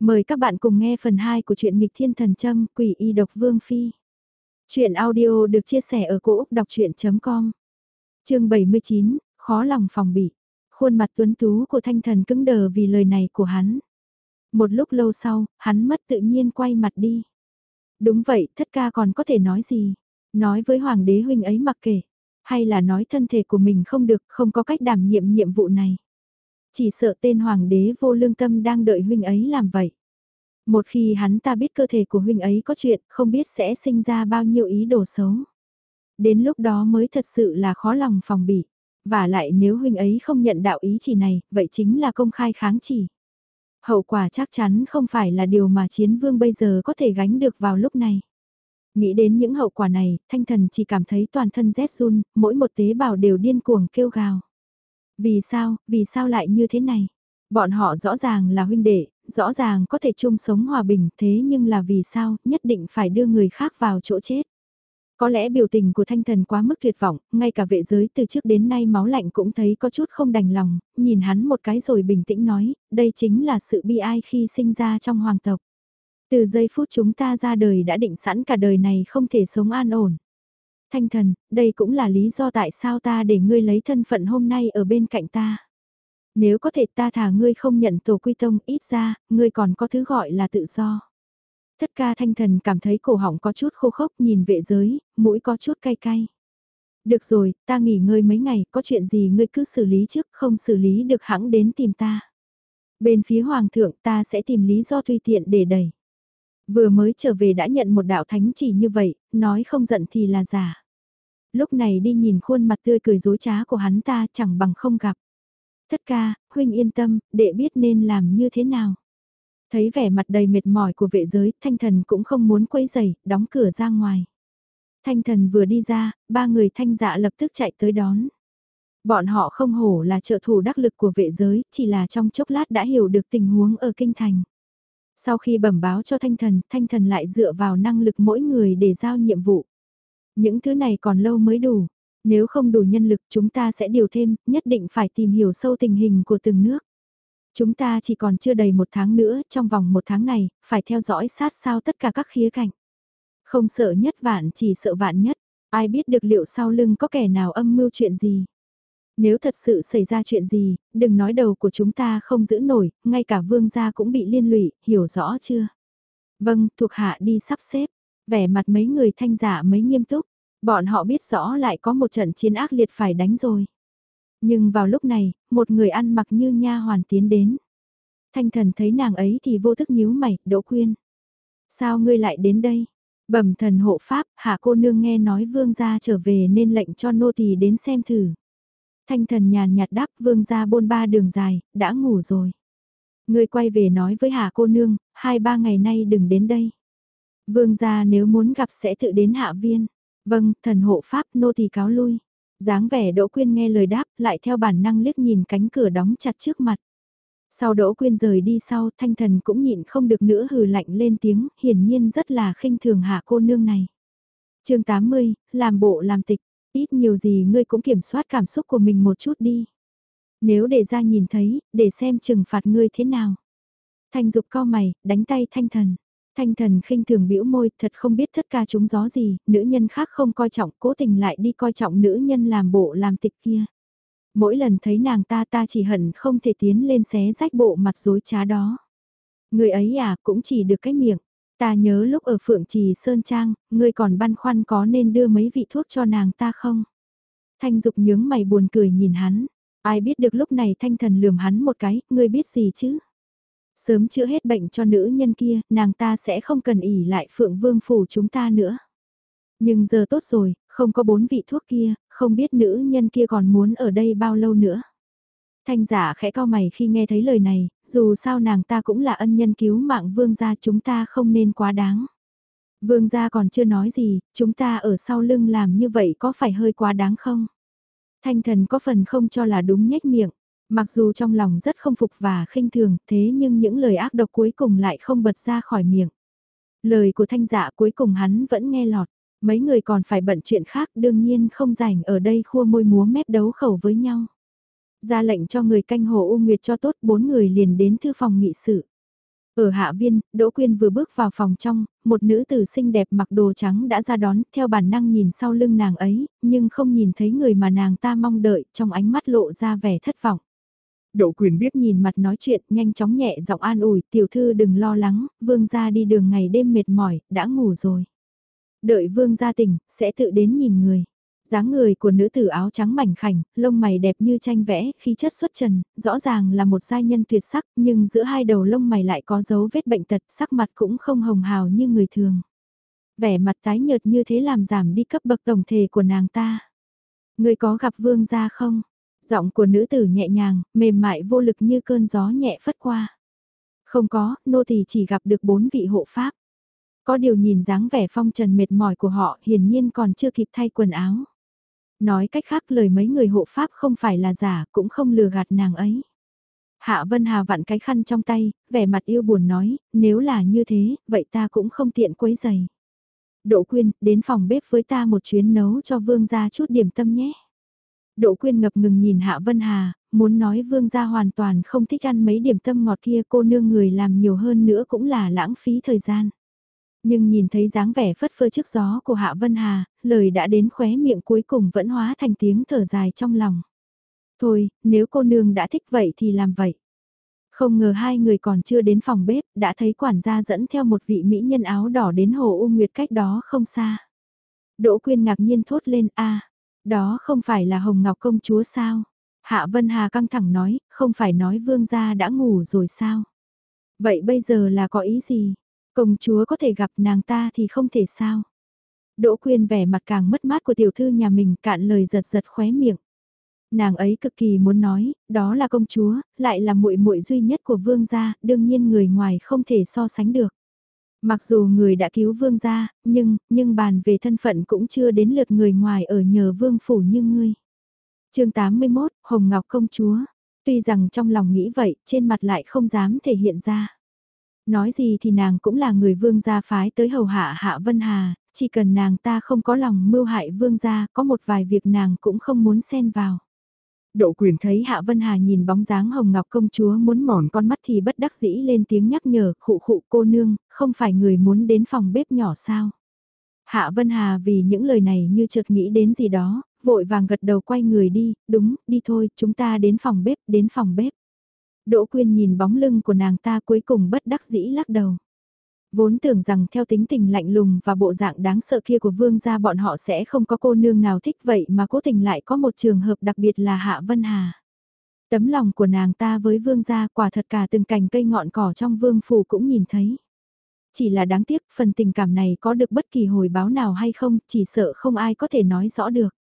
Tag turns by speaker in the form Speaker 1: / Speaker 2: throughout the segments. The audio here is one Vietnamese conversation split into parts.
Speaker 1: Mời các bạn cùng nghe phần 2 của truyện nghịch thiên thần châm quỷ y độc vương phi. Chuyện audio được chia sẻ ở cỗ đọc chuyện.com Trường 79, khó lòng phòng bị. Khuôn mặt tuấn tú của thanh thần cứng đờ vì lời này của hắn. Một lúc lâu sau, hắn mất tự nhiên quay mặt đi. Đúng vậy, thất ca còn có thể nói gì? Nói với hoàng đế huynh ấy mặc kệ. Hay là nói thân thể của mình không được, không có cách đảm nhiệm nhiệm vụ này. Chỉ sợ tên hoàng đế vô lương tâm đang đợi huynh ấy làm vậy. Một khi hắn ta biết cơ thể của huynh ấy có chuyện, không biết sẽ sinh ra bao nhiêu ý đồ xấu. Đến lúc đó mới thật sự là khó lòng phòng bị. Và lại nếu huynh ấy không nhận đạo ý chỉ này, vậy chính là công khai kháng chỉ. Hậu quả chắc chắn không phải là điều mà chiến vương bây giờ có thể gánh được vào lúc này. Nghĩ đến những hậu quả này, thanh thần chỉ cảm thấy toàn thân rét run, mỗi một tế bào đều điên cuồng kêu gào. Vì sao, vì sao lại như thế này? Bọn họ rõ ràng là huynh đệ, rõ ràng có thể chung sống hòa bình thế nhưng là vì sao nhất định phải đưa người khác vào chỗ chết. Có lẽ biểu tình của thanh thần quá mức tuyệt vọng, ngay cả vệ giới từ trước đến nay máu lạnh cũng thấy có chút không đành lòng, nhìn hắn một cái rồi bình tĩnh nói, đây chính là sự bi ai khi sinh ra trong hoàng tộc. Từ giây phút chúng ta ra đời đã định sẵn cả đời này không thể sống an ổn. Thanh thần, đây cũng là lý do tại sao ta để ngươi lấy thân phận hôm nay ở bên cạnh ta. Nếu có thể ta thả ngươi không nhận tổ quy tông ít ra, ngươi còn có thứ gọi là tự do. Thất ca thanh thần cảm thấy cổ họng có chút khô khốc nhìn vệ giới, mũi có chút cay cay. Được rồi, ta nghỉ ngơi mấy ngày, có chuyện gì ngươi cứ xử lý trước, không xử lý được hãng đến tìm ta. Bên phía hoàng thượng ta sẽ tìm lý do tùy tiện để đẩy. Vừa mới trở về đã nhận một đạo thánh chỉ như vậy, nói không giận thì là giả. Lúc này đi nhìn khuôn mặt tươi cười dối trá của hắn ta chẳng bằng không gặp. Thất ca, huynh yên tâm, đệ biết nên làm như thế nào. Thấy vẻ mặt đầy mệt mỏi của vệ giới, thanh thần cũng không muốn quấy giày, đóng cửa ra ngoài. Thanh thần vừa đi ra, ba người thanh dạ lập tức chạy tới đón. Bọn họ không hổ là trợ thủ đắc lực của vệ giới, chỉ là trong chốc lát đã hiểu được tình huống ở kinh thành. Sau khi bẩm báo cho thanh thần, thanh thần lại dựa vào năng lực mỗi người để giao nhiệm vụ. Những thứ này còn lâu mới đủ. Nếu không đủ nhân lực chúng ta sẽ điều thêm, nhất định phải tìm hiểu sâu tình hình của từng nước. Chúng ta chỉ còn chưa đầy một tháng nữa, trong vòng một tháng này, phải theo dõi sát sao tất cả các khía cạnh. Không sợ nhất vạn chỉ sợ vạn nhất, ai biết được liệu sau lưng có kẻ nào âm mưu chuyện gì. Nếu thật sự xảy ra chuyện gì, đừng nói đầu của chúng ta không giữ nổi, ngay cả vương gia cũng bị liên lụy, hiểu rõ chưa? Vâng, thuộc hạ đi sắp xếp. Vẻ mặt mấy người thanh giả mấy nghiêm túc, bọn họ biết rõ lại có một trận chiến ác liệt phải đánh rồi. Nhưng vào lúc này, một người ăn mặc như nha hoàn tiến đến. Thanh thần thấy nàng ấy thì vô thức nhíu mày, đỗ quyên. Sao ngươi lại đến đây? Bẩm thần hộ pháp, hạ cô nương nghe nói vương gia trở về nên lệnh cho nô tỳ đến xem thử. Thanh thần nhàn nhạt đáp vương gia bôn ba đường dài, đã ngủ rồi. Ngươi quay về nói với hạ cô nương, hai ba ngày nay đừng đến đây. Vương gia nếu muốn gặp sẽ tự đến hạ viên. Vâng, thần hộ pháp nô tỳ cáo lui dáng vẻ Đỗ Quyên nghe lời đáp, lại theo bản năng liếc nhìn cánh cửa đóng chặt trước mặt. Sau Đỗ Quyên rời đi sau, thanh thần cũng nhịn không được nữa hừ lạnh lên tiếng, hiển nhiên rất là khinh thường hạ cô nương này. chương 80, làm bộ làm tịch, ít nhiều gì ngươi cũng kiểm soát cảm xúc của mình một chút đi. Nếu để ra nhìn thấy, để xem trừng phạt ngươi thế nào. Thanh dục cao mày, đánh tay thanh thần. Thanh thần khinh thường bĩu môi, thật không biết thất ca chúng gió gì, nữ nhân khác không coi trọng, cố tình lại đi coi trọng nữ nhân làm bộ làm tịch kia. Mỗi lần thấy nàng ta ta chỉ hận không thể tiến lên xé rách bộ mặt dối trá đó. Người ấy à, cũng chỉ được cái miệng. Ta nhớ lúc ở Phượng Trì Sơn Trang, ngươi còn băn khoăn có nên đưa mấy vị thuốc cho nàng ta không? Thanh Dục nhướng mày buồn cười nhìn hắn. Ai biết được lúc này thanh thần lườm hắn một cái, ngươi biết gì chứ? Sớm chữa hết bệnh cho nữ nhân kia, nàng ta sẽ không cần ỉ lại phượng vương phủ chúng ta nữa. Nhưng giờ tốt rồi, không có bốn vị thuốc kia, không biết nữ nhân kia còn muốn ở đây bao lâu nữa. Thanh giả khẽ cao mày khi nghe thấy lời này, dù sao nàng ta cũng là ân nhân cứu mạng vương gia chúng ta không nên quá đáng. Vương gia còn chưa nói gì, chúng ta ở sau lưng làm như vậy có phải hơi quá đáng không? Thanh thần có phần không cho là đúng nhếch miệng. Mặc dù trong lòng rất không phục và khinh thường, thế nhưng những lời ác độc cuối cùng lại không bật ra khỏi miệng. Lời của thanh dạ cuối cùng hắn vẫn nghe lọt. Mấy người còn phải bận chuyện khác đương nhiên không rảnh ở đây khua môi múa mép đấu khẩu với nhau. Ra lệnh cho người canh hồ U Nguyệt cho tốt bốn người liền đến thư phòng nghị sự. Ở hạ viên, Đỗ Quyên vừa bước vào phòng trong, một nữ tử xinh đẹp mặc đồ trắng đã ra đón, theo bản năng nhìn sau lưng nàng ấy, nhưng không nhìn thấy người mà nàng ta mong đợi, trong ánh mắt lộ ra vẻ thất vọng. Đỗ Quyên biết nhìn mặt nói chuyện, nhanh chóng nhẹ giọng an ủi, tiểu thư đừng lo lắng, vương gia đi đường ngày đêm mệt mỏi, đã ngủ rồi. Đợi vương gia tỉnh, sẽ tự đến nhìn người dáng người của nữ tử áo trắng mảnh khảnh, lông mày đẹp như tranh vẽ, khí chất xuất trần, rõ ràng là một giai nhân tuyệt sắc, nhưng giữa hai đầu lông mày lại có dấu vết bệnh tật, sắc mặt cũng không hồng hào như người thường. Vẻ mặt tái nhợt như thế làm giảm đi cấp bậc tổng thể của nàng ta. Người có gặp vương gia không? Giọng của nữ tử nhẹ nhàng, mềm mại vô lực như cơn gió nhẹ phất qua. Không có, nô tỳ chỉ gặp được bốn vị hộ pháp. Có điều nhìn dáng vẻ phong trần mệt mỏi của họ hiển nhiên còn chưa kịp thay quần áo. Nói cách khác lời mấy người hộ pháp không phải là giả, cũng không lừa gạt nàng ấy. Hạ Vân Hà vặn cái khăn trong tay, vẻ mặt yêu buồn nói, nếu là như thế, vậy ta cũng không tiện quấy giày. Đỗ Quyên, đến phòng bếp với ta một chuyến nấu cho vương gia chút điểm tâm nhé. Đỗ Quyên ngập ngừng nhìn Hạ Vân Hà, muốn nói vương gia hoàn toàn không thích ăn mấy điểm tâm ngọt kia cô nương người làm nhiều hơn nữa cũng là lãng phí thời gian. Nhưng nhìn thấy dáng vẻ phất phơ trước gió của Hạ Vân Hà, lời đã đến khóe miệng cuối cùng vẫn hóa thành tiếng thở dài trong lòng. Thôi, nếu cô nương đã thích vậy thì làm vậy. Không ngờ hai người còn chưa đến phòng bếp, đã thấy quản gia dẫn theo một vị mỹ nhân áo đỏ đến hồ U Nguyệt cách đó không xa. Đỗ Quyên ngạc nhiên thốt lên a đó không phải là Hồng Ngọc công chúa sao? Hạ Vân Hà căng thẳng nói, không phải nói vương gia đã ngủ rồi sao? Vậy bây giờ là có ý gì? Công chúa có thể gặp nàng ta thì không thể sao. Đỗ Quyên vẻ mặt càng mất mát của tiểu thư nhà mình cạn lời giật giật khóe miệng. Nàng ấy cực kỳ muốn nói, đó là công chúa, lại là muội muội duy nhất của vương gia, đương nhiên người ngoài không thể so sánh được. Mặc dù người đã cứu vương gia, nhưng, nhưng bàn về thân phận cũng chưa đến lượt người ngoài ở nhờ vương phủ như ngươi. chương 81, Hồng Ngọc Công Chúa. Tuy rằng trong lòng nghĩ vậy, trên mặt lại không dám thể hiện ra. Nói gì thì nàng cũng là người vương gia phái tới hầu hạ hạ Vân Hà, chỉ cần nàng ta không có lòng mưu hại vương gia, có một vài việc nàng cũng không muốn xen vào. Độ quyền thấy Hạ Vân Hà nhìn bóng dáng Hồng Ngọc công chúa muốn mòn con mắt thì bất đắc dĩ lên tiếng nhắc nhở, khụ khụ cô nương, không phải người muốn đến phòng bếp nhỏ sao. Hạ Vân Hà vì những lời này như chợt nghĩ đến gì đó, vội vàng gật đầu quay người đi, đúng, đi thôi, chúng ta đến phòng bếp, đến phòng bếp. Đỗ Quyên nhìn bóng lưng của nàng ta cuối cùng bất đắc dĩ lắc đầu. Vốn tưởng rằng theo tính tình lạnh lùng và bộ dạng đáng sợ kia của vương gia bọn họ sẽ không có cô nương nào thích vậy mà cố tình lại có một trường hợp đặc biệt là Hạ Vân Hà. Tấm lòng của nàng ta với vương gia quả thật cả từng cành cây ngọn cỏ trong vương phủ cũng nhìn thấy. Chỉ là đáng tiếc, phần tình cảm này có được bất kỳ hồi báo nào hay không, chỉ sợ không ai có thể nói rõ được.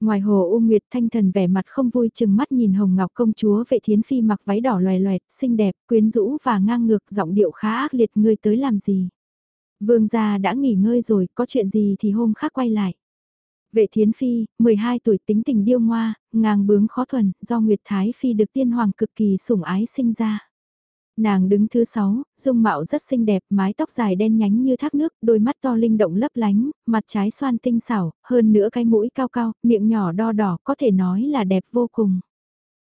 Speaker 1: Ngoài hồ U Nguyệt thanh thần vẻ mặt không vui chừng mắt nhìn Hồng Ngọc công chúa vệ thiến phi mặc váy đỏ loè loẹt, xinh đẹp, quyến rũ và ngang ngược giọng điệu khá ác liệt ngươi tới làm gì. Vương gia đã nghỉ ngơi rồi, có chuyện gì thì hôm khác quay lại. Vệ thiến phi, 12 tuổi tính tình điêu ngoa, ngang bướng khó thuần, do Nguyệt Thái Phi được tiên hoàng cực kỳ sủng ái sinh ra. Nàng đứng thứ sáu, dung mạo rất xinh đẹp, mái tóc dài đen nhánh như thác nước, đôi mắt to linh động lấp lánh, mặt trái xoan tinh xảo, hơn nữa cái mũi cao cao, miệng nhỏ đo đỏ, có thể nói là đẹp vô cùng.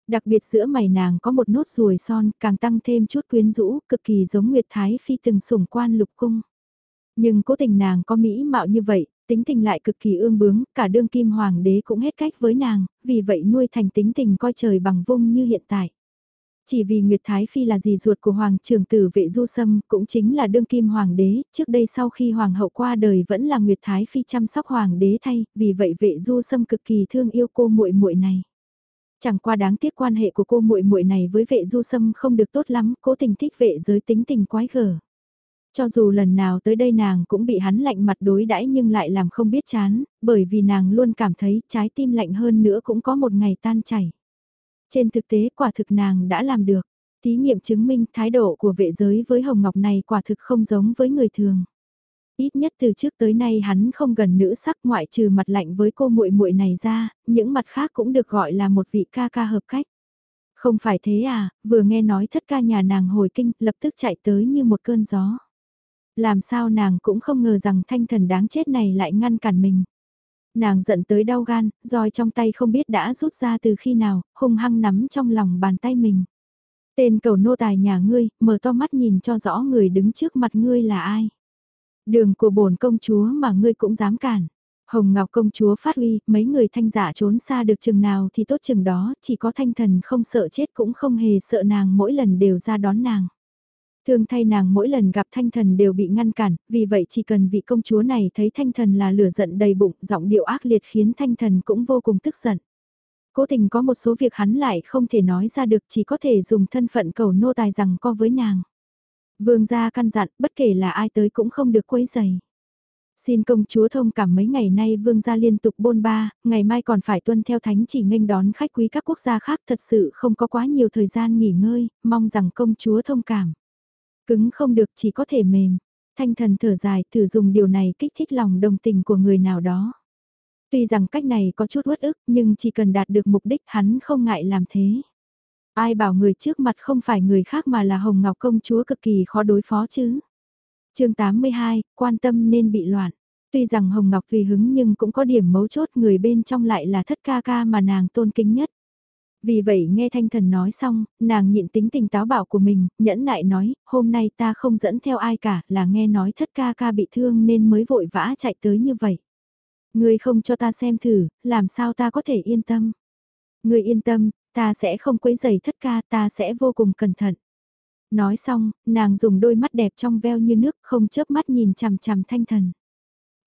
Speaker 1: Đặc biệt giữa mày nàng có một nốt ruồi son, càng tăng thêm chút quyến rũ, cực kỳ giống Nguyệt Thái Phi từng sủng quan lục cung. Nhưng cố tình nàng có mỹ mạo như vậy, tính tình lại cực kỳ ương bướng, cả đương kim hoàng đế cũng hết cách với nàng, vì vậy nuôi thành tính tình coi trời bằng vung như hiện tại. Chỉ vì Nguyệt Thái Phi là dì ruột của Hoàng trưởng tử vệ du sâm, cũng chính là đương kim Hoàng đế, trước đây sau khi Hoàng hậu qua đời vẫn là Nguyệt Thái Phi chăm sóc Hoàng đế thay, vì vậy vệ du sâm cực kỳ thương yêu cô muội muội này. Chẳng qua đáng tiếc quan hệ của cô muội muội này với vệ du sâm không được tốt lắm, cố tình thích vệ giới tính tình quái gở. Cho dù lần nào tới đây nàng cũng bị hắn lạnh mặt đối đãi nhưng lại làm không biết chán, bởi vì nàng luôn cảm thấy trái tim lạnh hơn nữa cũng có một ngày tan chảy. Trên thực tế quả thực nàng đã làm được. Thí nghiệm chứng minh thái độ của vệ giới với Hồng Ngọc này quả thực không giống với người thường. Ít nhất từ trước tới nay hắn không gần nữ sắc ngoại trừ mặt lạnh với cô muội muội này ra, những mặt khác cũng được gọi là một vị ca ca hợp cách. Không phải thế à, vừa nghe nói thất ca nhà nàng hồi kinh, lập tức chạy tới như một cơn gió. Làm sao nàng cũng không ngờ rằng thanh thần đáng chết này lại ngăn cản mình. Nàng giận tới đau gan, roi trong tay không biết đã rút ra từ khi nào, hung hăng nắm trong lòng bàn tay mình. Tên cầu nô tài nhà ngươi, mở to mắt nhìn cho rõ người đứng trước mặt ngươi là ai. Đường của bổn công chúa mà ngươi cũng dám cản. Hồng Ngọc công chúa phát uy, mấy người thanh giả trốn xa được chừng nào thì tốt chừng đó, chỉ có thanh thần không sợ chết cũng không hề sợ nàng mỗi lần đều ra đón nàng thường thay nàng mỗi lần gặp thanh thần đều bị ngăn cản, vì vậy chỉ cần vị công chúa này thấy thanh thần là lửa giận đầy bụng, giọng điệu ác liệt khiến thanh thần cũng vô cùng tức giận. Cố tình có một số việc hắn lại không thể nói ra được chỉ có thể dùng thân phận cầu nô tài rằng co với nàng. Vương gia căn dặn bất kể là ai tới cũng không được quấy giày. Xin công chúa thông cảm mấy ngày nay vương gia liên tục bôn ba, ngày mai còn phải tuân theo thánh chỉ nghênh đón khách quý các quốc gia khác thật sự không có quá nhiều thời gian nghỉ ngơi, mong rằng công chúa thông cảm. Cứng không được chỉ có thể mềm. Thanh thần thở dài thử dùng điều này kích thích lòng đồng tình của người nào đó. Tuy rằng cách này có chút uất ức nhưng chỉ cần đạt được mục đích hắn không ngại làm thế. Ai bảo người trước mặt không phải người khác mà là Hồng Ngọc công chúa cực kỳ khó đối phó chứ. chương 82, quan tâm nên bị loạn. Tuy rằng Hồng Ngọc tùy hứng nhưng cũng có điểm mấu chốt người bên trong lại là thất ca ca mà nàng tôn kính nhất. Vì vậy nghe thanh thần nói xong, nàng nhịn tính tình táo bạo của mình, nhẫn nại nói, hôm nay ta không dẫn theo ai cả, là nghe nói thất ca ca bị thương nên mới vội vã chạy tới như vậy. Ngươi không cho ta xem thử, làm sao ta có thể yên tâm. Ngươi yên tâm, ta sẽ không quấy giày thất ca, ta sẽ vô cùng cẩn thận. Nói xong, nàng dùng đôi mắt đẹp trong veo như nước không chớp mắt nhìn chằm chằm thanh thần.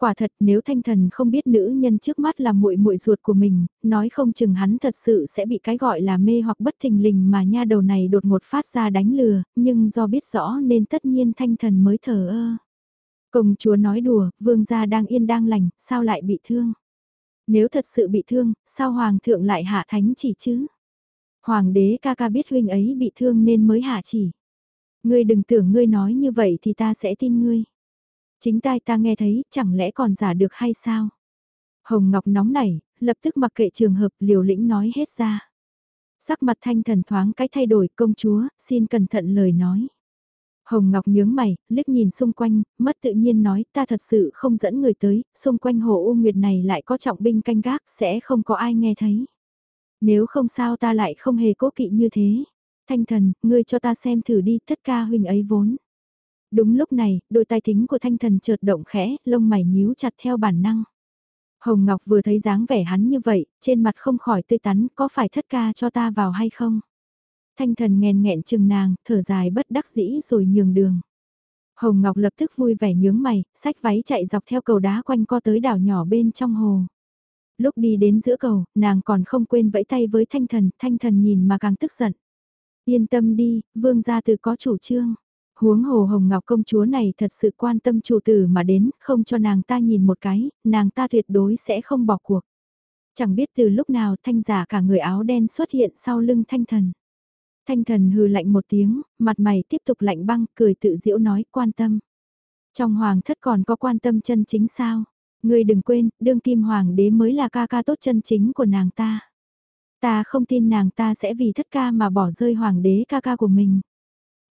Speaker 1: Quả thật nếu thanh thần không biết nữ nhân trước mắt là muội muội ruột của mình, nói không chừng hắn thật sự sẽ bị cái gọi là mê hoặc bất thình lình mà nha đầu này đột ngột phát ra đánh lừa, nhưng do biết rõ nên tất nhiên thanh thần mới thờ ơ. Công chúa nói đùa, vương gia đang yên đang lành, sao lại bị thương? Nếu thật sự bị thương, sao hoàng thượng lại hạ thánh chỉ chứ? Hoàng đế ca ca biết huynh ấy bị thương nên mới hạ chỉ. Ngươi đừng tưởng ngươi nói như vậy thì ta sẽ tin ngươi. Chính tai ta nghe thấy, chẳng lẽ còn giả được hay sao? Hồng Ngọc nóng nảy, lập tức mặc kệ trường hợp liều lĩnh nói hết ra. Sắc mặt thanh thần thoáng cái thay đổi công chúa, xin cẩn thận lời nói. Hồng Ngọc nhướng mày, liếc nhìn xung quanh, mất tự nhiên nói ta thật sự không dẫn người tới, xung quanh hồ U Nguyệt này lại có trọng binh canh gác sẽ không có ai nghe thấy. Nếu không sao ta lại không hề cố kỵ như thế. Thanh thần, ngươi cho ta xem thử đi, thất ca huynh ấy vốn. Đúng lúc này, đôi tai thính của thanh thần chợt động khẽ, lông mày nhíu chặt theo bản năng. Hồng Ngọc vừa thấy dáng vẻ hắn như vậy, trên mặt không khỏi tươi tắn, có phải thất ca cho ta vào hay không? Thanh thần nghèn nghẹn chừng nàng, thở dài bất đắc dĩ rồi nhường đường. Hồng Ngọc lập tức vui vẻ nhướng mày, sách váy chạy dọc theo cầu đá quanh co tới đảo nhỏ bên trong hồ. Lúc đi đến giữa cầu, nàng còn không quên vẫy tay với thanh thần, thanh thần nhìn mà càng tức giận. Yên tâm đi, vương gia từ có chủ trương. Huống hồ hồng ngọc công chúa này thật sự quan tâm chủ tử mà đến, không cho nàng ta nhìn một cái, nàng ta tuyệt đối sẽ không bỏ cuộc. Chẳng biết từ lúc nào thanh giả cả người áo đen xuất hiện sau lưng thanh thần. Thanh thần hừ lạnh một tiếng, mặt mày tiếp tục lạnh băng, cười tự diễu nói quan tâm. Trong hoàng thất còn có quan tâm chân chính sao? Ngươi đừng quên, đương kim hoàng đế mới là ca ca tốt chân chính của nàng ta. Ta không tin nàng ta sẽ vì thất ca mà bỏ rơi hoàng đế ca ca của mình.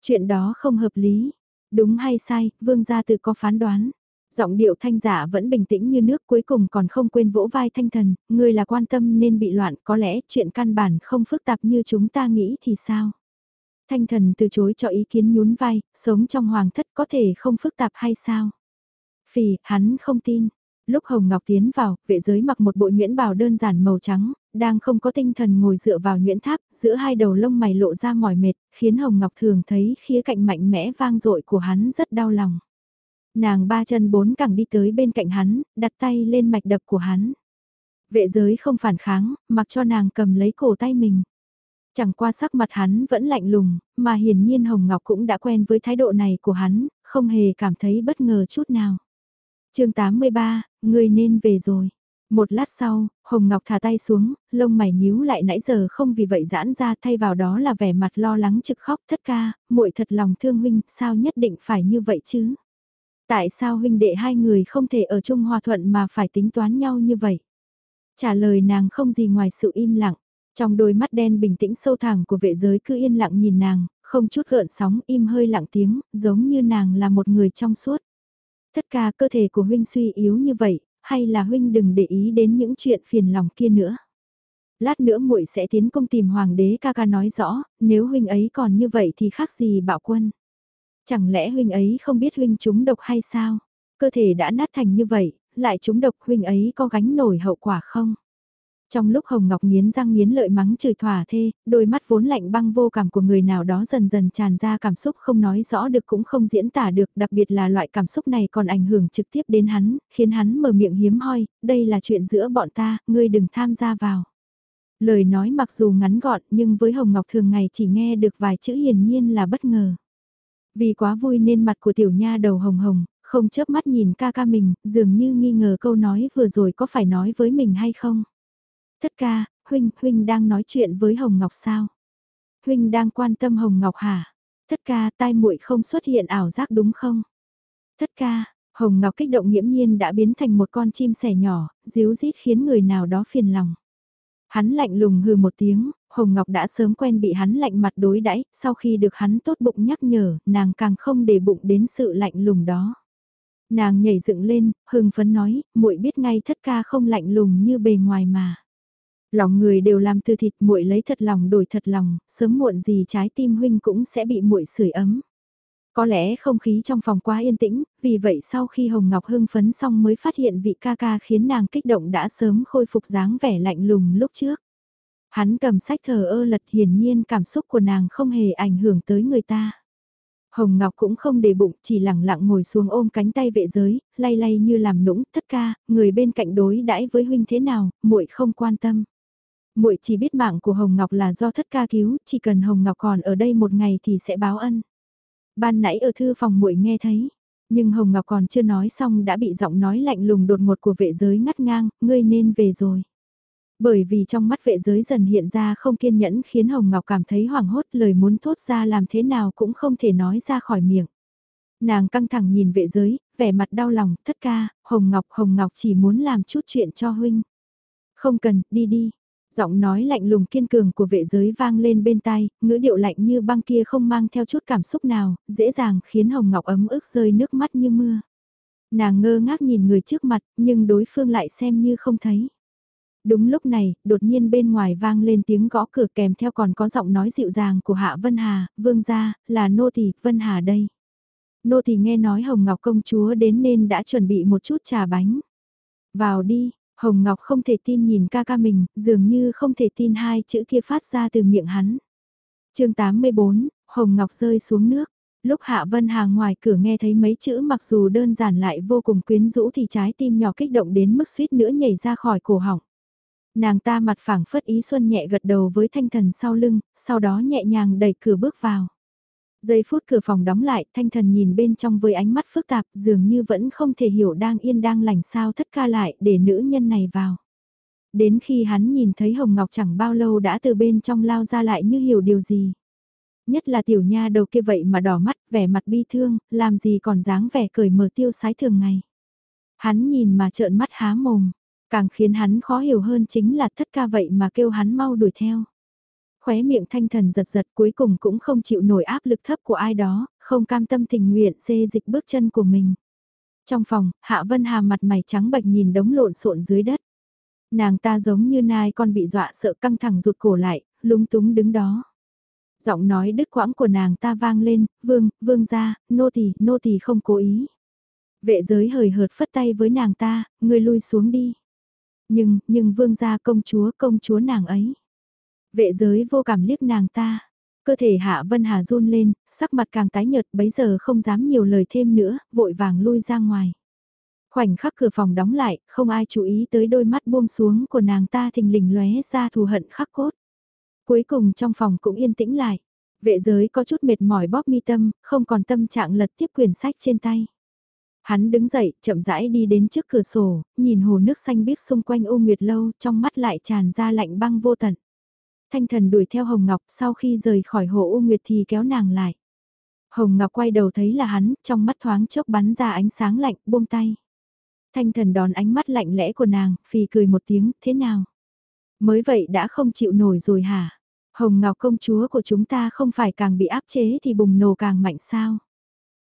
Speaker 1: Chuyện đó không hợp lý. Đúng hay sai, vương gia tự có phán đoán. Giọng điệu thanh giả vẫn bình tĩnh như nước cuối cùng còn không quên vỗ vai thanh thần, người là quan tâm nên bị loạn có lẽ chuyện căn bản không phức tạp như chúng ta nghĩ thì sao? Thanh thần từ chối cho ý kiến nhún vai, sống trong hoàng thất có thể không phức tạp hay sao? Phì, hắn không tin. Lúc Hồng Ngọc tiến vào, vệ giới mặc một bộ nhuyễn bào đơn giản màu trắng, đang không có tinh thần ngồi dựa vào nhuyễn tháp, giữa hai đầu lông mày lộ ra mỏi mệt, khiến Hồng Ngọc thường thấy khía cạnh mạnh mẽ vang dội của hắn rất đau lòng. Nàng ba chân bốn cẳng đi tới bên cạnh hắn, đặt tay lên mạch đập của hắn. Vệ giới không phản kháng, mặc cho nàng cầm lấy cổ tay mình. Chẳng qua sắc mặt hắn vẫn lạnh lùng, mà hiển nhiên Hồng Ngọc cũng đã quen với thái độ này của hắn, không hề cảm thấy bất ngờ chút nào. chương 83, người nên về rồi. Một lát sau, Hồng Ngọc thả tay xuống, lông mày nhíu lại nãy giờ không vì vậy giãn ra thay vào đó là vẻ mặt lo lắng trực khóc thất ca, muội thật lòng thương huynh, sao nhất định phải như vậy chứ? Tại sao huynh đệ hai người không thể ở chung hòa thuận mà phải tính toán nhau như vậy? Trả lời nàng không gì ngoài sự im lặng, trong đôi mắt đen bình tĩnh sâu thẳm của vệ giới cứ yên lặng nhìn nàng, không chút gợn sóng im hơi lặng tiếng, giống như nàng là một người trong suốt. Tất cả cơ thể của huynh suy yếu như vậy, hay là huynh đừng để ý đến những chuyện phiền lòng kia nữa. Lát nữa muội sẽ tiến công tìm hoàng đế ca ca nói rõ, nếu huynh ấy còn như vậy thì khác gì bạo quân. Chẳng lẽ huynh ấy không biết huynh chúng độc hay sao? Cơ thể đã nát thành như vậy, lại chúng độc huynh ấy có gánh nổi hậu quả không? Trong lúc Hồng Ngọc nghiến răng nghiến lợi mắng chửi thỏa thê, đôi mắt vốn lạnh băng vô cảm của người nào đó dần dần tràn ra cảm xúc không nói rõ được cũng không diễn tả được, đặc biệt là loại cảm xúc này còn ảnh hưởng trực tiếp đến hắn, khiến hắn mở miệng hiếm hoi, đây là chuyện giữa bọn ta, ngươi đừng tham gia vào. Lời nói mặc dù ngắn gọn nhưng với Hồng Ngọc thường ngày chỉ nghe được vài chữ hiển nhiên là bất ngờ. Vì quá vui nên mặt của tiểu nha đầu hồng hồng, không chớp mắt nhìn ca ca mình, dường như nghi ngờ câu nói vừa rồi có phải nói với mình hay không. Thất ca, huynh, huynh đang nói chuyện với Hồng Ngọc sao? Huynh đang quan tâm Hồng Ngọc hả? Thất ca, tai muội không xuất hiện ảo giác đúng không? Thất ca, Hồng Ngọc kích động nghiễm nhiên đã biến thành một con chim sẻ nhỏ, díu dít khiến người nào đó phiền lòng. Hắn lạnh lùng hừ một tiếng, Hồng Ngọc đã sớm quen bị hắn lạnh mặt đối đãi, sau khi được hắn tốt bụng nhắc nhở, nàng càng không để bụng đến sự lạnh lùng đó. Nàng nhảy dựng lên, hưng phấn nói, muội biết ngay thất ca không lạnh lùng như bề ngoài mà. Lòng người đều làm từ thịt muội lấy thật lòng đổi thật lòng, sớm muộn gì trái tim huynh cũng sẽ bị muội sưởi ấm. Có lẽ không khí trong phòng quá yên tĩnh, vì vậy sau khi Hồng Ngọc hưng phấn xong mới phát hiện vị ca ca khiến nàng kích động đã sớm khôi phục dáng vẻ lạnh lùng lúc trước. Hắn cầm sách thờ ơ lật hiển nhiên cảm xúc của nàng không hề ảnh hưởng tới người ta. Hồng Ngọc cũng không để bụng, chỉ lặng lặng ngồi xuống ôm cánh tay vệ giới, lay lay như làm nũng, tất ca, người bên cạnh đối đãi với huynh thế nào, muội không quan tâm. Muội chỉ biết mạng của Hồng Ngọc là do thất ca cứu, chỉ cần Hồng Ngọc còn ở đây một ngày thì sẽ báo ân. Ban nãy ở thư phòng muội nghe thấy, nhưng Hồng Ngọc còn chưa nói xong đã bị giọng nói lạnh lùng đột ngột của vệ giới ngắt ngang, ngươi nên về rồi. Bởi vì trong mắt vệ giới dần hiện ra không kiên nhẫn khiến Hồng Ngọc cảm thấy hoảng hốt lời muốn thốt ra làm thế nào cũng không thể nói ra khỏi miệng. Nàng căng thẳng nhìn vệ giới, vẻ mặt đau lòng, thất ca, Hồng Ngọc, Hồng Ngọc chỉ muốn làm chút chuyện cho huynh. Không cần, đi đi. Giọng nói lạnh lùng kiên cường của vệ giới vang lên bên tai, ngữ điệu lạnh như băng kia không mang theo chút cảm xúc nào, dễ dàng khiến Hồng Ngọc ấm ức rơi nước mắt như mưa. Nàng ngơ ngác nhìn người trước mặt, nhưng đối phương lại xem như không thấy. Đúng lúc này, đột nhiên bên ngoài vang lên tiếng gõ cửa kèm theo còn có giọng nói dịu dàng của Hạ Vân Hà, vương gia, là nô tỳ Vân Hà đây. Nô tỳ nghe nói Hồng Ngọc công chúa đến nên đã chuẩn bị một chút trà bánh. Vào đi, Hồng Ngọc không thể tin nhìn ca ca mình, dường như không thể tin hai chữ kia phát ra từ miệng hắn. chương 84, Hồng Ngọc rơi xuống nước. Lúc Hạ Vân Hà ngoài cửa nghe thấy mấy chữ mặc dù đơn giản lại vô cùng quyến rũ thì trái tim nhỏ kích động đến mức suýt nữa nhảy ra khỏi cổ họng. Nàng ta mặt phẳng phất ý xuân nhẹ gật đầu với thanh thần sau lưng, sau đó nhẹ nhàng đẩy cửa bước vào. Giây phút cửa phòng đóng lại, thanh thần nhìn bên trong với ánh mắt phức tạp, dường như vẫn không thể hiểu đang yên đang lành sao thất ca lại để nữ nhân này vào. Đến khi hắn nhìn thấy Hồng Ngọc chẳng bao lâu đã từ bên trong lao ra lại như hiểu điều gì. Nhất là tiểu nha đầu kia vậy mà đỏ mắt, vẻ mặt bi thương, làm gì còn dáng vẻ cười mở tiêu sái thường ngày. Hắn nhìn mà trợn mắt há mồm, càng khiến hắn khó hiểu hơn chính là thất ca vậy mà kêu hắn mau đuổi theo. Khóe miệng thanh thần giật giật cuối cùng cũng không chịu nổi áp lực thấp của ai đó, không cam tâm tình nguyện xê dịch bước chân của mình. Trong phòng, Hạ Vân Hà mặt mày trắng bệch nhìn đống lộn xộn dưới đất. Nàng ta giống như nai con bị dọa sợ căng thẳng rụt cổ lại, lúng túng đứng đó. Giọng nói đứt quãng của nàng ta vang lên, vương, vương ra, nô tỳ, nô tỳ không cố ý. Vệ giới hời hợt phất tay với nàng ta, ngươi lui xuống đi. Nhưng, nhưng vương gia công chúa công chúa nàng ấy. Vệ giới vô cảm liếc nàng ta. Cơ thể Hạ Vân Hà run lên, sắc mặt càng tái nhợt bấy giờ không dám nhiều lời thêm nữa, vội vàng lui ra ngoài. Khoảnh khắc cửa phòng đóng lại, không ai chú ý tới đôi mắt buông xuống của nàng ta thình lình lóe ra thù hận khắc cốt. Cuối cùng trong phòng cũng yên tĩnh lại. Vệ giới có chút mệt mỏi bóp mi tâm, không còn tâm trạng lật tiếp quyển sách trên tay. Hắn đứng dậy, chậm rãi đi đến trước cửa sổ, nhìn hồ nước xanh biếc xung quanh U Nguyệt Lâu, trong mắt lại tràn ra lạnh băng vô tận. Thanh thần đuổi theo Hồng Ngọc sau khi rời khỏi hồ U Nguyệt thì kéo nàng lại. Hồng Ngọc quay đầu thấy là hắn, trong mắt thoáng chốc bắn ra ánh sáng lạnh, buông tay. Thanh thần đón ánh mắt lạnh lẽ của nàng, phì cười một tiếng, thế nào? Mới vậy đã không chịu nổi rồi hả? Hồng Ngọc công chúa của chúng ta không phải càng bị áp chế thì bùng nổ càng mạnh sao?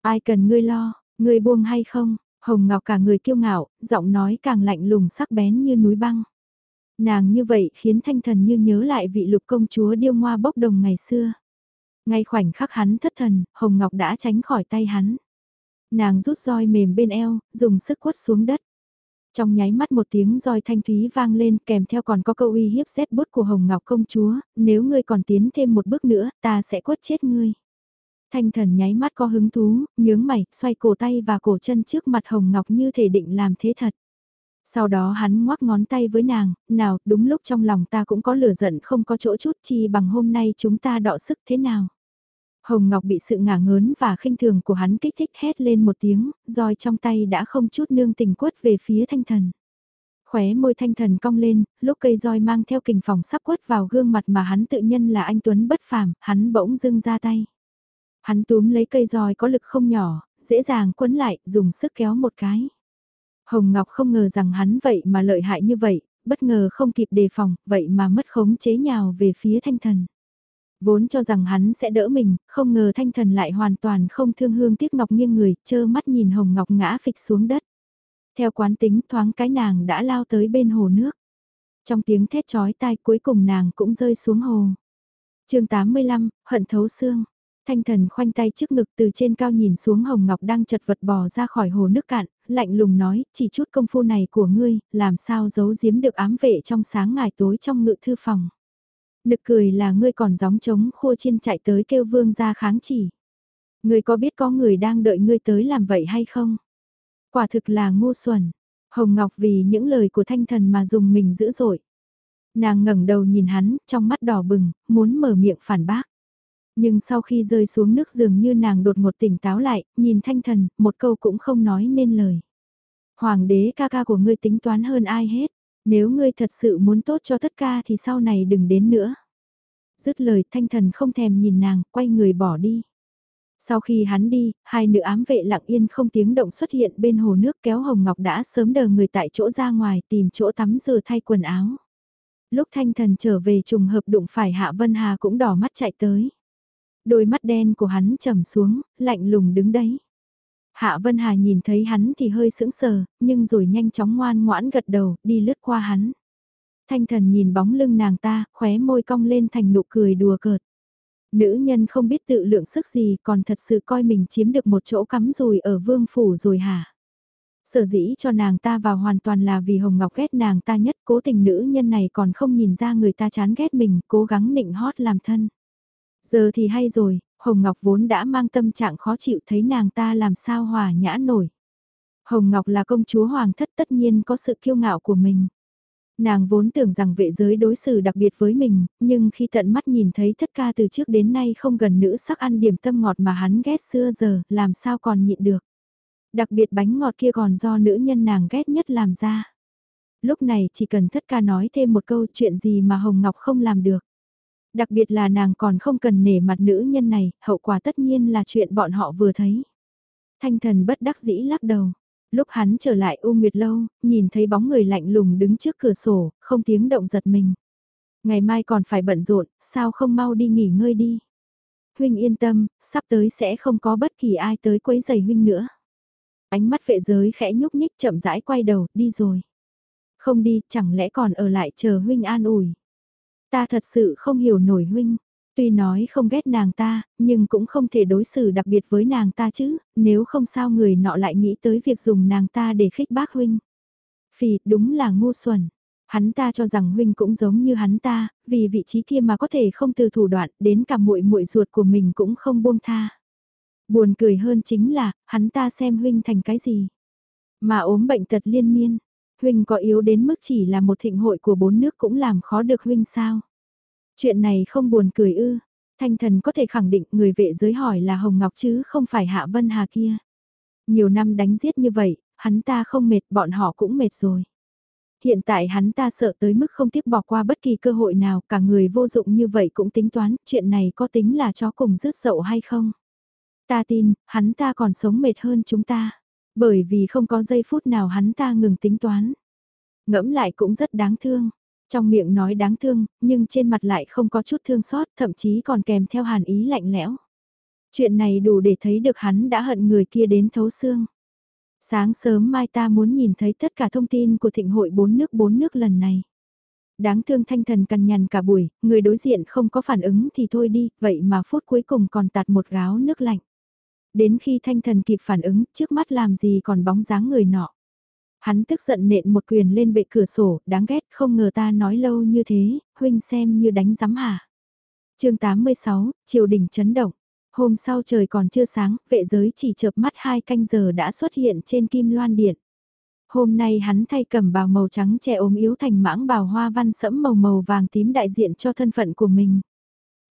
Speaker 1: Ai cần ngươi lo, ngươi buông hay không? Hồng Ngọc cả người kiêu ngạo, giọng nói càng lạnh lùng sắc bén như núi băng. Nàng như vậy khiến thanh thần như nhớ lại vị lục công chúa điêu ngoa bốc đồng ngày xưa. Ngay khoảnh khắc hắn thất thần, Hồng Ngọc đã tránh khỏi tay hắn. Nàng rút roi mềm bên eo, dùng sức quất xuống đất. Trong nháy mắt một tiếng roi thanh thúy vang lên kèm theo còn có câu uy hiếp rét bút của Hồng Ngọc công chúa, nếu ngươi còn tiến thêm một bước nữa, ta sẽ quất chết ngươi. Thanh thần nháy mắt có hứng thú, nhướng mày, xoay cổ tay và cổ chân trước mặt Hồng Ngọc như thể định làm thế thật. Sau đó hắn ngoắc ngón tay với nàng, nào, đúng lúc trong lòng ta cũng có lửa giận không có chỗ chút chi bằng hôm nay chúng ta đọ sức thế nào. Hồng Ngọc bị sự ngả ngớn và khinh thường của hắn kích thích hét lên một tiếng, roi trong tay đã không chút nương tình quất về phía thanh thần. Khóe môi thanh thần cong lên, lúc cây roi mang theo kình phòng sắp quất vào gương mặt mà hắn tự nhân là anh Tuấn bất phàm, hắn bỗng dưng ra tay. Hắn túm lấy cây roi có lực không nhỏ, dễ dàng quấn lại, dùng sức kéo một cái. Hồng Ngọc không ngờ rằng hắn vậy mà lợi hại như vậy, bất ngờ không kịp đề phòng, vậy mà mất khống chế nhào về phía thanh thần. Vốn cho rằng hắn sẽ đỡ mình, không ngờ thanh thần lại hoàn toàn không thương hương tiếc ngọc nghiêng người, chơ mắt nhìn Hồng Ngọc ngã phịch xuống đất. Theo quán tính thoáng cái nàng đã lao tới bên hồ nước. Trong tiếng thét chói tai cuối cùng nàng cũng rơi xuống hồ. chương 85, hận thấu xương. Thanh thần khoanh tay trước ngực từ trên cao nhìn xuống Hồng Ngọc đang chật vật bò ra khỏi hồ nước cạn, lạnh lùng nói, chỉ chút công phu này của ngươi, làm sao giấu giếm được ám vệ trong sáng ngày tối trong ngự thư phòng. Nực cười là ngươi còn gióng trống khua chiên chạy tới kêu vương ra kháng chỉ. Ngươi có biết có người đang đợi ngươi tới làm vậy hay không? Quả thực là ngu xuẩn. Hồng Ngọc vì những lời của thanh thần mà dùng mình dữ dội. Nàng ngẩng đầu nhìn hắn, trong mắt đỏ bừng, muốn mở miệng phản bác. Nhưng sau khi rơi xuống nước dường như nàng đột ngột tỉnh táo lại, nhìn thanh thần, một câu cũng không nói nên lời. Hoàng đế ca ca của ngươi tính toán hơn ai hết, nếu ngươi thật sự muốn tốt cho tất ca thì sau này đừng đến nữa. Dứt lời thanh thần không thèm nhìn nàng, quay người bỏ đi. Sau khi hắn đi, hai nữ ám vệ lặng yên không tiếng động xuất hiện bên hồ nước kéo Hồng Ngọc đã sớm đờ người tại chỗ ra ngoài tìm chỗ tắm rửa thay quần áo. Lúc thanh thần trở về trùng hợp đụng phải Hạ Vân Hà cũng đỏ mắt chạy tới. Đôi mắt đen của hắn trầm xuống, lạnh lùng đứng đấy. Hạ Vân Hà nhìn thấy hắn thì hơi sững sờ, nhưng rồi nhanh chóng ngoan ngoãn gật đầu, đi lướt qua hắn. Thanh thần nhìn bóng lưng nàng ta, khóe môi cong lên thành nụ cười đùa cợt. Nữ nhân không biết tự lượng sức gì còn thật sự coi mình chiếm được một chỗ cắm rùi ở vương phủ rồi hả? Sở dĩ cho nàng ta vào hoàn toàn là vì Hồng Ngọc ghét nàng ta nhất cố tình nữ nhân này còn không nhìn ra người ta chán ghét mình, cố gắng nịnh hót làm thân. Giờ thì hay rồi, Hồng Ngọc vốn đã mang tâm trạng khó chịu thấy nàng ta làm sao hòa nhã nổi. Hồng Ngọc là công chúa hoàng thất tất nhiên có sự kiêu ngạo của mình. Nàng vốn tưởng rằng vệ giới đối xử đặc biệt với mình, nhưng khi tận mắt nhìn thấy thất ca từ trước đến nay không gần nữ sắc ăn điểm tâm ngọt mà hắn ghét xưa giờ, làm sao còn nhịn được. Đặc biệt bánh ngọt kia còn do nữ nhân nàng ghét nhất làm ra. Lúc này chỉ cần thất ca nói thêm một câu chuyện gì mà Hồng Ngọc không làm được. Đặc biệt là nàng còn không cần nể mặt nữ nhân này, hậu quả tất nhiên là chuyện bọn họ vừa thấy. Thanh thần bất đắc dĩ lắc đầu. Lúc hắn trở lại U Nguyệt Lâu, nhìn thấy bóng người lạnh lùng đứng trước cửa sổ, không tiếng động giật mình. Ngày mai còn phải bận rộn, sao không mau đi nghỉ ngơi đi. Huynh yên tâm, sắp tới sẽ không có bất kỳ ai tới quấy giày Huynh nữa. Ánh mắt vệ giới khẽ nhúc nhích chậm rãi quay đầu, đi rồi. Không đi, chẳng lẽ còn ở lại chờ Huynh an ủi. Ta thật sự không hiểu nổi Huynh. Tuy nói không ghét nàng ta, nhưng cũng không thể đối xử đặc biệt với nàng ta chứ, nếu không sao người nọ lại nghĩ tới việc dùng nàng ta để khích bác huynh. Phì, đúng là ngu xuẩn. Hắn ta cho rằng huynh cũng giống như hắn ta, vì vị trí kia mà có thể không từ thủ đoạn, đến cả muội muội ruột của mình cũng không buông tha. Buồn cười hơn chính là, hắn ta xem huynh thành cái gì. Mà ốm bệnh tật liên miên, huynh có yếu đến mức chỉ là một thịnh hội của bốn nước cũng làm khó được huynh sao. Chuyện này không buồn cười ư. Thanh thần có thể khẳng định người vệ giới hỏi là Hồng Ngọc chứ không phải Hạ Vân Hà kia. Nhiều năm đánh giết như vậy, hắn ta không mệt, bọn họ cũng mệt rồi. Hiện tại hắn ta sợ tới mức không tiếp bỏ qua bất kỳ cơ hội nào, cả người vô dụng như vậy cũng tính toán, chuyện này có tính là chó cùng rứt dậu hay không? Ta tin, hắn ta còn sống mệt hơn chúng ta, bởi vì không có giây phút nào hắn ta ngừng tính toán. Ngẫm lại cũng rất đáng thương, trong miệng nói đáng thương, nhưng trên mặt lại không có chút thương xót, thậm chí còn kèm theo hàn ý lạnh lẽo. Chuyện này đủ để thấy được hắn đã hận người kia đến thấu xương. Sáng sớm mai ta muốn nhìn thấy tất cả thông tin của thịnh hội bốn nước bốn nước lần này. Đáng thương thanh thần cằn nhằn cả buổi, người đối diện không có phản ứng thì thôi đi, vậy mà phút cuối cùng còn tạt một gáo nước lạnh. Đến khi thanh thần kịp phản ứng, trước mắt làm gì còn bóng dáng người nọ. Hắn tức giận nện một quyền lên bệ cửa sổ, đáng ghét không ngờ ta nói lâu như thế, huynh xem như đánh giám hả. chương 86, triều đình chấn động. Hôm sau trời còn chưa sáng, vệ giới chỉ chợp mắt hai canh giờ đã xuất hiện trên kim loan điện. Hôm nay hắn thay cầm bào màu trắng che ốm yếu thành mãng bào hoa văn sẫm màu màu vàng tím đại diện cho thân phận của mình.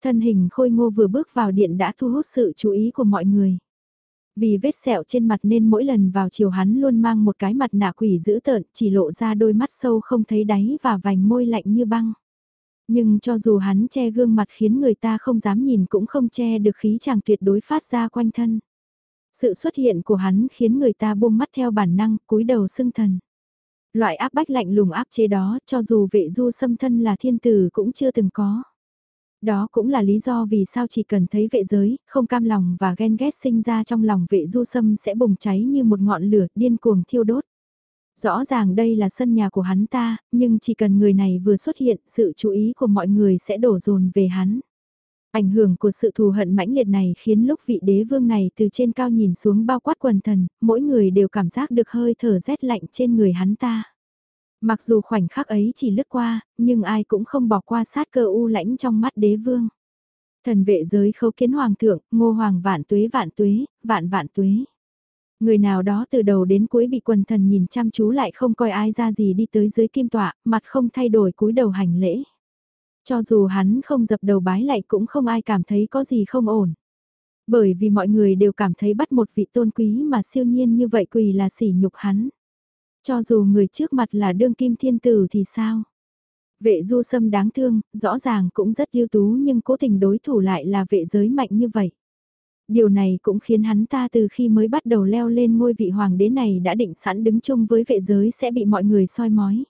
Speaker 1: Thân hình khôi ngô vừa bước vào điện đã thu hút sự chú ý của mọi người. Vì vết sẹo trên mặt nên mỗi lần vào chiều hắn luôn mang một cái mặt nạ quỷ dữ tợn, chỉ lộ ra đôi mắt sâu không thấy đáy và vành môi lạnh như băng. Nhưng cho dù hắn che gương mặt khiến người ta không dám nhìn cũng không che được khí chàng tuyệt đối phát ra quanh thân. Sự xuất hiện của hắn khiến người ta buông mắt theo bản năng, cúi đầu xưng thần. Loại áp bách lạnh lùng áp chế đó cho dù vệ du xâm thân là thiên tử cũng chưa từng có. Đó cũng là lý do vì sao chỉ cần thấy vệ giới, không cam lòng và ghen ghét sinh ra trong lòng vệ du sâm sẽ bùng cháy như một ngọn lửa điên cuồng thiêu đốt. Rõ ràng đây là sân nhà của hắn ta, nhưng chỉ cần người này vừa xuất hiện, sự chú ý của mọi người sẽ đổ dồn về hắn. Ảnh hưởng của sự thù hận mãnh liệt này khiến lúc vị đế vương này từ trên cao nhìn xuống bao quát quần thần, mỗi người đều cảm giác được hơi thở rét lạnh trên người hắn ta. Mặc dù khoảnh khắc ấy chỉ lướt qua, nhưng ai cũng không bỏ qua sát cơ u lãnh trong mắt đế vương. Thần vệ giới khấu kiến hoàng thượng, ngô hoàng vạn tuế vạn tuế, vạn vạn tuế. Người nào đó từ đầu đến cuối bị quần thần nhìn chăm chú lại không coi ai ra gì đi tới dưới kim tọa, mặt không thay đổi cúi đầu hành lễ. Cho dù hắn không dập đầu bái lại cũng không ai cảm thấy có gì không ổn. Bởi vì mọi người đều cảm thấy bắt một vị tôn quý mà siêu nhiên như vậy quỳ là sỉ nhục hắn. Cho dù người trước mặt là đương kim thiên tử thì sao? Vệ du sâm đáng thương, rõ ràng cũng rất ưu tú nhưng cố tình đối thủ lại là vệ giới mạnh như vậy. Điều này cũng khiến hắn ta từ khi mới bắt đầu leo lên ngôi vị hoàng đế này đã định sẵn đứng chung với vệ giới sẽ bị mọi người soi mói.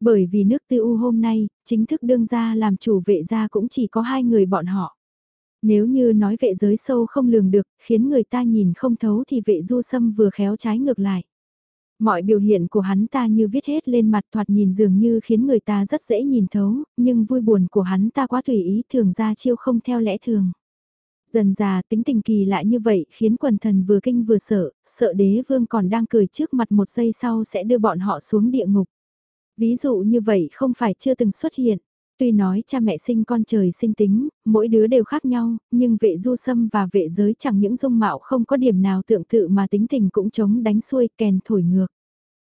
Speaker 1: Bởi vì nước tư u hôm nay, chính thức đương ra làm chủ vệ gia cũng chỉ có hai người bọn họ. Nếu như nói vệ giới sâu không lường được, khiến người ta nhìn không thấu thì vệ du sâm vừa khéo trái ngược lại. Mọi biểu hiện của hắn ta như viết hết lên mặt thoạt nhìn dường như khiến người ta rất dễ nhìn thấu, nhưng vui buồn của hắn ta quá tùy ý thường ra chiêu không theo lẽ thường. Dần già tính tình kỳ lạ như vậy khiến quần thần vừa kinh vừa sợ, sợ đế vương còn đang cười trước mặt một giây sau sẽ đưa bọn họ xuống địa ngục. Ví dụ như vậy không phải chưa từng xuất hiện. Tuy nói cha mẹ sinh con trời sinh tính, mỗi đứa đều khác nhau, nhưng vệ du sâm và vệ giới chẳng những dung mạo không có điểm nào tượng tự mà tính tình cũng chống đánh xuôi kèn thổi ngược.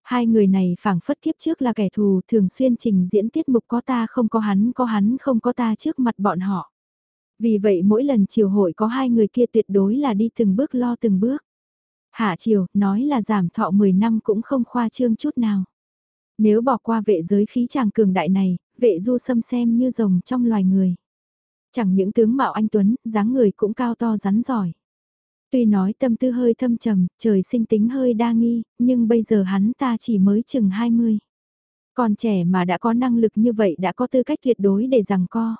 Speaker 1: Hai người này phảng phất kiếp trước là kẻ thù thường xuyên trình diễn tiết mục có ta không có hắn có hắn không có ta trước mặt bọn họ. Vì vậy mỗi lần chiều hội có hai người kia tuyệt đối là đi từng bước lo từng bước. Hạ chiều, nói là giảm thọ 10 năm cũng không khoa trương chút nào. Nếu bỏ qua vệ giới khí chàng cường đại này, vệ du Sâm xem như rồng trong loài người. Chẳng những tướng mạo anh Tuấn, dáng người cũng cao to rắn giỏi. Tuy nói tâm tư hơi thâm trầm, trời sinh tính hơi đa nghi, nhưng bây giờ hắn ta chỉ mới chừng 20. Còn trẻ mà đã có năng lực như vậy đã có tư cách tuyệt đối để rằng co.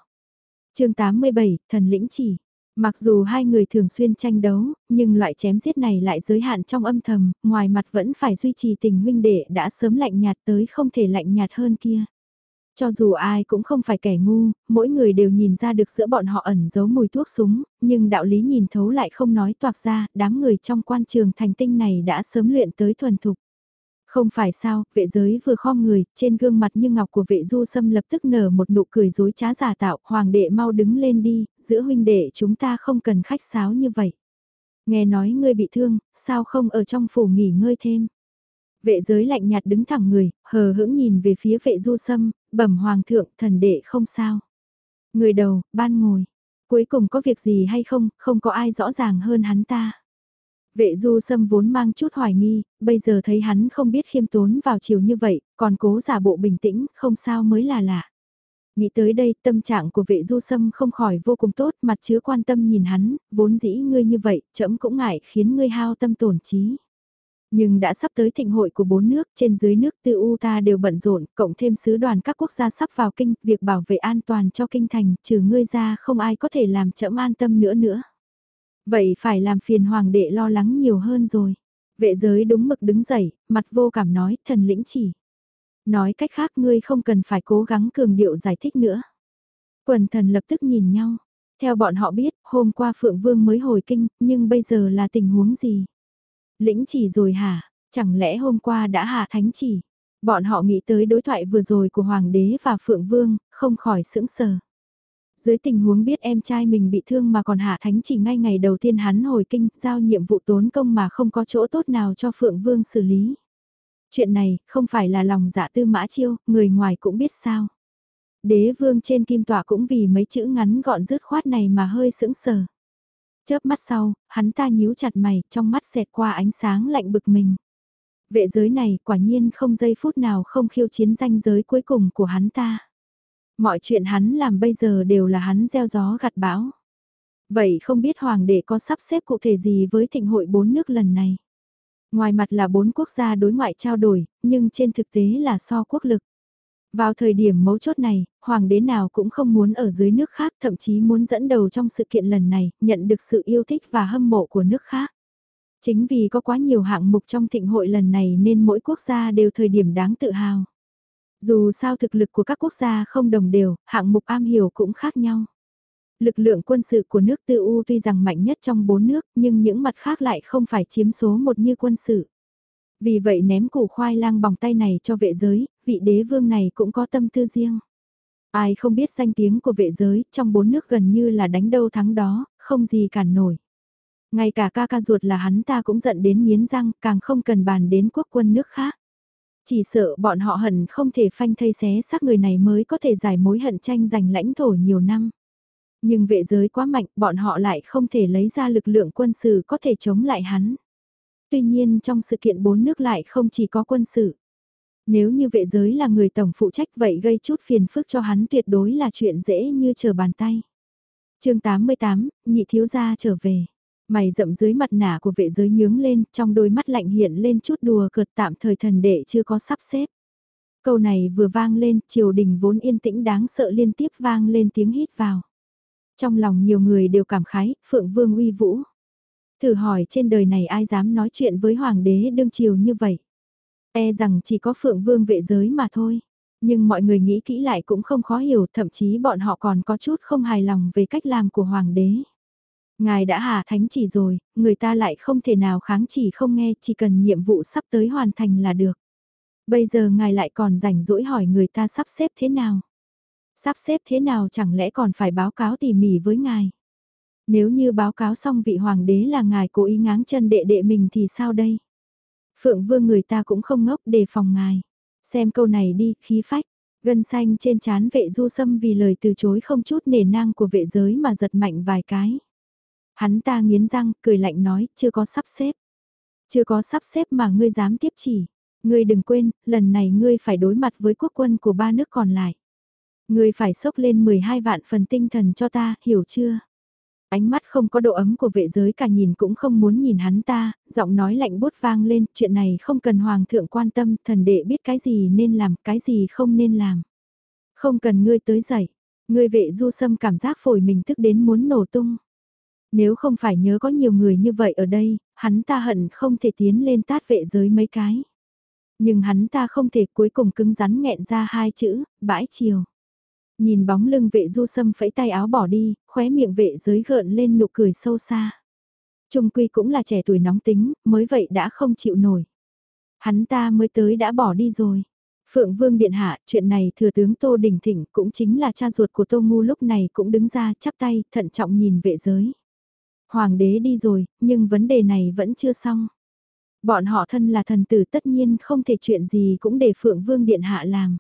Speaker 1: chương 87, thần lĩnh chỉ. Mặc dù hai người thường xuyên tranh đấu, nhưng loại chém giết này lại giới hạn trong âm thầm, ngoài mặt vẫn phải duy trì tình huynh đệ đã sớm lạnh nhạt tới không thể lạnh nhạt hơn kia. Cho dù ai cũng không phải kẻ ngu, mỗi người đều nhìn ra được giữa bọn họ ẩn giấu mùi thuốc súng, nhưng đạo lý nhìn thấu lại không nói toạc ra, đám người trong quan trường thành tinh này đã sớm luyện tới thuần thục. Không phải sao, vệ giới vừa khom người, trên gương mặt như ngọc của vệ du sâm lập tức nở một nụ cười dối trá giả tạo, hoàng đệ mau đứng lên đi, giữa huynh đệ chúng ta không cần khách sáo như vậy. Nghe nói ngươi bị thương, sao không ở trong phủ nghỉ ngơi thêm. Vệ giới lạnh nhạt đứng thẳng người, hờ hững nhìn về phía vệ du sâm, bẩm hoàng thượng, thần đệ không sao. Người đầu, ban ngồi. Cuối cùng có việc gì hay không, không có ai rõ ràng hơn hắn ta. Vệ du sâm vốn mang chút hoài nghi, bây giờ thấy hắn không biết khiêm tốn vào chiều như vậy, còn cố giả bộ bình tĩnh, không sao mới là lạ. Nghĩ tới đây, tâm trạng của vệ du sâm không khỏi vô cùng tốt, mặt chứa quan tâm nhìn hắn, vốn dĩ ngươi như vậy, chậm cũng ngại khiến ngươi hao tâm tổn trí. Nhưng đã sắp tới thịnh hội của bốn nước, trên dưới nước tư U ta đều bận rộn, cộng thêm sứ đoàn các quốc gia sắp vào kinh, việc bảo vệ an toàn cho kinh thành, trừ ngươi ra không ai có thể làm chậm an tâm nữa nữa. Vậy phải làm phiền hoàng đệ lo lắng nhiều hơn rồi. Vệ giới đúng mực đứng dậy, mặt vô cảm nói, thần lĩnh chỉ. Nói cách khác ngươi không cần phải cố gắng cường điệu giải thích nữa. Quần thần lập tức nhìn nhau. Theo bọn họ biết, hôm qua Phượng Vương mới hồi kinh, nhưng bây giờ là tình huống gì? Lĩnh chỉ rồi hả? Chẳng lẽ hôm qua đã hạ thánh chỉ? Bọn họ nghĩ tới đối thoại vừa rồi của Hoàng đế và Phượng Vương, không khỏi sững sờ. Dưới tình huống biết em trai mình bị thương mà còn hạ thánh chỉ ngay ngày đầu tiên hắn hồi kinh, giao nhiệm vụ tốn công mà không có chỗ tốt nào cho Phượng Vương xử lý. Chuyện này không phải là lòng dạ tư mã chiêu, người ngoài cũng biết sao. Đế vương trên kim tọa cũng vì mấy chữ ngắn gọn dứt khoát này mà hơi sững sờ. Chớp mắt sau, hắn ta nhíu chặt mày, trong mắt xẹt qua ánh sáng lạnh bực mình. Vệ giới này quả nhiên không giây phút nào không khiêu chiến danh giới cuối cùng của hắn ta. Mọi chuyện hắn làm bây giờ đều là hắn gieo gió gặt bão. Vậy không biết hoàng đệ có sắp xếp cụ thể gì với thịnh hội bốn nước lần này? Ngoài mặt là bốn quốc gia đối ngoại trao đổi, nhưng trên thực tế là so quốc lực. Vào thời điểm mấu chốt này, hoàng đế nào cũng không muốn ở dưới nước khác, thậm chí muốn dẫn đầu trong sự kiện lần này, nhận được sự yêu thích và hâm mộ của nước khác. Chính vì có quá nhiều hạng mục trong thịnh hội lần này nên mỗi quốc gia đều thời điểm đáng tự hào. Dù sao thực lực của các quốc gia không đồng đều, hạng mục am hiểu cũng khác nhau. Lực lượng quân sự của nước tư U tuy rằng mạnh nhất trong bốn nước nhưng những mặt khác lại không phải chiếm số một như quân sự. Vì vậy ném củ khoai lang bỏng tay này cho vệ giới, vị đế vương này cũng có tâm tư riêng. Ai không biết danh tiếng của vệ giới, trong bốn nước gần như là đánh đâu thắng đó, không gì cản nổi. Ngay cả ca ca ruột là hắn ta cũng giận đến miến răng, càng không cần bàn đến quốc quân nước khác. Chỉ sợ bọn họ hận không thể phanh thây xé xác người này mới có thể giải mối hận tranh giành lãnh thổ nhiều năm. Nhưng vệ giới quá mạnh, bọn họ lại không thể lấy ra lực lượng quân sự có thể chống lại hắn. Tuy nhiên trong sự kiện bốn nước lại không chỉ có quân sự. Nếu như vệ giới là người tổng phụ trách vậy gây chút phiền phức cho hắn tuyệt đối là chuyện dễ như chờ bàn tay. chương 88, nhị thiếu gia trở về. Mày rậm dưới mặt nạ của vệ giới nhướng lên, trong đôi mắt lạnh hiện lên chút đùa cợt tạm thời thần đệ chưa có sắp xếp. Câu này vừa vang lên, triều đình vốn yên tĩnh đáng sợ liên tiếp vang lên tiếng hít vào. Trong lòng nhiều người đều cảm khái, Phượng Vương uy vũ. Thử hỏi trên đời này ai dám nói chuyện với Hoàng đế đương triều như vậy. E rằng chỉ có Phượng Vương vệ giới mà thôi. Nhưng mọi người nghĩ kỹ lại cũng không khó hiểu, thậm chí bọn họ còn có chút không hài lòng về cách làm của Hoàng đế. Ngài đã hạ thánh chỉ rồi, người ta lại không thể nào kháng chỉ không nghe, chỉ cần nhiệm vụ sắp tới hoàn thành là được. Bây giờ ngài lại còn rảnh rỗi hỏi người ta sắp xếp thế nào. Sắp xếp thế nào chẳng lẽ còn phải báo cáo tỉ mỉ với ngài. Nếu như báo cáo xong vị hoàng đế là ngài cố ý ngáng chân đệ đệ mình thì sao đây? Phượng vương người ta cũng không ngốc đề phòng ngài. Xem câu này đi, khí phách. Gân xanh trên chán vệ du sâm vì lời từ chối không chút nề nang của vệ giới mà giật mạnh vài cái. Hắn ta nghiến răng, cười lạnh nói, chưa có sắp xếp. Chưa có sắp xếp mà ngươi dám tiếp chỉ. Ngươi đừng quên, lần này ngươi phải đối mặt với quốc quân của ba nước còn lại. Ngươi phải sốc lên 12 vạn phần tinh thần cho ta, hiểu chưa? Ánh mắt không có độ ấm của vệ giới cả nhìn cũng không muốn nhìn hắn ta, giọng nói lạnh bút vang lên, chuyện này không cần hoàng thượng quan tâm, thần đệ biết cái gì nên làm, cái gì không nên làm. Không cần ngươi tới dậy, ngươi vệ du sâm cảm giác phổi mình tức đến muốn nổ tung. Nếu không phải nhớ có nhiều người như vậy ở đây, hắn ta hận không thể tiến lên tát vệ giới mấy cái. Nhưng hắn ta không thể cuối cùng cứng rắn nghẹn ra hai chữ, bãi chiều. Nhìn bóng lưng vệ du sâm phẫy tay áo bỏ đi, khóe miệng vệ giới gợn lên nụ cười sâu xa. Trung quy cũng là trẻ tuổi nóng tính, mới vậy đã không chịu nổi. Hắn ta mới tới đã bỏ đi rồi. Phượng Vương Điện Hạ, chuyện này thừa tướng Tô Đình Thịnh cũng chính là cha ruột của Tô Ngu lúc này cũng đứng ra chắp tay, thận trọng nhìn vệ giới. Hoàng đế đi rồi, nhưng vấn đề này vẫn chưa xong. Bọn họ thân là thần tử tất nhiên không thể chuyện gì cũng để Phượng Vương Điện Hạ làm.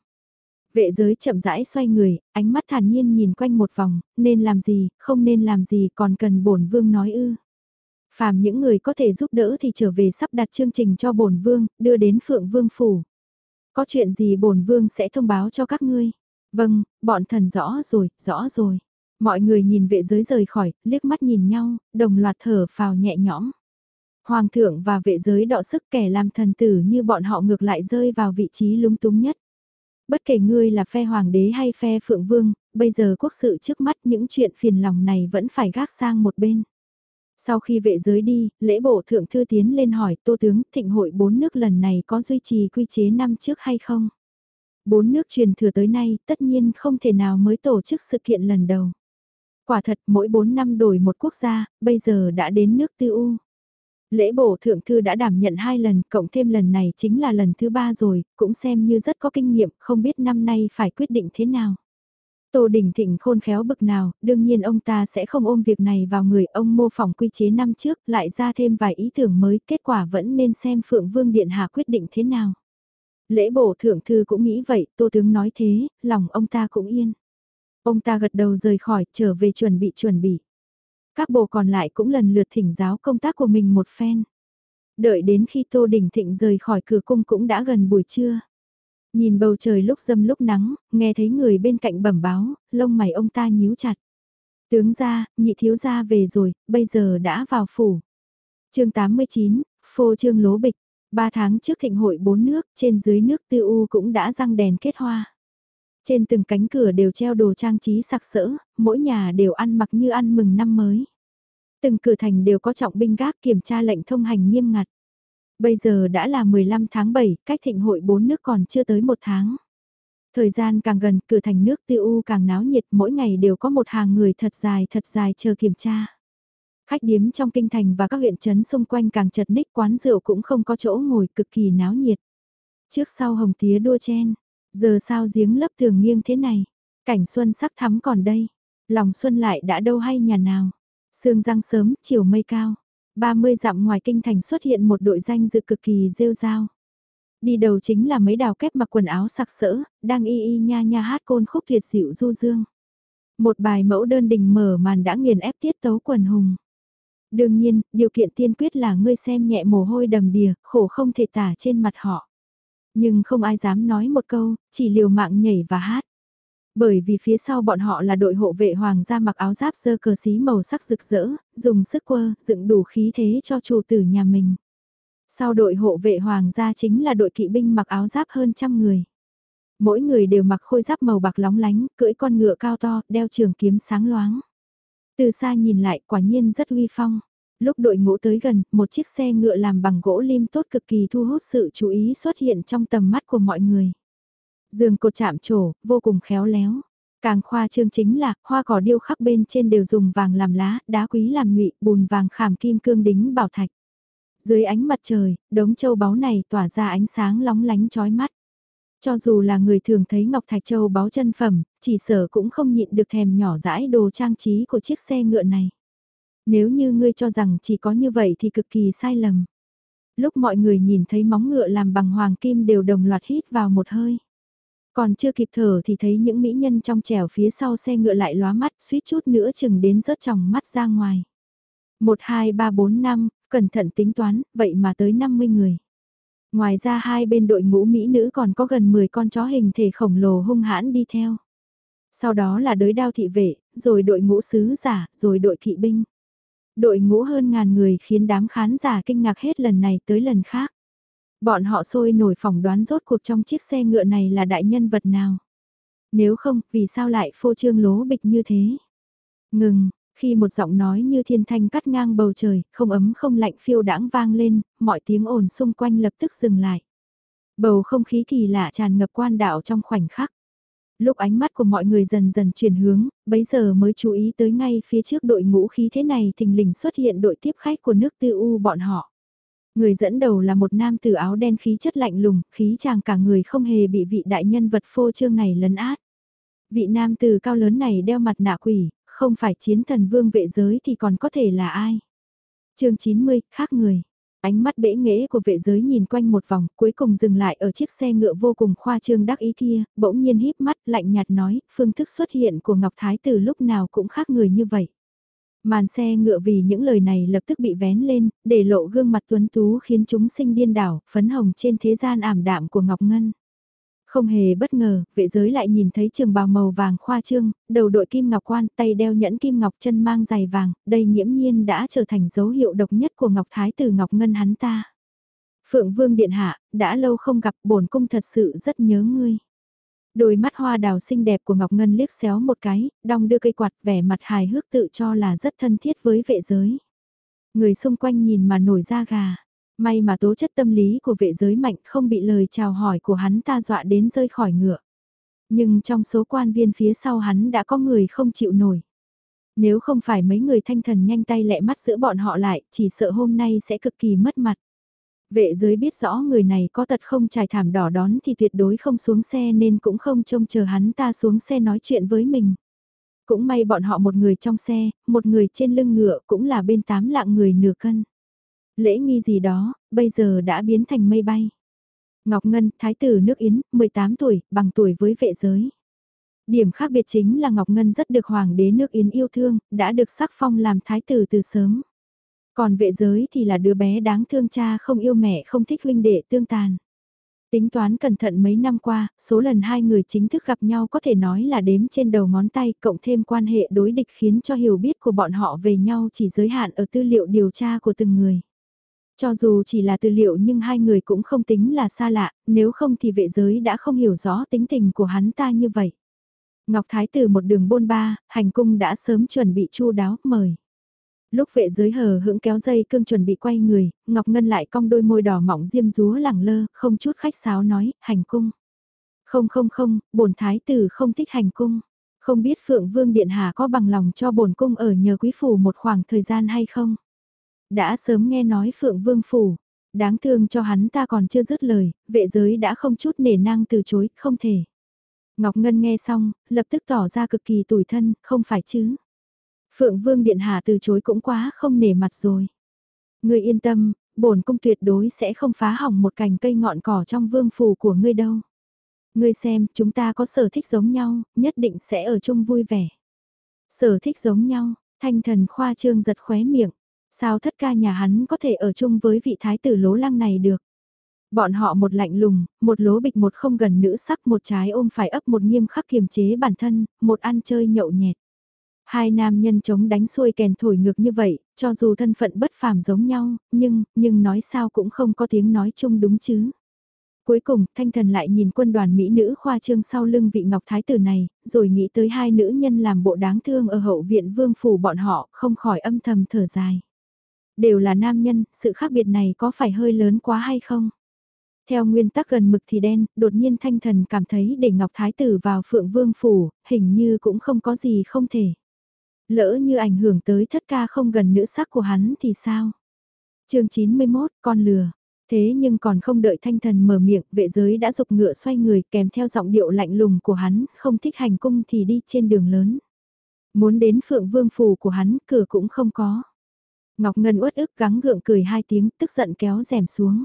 Speaker 1: Vệ giới chậm rãi xoay người, ánh mắt thản nhiên nhìn quanh một vòng, nên làm gì, không nên làm gì còn cần bổn vương nói ư. Phàm những người có thể giúp đỡ thì trở về sắp đặt chương trình cho bổn vương, đưa đến Phượng Vương Phủ. Có chuyện gì bổn vương sẽ thông báo cho các ngươi. Vâng, bọn thần rõ rồi, rõ rồi. Mọi người nhìn vệ giới rời khỏi, liếc mắt nhìn nhau, đồng loạt thở phào nhẹ nhõm. Hoàng thượng và vệ giới đọ sức kẻ làm thần tử như bọn họ ngược lại rơi vào vị trí lúng túng nhất. Bất kể ngươi là phe hoàng đế hay phe phượng vương, bây giờ quốc sự trước mắt những chuyện phiền lòng này vẫn phải gác sang một bên. Sau khi vệ giới đi, lễ bộ thượng thư tiến lên hỏi tô tướng thịnh hội bốn nước lần này có duy trì quy chế năm trước hay không? Bốn nước truyền thừa tới nay tất nhiên không thể nào mới tổ chức sự kiện lần đầu. Quả thật mỗi bốn năm đổi một quốc gia, bây giờ đã đến nước tư u. Lễ bổ thượng thư đã đảm nhận hai lần, cộng thêm lần này chính là lần thứ ba rồi, cũng xem như rất có kinh nghiệm, không biết năm nay phải quyết định thế nào. Tô Đình Thịnh khôn khéo bực nào, đương nhiên ông ta sẽ không ôm việc này vào người ông mô phỏng quy chế năm trước, lại ra thêm vài ý tưởng mới, kết quả vẫn nên xem Phượng Vương Điện Hạ quyết định thế nào. Lễ bổ thượng thư cũng nghĩ vậy, Tô Tướng nói thế, lòng ông ta cũng yên. Ông ta gật đầu rời khỏi, trở về chuẩn bị chuẩn bị. Các bộ còn lại cũng lần lượt thỉnh giáo công tác của mình một phen. Đợi đến khi Tô Đình Thịnh rời khỏi cửa cung cũng đã gần buổi trưa. Nhìn bầu trời lúc dâm lúc nắng, nghe thấy người bên cạnh bẩm báo, lông mày ông ta nhíu chặt. Tướng ra, nhị thiếu gia về rồi, bây giờ đã vào phủ. chương 89, phô trương lố bịch. Ba tháng trước thịnh hội bốn nước, trên dưới nước tư u cũng đã răng đèn kết hoa. Trên từng cánh cửa đều treo đồ trang trí sặc sỡ, mỗi nhà đều ăn mặc như ăn mừng năm mới. Từng cửa thành đều có trọng binh gác kiểm tra lệnh thông hành nghiêm ngặt. Bây giờ đã là 15 tháng 7, cách thịnh hội bốn nước còn chưa tới một tháng. Thời gian càng gần, cửa thành nước tiêu u càng náo nhiệt, mỗi ngày đều có một hàng người thật dài thật dài chờ kiểm tra. Khách điếm trong kinh thành và các huyện trấn xung quanh càng chật ních quán rượu cũng không có chỗ ngồi cực kỳ náo nhiệt. Trước sau hồng tía đua chen, giờ sao giếng lấp tường nghiêng thế này, cảnh xuân sắc thắm còn đây, lòng xuân lại đã đâu hay nhà nào, sương răng sớm, chiều mây cao, 30 dặm ngoài kinh thành xuất hiện một đội danh dự cực kỳ rêu rao. Đi đầu chính là mấy đào kép mặc quần áo sặc sỡ, đang y y nha nha hát côn khúc tuyệt dịu du dương. Một bài mẫu đơn đình mở màn đã nghiền ép tiết tấu quần hùng. Đương nhiên, điều kiện tiên quyết là ngươi xem nhẹ mồ hôi đầm đìa, khổ không thể tả trên mặt họ. Nhưng không ai dám nói một câu, chỉ liều mạng nhảy và hát. Bởi vì phía sau bọn họ là đội hộ vệ hoàng gia mặc áo giáp dơ cờ xí màu sắc rực rỡ, dùng sức quơ, dựng đủ khí thế cho chủ tử nhà mình. Sau đội hộ vệ hoàng gia chính là đội kỵ binh mặc áo giáp hơn trăm người. Mỗi người đều mặc khôi giáp màu bạc lóng lánh, cưỡi con ngựa cao to, đeo trường kiếm sáng loáng. Từ xa nhìn lại quả nhiên rất uy phong. Lúc đội ngũ tới gần, một chiếc xe ngựa làm bằng gỗ lim tốt cực kỳ thu hút sự chú ý xuất hiện trong tầm mắt của mọi người. Giường cột chạm trổ, vô cùng khéo léo. Càng khoa trương chính là, hoa cỏ điêu khắc bên trên đều dùng vàng làm lá, đá quý làm ngụy, bùn vàng khảm kim cương đính bảo thạch. Dưới ánh mặt trời, đống châu báu này tỏa ra ánh sáng lóng lánh chói mắt. Cho dù là người thường thấy Ngọc Thạch Châu báu chân phẩm, chỉ sở cũng không nhịn được thèm nhỏ dãi đồ trang trí của chiếc xe ngựa này. Nếu như ngươi cho rằng chỉ có như vậy thì cực kỳ sai lầm. Lúc mọi người nhìn thấy móng ngựa làm bằng hoàng kim đều đồng loạt hít vào một hơi. Còn chưa kịp thở thì thấy những mỹ nhân trong trẻo phía sau xe ngựa lại lóa mắt suýt chút nữa chừng đến rớt tròng mắt ra ngoài. 1, 2, 3, 4, 5, cẩn thận tính toán, vậy mà tới 50 người. Ngoài ra hai bên đội ngũ Mỹ nữ còn có gần 10 con chó hình thể khổng lồ hung hãn đi theo. Sau đó là đới đao thị vệ, rồi đội ngũ sứ giả, rồi đội kỵ binh. Đội ngũ hơn ngàn người khiến đám khán giả kinh ngạc hết lần này tới lần khác. Bọn họ sôi nổi phỏng đoán rốt cuộc trong chiếc xe ngựa này là đại nhân vật nào. Nếu không, vì sao lại phô trương lố bịch như thế? Ngừng, khi một giọng nói như thiên thanh cắt ngang bầu trời, không ấm không lạnh phiêu đãng vang lên, mọi tiếng ồn xung quanh lập tức dừng lại. Bầu không khí kỳ lạ tràn ngập quan đạo trong khoảnh khắc. Lúc ánh mắt của mọi người dần dần chuyển hướng, bấy giờ mới chú ý tới ngay phía trước đội ngũ khí thế này thình lình xuất hiện đội tiếp khách của nước tư u bọn họ. Người dẫn đầu là một nam tử áo đen khí chất lạnh lùng, khí chàng cả người không hề bị vị đại nhân vật phô trương này lấn át. Vị nam tử cao lớn này đeo mặt nạ quỷ, không phải chiến thần vương vệ giới thì còn có thể là ai. chương 90, khác người. Ánh mắt bể nghễ của vệ giới nhìn quanh một vòng, cuối cùng dừng lại ở chiếc xe ngựa vô cùng khoa trương đắc ý kia, bỗng nhiên híp mắt lạnh nhạt nói, phương thức xuất hiện của Ngọc Thái từ lúc nào cũng khác người như vậy. Màn xe ngựa vì những lời này lập tức bị vén lên, để lộ gương mặt tuấn tú khiến chúng sinh điên đảo, phấn hồng trên thế gian ảm đạm của Ngọc Ngân. Không hề bất ngờ, vệ giới lại nhìn thấy trường bào màu vàng khoa trương, đầu đội kim ngọc quan, tay đeo nhẫn kim ngọc chân mang giày vàng, đây nghiễm nhiên đã trở thành dấu hiệu độc nhất của Ngọc Thái tử Ngọc Ngân hắn ta. Phượng Vương Điện Hạ, đã lâu không gặp bổn cung thật sự rất nhớ ngươi. Đôi mắt hoa đào xinh đẹp của Ngọc Ngân liếc xéo một cái, đong đưa cây quạt vẻ mặt hài hước tự cho là rất thân thiết với vệ giới. Người xung quanh nhìn mà nổi da gà. May mà tố chất tâm lý của vệ giới mạnh không bị lời chào hỏi của hắn ta dọa đến rơi khỏi ngựa. Nhưng trong số quan viên phía sau hắn đã có người không chịu nổi. Nếu không phải mấy người thanh thần nhanh tay lẹ mắt giữa bọn họ lại, chỉ sợ hôm nay sẽ cực kỳ mất mặt. Vệ giới biết rõ người này có tật không trải thảm đỏ đón thì tuyệt đối không xuống xe nên cũng không trông chờ hắn ta xuống xe nói chuyện với mình. Cũng may bọn họ một người trong xe, một người trên lưng ngựa cũng là bên tám lạng người nửa cân. Lễ nghi gì đó, bây giờ đã biến thành mây bay. Ngọc Ngân, Thái tử nước Yến, 18 tuổi, bằng tuổi với vệ giới. Điểm khác biệt chính là Ngọc Ngân rất được Hoàng đế nước Yến yêu thương, đã được sắc phong làm Thái tử từ sớm. Còn vệ giới thì là đứa bé đáng thương cha không yêu mẹ không thích huynh đệ tương tàn. Tính toán cẩn thận mấy năm qua, số lần hai người chính thức gặp nhau có thể nói là đếm trên đầu ngón tay cộng thêm quan hệ đối địch khiến cho hiểu biết của bọn họ về nhau chỉ giới hạn ở tư liệu điều tra của từng người. Cho dù chỉ là tư liệu nhưng hai người cũng không tính là xa lạ, nếu không thì vệ giới đã không hiểu rõ tính tình của hắn ta như vậy. Ngọc Thái từ một đường bôn ba, hành cung đã sớm chuẩn bị chu đáo, mời. Lúc vệ giới hờ hững kéo dây cương chuẩn bị quay người, Ngọc Ngân lại cong đôi môi đỏ mỏng diêm rúa lẳng lơ, không chút khách sáo nói, hành cung. Không không không, bổn thái tử không thích hành cung. Không biết Phượng Vương Điện Hà có bằng lòng cho bổn cung ở nhờ quý phủ một khoảng thời gian hay không? Đã sớm nghe nói Phượng Vương Phủ, đáng thương cho hắn ta còn chưa dứt lời, vệ giới đã không chút nể năng từ chối, không thể. Ngọc Ngân nghe xong, lập tức tỏ ra cực kỳ tủi thân, không phải chứ. Phượng Vương Điện Hạ từ chối cũng quá không nể mặt rồi. Ngươi yên tâm, bổn cung tuyệt đối sẽ không phá hỏng một cành cây ngọn cỏ trong vương phủ của ngươi đâu. Ngươi xem, chúng ta có sở thích giống nhau, nhất định sẽ ở chung vui vẻ. Sở thích giống nhau, thanh thần khoa trương giật khóe miệng. Sao thất ca nhà hắn có thể ở chung với vị thái tử lố lăng này được? Bọn họ một lạnh lùng, một lố bịch một không gần nữ sắc một trái ôm phải ấp một nghiêm khắc kiềm chế bản thân, một ăn chơi nhậu nhẹt. Hai nam nhân chống đánh xuôi kèn thổi ngược như vậy, cho dù thân phận bất phàm giống nhau, nhưng, nhưng nói sao cũng không có tiếng nói chung đúng chứ. Cuối cùng, thanh thần lại nhìn quân đoàn Mỹ nữ khoa trương sau lưng vị ngọc thái tử này, rồi nghĩ tới hai nữ nhân làm bộ đáng thương ở hậu viện vương phủ bọn họ, không khỏi âm thầm thở dài. Đều là nam nhân, sự khác biệt này có phải hơi lớn quá hay không? Theo nguyên tắc gần mực thì đen, đột nhiên thanh thần cảm thấy để Ngọc Thái Tử vào Phượng Vương Phủ, hình như cũng không có gì không thể. Lỡ như ảnh hưởng tới thất ca không gần nữ sắc của hắn thì sao? chương 91, con lừa. Thế nhưng còn không đợi thanh thần mở miệng, vệ giới đã dục ngựa xoay người kèm theo giọng điệu lạnh lùng của hắn, không thích hành cung thì đi trên đường lớn. Muốn đến phượng vương phủ của hắn, cửa cũng không có. Ngọc Ngân uất ức gắng gượng cười hai tiếng, tức giận kéo rèm xuống.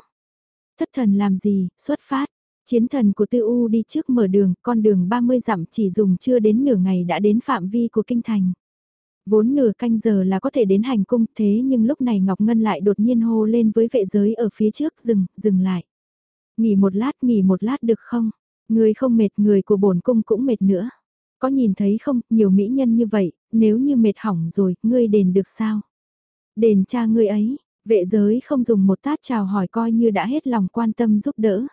Speaker 1: Thất thần làm gì, xuất phát. Chiến thần của tư U đi trước mở đường, con đường 30 dặm chỉ dùng chưa đến nửa ngày đã đến phạm vi của kinh thành. Vốn nửa canh giờ là có thể đến hành cung thế nhưng lúc này Ngọc Ngân lại đột nhiên hô lên với vệ giới ở phía trước dừng, dừng lại. Nghỉ một lát, nghỉ một lát được không? Người không mệt, người của bổn cung cũng mệt nữa. Có nhìn thấy không, nhiều mỹ nhân như vậy, nếu như mệt hỏng rồi, ngươi đền được sao? Đền cha người ấy, vệ giới không dùng một tát chào hỏi coi như đã hết lòng quan tâm giúp đỡ.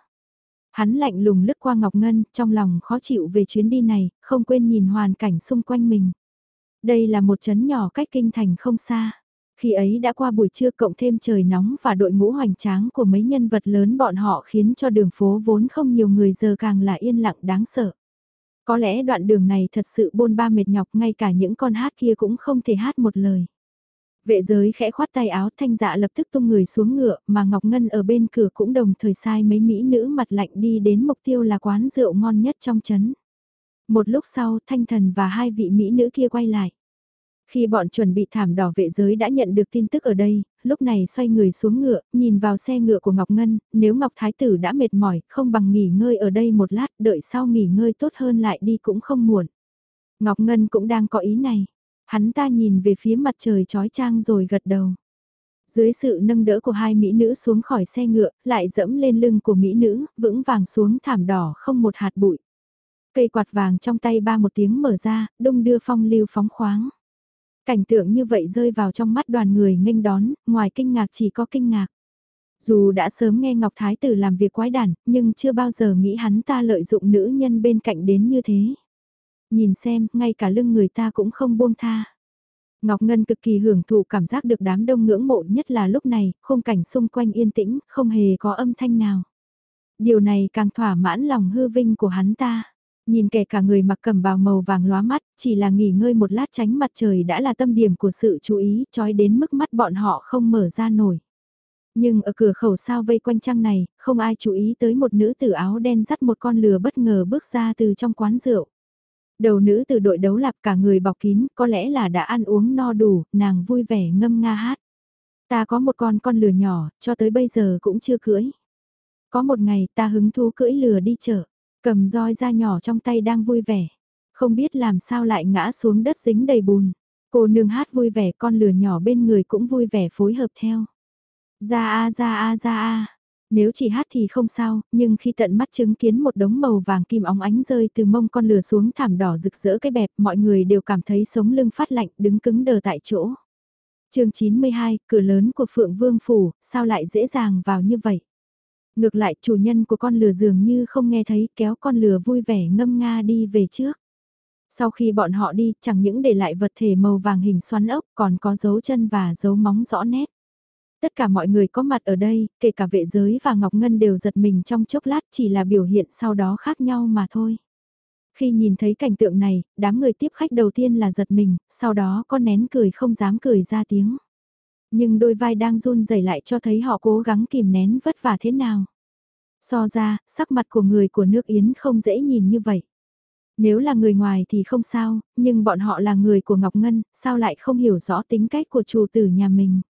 Speaker 1: Hắn lạnh lùng lướt qua Ngọc Ngân, trong lòng khó chịu về chuyến đi này, không quên nhìn hoàn cảnh xung quanh mình. Đây là một trấn nhỏ cách kinh thành không xa. Khi ấy đã qua buổi trưa cộng thêm trời nóng và đội ngũ hoành tráng của mấy nhân vật lớn bọn họ khiến cho đường phố vốn không nhiều người giờ càng là yên lặng đáng sợ. Có lẽ đoạn đường này thật sự bôn ba mệt nhọc ngay cả những con hát kia cũng không thể hát một lời. Vệ giới khẽ khoát tay áo thanh dạ lập tức tung người xuống ngựa mà Ngọc Ngân ở bên cửa cũng đồng thời sai mấy mỹ nữ mặt lạnh đi đến mục tiêu là quán rượu ngon nhất trong chấn. Một lúc sau thanh thần và hai vị mỹ nữ kia quay lại. Khi bọn chuẩn bị thảm đỏ vệ giới đã nhận được tin tức ở đây, lúc này xoay người xuống ngựa, nhìn vào xe ngựa của Ngọc Ngân, nếu Ngọc Thái Tử đã mệt mỏi, không bằng nghỉ ngơi ở đây một lát, đợi sau nghỉ ngơi tốt hơn lại đi cũng không muộn. Ngọc Ngân cũng đang có ý này. Hắn ta nhìn về phía mặt trời trói trang rồi gật đầu. Dưới sự nâng đỡ của hai mỹ nữ xuống khỏi xe ngựa, lại dẫm lên lưng của mỹ nữ, vững vàng xuống thảm đỏ không một hạt bụi. Cây quạt vàng trong tay ba một tiếng mở ra, đông đưa phong lưu phóng khoáng. Cảnh tượng như vậy rơi vào trong mắt đoàn người nghênh đón, ngoài kinh ngạc chỉ có kinh ngạc. Dù đã sớm nghe Ngọc Thái Tử làm việc quái đản, nhưng chưa bao giờ nghĩ hắn ta lợi dụng nữ nhân bên cạnh đến như thế. Nhìn xem, ngay cả lưng người ta cũng không buông tha. Ngọc Ngân cực kỳ hưởng thụ cảm giác được đám đông ngưỡng mộ nhất là lúc này, khung cảnh xung quanh yên tĩnh, không hề có âm thanh nào. Điều này càng thỏa mãn lòng hư vinh của hắn ta. Nhìn kẻ cả người mặc cầm bào màu vàng lóa mắt, chỉ là nghỉ ngơi một lát tránh mặt trời đã là tâm điểm của sự chú ý, trói đến mức mắt bọn họ không mở ra nổi. Nhưng ở cửa khẩu sao vây quanh trăng này, không ai chú ý tới một nữ tử áo đen dắt một con lừa bất ngờ bước ra từ trong quán rượu. Đầu nữ từ đội đấu lạp cả người bọc kín, có lẽ là đã ăn uống no đủ, nàng vui vẻ ngâm nga hát. Ta có một con con lừa nhỏ, cho tới bây giờ cũng chưa cưỡi. Có một ngày ta hứng thú cưỡi lừa đi chợ, cầm roi da nhỏ trong tay đang vui vẻ. Không biết làm sao lại ngã xuống đất dính đầy bùn. Cô nương hát vui vẻ con lừa nhỏ bên người cũng vui vẻ phối hợp theo. Ra a ra a ra a. Nếu chỉ hát thì không sao, nhưng khi tận mắt chứng kiến một đống màu vàng kim óng ánh rơi từ mông con lừa xuống thảm đỏ rực rỡ cái bẹp, mọi người đều cảm thấy sống lưng phát lạnh, đứng cứng đờ tại chỗ. chương 92, cửa lớn của Phượng Vương Phủ, sao lại dễ dàng vào như vậy? Ngược lại chủ nhân của con lừa dường như không nghe thấy kéo con lừa vui vẻ ngâm nga đi về trước. Sau khi bọn họ đi, chẳng những để lại vật thể màu vàng hình xoắn ốc còn có dấu chân và dấu móng rõ nét. Tất cả mọi người có mặt ở đây, kể cả vệ giới và Ngọc Ngân đều giật mình trong chốc lát chỉ là biểu hiện sau đó khác nhau mà thôi. Khi nhìn thấy cảnh tượng này, đám người tiếp khách đầu tiên là giật mình, sau đó có nén cười không dám cười ra tiếng. Nhưng đôi vai đang run rẩy lại cho thấy họ cố gắng kìm nén vất vả thế nào. So ra, sắc mặt của người của nước Yến không dễ nhìn như vậy. Nếu là người ngoài thì không sao, nhưng bọn họ là người của Ngọc Ngân, sao lại không hiểu rõ tính cách của chủ tử nhà mình.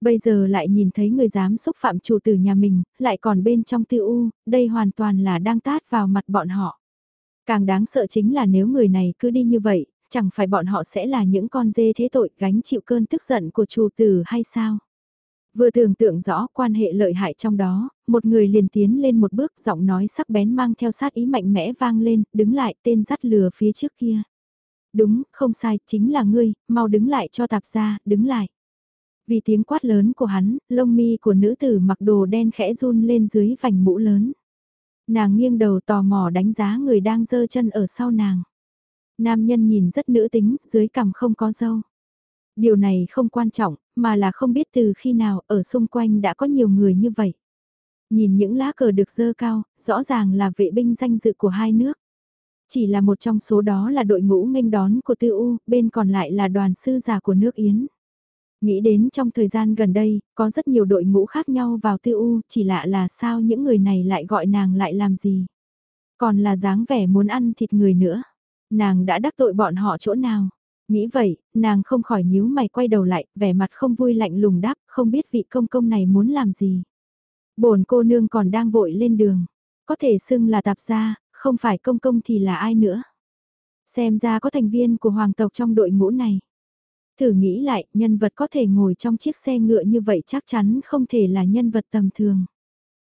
Speaker 1: Bây giờ lại nhìn thấy người dám xúc phạm chủ tử nhà mình, lại còn bên trong tư u, đây hoàn toàn là đang tát vào mặt bọn họ. Càng đáng sợ chính là nếu người này cứ đi như vậy, chẳng phải bọn họ sẽ là những con dê thế tội gánh chịu cơn tức giận của chủ tử hay sao? Vừa tưởng tượng rõ quan hệ lợi hại trong đó, một người liền tiến lên một bước giọng nói sắc bén mang theo sát ý mạnh mẽ vang lên, đứng lại tên dắt lừa phía trước kia. Đúng, không sai, chính là ngươi, mau đứng lại cho tạp ra, đứng lại. Vì tiếng quát lớn của hắn, lông mi của nữ tử mặc đồ đen khẽ run lên dưới vành mũ lớn. Nàng nghiêng đầu tò mò đánh giá người đang dơ chân ở sau nàng. Nam nhân nhìn rất nữ tính, dưới cằm không có dâu. Điều này không quan trọng, mà là không biết từ khi nào ở xung quanh đã có nhiều người như vậy. Nhìn những lá cờ được dơ cao, rõ ràng là vệ binh danh dự của hai nước. Chỉ là một trong số đó là đội ngũ nghênh đón của Tư U, bên còn lại là đoàn sư giả của nước Yến. Nghĩ đến trong thời gian gần đây, có rất nhiều đội ngũ khác nhau vào Tư U, chỉ lạ là sao những người này lại gọi nàng lại làm gì. Còn là dáng vẻ muốn ăn thịt người nữa. Nàng đã đắc tội bọn họ chỗ nào. Nghĩ vậy, nàng không khỏi nhíu mày quay đầu lại, vẻ mặt không vui lạnh lùng đáp, không biết vị công công này muốn làm gì. bổn cô nương còn đang vội lên đường. Có thể xưng là tạp gia, không phải công công thì là ai nữa. Xem ra có thành viên của hoàng tộc trong đội ngũ này. Thử nghĩ lại, nhân vật có thể ngồi trong chiếc xe ngựa như vậy chắc chắn không thể là nhân vật tầm thường.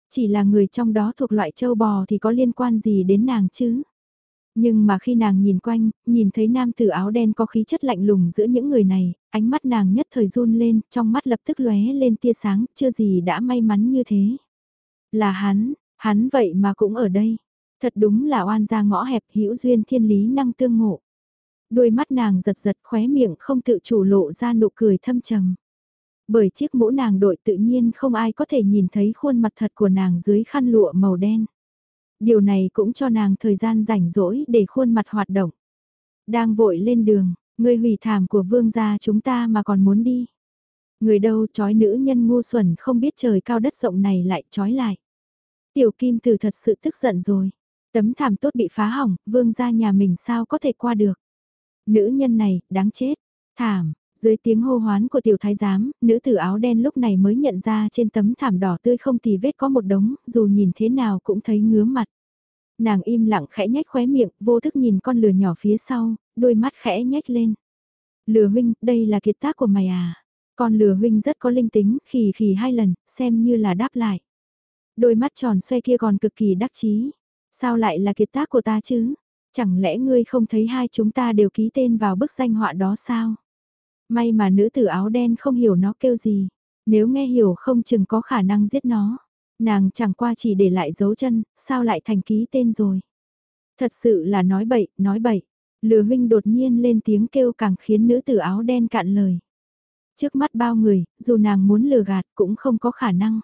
Speaker 1: Chỉ là người trong đó thuộc loại châu bò thì có liên quan gì đến nàng chứ? Nhưng mà khi nàng nhìn quanh, nhìn thấy nam tử áo đen có khí chất lạnh lùng giữa những người này, ánh mắt nàng nhất thời run lên, trong mắt lập tức lóe lên tia sáng, chưa gì đã may mắn như thế. Là hắn, hắn vậy mà cũng ở đây. Thật đúng là oan gia ngõ hẹp hữu duyên thiên lý năng tương ngộ. Đôi mắt nàng giật giật khóe miệng không tự chủ lộ ra nụ cười thâm trầm. Bởi chiếc mũ nàng đội tự nhiên không ai có thể nhìn thấy khuôn mặt thật của nàng dưới khăn lụa màu đen. Điều này cũng cho nàng thời gian rảnh rỗi để khuôn mặt hoạt động. Đang vội lên đường, người hủy thảm của vương gia chúng ta mà còn muốn đi. Người đâu trói nữ nhân ngu xuẩn không biết trời cao đất rộng này lại trói lại. Tiểu kim từ thật sự tức giận rồi. Tấm thảm tốt bị phá hỏng, vương gia nhà mình sao có thể qua được. Nữ nhân này, đáng chết. Thảm, dưới tiếng hô hoán của tiểu thái giám, nữ tử áo đen lúc này mới nhận ra trên tấm thảm đỏ tươi không thì vết có một đống, dù nhìn thế nào cũng thấy ngứa mặt. Nàng im lặng khẽ nhếch khóe miệng, vô thức nhìn con lừa nhỏ phía sau, đôi mắt khẽ nhếch lên. Lừa huynh, đây là kiệt tác của mày à? Con lừa huynh rất có linh tính, khì khì hai lần, xem như là đáp lại. Đôi mắt tròn xoay kia còn cực kỳ đắc chí. Sao lại là kiệt tác của ta chứ? Chẳng lẽ ngươi không thấy hai chúng ta đều ký tên vào bức danh họa đó sao? May mà nữ tử áo đen không hiểu nó kêu gì. Nếu nghe hiểu không chừng có khả năng giết nó. Nàng chẳng qua chỉ để lại dấu chân, sao lại thành ký tên rồi. Thật sự là nói bậy, nói bậy. Lừa huynh đột nhiên lên tiếng kêu càng khiến nữ tử áo đen cạn lời. Trước mắt bao người, dù nàng muốn lừa gạt cũng không có khả năng.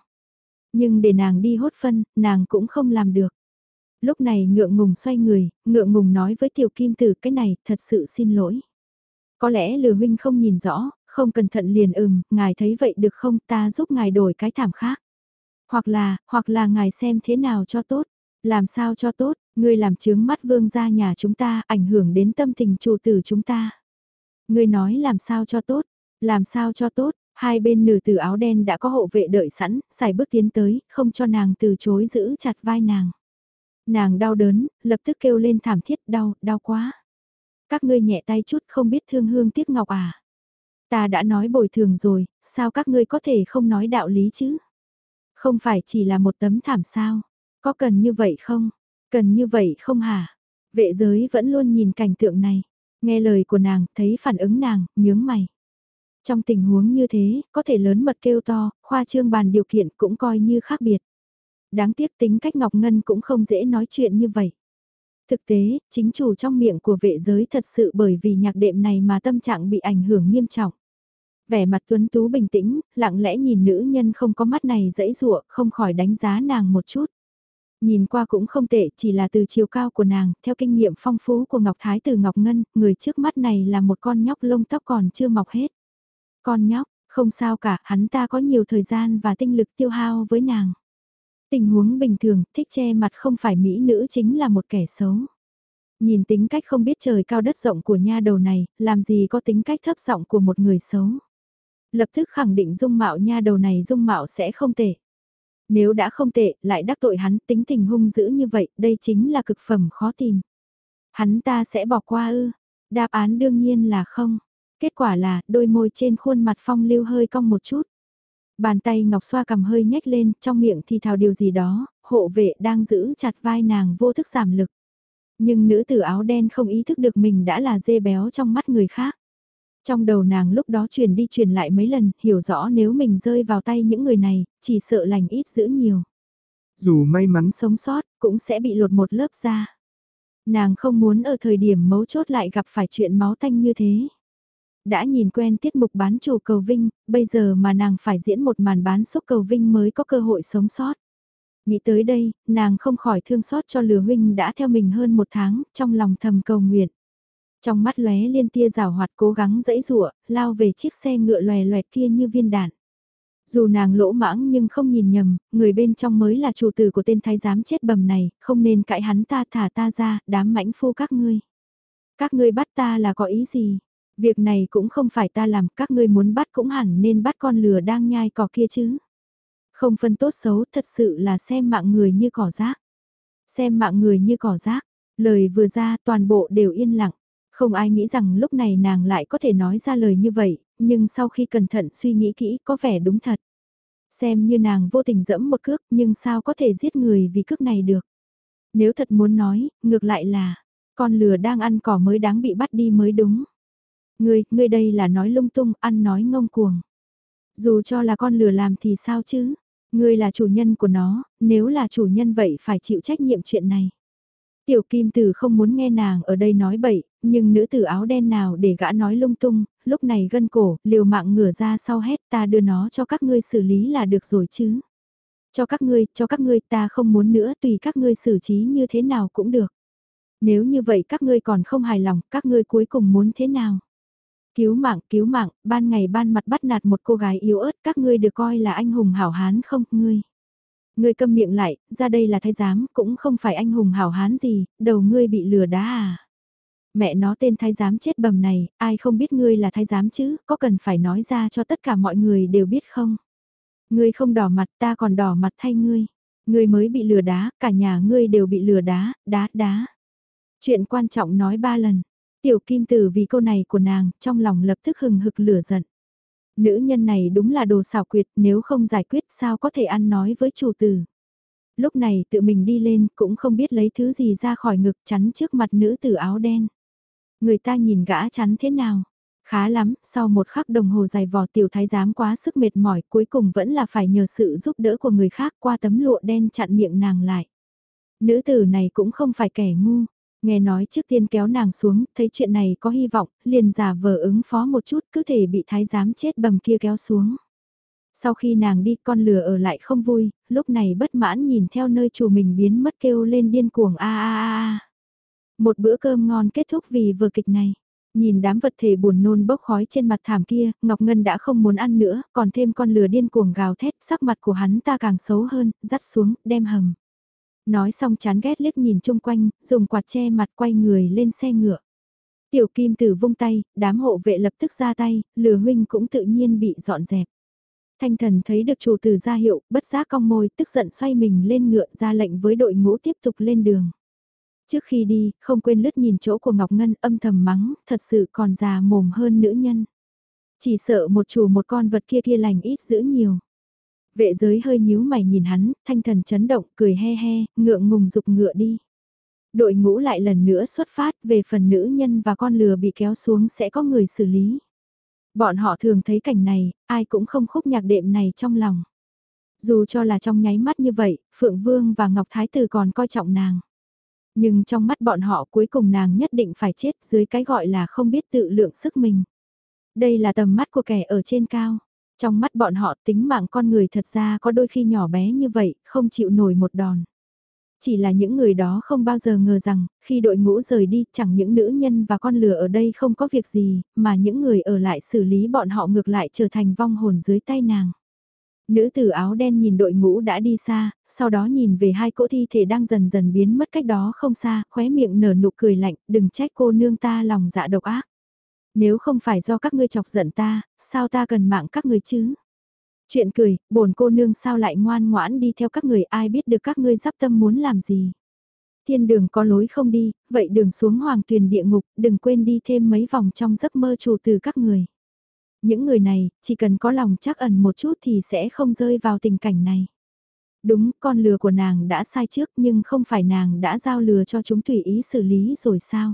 Speaker 1: Nhưng để nàng đi hốt phân, nàng cũng không làm được. Lúc này ngượng ngùng xoay người, ngượng ngùng nói với tiểu kim tử cái này, thật sự xin lỗi. Có lẽ lừa huynh không nhìn rõ, không cẩn thận liền ừm, ngài thấy vậy được không ta giúp ngài đổi cái thảm khác. Hoặc là, hoặc là ngài xem thế nào cho tốt, làm sao cho tốt, ngươi làm chướng mắt vương ra nhà chúng ta, ảnh hưởng đến tâm tình chủ tử chúng ta. Ngươi nói làm sao cho tốt, làm sao cho tốt, hai bên nữ tử áo đen đã có hộ vệ đợi sẵn, xài bước tiến tới, không cho nàng từ chối giữ chặt vai nàng. Nàng đau đớn, lập tức kêu lên thảm thiết đau, đau quá. Các ngươi nhẹ tay chút không biết thương hương tiếc ngọc à. Ta đã nói bồi thường rồi, sao các ngươi có thể không nói đạo lý chứ? Không phải chỉ là một tấm thảm sao? Có cần như vậy không? Cần như vậy không hả? Vệ giới vẫn luôn nhìn cảnh tượng này. Nghe lời của nàng, thấy phản ứng nàng, nhướng mày. Trong tình huống như thế, có thể lớn mật kêu to, khoa trương bàn điều kiện cũng coi như khác biệt. Đáng tiếc tính cách Ngọc Ngân cũng không dễ nói chuyện như vậy. Thực tế, chính chủ trong miệng của vệ giới thật sự bởi vì nhạc đệm này mà tâm trạng bị ảnh hưởng nghiêm trọng. Vẻ mặt tuấn tú bình tĩnh, lặng lẽ nhìn nữ nhân không có mắt này dãy dụa, không khỏi đánh giá nàng một chút. Nhìn qua cũng không tệ, chỉ là từ chiều cao của nàng, theo kinh nghiệm phong phú của Ngọc Thái từ Ngọc Ngân, người trước mắt này là một con nhóc lông tóc còn chưa mọc hết. Con nhóc, không sao cả, hắn ta có nhiều thời gian và tinh lực tiêu hao với nàng. Tình huống bình thường, thích che mặt không phải mỹ nữ chính là một kẻ xấu. Nhìn tính cách không biết trời cao đất rộng của nha đầu này, làm gì có tính cách thấp giọng của một người xấu. Lập tức khẳng định dung mạo nha đầu này dung mạo sẽ không tệ. Nếu đã không tệ, lại đắc tội hắn tính tình hung dữ như vậy, đây chính là cực phẩm khó tìm. Hắn ta sẽ bỏ qua ư? Đáp án đương nhiên là không. Kết quả là, đôi môi trên khuôn mặt phong lưu hơi cong một chút. Bàn tay ngọc xoa cầm hơi nhếch lên, trong miệng thì thào điều gì đó, hộ vệ đang giữ chặt vai nàng vô thức giảm lực. Nhưng nữ tử áo đen không ý thức được mình đã là dê béo trong mắt người khác. Trong đầu nàng lúc đó truyền đi truyền lại mấy lần, hiểu rõ nếu mình rơi vào tay những người này, chỉ sợ lành ít giữ nhiều.
Speaker 2: Dù may mắn
Speaker 1: sống sót, cũng sẽ bị lột một lớp da. Nàng không muốn ở thời điểm mấu chốt lại gặp phải chuyện máu tanh như thế. Đã nhìn quen tiết mục bán chủ cầu vinh, bây giờ mà nàng phải diễn một màn bán xúc cầu vinh mới có cơ hội sống sót. Nghĩ tới đây, nàng không khỏi thương xót cho lừa huynh đã theo mình hơn một tháng, trong lòng thầm cầu nguyện. Trong mắt lóe liên tia rào hoạt cố gắng dẫy rụa, lao về chiếc xe ngựa lòe loẹt kia như viên đạn. Dù nàng lỗ mãng nhưng không nhìn nhầm, người bên trong mới là chủ tử của tên thái giám chết bầm này, không nên cãi hắn ta thả ta ra, đám mãnh phu các ngươi. Các ngươi bắt ta là có ý gì? Việc này cũng không phải ta làm, các ngươi muốn bắt cũng hẳn nên bắt con lừa đang nhai cỏ kia chứ. Không phân tốt xấu, thật sự là xem mạng người như cỏ rác. Xem mạng người như cỏ rác, lời vừa ra toàn bộ đều yên lặng. Không ai nghĩ rằng lúc này nàng lại có thể nói ra lời như vậy, nhưng sau khi cẩn thận suy nghĩ kỹ có vẻ đúng thật. Xem như nàng vô tình dẫm một cước nhưng sao có thể giết người vì cước này được. Nếu thật muốn nói, ngược lại là, con lừa đang ăn cỏ mới đáng bị bắt đi mới đúng. Ngươi, ngươi đây là nói lung tung, ăn nói ngông cuồng. Dù cho là con lừa làm thì sao chứ? Ngươi là chủ nhân của nó, nếu là chủ nhân vậy phải chịu trách nhiệm chuyện này. Tiểu kim tử không muốn nghe nàng ở đây nói bậy, nhưng nữ tử áo đen nào để gã nói lung tung, lúc này gân cổ, liều mạng ngửa ra sau hét ta đưa nó cho các ngươi xử lý là được rồi chứ. Cho các ngươi, cho các ngươi ta không muốn nữa tùy các ngươi xử trí như thế nào cũng được. Nếu như vậy các ngươi còn không hài lòng, các ngươi cuối cùng muốn thế nào? Cứu mạng, cứu mạng, ban ngày ban mặt bắt nạt một cô gái yếu ớt các ngươi được coi là anh hùng hảo hán không, ngươi. Ngươi câm miệng lại, ra đây là thái giám, cũng không phải anh hùng hảo hán gì, đầu ngươi bị lừa đá à. Mẹ nó tên thái giám chết bầm này, ai không biết ngươi là thái giám chứ, có cần phải nói ra cho tất cả mọi người đều biết không? Ngươi không đỏ mặt ta còn đỏ mặt thay ngươi. Ngươi mới bị lừa đá, cả nhà ngươi đều bị lừa đá, đá, đá. Chuyện quan trọng nói ba lần. Tiểu kim tử vì câu này của nàng, trong lòng lập tức hừng hực lửa giận. Nữ nhân này đúng là đồ xảo quyệt, nếu không giải quyết sao có thể ăn nói với chủ tử. Lúc này tự mình đi lên cũng không biết lấy thứ gì ra khỏi ngực chắn trước mặt nữ tử áo đen. Người ta nhìn gã chắn thế nào? Khá lắm, sau một khắc đồng hồ dài vò tiểu thái giám quá sức mệt mỏi cuối cùng vẫn là phải nhờ sự giúp đỡ của người khác qua tấm lụa đen chặn miệng nàng lại. Nữ tử này cũng không phải kẻ ngu, Nghe nói trước tiên kéo nàng xuống, thấy chuyện này có hy vọng, liền giả vờ ứng phó một chút cứ thể bị thái giám chết bầm kia kéo xuống. Sau khi nàng đi con lừa ở lại không vui, lúc này bất mãn nhìn theo nơi chủ mình biến mất kêu lên điên cuồng a a a a. Một bữa cơm ngon kết thúc vì vừa kịch này. Nhìn đám vật thể buồn nôn bốc khói trên mặt thảm kia, Ngọc Ngân đã không muốn ăn nữa, còn thêm con lừa điên cuồng gào thét, sắc mặt của hắn ta càng xấu hơn, dắt xuống, đem hầm. Nói xong chán ghét liếc nhìn chung quanh, dùng quạt che mặt quay người lên xe ngựa. Tiểu kim tử vung tay, đám hộ vệ lập tức ra tay, lừa huynh cũng tự nhiên bị dọn dẹp. Thanh thần thấy được chủ tử ra hiệu, bất giác cong môi, tức giận xoay mình lên ngựa ra lệnh với đội ngũ tiếp tục lên đường. Trước khi đi, không quên lướt nhìn chỗ của Ngọc Ngân âm thầm mắng, thật sự còn già mồm hơn nữ nhân. Chỉ sợ một chủ một con vật kia kia lành ít giữ nhiều. Vệ giới hơi nhíu mày nhìn hắn, thanh thần chấn động, cười he he, ngượng ngùng dục ngựa đi. Đội ngũ lại lần nữa xuất phát về phần nữ nhân và con lừa bị kéo xuống sẽ có người xử lý. Bọn họ thường thấy cảnh này, ai cũng không khúc nhạc đệm này trong lòng. Dù cho là trong nháy mắt như vậy, Phượng Vương và Ngọc Thái Tử còn coi trọng nàng. Nhưng trong mắt bọn họ cuối cùng nàng nhất định phải chết dưới cái gọi là không biết tự lượng sức mình. Đây là tầm mắt của kẻ ở trên cao. Trong mắt bọn họ tính mạng con người thật ra có đôi khi nhỏ bé như vậy, không chịu nổi một đòn. Chỉ là những người đó không bao giờ ngờ rằng, khi đội ngũ rời đi, chẳng những nữ nhân và con lừa ở đây không có việc gì, mà những người ở lại xử lý bọn họ ngược lại trở thành vong hồn dưới tay nàng. Nữ tử áo đen nhìn đội ngũ đã đi xa, sau đó nhìn về hai cỗ thi thể đang dần dần biến mất cách đó không xa, khóe miệng nở nụ cười lạnh, đừng trách cô nương ta lòng dạ độc ác. Nếu không phải do các ngươi chọc giận ta, sao ta cần mạng các ngươi chứ? Chuyện cười, bổn cô nương sao lại ngoan ngoãn đi theo các người ai biết được các ngươi dắp tâm muốn làm gì. Thiên đường có lối không đi, vậy đường xuống hoàng tuyền địa ngục, đừng quên đi thêm mấy vòng trong giấc mơ chủ từ các người. Những người này, chỉ cần có lòng chắc ẩn một chút thì sẽ không rơi vào tình cảnh này. Đúng, con lừa của nàng đã sai trước nhưng không phải nàng đã giao lừa cho chúng tùy ý xử lý rồi sao?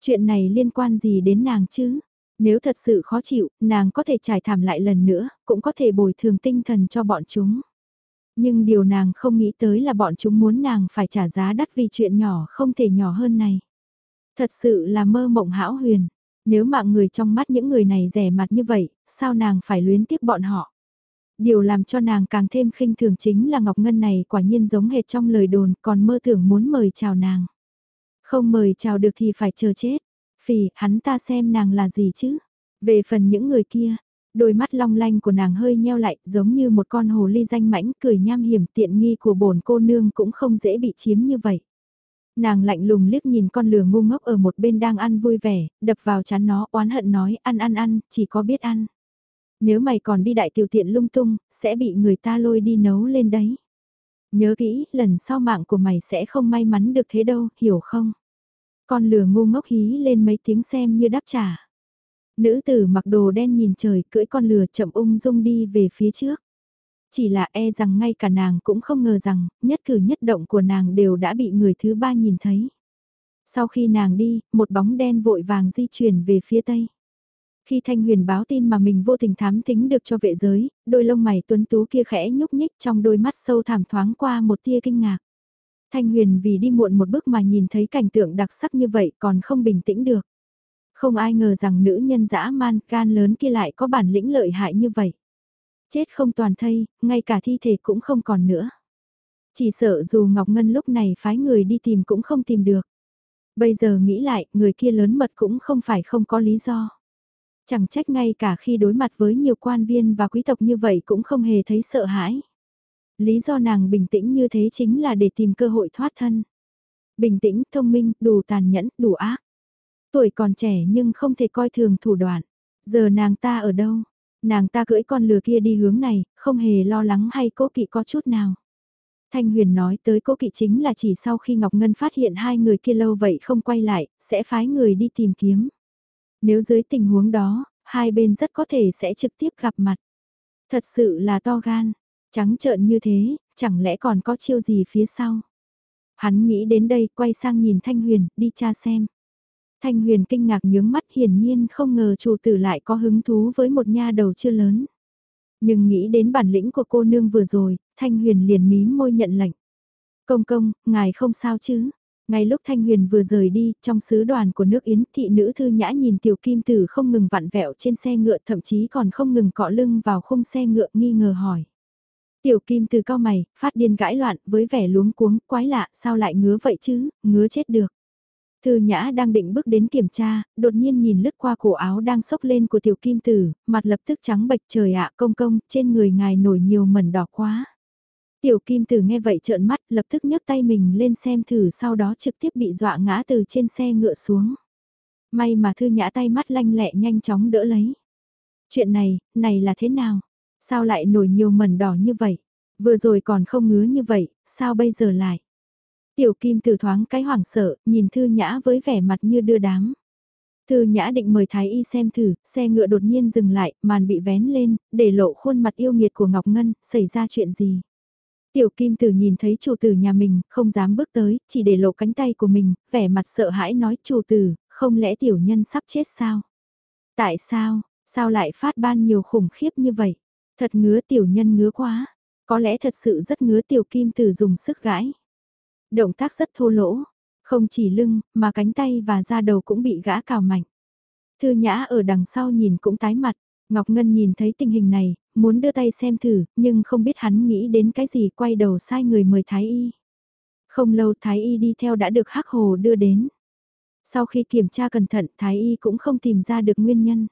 Speaker 1: Chuyện này liên quan gì đến nàng chứ? Nếu thật sự khó chịu, nàng có thể trải thảm lại lần nữa, cũng có thể bồi thường tinh thần cho bọn chúng. Nhưng điều nàng không nghĩ tới là bọn chúng muốn nàng phải trả giá đắt vì chuyện nhỏ không thể nhỏ hơn này. Thật sự là mơ mộng hão huyền. Nếu mạng người trong mắt những người này rẻ mặt như vậy, sao nàng phải luyến tiếc bọn họ? Điều làm cho nàng càng thêm khinh thường chính là Ngọc Ngân này quả nhiên giống hệt trong lời đồn còn mơ tưởng muốn mời chào nàng. Không mời chào được thì phải chờ chết. Phỉ, hắn ta xem nàng là gì chứ? Về phần những người kia, đôi mắt long lanh của nàng hơi nheo lại giống như một con hồ ly danh mãnh cười nham hiểm tiện nghi của bổn cô nương cũng không dễ bị chiếm như vậy. Nàng lạnh lùng liếc nhìn con lừa ngu ngốc ở một bên đang ăn vui vẻ, đập vào chán nó oán hận nói ăn ăn ăn, chỉ có biết ăn. Nếu mày còn đi đại tiểu tiện lung tung, sẽ bị người ta lôi đi nấu lên đấy. Nhớ kỹ, lần sau mạng của mày sẽ không may mắn được thế đâu, hiểu không? Con lừa ngu ngốc hí lên mấy tiếng xem như đáp trả. Nữ tử mặc đồ đen nhìn trời cưỡi con lừa chậm ung dung đi về phía trước. Chỉ là e rằng ngay cả nàng cũng không ngờ rằng, nhất cử nhất động của nàng đều đã bị người thứ ba nhìn thấy. Sau khi nàng đi, một bóng đen vội vàng di chuyển về phía tây. Khi Thanh Huyền báo tin mà mình vô tình thám tính được cho vệ giới, đôi lông mày tuấn tú kia khẽ nhúc nhích trong đôi mắt sâu thẳm thoáng qua một tia kinh ngạc. Thanh Huyền vì đi muộn một bước mà nhìn thấy cảnh tượng đặc sắc như vậy còn không bình tĩnh được. Không ai ngờ rằng nữ nhân dã man gan lớn kia lại có bản lĩnh lợi hại như vậy. Chết không toàn thây, ngay cả thi thể cũng không còn nữa. Chỉ sợ dù Ngọc Ngân lúc này phái người đi tìm cũng không tìm được. Bây giờ nghĩ lại, người kia lớn mật cũng không phải không có lý do. Chẳng trách ngay cả khi đối mặt với nhiều quan viên và quý tộc như vậy cũng không hề thấy sợ hãi. Lý do nàng bình tĩnh như thế chính là để tìm cơ hội thoát thân. Bình tĩnh, thông minh, đủ tàn nhẫn, đủ ác. Tuổi còn trẻ nhưng không thể coi thường thủ đoạn. Giờ nàng ta ở đâu? Nàng ta cưỡi con lừa kia đi hướng này, không hề lo lắng hay cố kỵ có chút nào. Thanh Huyền nói tới cố kỵ chính là chỉ sau khi Ngọc Ngân phát hiện hai người kia lâu vậy không quay lại, sẽ phái người đi tìm kiếm. Nếu dưới tình huống đó, hai bên rất có thể sẽ trực tiếp gặp mặt. Thật sự là to gan, trắng trợn như thế, chẳng lẽ còn có chiêu gì phía sau. Hắn nghĩ đến đây quay sang nhìn Thanh Huyền, đi tra xem. Thanh Huyền kinh ngạc nhướng mắt hiển nhiên không ngờ chủ tử lại có hứng thú với một nha đầu chưa lớn. Nhưng nghĩ đến bản lĩnh của cô nương vừa rồi, Thanh Huyền liền mím môi nhận lệnh. Công công, ngài không sao chứ? Ngay lúc Thanh Huyền vừa rời đi, trong sứ đoàn của nước Yến, thị nữ thư nhã nhìn tiểu kim tử không ngừng vặn vẹo trên xe ngựa thậm chí còn không ngừng cọ lưng vào khung xe ngựa nghi ngờ hỏi. Tiểu kim từ cao mày, phát điên gãi loạn với vẻ luống cuống, quái lạ, sao lại ngứa vậy chứ, ngứa chết được. Thư Nhã đang định bước đến kiểm tra, đột nhiên nhìn lướt qua cổ áo đang sốc lên của tiểu kim tử, mặt lập tức trắng bệch trời ạ công công, trên người ngài nổi nhiều mẩn đỏ quá. Tiểu kim tử nghe vậy trợn mắt, lập tức nhấc tay mình lên xem thử sau đó trực tiếp bị dọa ngã từ trên xe ngựa xuống. May mà Thư Nhã tay mắt lanh lẹ nhanh chóng đỡ lấy. Chuyện này, này là thế nào? Sao lại nổi nhiều mẩn đỏ như vậy? Vừa rồi còn không ngứa như vậy, sao bây giờ lại? Tiểu kim từ thoáng cái hoảng sợ, nhìn Thư Nhã với vẻ mặt như đưa đám. Thư Nhã định mời Thái Y xem thử, xe ngựa đột nhiên dừng lại, màn bị vén lên, để lộ khuôn mặt yêu nghiệt của Ngọc Ngân, xảy ra chuyện gì? Tiểu kim tử nhìn thấy chủ tử nhà mình, không dám bước tới, chỉ để lộ cánh tay của mình, vẻ mặt sợ hãi nói chủ tử, không lẽ tiểu nhân sắp chết sao? Tại sao, sao lại phát ban nhiều khủng khiếp như vậy? Thật ngứa tiểu nhân ngứa quá, có lẽ thật sự rất ngứa tiểu kim tử dùng sức gãi. Động tác rất thô lỗ, không chỉ lưng, mà cánh tay và da đầu cũng bị gã cào mạnh. Thư nhã ở đằng sau nhìn cũng tái mặt, Ngọc Ngân nhìn thấy tình hình này, muốn đưa tay xem thử, nhưng không biết hắn nghĩ đến cái gì quay đầu sai người mời Thái Y. Không lâu Thái Y đi theo đã được Hắc Hồ đưa đến. Sau khi kiểm tra cẩn thận Thái Y cũng không tìm ra được nguyên nhân.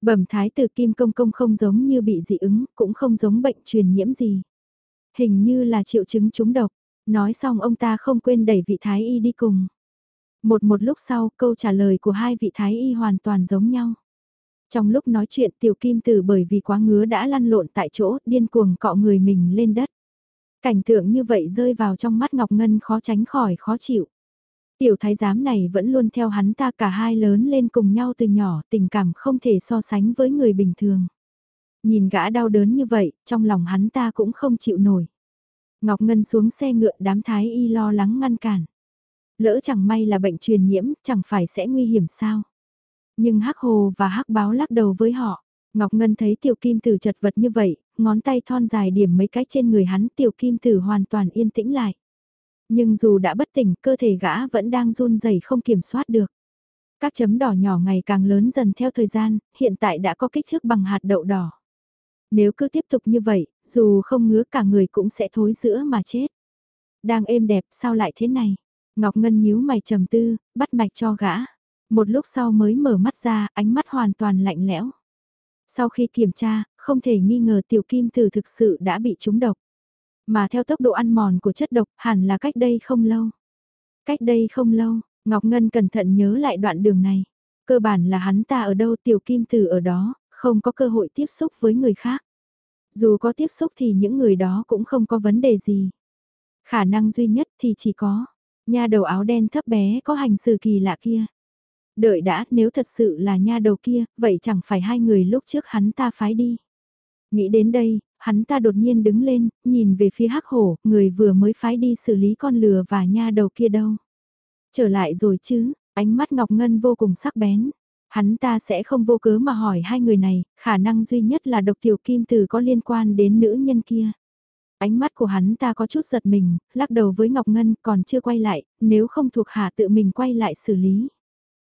Speaker 1: Bẩm Thái tử Kim Công Công không giống như bị dị ứng, cũng không giống bệnh truyền nhiễm gì. Hình như là triệu chứng trúng độc. Nói xong ông ta không quên đẩy vị Thái Y đi cùng. Một một lúc sau câu trả lời của hai vị Thái Y hoàn toàn giống nhau. Trong lúc nói chuyện tiểu kim tử bởi vì quá ngứa đã lăn lộn tại chỗ điên cuồng cọ người mình lên đất. Cảnh tượng như vậy rơi vào trong mắt Ngọc Ngân khó tránh khỏi khó chịu. Tiểu thái giám này vẫn luôn theo hắn ta cả hai lớn lên cùng nhau từ nhỏ tình cảm không thể so sánh với người bình thường. Nhìn gã đau đớn như vậy, trong lòng hắn ta cũng không chịu nổi. Ngọc Ngân xuống xe ngựa đám thái y lo lắng ngăn cản. Lỡ chẳng may là bệnh truyền nhiễm, chẳng phải sẽ nguy hiểm sao? Nhưng Hắc Hồ và Hắc Báo lắc đầu với họ. Ngọc Ngân thấy tiểu kim tử chật vật như vậy, ngón tay thon dài điểm mấy cái trên người hắn tiểu kim tử hoàn toàn yên tĩnh lại. Nhưng dù đã bất tỉnh, cơ thể gã vẫn đang run rẩy không kiểm soát được. Các chấm đỏ nhỏ ngày càng lớn dần theo thời gian, hiện tại đã có kích thước bằng hạt đậu đỏ. Nếu cứ tiếp tục như vậy, dù không ngứa cả người cũng sẽ thối giữa mà chết. Đang êm đẹp sao lại thế này? Ngọc Ngân nhíu mày trầm tư, bắt mạch cho gã. Một lúc sau mới mở mắt ra, ánh mắt hoàn toàn lạnh lẽo. Sau khi kiểm tra, không thể nghi ngờ tiểu kim tử thực sự đã bị trúng độc. Mà theo tốc độ ăn mòn của chất độc hẳn là cách đây không lâu. Cách đây không lâu, Ngọc Ngân cẩn thận nhớ lại đoạn đường này. Cơ bản là hắn ta ở đâu tiểu kim tử ở đó, không có cơ hội tiếp xúc với người khác. Dù có tiếp xúc thì những người đó cũng không có vấn đề gì. Khả năng duy nhất thì chỉ có, nha đầu áo đen thấp bé có hành xử kỳ lạ kia. Đợi đã, nếu thật sự là nha đầu kia, vậy chẳng phải hai người lúc trước hắn ta phái đi. Nghĩ đến đây, hắn ta đột nhiên đứng lên, nhìn về phía hắc hổ, người vừa mới phái đi xử lý con lừa và nha đầu kia đâu. Trở lại rồi chứ, ánh mắt Ngọc Ngân vô cùng sắc bén. Hắn ta sẽ không vô cớ mà hỏi hai người này, khả năng duy nhất là độc tiểu kim từ có liên quan đến nữ nhân kia. Ánh mắt của hắn ta có chút giật mình, lắc đầu với Ngọc Ngân còn chưa quay lại, nếu không thuộc hạ tự mình quay lại xử lý.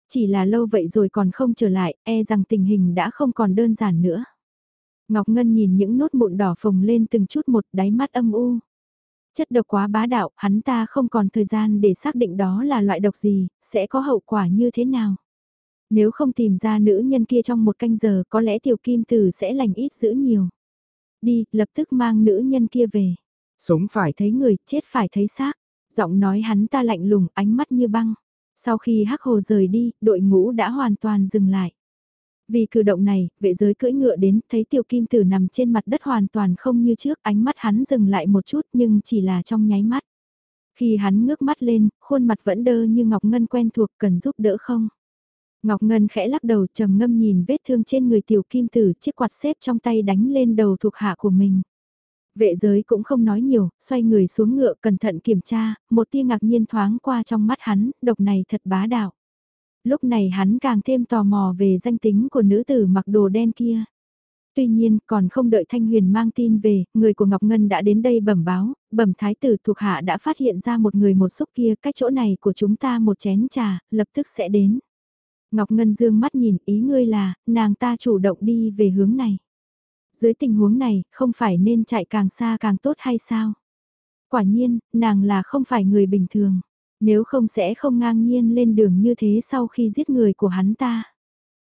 Speaker 1: Chỉ là lâu vậy rồi còn không trở lại, e rằng tình hình đã không còn đơn giản nữa. Ngọc Ngân nhìn những nốt mụn đỏ phồng lên từng chút một đáy mắt âm u. Chất độc quá bá đạo, hắn ta không còn thời gian để xác định đó là loại độc gì, sẽ có hậu quả như thế nào. Nếu không tìm ra nữ nhân kia trong một canh giờ có lẽ tiểu kim tử sẽ lành ít giữ nhiều. Đi, lập tức mang nữ nhân kia về.
Speaker 2: Sống phải
Speaker 1: thấy người, chết phải thấy xác. Giọng nói hắn ta lạnh lùng, ánh mắt như băng. Sau khi hắc hồ rời đi, đội ngũ đã hoàn toàn dừng lại. Vì cử động này, vệ giới cưỡi ngựa đến, thấy tiểu kim tử nằm trên mặt đất hoàn toàn không như trước, ánh mắt hắn dừng lại một chút nhưng chỉ là trong nháy mắt. Khi hắn ngước mắt lên, khuôn mặt vẫn đơ như Ngọc Ngân quen thuộc cần giúp đỡ không? Ngọc Ngân khẽ lắc đầu trầm ngâm nhìn vết thương trên người tiểu kim tử chiếc quạt xếp trong tay đánh lên đầu thuộc hạ của mình. Vệ giới cũng không nói nhiều, xoay người xuống ngựa cẩn thận kiểm tra, một tia ngạc nhiên thoáng qua trong mắt hắn, độc này thật bá đạo. Lúc này hắn càng thêm tò mò về danh tính của nữ tử mặc đồ đen kia. Tuy nhiên, còn không đợi Thanh Huyền mang tin về, người của Ngọc Ngân đã đến đây bẩm báo, bẩm thái tử thuộc hạ đã phát hiện ra một người một xúc kia, cách chỗ này của chúng ta một chén trà, lập tức sẽ đến. Ngọc Ngân dương mắt nhìn ý ngươi là, nàng ta chủ động đi về hướng này. Dưới tình huống này, không phải nên chạy càng xa càng tốt hay sao? Quả nhiên, nàng là không phải người bình thường. Nếu không sẽ không ngang nhiên lên đường như thế sau khi giết người của hắn ta.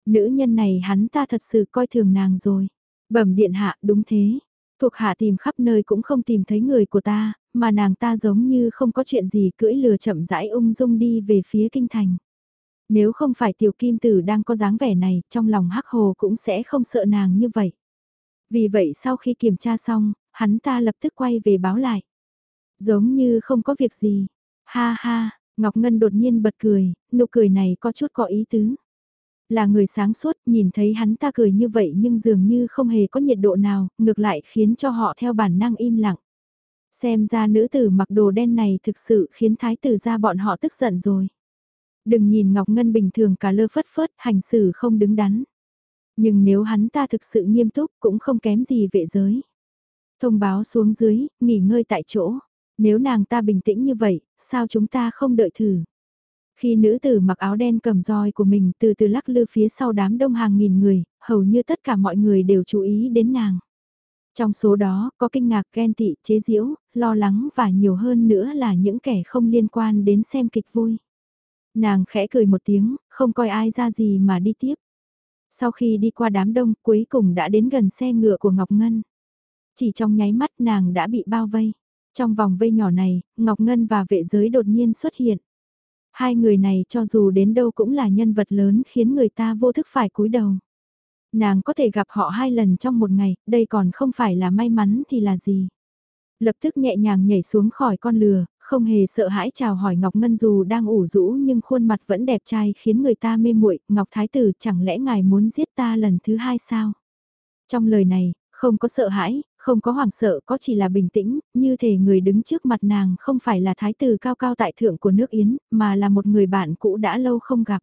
Speaker 1: Nữ nhân này hắn ta thật sự coi thường nàng rồi. Bẩm điện hạ đúng thế. Thuộc hạ tìm khắp nơi cũng không tìm thấy người của ta, mà nàng ta giống như không có chuyện gì cưỡi lừa chậm rãi ung dung đi về phía kinh thành. Nếu không phải tiểu kim tử đang có dáng vẻ này, trong lòng hắc hồ cũng sẽ không sợ nàng như vậy. Vì vậy sau khi kiểm tra xong, hắn ta lập tức quay về báo lại. Giống như không có việc gì. Ha ha, Ngọc Ngân đột nhiên bật cười, nụ cười này có chút có ý tứ. Là người sáng suốt, nhìn thấy hắn ta cười như vậy nhưng dường như không hề có nhiệt độ nào, ngược lại khiến cho họ theo bản năng im lặng. Xem ra nữ tử mặc đồ đen này thực sự khiến thái tử ra bọn họ tức giận rồi. Đừng nhìn Ngọc Ngân bình thường cả lơ phất phớt, hành xử không đứng đắn. Nhưng nếu hắn ta thực sự nghiêm túc cũng không kém gì vệ giới. Thông báo xuống dưới, nghỉ ngơi tại chỗ. Nếu nàng ta bình tĩnh như vậy, sao chúng ta không đợi thử? Khi nữ tử mặc áo đen cầm roi của mình từ từ lắc lư phía sau đám đông hàng nghìn người, hầu như tất cả mọi người đều chú ý đến nàng. Trong số đó, có kinh ngạc ghen tị, chế giễu, lo lắng và nhiều hơn nữa là những kẻ không liên quan đến xem kịch vui. Nàng khẽ cười một tiếng, không coi ai ra gì mà đi tiếp. Sau khi đi qua đám đông, cuối cùng đã đến gần xe ngựa của Ngọc Ngân. Chỉ trong nháy mắt nàng đã bị bao vây. Trong vòng vây nhỏ này, Ngọc Ngân và vệ giới đột nhiên xuất hiện. Hai người này cho dù đến đâu cũng là nhân vật lớn khiến người ta vô thức phải cúi đầu. Nàng có thể gặp họ hai lần trong một ngày, đây còn không phải là may mắn thì là gì. Lập tức nhẹ nhàng nhảy xuống khỏi con lừa, không hề sợ hãi chào hỏi Ngọc Ngân dù đang ủ rũ nhưng khuôn mặt vẫn đẹp trai khiến người ta mê muội. Ngọc Thái Tử chẳng lẽ ngài muốn giết ta lần thứ hai sao? Trong lời này, không có sợ hãi, không có hoảng sợ có chỉ là bình tĩnh, như thể người đứng trước mặt nàng không phải là thái tử cao cao tại thượng của nước Yến, mà là một người bạn cũ đã lâu không gặp.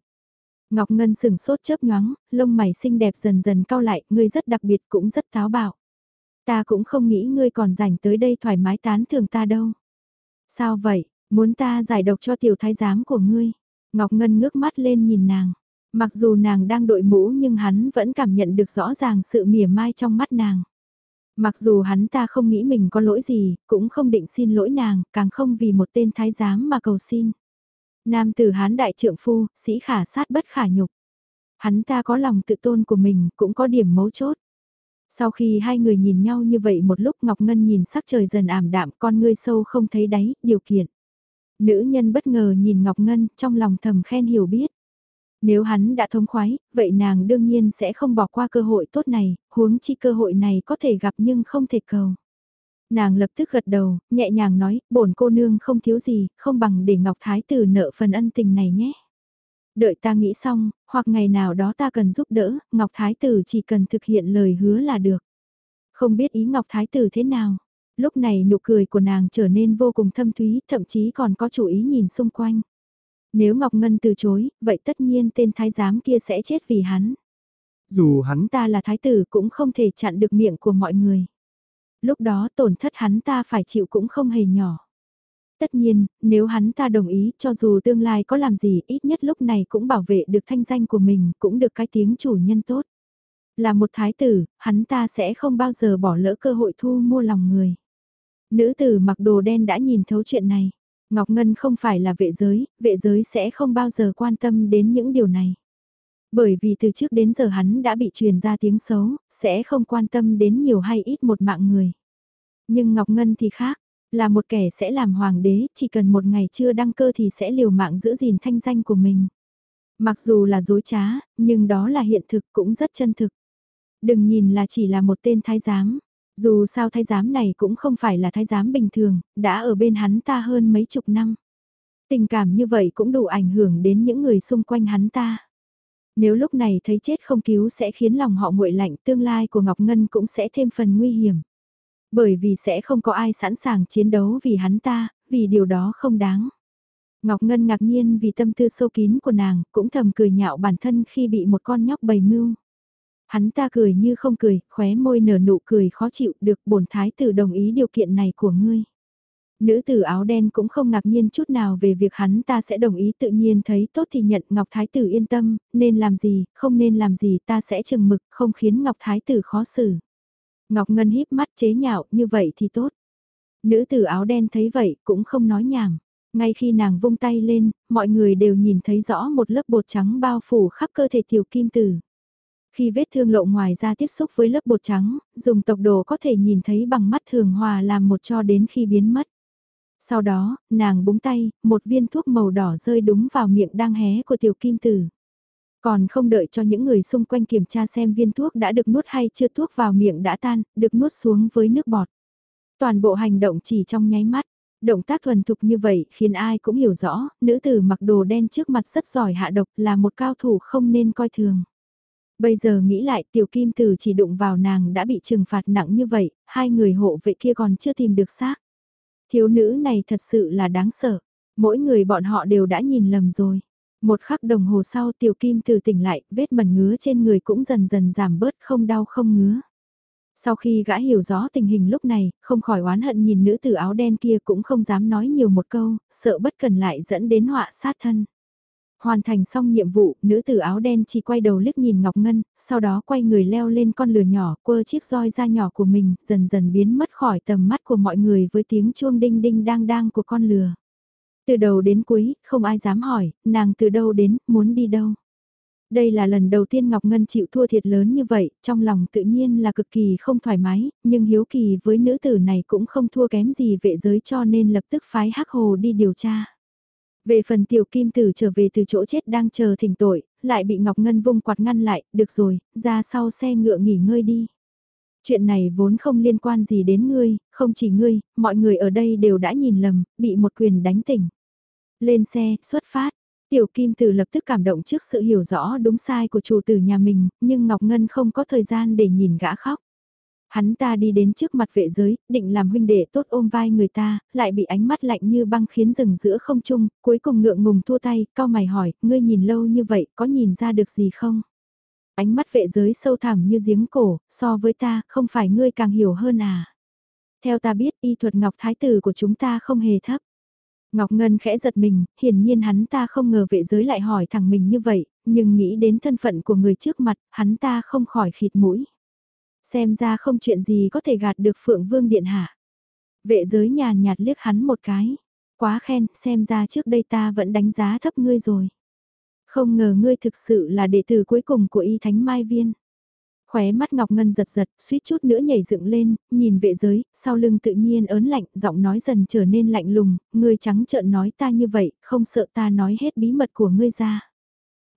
Speaker 1: Ngọc Ngân sừng sốt chớp nhoáng, lông mày xinh đẹp dần dần cao lại, ngươi rất đặc biệt cũng rất táo bạo. Ta cũng không nghĩ ngươi còn rảnh tới đây thoải mái tán thường ta đâu. Sao vậy, muốn ta giải độc cho tiểu thái giám của ngươi? Ngọc Ngân ngước mắt lên nhìn nàng. Mặc dù nàng đang đội mũ nhưng hắn vẫn cảm nhận được rõ ràng sự mỉa mai trong mắt nàng. Mặc dù hắn ta không nghĩ mình có lỗi gì, cũng không định xin lỗi nàng, càng không vì một tên thái giám mà cầu xin. Nam tử hán đại trượng phu, sĩ khả sát bất khả nhục. Hắn ta có lòng tự tôn của mình, cũng có điểm mấu chốt. Sau khi hai người nhìn nhau như vậy một lúc Ngọc Ngân nhìn sắc trời dần ảm đạm con ngươi sâu không thấy đáy, điều kiện. Nữ nhân bất ngờ nhìn Ngọc Ngân trong lòng thầm khen hiểu biết. Nếu hắn đã thống khoái, vậy nàng đương nhiên sẽ không bỏ qua cơ hội tốt này, huống chi cơ hội này có thể gặp nhưng không thể cầu. Nàng lập tức gật đầu, nhẹ nhàng nói, bổn cô nương không thiếu gì, không bằng để Ngọc Thái Tử nợ phần ân tình này nhé. Đợi ta nghĩ xong, hoặc ngày nào đó ta cần giúp đỡ, Ngọc Thái Tử chỉ cần thực hiện lời hứa là được. Không biết ý Ngọc Thái Tử thế nào. Lúc này nụ cười của nàng trở nên vô cùng thâm thúy, thậm chí còn có chủ ý nhìn xung quanh. Nếu Ngọc Ngân từ chối, vậy tất nhiên tên thái giám kia sẽ chết vì hắn.
Speaker 2: Dù hắn
Speaker 1: ta là thái tử cũng không thể chặn được miệng của mọi người. Lúc đó tổn thất hắn ta phải chịu cũng không hề nhỏ. Tất nhiên, nếu hắn ta đồng ý cho dù tương lai có làm gì ít nhất lúc này cũng bảo vệ được thanh danh của mình, cũng được cái tiếng chủ nhân tốt. Là một thái tử, hắn ta sẽ không bao giờ bỏ lỡ cơ hội thu mua lòng người. Nữ tử mặc đồ đen đã nhìn thấu chuyện này. Ngọc Ngân không phải là vệ giới, vệ giới sẽ không bao giờ quan tâm đến những điều này. Bởi vì từ trước đến giờ hắn đã bị truyền ra tiếng xấu, sẽ không quan tâm đến nhiều hay ít một mạng người. Nhưng Ngọc Ngân thì khác, là một kẻ sẽ làm hoàng đế, chỉ cần một ngày chưa đăng cơ thì sẽ liều mạng giữ gìn thanh danh của mình. Mặc dù là dối trá, nhưng đó là hiện thực cũng rất chân thực. Đừng nhìn là chỉ là một tên thái giám, dù sao thái giám này cũng không phải là thái giám bình thường, đã ở bên hắn ta hơn mấy chục năm. Tình cảm như vậy cũng đủ ảnh hưởng đến những người xung quanh hắn ta. Nếu lúc này thấy chết không cứu sẽ khiến lòng họ nguội lạnh tương lai của Ngọc Ngân cũng sẽ thêm phần nguy hiểm. Bởi vì sẽ không có ai sẵn sàng chiến đấu vì hắn ta, vì điều đó không đáng. Ngọc Ngân ngạc nhiên vì tâm tư sâu kín của nàng, cũng thầm cười nhạo bản thân khi bị một con nhóc bầy mưu. Hắn ta cười như không cười, khóe môi nở nụ cười khó chịu được bổn thái tử đồng ý điều kiện này của ngươi. Nữ tử áo đen cũng không ngạc nhiên chút nào về việc hắn ta sẽ đồng ý tự nhiên thấy tốt thì nhận Ngọc Thái tử yên tâm, nên làm gì, không nên làm gì ta sẽ chừng mực, không khiến Ngọc Thái tử khó xử. Ngọc Ngân híp mắt chế nhạo, như vậy thì tốt. Nữ tử áo đen thấy vậy cũng không nói nhảm. Ngay khi nàng vung tay lên, mọi người đều nhìn thấy rõ một lớp bột trắng bao phủ khắp cơ thể tiểu kim tử. Khi vết thương lộ ngoài ra tiếp xúc với lớp bột trắng, dùng tộc đồ có thể nhìn thấy bằng mắt thường hòa làm một cho đến khi biến mất. Sau đó, nàng búng tay, một viên thuốc màu đỏ rơi đúng vào miệng đang hé của tiểu kim tử. Còn không đợi cho những người xung quanh kiểm tra xem viên thuốc đã được nuốt hay chưa thuốc vào miệng đã tan, được nuốt xuống với nước bọt. Toàn bộ hành động chỉ trong nháy mắt. Động tác thuần thục như vậy khiến ai cũng hiểu rõ, nữ tử mặc đồ đen trước mặt rất giỏi hạ độc là một cao thủ không nên coi thường. Bây giờ nghĩ lại tiểu kim tử chỉ đụng vào nàng đã bị trừng phạt nặng như vậy, hai người hộ vệ kia còn chưa tìm được xác. Thiếu nữ này thật sự là đáng sợ, mỗi người bọn họ đều đã nhìn lầm rồi. Một khắc đồng hồ sau tiểu kim tử tỉnh lại, vết mẩn ngứa trên người cũng dần dần giảm bớt không đau không ngứa. Sau khi gã hiểu rõ tình hình lúc này, không khỏi oán hận nhìn nữ tử áo đen kia cũng không dám nói nhiều một câu, sợ bất cần lại dẫn đến họa sát thân. Hoàn thành xong nhiệm vụ, nữ tử áo đen chỉ quay đầu liếc nhìn Ngọc Ngân, sau đó quay người leo lên con lừa nhỏ, quơ chiếc roi da nhỏ của mình, dần dần biến mất khỏi tầm mắt của mọi người với tiếng chuông đinh đinh đang đang của con lừa. Từ đầu đến cuối, không ai dám hỏi, nàng từ đâu đến, muốn đi đâu. Đây là lần đầu tiên Ngọc Ngân chịu thua thiệt lớn như vậy, trong lòng tự nhiên là cực kỳ không thoải mái, nhưng hiếu kỳ với nữ tử này cũng không thua kém gì vệ giới cho nên lập tức phái Hắc Hồ đi điều tra. Về phần tiểu kim tử trở về từ chỗ chết đang chờ thỉnh tội, lại bị Ngọc Ngân vung quạt ngăn lại, được rồi, ra sau xe ngựa nghỉ ngơi đi. Chuyện này vốn không liên quan gì đến ngươi, không chỉ ngươi, mọi người ở đây đều đã nhìn lầm, bị một quyền đánh tỉnh. Lên xe, xuất phát. Tiểu Kim Tử lập tức cảm động trước sự hiểu rõ đúng sai của chủ tử nhà mình, nhưng Ngọc Ngân không có thời gian để nhìn gã khóc. Hắn ta đi đến trước mặt vệ giới, định làm huynh đệ tốt ôm vai người ta, lại bị ánh mắt lạnh như băng khiến rừng giữa không trung, cuối cùng ngượng ngùng thua tay, cao mày hỏi, ngươi nhìn lâu như vậy, có nhìn ra được gì không? Ánh mắt vệ giới sâu thẳm như giếng cổ, so với ta, không phải ngươi càng hiểu hơn à? Theo ta biết, y thuật ngọc thái tử của chúng ta không hề thấp. Ngọc Ngân khẽ giật mình, hiển nhiên hắn ta không ngờ vệ giới lại hỏi thẳng mình như vậy, nhưng nghĩ đến thân phận của người trước mặt, hắn ta không khỏi khịt mũi. Xem ra không chuyện gì có thể gạt được Phượng Vương Điện Hạ. Vệ giới nhàn nhạt liếc hắn một cái. Quá khen, xem ra trước đây ta vẫn đánh giá thấp ngươi rồi. Không ngờ ngươi thực sự là đệ tử cuối cùng của y thánh mai viên. Khóe mắt Ngọc Ngân giật giật, suýt chút nữa nhảy dựng lên, nhìn vệ giới, sau lưng tự nhiên ớn lạnh, giọng nói dần trở nên lạnh lùng, ngươi trắng trợn nói ta như vậy, không sợ ta nói hết bí mật của ngươi ra.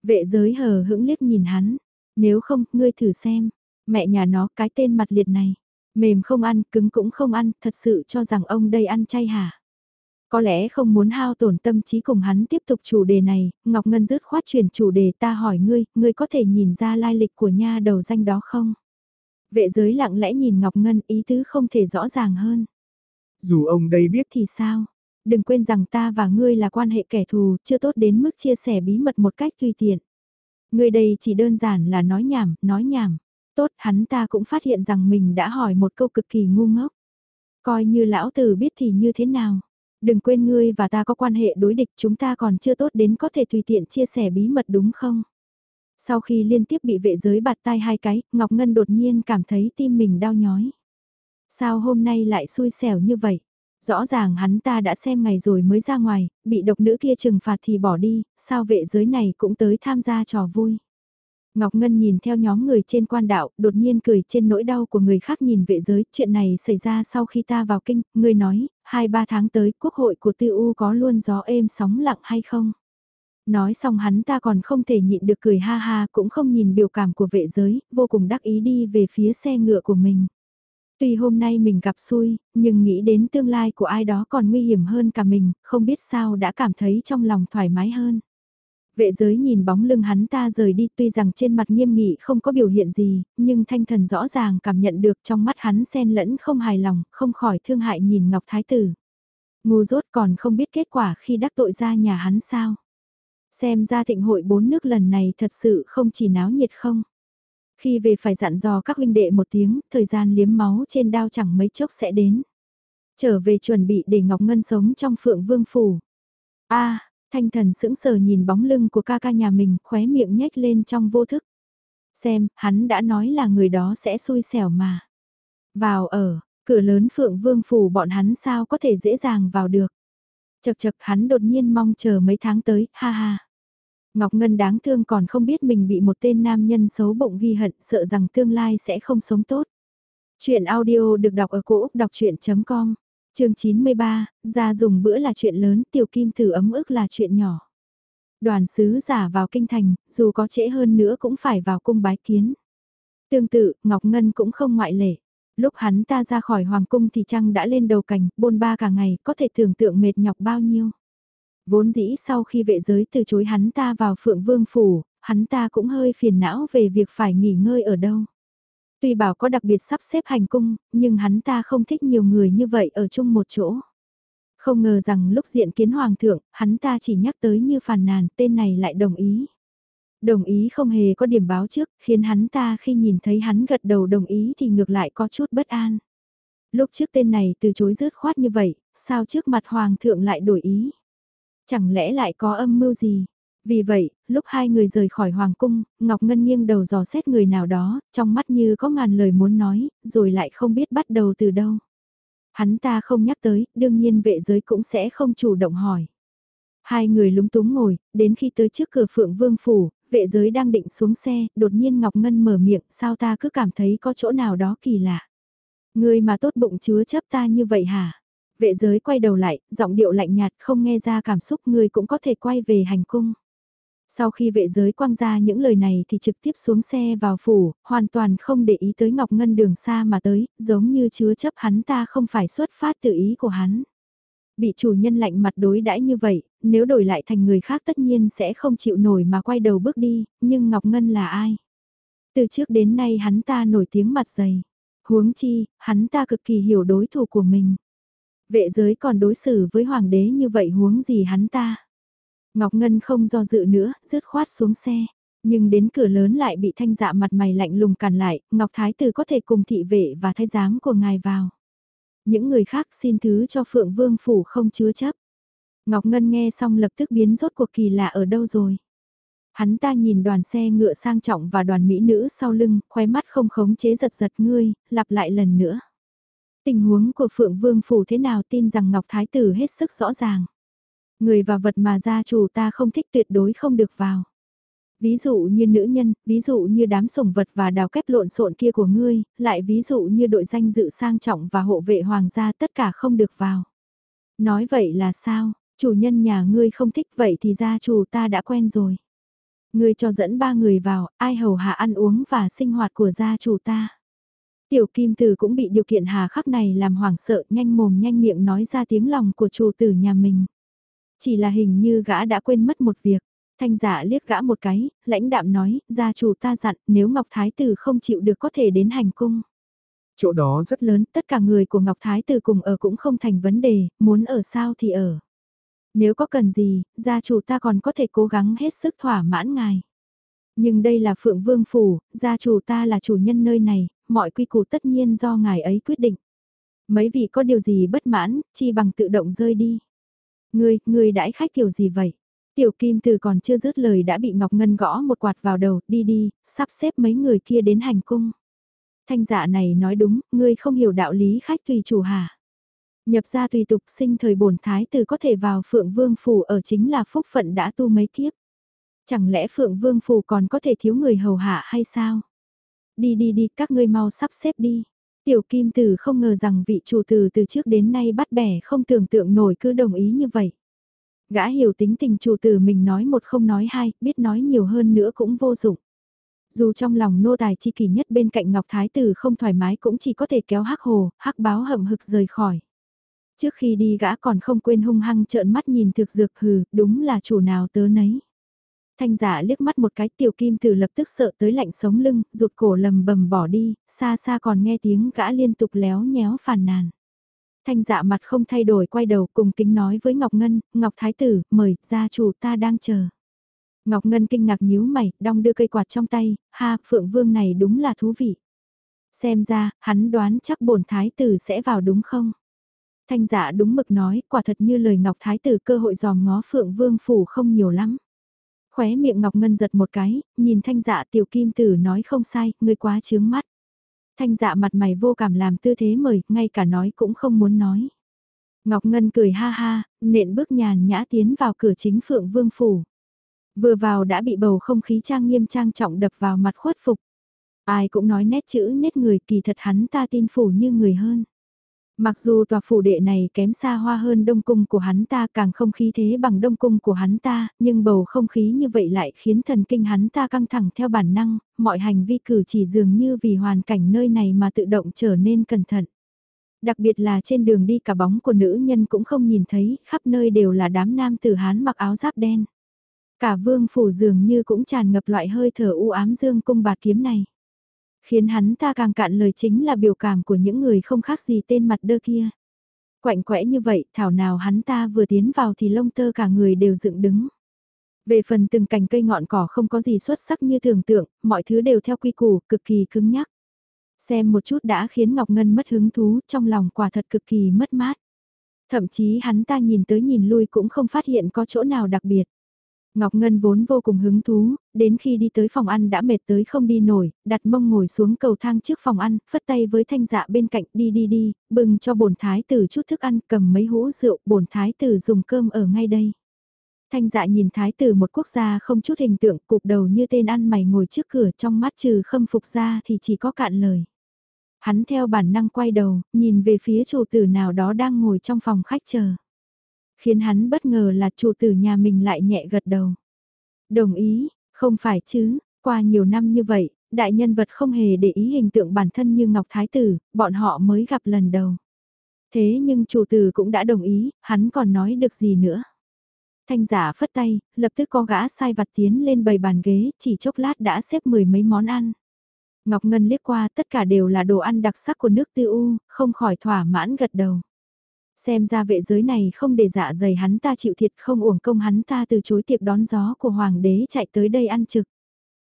Speaker 1: Vệ giới hờ hững liếc nhìn hắn, nếu không, ngươi thử xem, mẹ nhà nó cái tên mặt liệt này, mềm không ăn, cứng cũng không ăn, thật sự cho rằng ông đây ăn chay hả? Có lẽ không muốn hao tổn tâm trí cùng hắn tiếp tục chủ đề này, Ngọc Ngân dứt khoát chuyển chủ đề ta hỏi ngươi, ngươi có thể nhìn ra lai lịch của nha đầu danh đó không? Vệ giới lặng lẽ nhìn Ngọc Ngân ý tứ không thể rõ ràng hơn.
Speaker 2: Dù ông đây biết
Speaker 1: thì sao? Đừng quên rằng ta và ngươi là quan hệ kẻ thù, chưa tốt đến mức chia sẻ bí mật một cách tùy tiện. Ngươi đây chỉ đơn giản là nói nhảm, nói nhảm. Tốt, hắn ta cũng phát hiện rằng mình đã hỏi một câu cực kỳ ngu ngốc. Coi như lão tử biết thì như thế nào? Đừng quên ngươi và ta có quan hệ đối địch chúng ta còn chưa tốt đến có thể tùy tiện chia sẻ bí mật đúng không? Sau khi liên tiếp bị vệ giới bạt tai hai cái, Ngọc Ngân đột nhiên cảm thấy tim mình đau nhói. Sao hôm nay lại xui xẻo như vậy? Rõ ràng hắn ta đã xem ngày rồi mới ra ngoài, bị độc nữ kia trừng phạt thì bỏ đi, sao vệ giới này cũng tới tham gia trò vui. Ngọc Ngân nhìn theo nhóm người trên quan đạo, đột nhiên cười trên nỗi đau của người khác nhìn vệ giới, chuyện này xảy ra sau khi ta vào kinh, người nói, hai ba tháng tới quốc hội của tư u có luôn gió êm sóng lặng hay không? Nói xong hắn ta còn không thể nhịn được cười ha ha cũng không nhìn biểu cảm của vệ giới, vô cùng đắc ý đi về phía xe ngựa của mình. Tuy hôm nay mình gặp xui, nhưng nghĩ đến tương lai của ai đó còn nguy hiểm hơn cả mình, không biết sao đã cảm thấy trong lòng thoải mái hơn. Vệ giới nhìn bóng lưng hắn ta rời đi tuy rằng trên mặt nghiêm nghị không có biểu hiện gì, nhưng thanh thần rõ ràng cảm nhận được trong mắt hắn xen lẫn không hài lòng, không khỏi thương hại nhìn Ngọc Thái Tử. Ngu rốt còn không biết kết quả khi đắc tội ra nhà hắn sao. Xem ra thịnh hội bốn nước lần này thật sự không chỉ náo nhiệt không. Khi về phải dặn dò các huynh đệ một tiếng, thời gian liếm máu trên đao chẳng mấy chốc sẽ đến. Trở về chuẩn bị để Ngọc Ngân sống trong phượng vương phủ. a thanh thần sững sờ nhìn bóng lưng của ca ca nhà mình, khóe miệng nhếch lên trong vô thức. Xem, hắn đã nói là người đó sẽ xui xẻo mà. Vào ở, cửa lớn phượng vương phủ bọn hắn sao có thể dễ dàng vào được. Chật chật hắn đột nhiên mong chờ mấy tháng tới, ha ha. Ngọc Ngân đáng thương còn không biết mình bị một tên nam nhân xấu bụng ghi hận sợ rằng tương lai sẽ không sống tốt. Chuyện audio được đọc ở cổ Úc đọc chuyện.com, chương 93, ra dùng bữa là chuyện lớn, tiểu kim tử ấm ức là chuyện nhỏ. Đoàn sứ giả vào kinh thành, dù có trễ hơn nữa cũng phải vào cung bái kiến. Tương tự, Ngọc Ngân cũng không ngoại lệ. Lúc hắn ta ra khỏi hoàng cung thì trăng đã lên đầu cành, bôn ba cả ngày, có thể tưởng tượng mệt nhọc bao nhiêu. Vốn dĩ sau khi vệ giới từ chối hắn ta vào phượng vương phủ, hắn ta cũng hơi phiền não về việc phải nghỉ ngơi ở đâu. Tuy bảo có đặc biệt sắp xếp hành cung, nhưng hắn ta không thích nhiều người như vậy ở chung một chỗ. Không ngờ rằng lúc diện kiến hoàng thượng, hắn ta chỉ nhắc tới như phàn nàn, tên này lại đồng ý. Đồng ý không hề có điểm báo trước, khiến hắn ta khi nhìn thấy hắn gật đầu đồng ý thì ngược lại có chút bất an. Lúc trước tên này từ chối rớt khoát như vậy, sao trước mặt hoàng thượng lại đổi ý? Chẳng lẽ lại có âm mưu gì? Vì vậy, lúc hai người rời khỏi hoàng cung, Ngọc Ngân nghiêng đầu dò xét người nào đó, trong mắt như có ngàn lời muốn nói, rồi lại không biết bắt đầu từ đâu. Hắn ta không nhắc tới, đương nhiên vệ giới cũng sẽ không chủ động hỏi. Hai người lúng túng ngồi, đến khi tới trước cửa phượng vương phủ, vệ giới đang định xuống xe, đột nhiên Ngọc Ngân mở miệng, sao ta cứ cảm thấy có chỗ nào đó kỳ lạ. Người mà tốt bụng chứa chấp ta như vậy hả? Vệ giới quay đầu lại, giọng điệu lạnh nhạt không nghe ra cảm xúc người cũng có thể quay về hành cung. Sau khi vệ giới quăng ra những lời này thì trực tiếp xuống xe vào phủ, hoàn toàn không để ý tới Ngọc Ngân đường xa mà tới, giống như chứa chấp hắn ta không phải xuất phát từ ý của hắn. Bị chủ nhân lạnh mặt đối đãi như vậy, nếu đổi lại thành người khác tất nhiên sẽ không chịu nổi mà quay đầu bước đi, nhưng Ngọc Ngân là ai? Từ trước đến nay hắn ta nổi tiếng mặt dày. Huống chi, hắn ta cực kỳ hiểu đối thủ của mình. Vệ giới còn đối xử với hoàng đế như vậy huống gì hắn ta? Ngọc Ngân không do dự nữa, rứt khoát xuống xe. Nhưng đến cửa lớn lại bị thanh dạ mặt mày lạnh lùng cản lại, Ngọc Thái Tử có thể cùng thị vệ và thái giám của ngài vào. Những người khác xin thứ cho Phượng Vương Phủ không chứa chấp. Ngọc Ngân nghe xong lập tức biến rốt cuộc kỳ lạ ở đâu rồi. Hắn ta nhìn đoàn xe ngựa sang trọng và đoàn mỹ nữ sau lưng, khóe mắt không khống chế giật giật ngươi, lặp lại lần nữa. Tình huống của Phượng Vương Phủ thế nào tin rằng Ngọc Thái Tử hết sức rõ ràng. Người và vật mà gia chủ ta không thích tuyệt đối không được vào. Ví dụ như nữ nhân, ví dụ như đám sủng vật và đào kép lộn xộn kia của ngươi, lại ví dụ như đội danh dự sang trọng và hộ vệ hoàng gia tất cả không được vào. Nói vậy là sao, chủ nhân nhà ngươi không thích vậy thì gia chủ ta đã quen rồi. Ngươi cho dẫn ba người vào, ai hầu hạ ăn uống và sinh hoạt của gia chủ ta. Tiểu kim tử cũng bị điều kiện hà khắc này làm hoảng sợ nhanh mồm nhanh miệng nói ra tiếng lòng của chủ tử nhà mình. Chỉ là hình như gã đã quên mất một việc. Thanh giả liếc gã một cái, lãnh đạm nói, gia chủ ta dặn nếu Ngọc Thái Tử không chịu được có thể đến hành cung.
Speaker 2: Chỗ đó rất
Speaker 1: lớn, tất cả người của Ngọc Thái Tử cùng ở cũng không thành vấn đề, muốn ở sao thì ở. Nếu có cần gì, gia chủ ta còn có thể cố gắng hết sức thỏa mãn ngài. Nhưng đây là Phượng Vương Phủ, gia chủ ta là chủ nhân nơi này, mọi quy củ tất nhiên do ngài ấy quyết định. Mấy vị có điều gì bất mãn, chi bằng tự động rơi đi. Ngươi, ngươi đãi khách kiểu gì vậy? Tiểu Kim Từ còn chưa dứt lời đã bị Ngọc Ngân gõ một quạt vào đầu, đi đi, sắp xếp mấy người kia đến hành cung. Thanh dạ này nói đúng, ngươi không hiểu đạo lý khách tùy chủ hả? Nhập gia tùy tục sinh thời bổn thái từ có thể vào Phượng Vương Phủ ở chính là phúc phận đã tu mấy kiếp. Chẳng lẽ Phượng Vương Phủ còn có thể thiếu người hầu hạ hay sao? Đi đi đi, các ngươi mau sắp xếp đi. Tiểu Kim Tử không ngờ rằng vị chủ tử từ trước đến nay bắt bẻ không tưởng tượng nổi cứ đồng ý như vậy. Gã hiểu tính tình chủ tử mình nói một không nói hai, biết nói nhiều hơn nữa cũng vô dụng. Dù trong lòng nô tài chi kỳ nhất bên cạnh Ngọc Thái Tử không thoải mái cũng chỉ có thể kéo hắc hồ, hắc báo hậm hực rời khỏi. Trước khi đi gã còn không quên hung hăng trợn mắt nhìn thực dược hừ, đúng là chủ nào tớ nấy. Thanh giả liếc mắt một cái tiểu kim từ lập tức sợ tới lạnh sống lưng, rụt cổ lầm bầm bỏ đi, xa xa còn nghe tiếng gã liên tục léo nhéo phàn nàn. Thanh dạ mặt không thay đổi quay đầu cùng kính nói với Ngọc Ngân, Ngọc Thái Tử, mời, gia chủ ta đang chờ. Ngọc Ngân kinh ngạc nhíu mày, đong đưa cây quạt trong tay, ha, Phượng Vương này đúng là thú vị. Xem ra, hắn đoán chắc bổn thái tử sẽ vào đúng không? Thanh dạ đúng mực nói, quả thật như lời Ngọc Thái tử cơ hội dòm ngó Phượng Vương phủ không nhiều lắm. Khóe miệng Ngọc Ngân giật một cái, nhìn thanh dạ tiểu kim tử nói không sai, người quá chướng mắt. Thanh dạ mặt mày vô cảm làm tư thế mời, ngay cả nói cũng không muốn nói. Ngọc Ngân cười ha ha, nện bước nhàn nhã tiến vào cửa chính Phượng Vương phủ. Vừa vào đã bị bầu không khí trang nghiêm trang trọng đập vào mặt khuất phục. Ai cũng nói nét chữ nét người kỳ thật hắn ta tin phủ như người hơn. Mặc dù tòa phủ đệ này kém xa hoa hơn đông cung của hắn ta càng không khí thế bằng đông cung của hắn ta, nhưng bầu không khí như vậy lại khiến thần kinh hắn ta căng thẳng theo bản năng, mọi hành vi cử chỉ dường như vì hoàn cảnh nơi này mà tự động trở nên cẩn thận. Đặc biệt là trên đường đi cả bóng của nữ nhân cũng không nhìn thấy, khắp nơi đều là đám nam tử hán mặc áo giáp đen. Cả vương phủ dường như cũng tràn ngập loại hơi thở u ám dương cung bạt kiếm này. Khiến hắn ta càng cạn lời chính là biểu cảm của những người không khác gì tên mặt đơ kia. Quạnh quẽ như vậy, thảo nào hắn ta vừa tiến vào thì lông tơ cả người đều dựng đứng. Về phần từng cành cây ngọn cỏ không có gì xuất sắc như tưởng tượng, mọi thứ đều theo quy củ, cực kỳ cứng nhắc. Xem một chút đã khiến Ngọc Ngân mất hứng thú, trong lòng quả thật cực kỳ mất mát. Thậm chí hắn ta nhìn tới nhìn lui cũng không phát hiện có chỗ nào đặc biệt. Ngọc Ngân vốn vô cùng hứng thú, đến khi đi tới phòng ăn đã mệt tới không đi nổi, đặt mông ngồi xuống cầu thang trước phòng ăn, phất tay với thanh dạ bên cạnh đi đi đi, bừng cho bổn thái tử chút thức ăn, cầm mấy hũ rượu, bổn thái tử dùng cơm ở ngay đây. Thanh dạ nhìn thái tử một quốc gia không chút hình tượng, cục đầu như tên ăn mày ngồi trước cửa trong mắt trừ khâm phục ra thì chỉ có cạn lời. Hắn theo bản năng quay đầu, nhìn về phía chủ tử nào đó đang ngồi trong phòng khách chờ. Khiến hắn bất ngờ là chủ tử nhà mình lại nhẹ gật đầu. Đồng ý, không phải chứ, qua nhiều năm như vậy, đại nhân vật không hề để ý hình tượng bản thân như Ngọc Thái Tử, bọn họ mới gặp lần đầu. Thế nhưng chủ tử cũng đã đồng ý, hắn còn nói được gì nữa. Thanh giả phất tay, lập tức có gã sai vặt tiến lên bầy bàn ghế, chỉ chốc lát đã xếp mười mấy món ăn. Ngọc Ngân liếc qua tất cả đều là đồ ăn đặc sắc của nước tư u, không khỏi thỏa mãn gật đầu. Xem ra vệ giới này không để dạ dày hắn ta chịu thiệt không uổng công hắn ta từ chối tiệc đón gió của hoàng đế chạy tới đây ăn trực.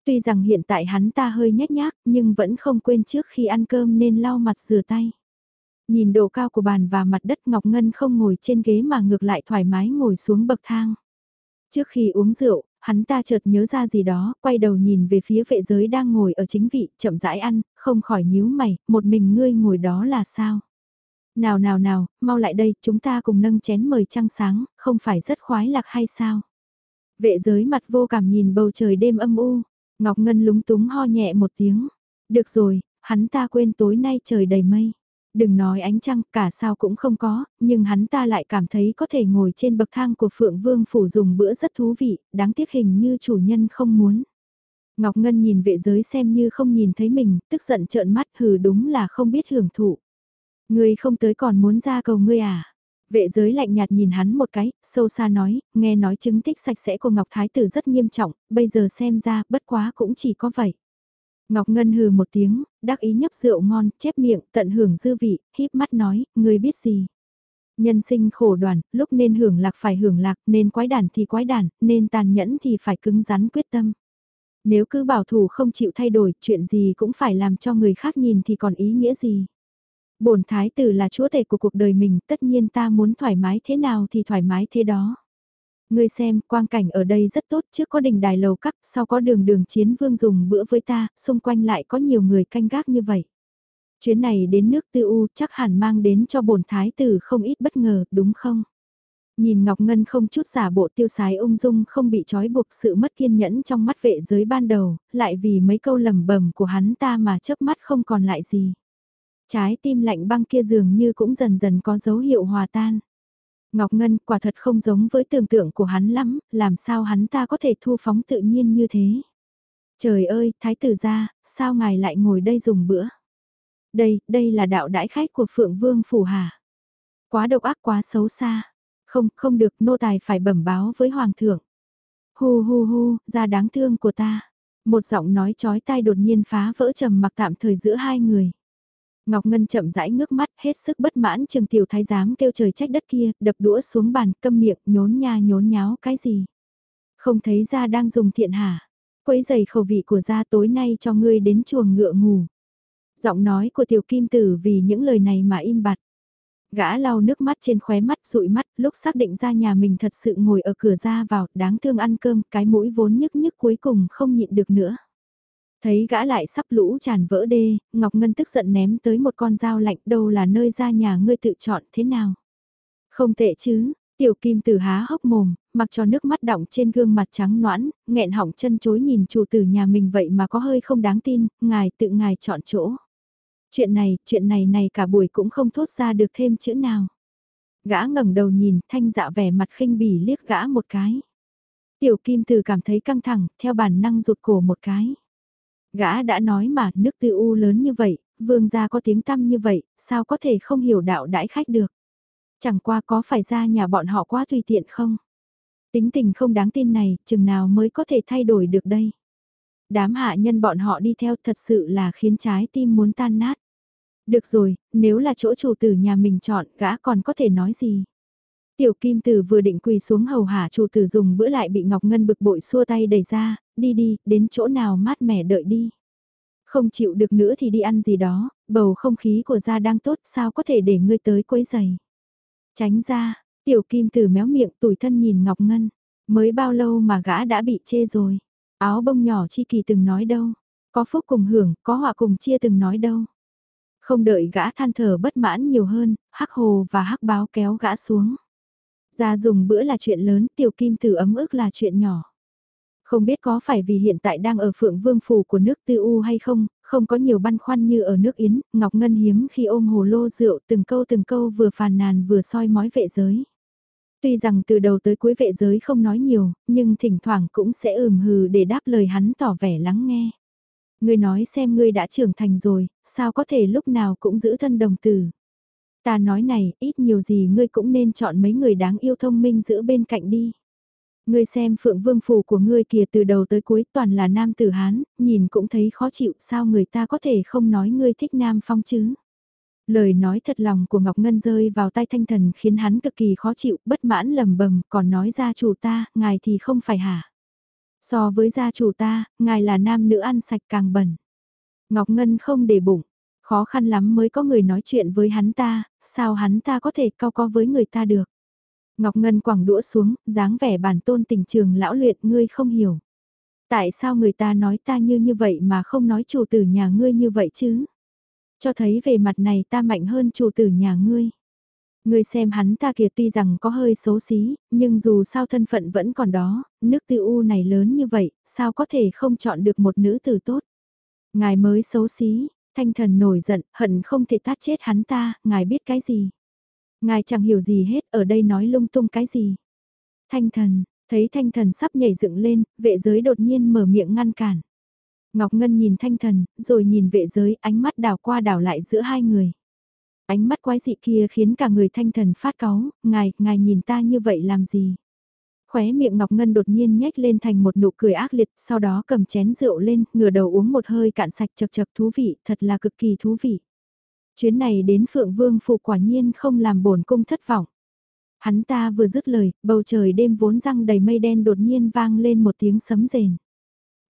Speaker 1: Tuy rằng hiện tại hắn ta hơi nhếch nhác nhưng vẫn không quên trước khi ăn cơm nên lau mặt rửa tay. Nhìn độ cao của bàn và mặt đất Ngọc Ngân không ngồi trên ghế mà ngược lại thoải mái ngồi xuống bậc thang. Trước khi uống rượu, hắn ta chợt nhớ ra gì đó, quay đầu nhìn về phía vệ giới đang ngồi ở chính vị, chậm rãi ăn, không khỏi nhíu mày, một mình ngươi ngồi đó là sao? Nào nào nào, mau lại đây, chúng ta cùng nâng chén mời trăng sáng, không phải rất khoái lạc hay sao? Vệ giới mặt vô cảm nhìn bầu trời đêm âm u, Ngọc Ngân lúng túng ho nhẹ một tiếng. Được rồi, hắn ta quên tối nay trời đầy mây. Đừng nói ánh trăng, cả sao cũng không có, nhưng hắn ta lại cảm thấy có thể ngồi trên bậc thang của Phượng Vương Phủ dùng bữa rất thú vị, đáng tiếc hình như chủ nhân không muốn. Ngọc Ngân nhìn vệ giới xem như không nhìn thấy mình, tức giận trợn mắt hừ đúng là không biết hưởng thụ. Ngươi không tới còn muốn ra cầu ngươi à? Vệ giới lạnh nhạt nhìn hắn một cái, sâu xa nói, nghe nói chứng tích sạch sẽ của Ngọc Thái Tử rất nghiêm trọng, bây giờ xem ra bất quá cũng chỉ có vậy. Ngọc Ngân hừ một tiếng, đắc ý nhấp rượu ngon, chép miệng, tận hưởng dư vị, híp mắt nói, ngươi biết gì? Nhân sinh khổ đoàn, lúc nên hưởng lạc phải hưởng lạc, nên quái đản thì quái đản, nên tàn nhẫn thì phải cứng rắn quyết tâm. Nếu cứ bảo thủ không chịu thay đổi, chuyện gì cũng phải làm cho người khác nhìn thì còn ý nghĩa gì? Bổn thái tử là chúa tể của cuộc đời mình, tất nhiên ta muốn thoải mái thế nào thì thoải mái thế đó. Ngươi xem, quang cảnh ở đây rất tốt, trước có đình đài lầu cắt, sau có đường đường chiến vương dùng bữa với ta, xung quanh lại có nhiều người canh gác như vậy. Chuyến này đến nước tư u chắc hẳn mang đến cho bổn thái tử không ít bất ngờ, đúng không? Nhìn Ngọc Ngân không chút giả bộ tiêu sái ung dung không bị trói buộc sự mất kiên nhẫn trong mắt vệ giới ban đầu, lại vì mấy câu lầm bầm của hắn ta mà chớp mắt không còn lại gì. Trái tim lạnh băng kia dường như cũng dần dần có dấu hiệu hòa tan. Ngọc Ngân quả thật không giống với tưởng tượng của hắn lắm, làm sao hắn ta có thể thu phóng tự nhiên như thế. Trời ơi, thái tử gia, sao ngài lại ngồi đây dùng bữa? Đây, đây là đạo đãi khách của Phượng Vương Phủ Hà. Quá độc ác quá xấu xa. Không, không được, nô tài phải bẩm báo với Hoàng thượng. Hu hu hu, ra đáng thương của ta. Một giọng nói chói tai đột nhiên phá vỡ trầm mặc tạm thời giữa hai người. Ngọc Ngân chậm rãi ngước mắt, hết sức bất mãn trường tiểu thái giám kêu trời trách đất kia, đập đũa xuống bàn, câm miệng, nhốn nha nhốn nháo cái gì. Không thấy ra đang dùng thiện hả? Quấy giày khẩu vị của gia tối nay cho ngươi đến chuồng ngựa ngủ. Giọng nói của tiểu kim tử vì những lời này mà im bặt. Gã lau nước mắt trên khóe mắt dụi mắt lúc xác định ra nhà mình thật sự ngồi ở cửa ra vào đáng thương ăn cơm cái mũi vốn nhức nhức cuối cùng không nhịn được nữa. Thấy gã lại sắp lũ tràn vỡ đê, Ngọc Ngân tức giận ném tới một con dao lạnh đâu là nơi ra nhà ngươi tự chọn thế nào. Không tệ chứ, tiểu kim tử há hốc mồm, mặc cho nước mắt đọng trên gương mặt trắng noãn, nghẹn họng chân chối nhìn chủ tử nhà mình vậy mà có hơi không đáng tin, ngài tự ngài chọn chỗ. Chuyện này, chuyện này này cả buổi cũng không thốt ra được thêm chữ nào. Gã ngẩng đầu nhìn, thanh dạ vẻ mặt khinh bỉ liếc gã một cái. Tiểu kim tử cảm thấy căng thẳng, theo bản năng rụt cổ một cái. Gã đã nói mà, nước tư u lớn như vậy, vương gia có tiếng tăm như vậy, sao có thể không hiểu đạo đãi khách được. Chẳng qua có phải ra nhà bọn họ quá tùy tiện không? Tính tình không đáng tin này, chừng nào mới có thể thay đổi được đây? Đám hạ nhân bọn họ đi theo thật sự là khiến trái tim muốn tan nát. Được rồi, nếu là chỗ chủ tử nhà mình chọn, gã còn có thể nói gì? Tiểu kim tử vừa định quỳ xuống hầu hạ chủ tử dùng bữa lại bị Ngọc Ngân bực bội xua tay đẩy ra, đi đi, đến chỗ nào mát mẻ đợi đi. Không chịu được nữa thì đi ăn gì đó, bầu không khí của gia đang tốt sao có thể để ngươi tới quấy giày. Tránh ra, tiểu kim tử méo miệng tủi thân nhìn Ngọc Ngân, mới bao lâu mà gã đã bị chê rồi. Áo bông nhỏ chi kỳ từng nói đâu, có phúc cùng hưởng, có họa cùng chia từng nói đâu. Không đợi gã than thở bất mãn nhiều hơn, hắc hồ và hắc báo kéo gã xuống. Ra dùng bữa là chuyện lớn, tiểu kim tử ấm ức là chuyện nhỏ. Không biết có phải vì hiện tại đang ở phượng vương phủ của nước tư u hay không, không có nhiều băn khoăn như ở nước Yến, Ngọc Ngân hiếm khi ôm hồ lô rượu từng câu từng câu vừa phàn nàn vừa soi mói vệ giới. Tuy rằng từ đầu tới cuối vệ giới không nói nhiều, nhưng thỉnh thoảng cũng sẽ ừm hừ để đáp lời hắn tỏ vẻ lắng nghe. Ngươi nói xem ngươi đã trưởng thành rồi, sao có thể lúc nào cũng giữ thân đồng tử. Ta nói này, ít nhiều gì ngươi cũng nên chọn mấy người đáng yêu thông minh giữ bên cạnh đi. Ngươi xem phượng vương phủ của ngươi kìa từ đầu tới cuối toàn là nam tử Hán, nhìn cũng thấy khó chịu sao người ta có thể không nói ngươi thích nam phong chứ. Lời nói thật lòng của Ngọc Ngân rơi vào tay thanh thần khiến hắn cực kỳ khó chịu, bất mãn lầm bầm, còn nói ra chủ ta, ngài thì không phải hả. So với gia chủ ta, ngài là nam nữ ăn sạch càng bẩn. Ngọc Ngân không để bụng, khó khăn lắm mới có người nói chuyện với hắn ta, sao hắn ta có thể cao co với người ta được. Ngọc Ngân quẳng đũa xuống, dáng vẻ bản tôn tình trường lão luyện ngươi không hiểu. Tại sao người ta nói ta như như vậy mà không nói chủ tử nhà ngươi như vậy chứ? Cho thấy về mặt này ta mạnh hơn chủ tử nhà ngươi. Ngươi xem hắn ta kìa tuy rằng có hơi xấu xí, nhưng dù sao thân phận vẫn còn đó, nước tư u này lớn như vậy, sao có thể không chọn được một nữ tử tốt. Ngài mới xấu xí, thanh thần nổi giận, hận không thể tát chết hắn ta, ngài biết cái gì. Ngài chẳng hiểu gì hết, ở đây nói lung tung cái gì. Thanh thần, thấy thanh thần sắp nhảy dựng lên, vệ giới đột nhiên mở miệng ngăn cản. Ngọc Ngân nhìn thanh thần, rồi nhìn vệ giới, ánh mắt đảo qua đảo lại giữa hai người. Ánh mắt quái dị kia khiến cả người thanh thần phát cáu, ngài, ngài nhìn ta như vậy làm gì? Khóe miệng Ngọc Ngân đột nhiên nhếch lên thành một nụ cười ác liệt, sau đó cầm chén rượu lên, ngửa đầu uống một hơi cạn sạch chật chật thú vị, thật là cực kỳ thú vị. Chuyến này đến Phượng Vương Phụ quả nhiên không làm bổn cung thất vọng. Hắn ta vừa dứt lời, bầu trời đêm vốn răng đầy mây đen đột nhiên vang lên một tiếng sấm rền.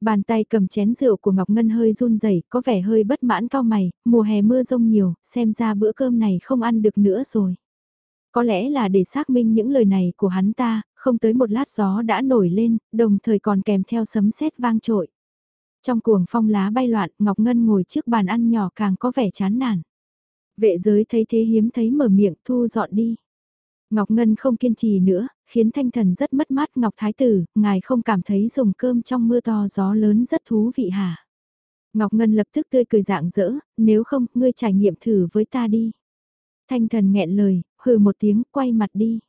Speaker 1: Bàn tay cầm chén rượu của Ngọc Ngân hơi run rẩy, có vẻ hơi bất mãn cao mày, mùa hè mưa rông nhiều, xem ra bữa cơm này không ăn được nữa rồi. Có lẽ là để xác minh những lời này của hắn ta, không tới một lát gió đã nổi lên, đồng thời còn kèm theo sấm sét vang trội. Trong cuồng phong lá bay loạn, Ngọc Ngân ngồi trước bàn ăn nhỏ càng có vẻ chán nản. Vệ giới thấy thế hiếm thấy mở miệng thu dọn đi. Ngọc Ngân không kiên trì nữa, khiến thanh thần rất mất mát Ngọc Thái Tử, ngài không cảm thấy dùng cơm trong mưa to gió lớn rất thú vị hả? Ngọc Ngân lập tức tươi cười dạng dỡ, nếu không, ngươi trải nghiệm thử với ta đi. Thanh thần nghẹn lời, hừ một tiếng, quay mặt đi.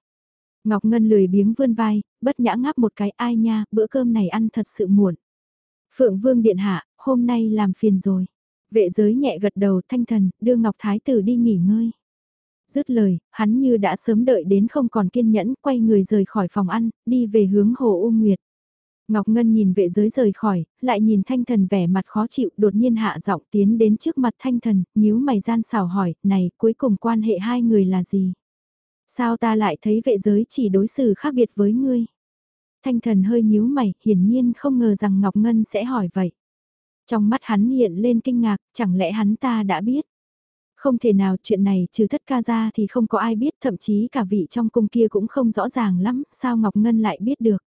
Speaker 1: Ngọc Ngân lười biếng vươn vai, bất nhã ngáp một cái ai nha, bữa cơm này ăn thật sự muộn. Phượng Vương Điện Hạ, hôm nay làm phiền rồi. Vệ giới nhẹ gật đầu thanh thần, đưa Ngọc Thái Tử đi nghỉ ngơi. Dứt lời, hắn như đã sớm đợi đến không còn kiên nhẫn, quay người rời khỏi phòng ăn, đi về hướng Hồ U Nguyệt. Ngọc Ngân nhìn vệ giới rời khỏi, lại nhìn thanh thần vẻ mặt khó chịu, đột nhiên hạ giọng tiến đến trước mặt thanh thần, nhíu mày gian xảo hỏi, này, cuối cùng quan hệ hai người là gì? Sao ta lại thấy vệ giới chỉ đối xử khác biệt với ngươi? Thanh thần hơi nhíu mày, hiển nhiên không ngờ rằng Ngọc Ngân sẽ hỏi vậy. Trong mắt hắn hiện lên kinh ngạc, chẳng lẽ hắn ta đã biết. Không thể nào chuyện này trừ thất ca ra thì không có ai biết, thậm chí cả vị trong cung kia cũng không rõ ràng lắm, sao Ngọc Ngân lại biết được.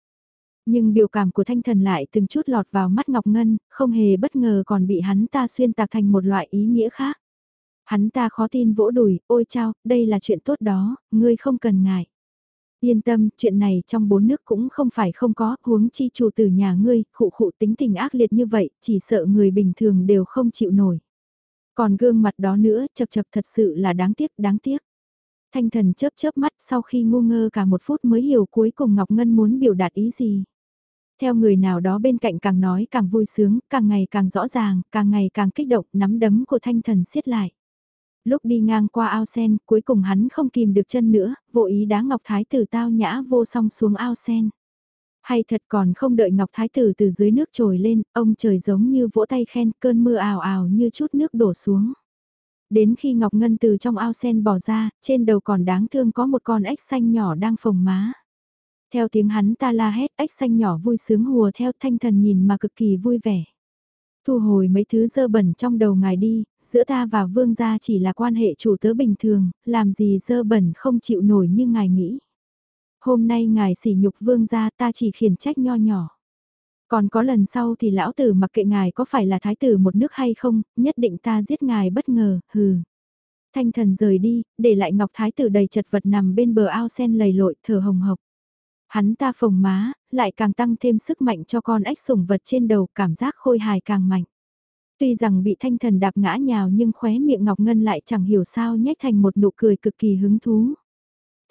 Speaker 1: Nhưng biểu cảm của thanh thần lại từng chút lọt vào mắt Ngọc Ngân, không hề bất ngờ còn bị hắn ta xuyên tạc thành một loại ý nghĩa khác. Hắn ta khó tin vỗ đùi, ôi chao, đây là chuyện tốt đó, ngươi không cần ngại. Yên tâm, chuyện này trong bốn nước cũng không phải không có, huống chi chủ tử nhà ngươi, khụ khụ tính tình ác liệt như vậy, chỉ sợ người bình thường đều không chịu nổi. Còn gương mặt đó nữa, chật chật thật sự là đáng tiếc, đáng tiếc. Thanh thần chớp chớp mắt sau khi ngu ngơ cả một phút mới hiểu cuối cùng Ngọc Ngân muốn biểu đạt ý gì. Theo người nào đó bên cạnh càng nói càng vui sướng, càng ngày càng rõ ràng, càng ngày càng kích động, nắm đấm của thanh thần siết lại. Lúc đi ngang qua ao sen, cuối cùng hắn không kìm được chân nữa, vô ý đá Ngọc Thái tử tao nhã vô song xuống ao sen. Hay thật còn không đợi Ngọc Thái tử từ dưới nước trồi lên, ông trời giống như vỗ tay khen cơn mưa ào ào như chút nước đổ xuống. Đến khi Ngọc Ngân từ trong ao sen bỏ ra, trên đầu còn đáng thương có một con ếch xanh nhỏ đang phồng má. Theo tiếng hắn ta la hét, ếch xanh nhỏ vui sướng hùa theo thanh thần nhìn mà cực kỳ vui vẻ. Thu hồi mấy thứ dơ bẩn trong đầu ngài đi, giữa ta và vương gia chỉ là quan hệ chủ tớ bình thường, làm gì dơ bẩn không chịu nổi như ngài nghĩ. Hôm nay ngài sỉ nhục vương gia ta chỉ khiển trách nho nhỏ. Còn có lần sau thì lão tử mặc kệ ngài có phải là thái tử một nước hay không, nhất định ta giết ngài bất ngờ, hừ. Thanh thần rời đi, để lại ngọc thái tử đầy chật vật nằm bên bờ ao sen lầy lội thở hồng hộc. Hắn ta phồng má, lại càng tăng thêm sức mạnh cho con ếch sủng vật trên đầu cảm giác khôi hài càng mạnh. Tuy rằng bị thanh thần đạp ngã nhào nhưng khóe miệng Ngọc Ngân lại chẳng hiểu sao nhếch thành một nụ cười cực kỳ hứng thú.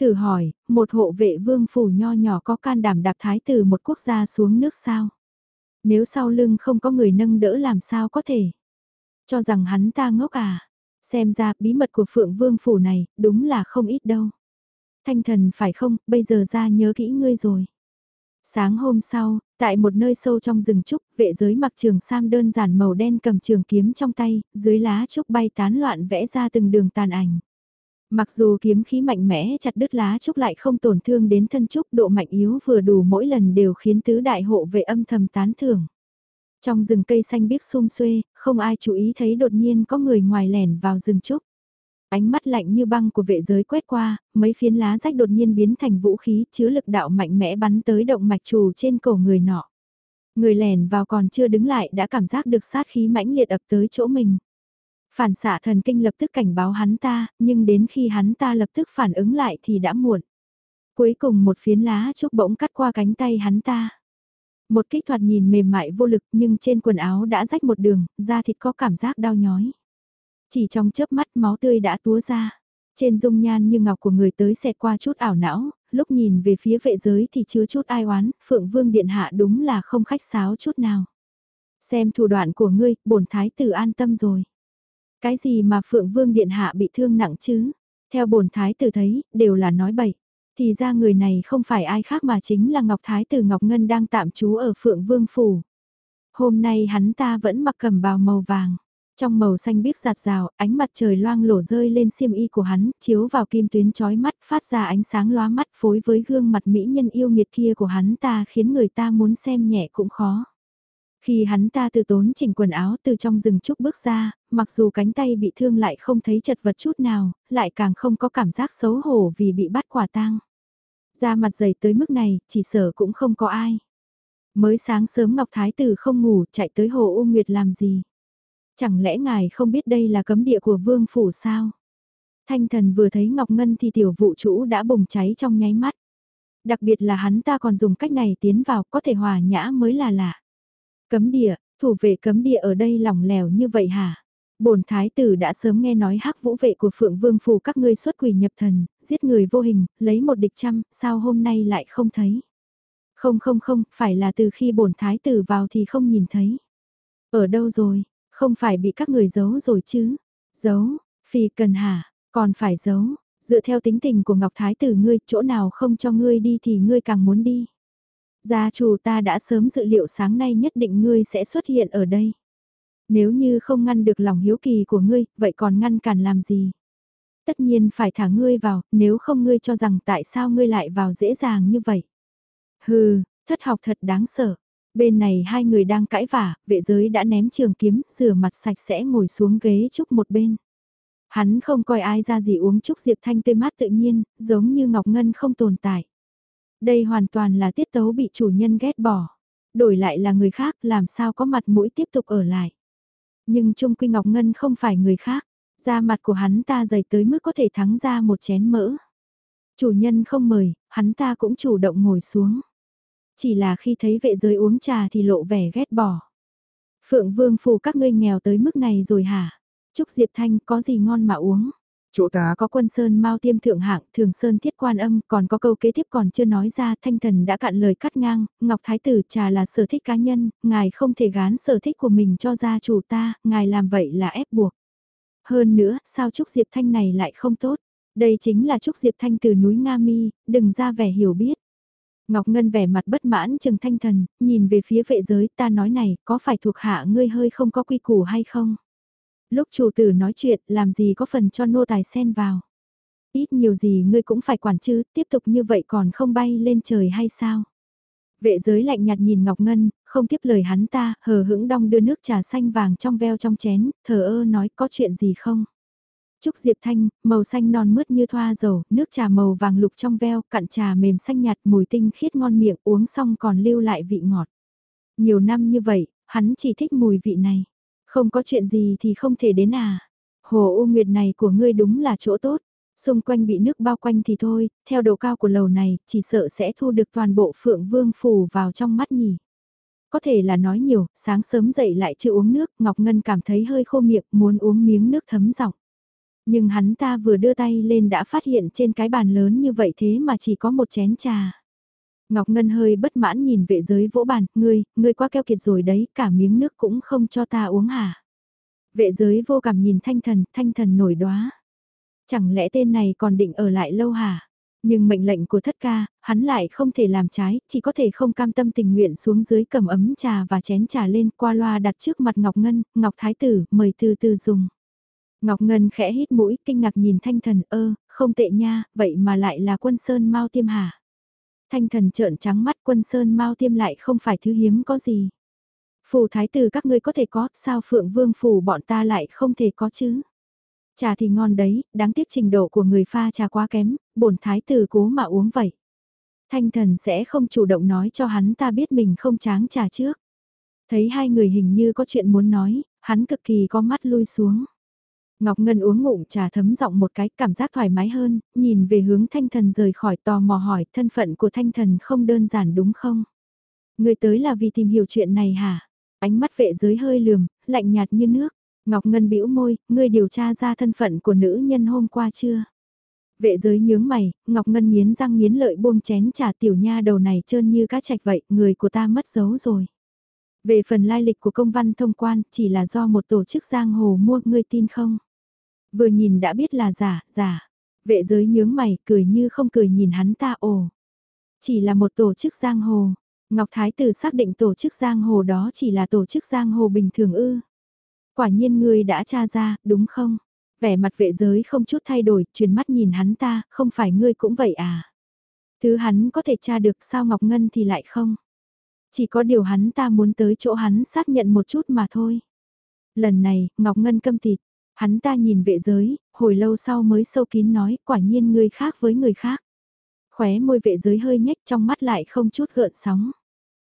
Speaker 1: Thử hỏi, một hộ vệ vương phủ nho nhỏ có can đảm đạp thái từ một quốc gia xuống nước sao? Nếu sau lưng không có người nâng đỡ làm sao có thể? Cho rằng hắn ta ngốc à? Xem ra bí mật của phượng vương phủ này đúng là không ít đâu. Thanh thần phải không, bây giờ ra nhớ kỹ ngươi rồi. Sáng hôm sau, tại một nơi sâu trong rừng trúc, vệ giới mặc trường sam đơn giản màu đen cầm trường kiếm trong tay, dưới lá trúc bay tán loạn vẽ ra từng đường tàn ảnh. Mặc dù kiếm khí mạnh mẽ chặt đứt lá trúc lại không tổn thương đến thân trúc độ mạnh yếu vừa đủ mỗi lần đều khiến tứ đại hộ vệ âm thầm tán thưởng. Trong rừng cây xanh biếc xum xuê, không ai chú ý thấy đột nhiên có người ngoài lẻn vào rừng trúc. Ánh mắt lạnh như băng của vệ giới quét qua, mấy phiến lá rách đột nhiên biến thành vũ khí chứa lực đạo mạnh mẽ bắn tới động mạch trù trên cổ người nọ. Người lẻn vào còn chưa đứng lại đã cảm giác được sát khí mãnh liệt ập tới chỗ mình. Phản xạ thần kinh lập tức cảnh báo hắn ta, nhưng đến khi hắn ta lập tức phản ứng lại thì đã muộn. Cuối cùng một phiến lá trúc bỗng cắt qua cánh tay hắn ta. Một kích thuật nhìn mềm mại vô lực nhưng trên quần áo đã rách một đường, da thịt có cảm giác đau nhói. Chỉ trong chớp mắt máu tươi đã túa ra. Trên dung nhan như ngọc của người tới xẹt qua chút ảo não, lúc nhìn về phía vệ giới thì chứa chút ai oán, Phượng Vương Điện Hạ đúng là không khách sáo chút nào. Xem thủ đoạn của ngươi, bổn thái tử an tâm rồi. Cái gì mà Phượng Vương Điện Hạ bị thương nặng chứ? Theo bổn thái tử thấy, đều là nói bậy. Thì ra người này không phải ai khác mà chính là Ngọc Thái tử Ngọc Ngân đang tạm trú ở Phượng Vương Phủ. Hôm nay hắn ta vẫn mặc cầm bào màu vàng. Trong màu xanh biếc giạt rào, ánh mặt trời loang lổ rơi lên xiêm y của hắn, chiếu vào kim tuyến chói mắt, phát ra ánh sáng lóa mắt phối với gương mặt mỹ nhân yêu nghiệt kia của hắn ta khiến người ta muốn xem nhẹ cũng khó. Khi hắn ta từ tốn chỉnh quần áo từ trong rừng trúc bước ra, mặc dù cánh tay bị thương lại không thấy chật vật chút nào, lại càng không có cảm giác xấu hổ vì bị bắt quả tang. Ra mặt dày tới mức này, chỉ sợ cũng không có ai. Mới sáng sớm Ngọc Thái Tử không ngủ chạy tới Hồ U Nguyệt làm gì? Chẳng lẽ ngài không biết đây là cấm địa của vương phủ sao? Thanh thần vừa thấy Ngọc Ngân thì tiểu vụ chủ đã bùng cháy trong nháy mắt. Đặc biệt là hắn ta còn dùng cách này tiến vào có thể hòa nhã mới là lạ. Cấm địa, thủ vệ cấm địa ở đây lỏng lẻo như vậy hả? Bổn thái tử đã sớm nghe nói hắc vũ vệ của Phượng Vương phủ các ngươi xuất quỷ nhập thần, giết người vô hình, lấy một địch trăm, sao hôm nay lại không thấy? Không không không, phải là từ khi bổn thái tử vào thì không nhìn thấy. Ở đâu rồi? Không phải bị các người giấu rồi chứ? Giấu, phi cần hả? Còn phải giấu, dựa theo tính tình của Ngọc Thái tử ngươi, chỗ nào không cho ngươi đi thì ngươi càng muốn đi. Gia chủ ta đã sớm dự liệu sáng nay nhất định ngươi sẽ xuất hiện ở đây. Nếu như không ngăn được lòng hiếu kỳ của ngươi, vậy còn ngăn cản làm gì? Tất nhiên phải thả ngươi vào, nếu không ngươi cho rằng tại sao ngươi lại vào dễ dàng như vậy. Hừ, Thất học thật đáng sợ. Bên này hai người đang cãi vả, vệ giới đã ném trường kiếm, rửa mặt sạch sẽ ngồi xuống ghế trúc một bên. Hắn không coi ai ra gì uống chúc Diệp Thanh tươi mát tự nhiên, giống như Ngọc Ngân không tồn tại. Đây hoàn toàn là tiết tấu bị chủ nhân ghét bỏ. Đổi lại là người khác làm sao có mặt mũi tiếp tục ở lại. Nhưng Trung Quy Ngọc Ngân không phải người khác. Da mặt của hắn ta dày tới mức có thể thắng ra một chén mỡ. Chủ nhân không mời, hắn ta cũng chủ động ngồi xuống. Chỉ là khi thấy vệ giới uống trà thì lộ vẻ ghét bỏ. Phượng Vương phù các ngươi nghèo tới mức này rồi hả? Trúc Diệp Thanh có gì ngon mà uống?
Speaker 2: Chỗ ta
Speaker 1: có quân sơn mau tiêm thượng hạng, thường sơn thiết quan âm, còn có câu kế tiếp còn chưa nói ra, thanh thần đã cạn lời cắt ngang, Ngọc Thái tử trà là sở thích cá nhân, ngài không thể gán sở thích của mình cho gia chủ ta, ngài làm vậy là ép buộc. Hơn nữa, sao Trúc Diệp Thanh này lại không tốt? Đây chính là Trúc Diệp Thanh từ núi Nga Mi, đừng ra vẻ hiểu biết. Ngọc Ngân vẻ mặt bất mãn chừng thanh thần, nhìn về phía vệ giới ta nói này, có phải thuộc hạ ngươi hơi không có quy củ hay không? Lúc chủ tử nói chuyện, làm gì có phần cho nô tài xen vào? Ít nhiều gì ngươi cũng phải quản chứ, tiếp tục như vậy còn không bay lên trời hay sao? Vệ giới lạnh nhạt nhìn Ngọc Ngân, không tiếp lời hắn ta, hờ hững đong đưa nước trà xanh vàng trong veo trong chén, thờ ơ nói có chuyện gì không? Trúc Diệp Thanh, màu xanh non mướt như thoa dầu, nước trà màu vàng lục trong veo, cặn trà mềm xanh nhạt mùi tinh khiết ngon miệng uống xong còn lưu lại vị ngọt. Nhiều năm như vậy, hắn chỉ thích mùi vị này. Không có chuyện gì thì không thể đến à. Hồ U Nguyệt này của ngươi đúng là chỗ tốt. Xung quanh bị nước bao quanh thì thôi, theo độ cao của lầu này, chỉ sợ sẽ thu được toàn bộ phượng vương phủ vào trong mắt nhỉ. Có thể là nói nhiều, sáng sớm dậy lại chưa uống nước, Ngọc Ngân cảm thấy hơi khô miệng, muốn uống miếng nước thấm giọng. Nhưng hắn ta vừa đưa tay lên đã phát hiện trên cái bàn lớn như vậy thế mà chỉ có một chén trà. Ngọc Ngân hơi bất mãn nhìn vệ giới vỗ bàn, ngươi, ngươi quá keo kiệt rồi đấy, cả miếng nước cũng không cho ta uống hả. Vệ giới vô cảm nhìn thanh thần, thanh thần nổi đóa. Chẳng lẽ tên này còn định ở lại lâu hả? Nhưng mệnh lệnh của thất ca, hắn lại không thể làm trái, chỉ có thể không cam tâm tình nguyện xuống dưới cầm ấm trà và chén trà lên qua loa đặt trước mặt Ngọc Ngân, Ngọc Thái Tử, mời từ từ dùng. Ngọc Ngân khẽ hít mũi, kinh ngạc nhìn thanh thần, ơ, không tệ nha, vậy mà lại là quân sơn Mao tiêm hả? Thanh thần trợn trắng mắt quân sơn Mao tiêm lại không phải thứ hiếm có gì. Phù thái tử các ngươi có thể có, sao phượng vương phù bọn ta lại không thể có chứ? Trà thì ngon đấy, đáng tiếc trình độ của người pha trà quá kém, bổn thái tử cố mà uống vậy. Thanh thần sẽ không chủ động nói cho hắn ta biết mình không tráng trà trước. Thấy hai người hình như có chuyện muốn nói, hắn cực kỳ có mắt lui xuống. Ngọc Ngân uống ngụm trà thấm giọng một cái cảm giác thoải mái hơn, nhìn về hướng thanh thần rời khỏi tò mò hỏi thân phận của thanh thần không đơn giản đúng không? Người tới là vì tìm hiểu chuyện này hả? Ánh mắt vệ giới hơi lườm, lạnh nhạt như nước. Ngọc Ngân bĩu môi, ngươi điều tra ra thân phận của nữ nhân hôm qua chưa? Vệ giới nhướng mày, Ngọc Ngân nghiến răng nghiến lợi buông chén trà tiểu nha đầu này trơn như cá trạch vậy, người của ta mất dấu rồi. Về phần lai lịch của công văn thông quan, chỉ là do một tổ chức giang hồ mua, ngươi tin không? Vừa nhìn đã biết là giả, giả. Vệ giới nhướng mày, cười như không cười nhìn hắn ta ồ. Chỉ là một tổ chức giang hồ. Ngọc Thái Tử xác định tổ chức giang hồ đó chỉ là tổ chức giang hồ bình thường ư. Quả nhiên ngươi đã tra ra, đúng không? Vẻ mặt vệ giới không chút thay đổi, truyền mắt nhìn hắn ta, không phải ngươi cũng vậy à? Thứ hắn có thể tra được sao Ngọc Ngân thì lại không? Chỉ có điều hắn ta muốn tới chỗ hắn xác nhận một chút mà thôi. Lần này, Ngọc Ngân câm tịt, Hắn ta nhìn vệ giới, hồi lâu sau mới sâu kín nói, quả nhiên người khác với người khác. Khóe môi vệ giới hơi nhếch trong mắt lại không chút gợn sóng.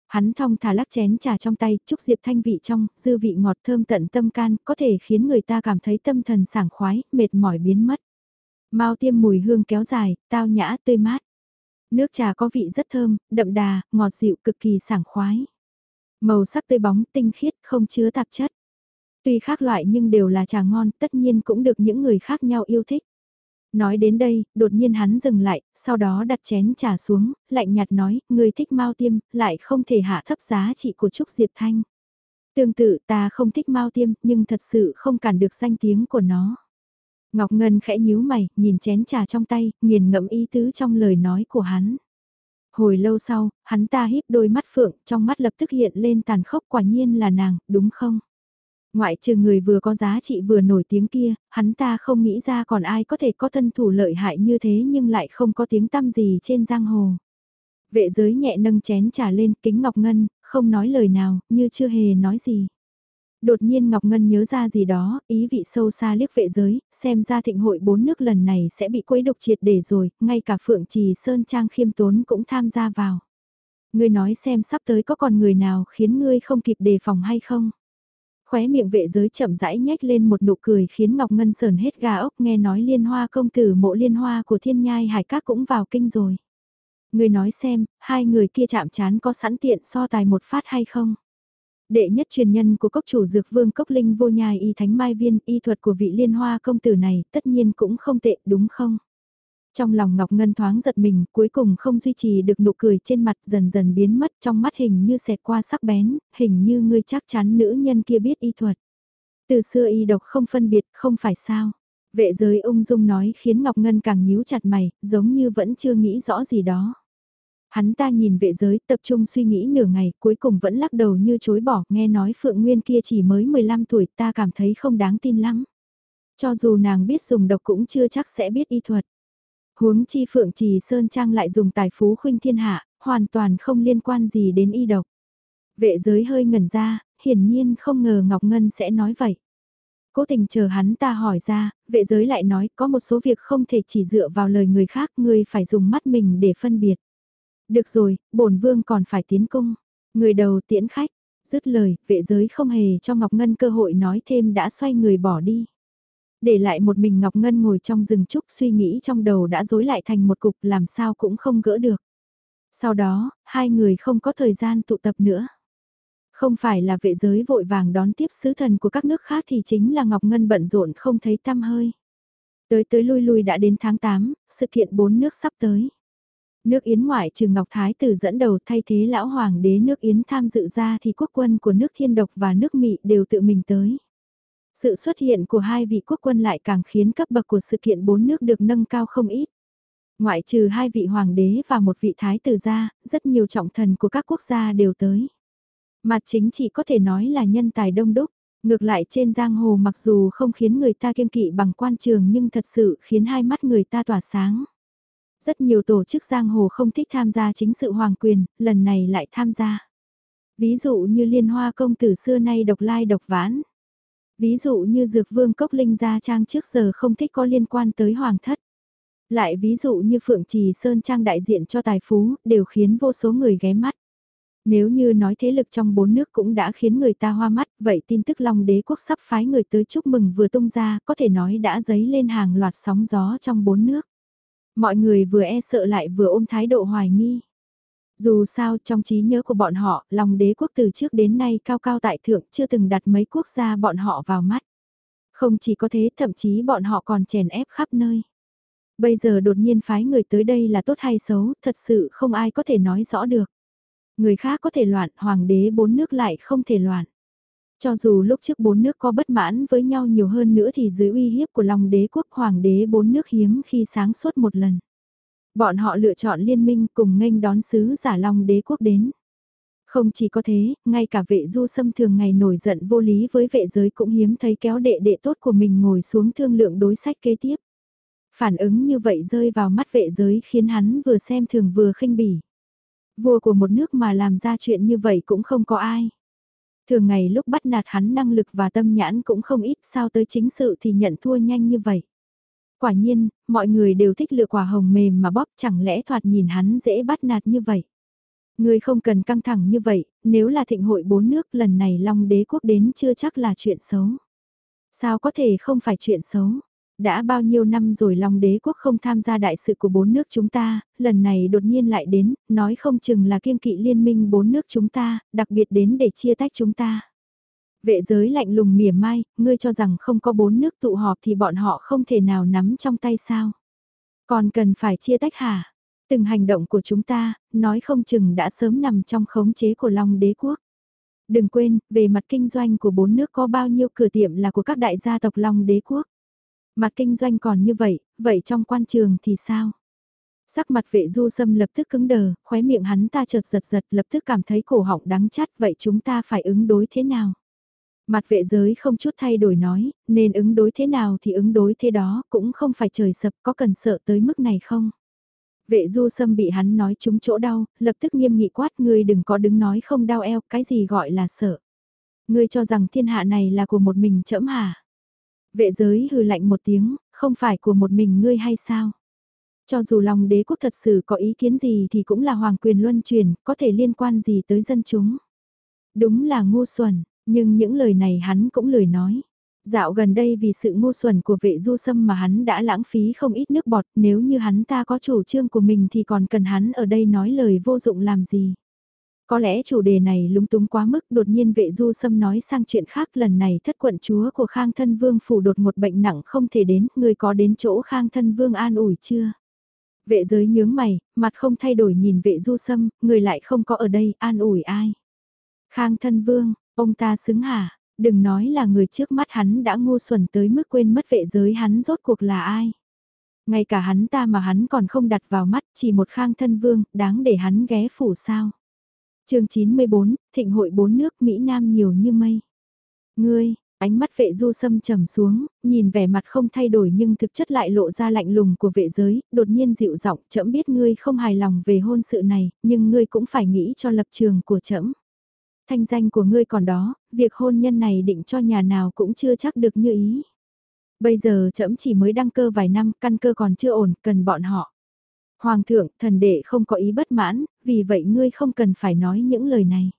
Speaker 1: Hắn thong thả lắc chén trà trong tay, chúc diệp thanh vị trong, dư vị ngọt thơm tận tâm can, có thể khiến người ta cảm thấy tâm thần sảng khoái, mệt mỏi biến mất. Mao tiêm mùi hương kéo dài, tao nhã tươi mát. Nước trà có vị rất thơm, đậm đà, ngọt dịu cực kỳ sảng khoái. Màu sắc tươi bóng, tinh khiết, không chứa tạp chất. Tuy khác loại nhưng đều là trà ngon, tất nhiên cũng được những người khác nhau yêu thích. Nói đến đây, đột nhiên hắn dừng lại, sau đó đặt chén trà xuống, lạnh nhạt nói, người thích Mao Tiêm, lại không thể hạ thấp giá trị của Trúc Diệp Thanh. Tương tự ta không thích Mao Tiêm, nhưng thật sự không cản được danh tiếng của nó. Ngọc Ngân khẽ nhíu mày, nhìn chén trà trong tay, nghiền ngẫm ý tứ trong lời nói của hắn. Hồi lâu sau, hắn ta híp đôi mắt phượng, trong mắt lập tức hiện lên tàn khốc quả nhiên là nàng, đúng không? Ngoại trừ người vừa có giá trị vừa nổi tiếng kia, hắn ta không nghĩ ra còn ai có thể có thân thủ lợi hại như thế nhưng lại không có tiếng tăm gì trên giang hồ. Vệ giới nhẹ nâng chén trà lên kính Ngọc Ngân, không nói lời nào, như chưa hề nói gì. Đột nhiên Ngọc Ngân nhớ ra gì đó, ý vị sâu xa liếc vệ giới, xem ra thịnh hội bốn nước lần này sẽ bị quấy độc triệt để rồi, ngay cả Phượng Trì Sơn Trang khiêm tốn cũng tham gia vào. Ngươi nói xem sắp tới có còn người nào khiến ngươi không kịp đề phòng hay không? Khóe miệng vệ giới chậm rãi nhếch lên một nụ cười khiến Ngọc Ngân sờn hết gà ốc nghe nói liên hoa công tử mộ liên hoa của thiên nhai hải các cũng vào kinh rồi. người nói xem, hai người kia chạm chán có sẵn tiện so tài một phát hay không? Đệ nhất truyền nhân của cốc chủ dược vương cốc linh vô nhai y thánh mai viên y thuật của vị liên hoa công tử này tất nhiên cũng không tệ đúng không? Trong lòng Ngọc Ngân thoáng giật mình, cuối cùng không duy trì được nụ cười trên mặt dần dần biến mất trong mắt hình như xẹt qua sắc bén, hình như ngươi chắc chắn nữ nhân kia biết y thuật. Từ xưa y độc không phân biệt, không phải sao. Vệ giới ung dung nói khiến Ngọc Ngân càng nhíu chặt mày, giống như vẫn chưa nghĩ rõ gì đó. Hắn ta nhìn vệ giới tập trung suy nghĩ nửa ngày cuối cùng vẫn lắc đầu như chối bỏ nghe nói Phượng Nguyên kia chỉ mới 15 tuổi ta cảm thấy không đáng tin lắm. Cho dù nàng biết dùng độc cũng chưa chắc sẽ biết y thuật. Huống chi Phượng Trì Sơn Trang lại dùng tài phú khuynh thiên hạ, hoàn toàn không liên quan gì đến y độc. Vệ giới hơi ngẩn ra, hiển nhiên không ngờ Ngọc Ngân sẽ nói vậy. Cố tình chờ hắn ta hỏi ra, vệ giới lại nói có một số việc không thể chỉ dựa vào lời người khác, người phải dùng mắt mình để phân biệt. Được rồi, bổn vương còn phải tiến cung. Người đầu tiễn khách, dứt lời, vệ giới không hề cho Ngọc Ngân cơ hội nói thêm đã xoay người bỏ đi. Để lại một mình Ngọc Ngân ngồi trong rừng trúc suy nghĩ trong đầu đã rối lại thành một cục làm sao cũng không gỡ được. Sau đó, hai người không có thời gian tụ tập nữa. Không phải là vệ giới vội vàng đón tiếp sứ thần của các nước khác thì chính là Ngọc Ngân bận rộn không thấy tăm hơi. Tới tới lui lui đã đến tháng 8, sự kiện bốn nước sắp tới. Nước Yến ngoại trừ Ngọc Thái tử dẫn đầu thay thế lão hoàng đế nước Yến tham dự ra thì quốc quân của nước Thiên Độc và nước Mị đều tự mình tới. Sự xuất hiện của hai vị quốc quân lại càng khiến cấp bậc của sự kiện bốn nước được nâng cao không ít. Ngoại trừ hai vị hoàng đế và một vị thái tử ra, rất nhiều trọng thần của các quốc gia đều tới. Mặt chính chỉ có thể nói là nhân tài đông đúc. Ngược lại trên giang hồ mặc dù không khiến người ta kiên kỵ bằng quan trường nhưng thật sự khiến hai mắt người ta tỏa sáng. Rất nhiều tổ chức giang hồ không thích tham gia chính sự hoàng quyền, lần này lại tham gia. Ví dụ như liên hoa công tử xưa nay độc lai độc vãn. Ví dụ như dược vương cốc linh gia trang trước giờ không thích có liên quan tới hoàng thất. Lại ví dụ như Phượng Trì Sơn Trang đại diện cho tài phú, đều khiến vô số người ghé mắt. Nếu như nói thế lực trong bốn nước cũng đã khiến người ta hoa mắt, vậy tin tức Long đế quốc sắp phái người tới chúc mừng vừa tung ra, có thể nói đã dấy lên hàng loạt sóng gió trong bốn nước. Mọi người vừa e sợ lại vừa ôm thái độ hoài nghi. Dù sao trong trí nhớ của bọn họ, lòng đế quốc từ trước đến nay cao cao tại thượng chưa từng đặt mấy quốc gia bọn họ vào mắt. Không chỉ có thế thậm chí bọn họ còn chèn ép khắp nơi. Bây giờ đột nhiên phái người tới đây là tốt hay xấu, thật sự không ai có thể nói rõ được. Người khác có thể loạn, hoàng đế bốn nước lại không thể loạn. Cho dù lúc trước bốn nước có bất mãn với nhau nhiều hơn nữa thì dưới uy hiếp của lòng đế quốc hoàng đế bốn nước hiếm khi sáng suốt một lần. Bọn họ lựa chọn liên minh cùng nghênh đón sứ giả long đế quốc đến. Không chỉ có thế, ngay cả vệ du sâm thường ngày nổi giận vô lý với vệ giới cũng hiếm thấy kéo đệ đệ tốt của mình ngồi xuống thương lượng đối sách kế tiếp. Phản ứng như vậy rơi vào mắt vệ giới khiến hắn vừa xem thường vừa khinh bỉ. Vua của một nước mà làm ra chuyện như vậy cũng không có ai. Thường ngày lúc bắt nạt hắn năng lực và tâm nhãn cũng không ít sao tới chính sự thì nhận thua nhanh như vậy. Quả nhiên, mọi người đều thích lựa quả hồng mềm mà bóp chẳng lẽ thoạt nhìn hắn dễ bắt nạt như vậy. Người không cần căng thẳng như vậy, nếu là thịnh hội bốn nước lần này Long đế quốc đến chưa chắc là chuyện xấu. Sao có thể không phải chuyện xấu? Đã bao nhiêu năm rồi Long đế quốc không tham gia đại sự của bốn nước chúng ta, lần này đột nhiên lại đến, nói không chừng là kiên kỵ liên minh bốn nước chúng ta, đặc biệt đến để chia tách chúng ta. Vệ giới lạnh lùng mỉa mai, ngươi cho rằng không có bốn nước tụ họp thì bọn họ không thể nào nắm trong tay sao. Còn cần phải chia tách hả? Từng hành động của chúng ta, nói không chừng đã sớm nằm trong khống chế của Long đế quốc. Đừng quên, về mặt kinh doanh của bốn nước có bao nhiêu cửa tiệm là của các đại gia tộc Long đế quốc. Mặt kinh doanh còn như vậy, vậy trong quan trường thì sao? Sắc mặt vệ du sâm lập tức cứng đờ, khóe miệng hắn ta chợt giật giật lập tức cảm thấy cổ họng đắng chát vậy chúng ta phải ứng đối thế nào? Mặt vệ giới không chút thay đổi nói, nên ứng đối thế nào thì ứng đối thế đó, cũng không phải trời sập có cần sợ tới mức này không? Vệ du sâm bị hắn nói trúng chỗ đau, lập tức nghiêm nghị quát ngươi đừng có đứng nói không đau eo, cái gì gọi là sợ. Ngươi cho rằng thiên hạ này là của một mình trẫm hả? Vệ giới hừ lạnh một tiếng, không phải của một mình ngươi hay sao? Cho dù lòng đế quốc thật sự có ý kiến gì thì cũng là hoàng quyền luân truyền, có thể liên quan gì tới dân chúng. Đúng là ngu xuẩn, nhưng những lời này hắn cũng lười nói. Dạo gần đây vì sự ngu xuẩn của vệ du sâm mà hắn đã lãng phí không ít nước bọt, nếu như hắn ta có chủ trương của mình thì còn cần hắn ở đây nói lời vô dụng làm gì. Có lẽ chủ đề này lúng túng quá mức đột nhiên vệ du sâm nói sang chuyện khác lần này thất quận chúa của Khang Thân Vương phủ đột một bệnh nặng không thể đến, người có đến chỗ Khang Thân Vương an ủi chưa? Vệ giới nhướng mày, mặt không thay đổi nhìn vệ du sâm, người lại không có ở đây, an ủi ai? Khang Thân Vương, ông ta xứng hả? Đừng nói là người trước mắt hắn đã ngu xuẩn tới mức quên mất vệ giới hắn rốt cuộc là ai. Ngay cả hắn ta mà hắn còn không đặt vào mắt chỉ một khang thân vương, đáng để hắn ghé phủ sao. chương 94, thịnh hội bốn nước Mỹ Nam nhiều như mây. Ngươi, ánh mắt vệ du sâm trầm xuống, nhìn vẻ mặt không thay đổi nhưng thực chất lại lộ ra lạnh lùng của vệ giới, đột nhiên dịu giọng chậm biết ngươi không hài lòng về hôn sự này, nhưng ngươi cũng phải nghĩ cho lập trường của trẫm thanh danh của ngươi còn đó, việc hôn nhân này định cho nhà nào cũng chưa chắc được như ý. Bây giờ trẫm chỉ mới đăng cơ vài năm, căn cơ còn chưa ổn, cần bọn họ. Hoàng thượng, thần đệ không có ý bất mãn, vì vậy ngươi không cần phải nói những lời này.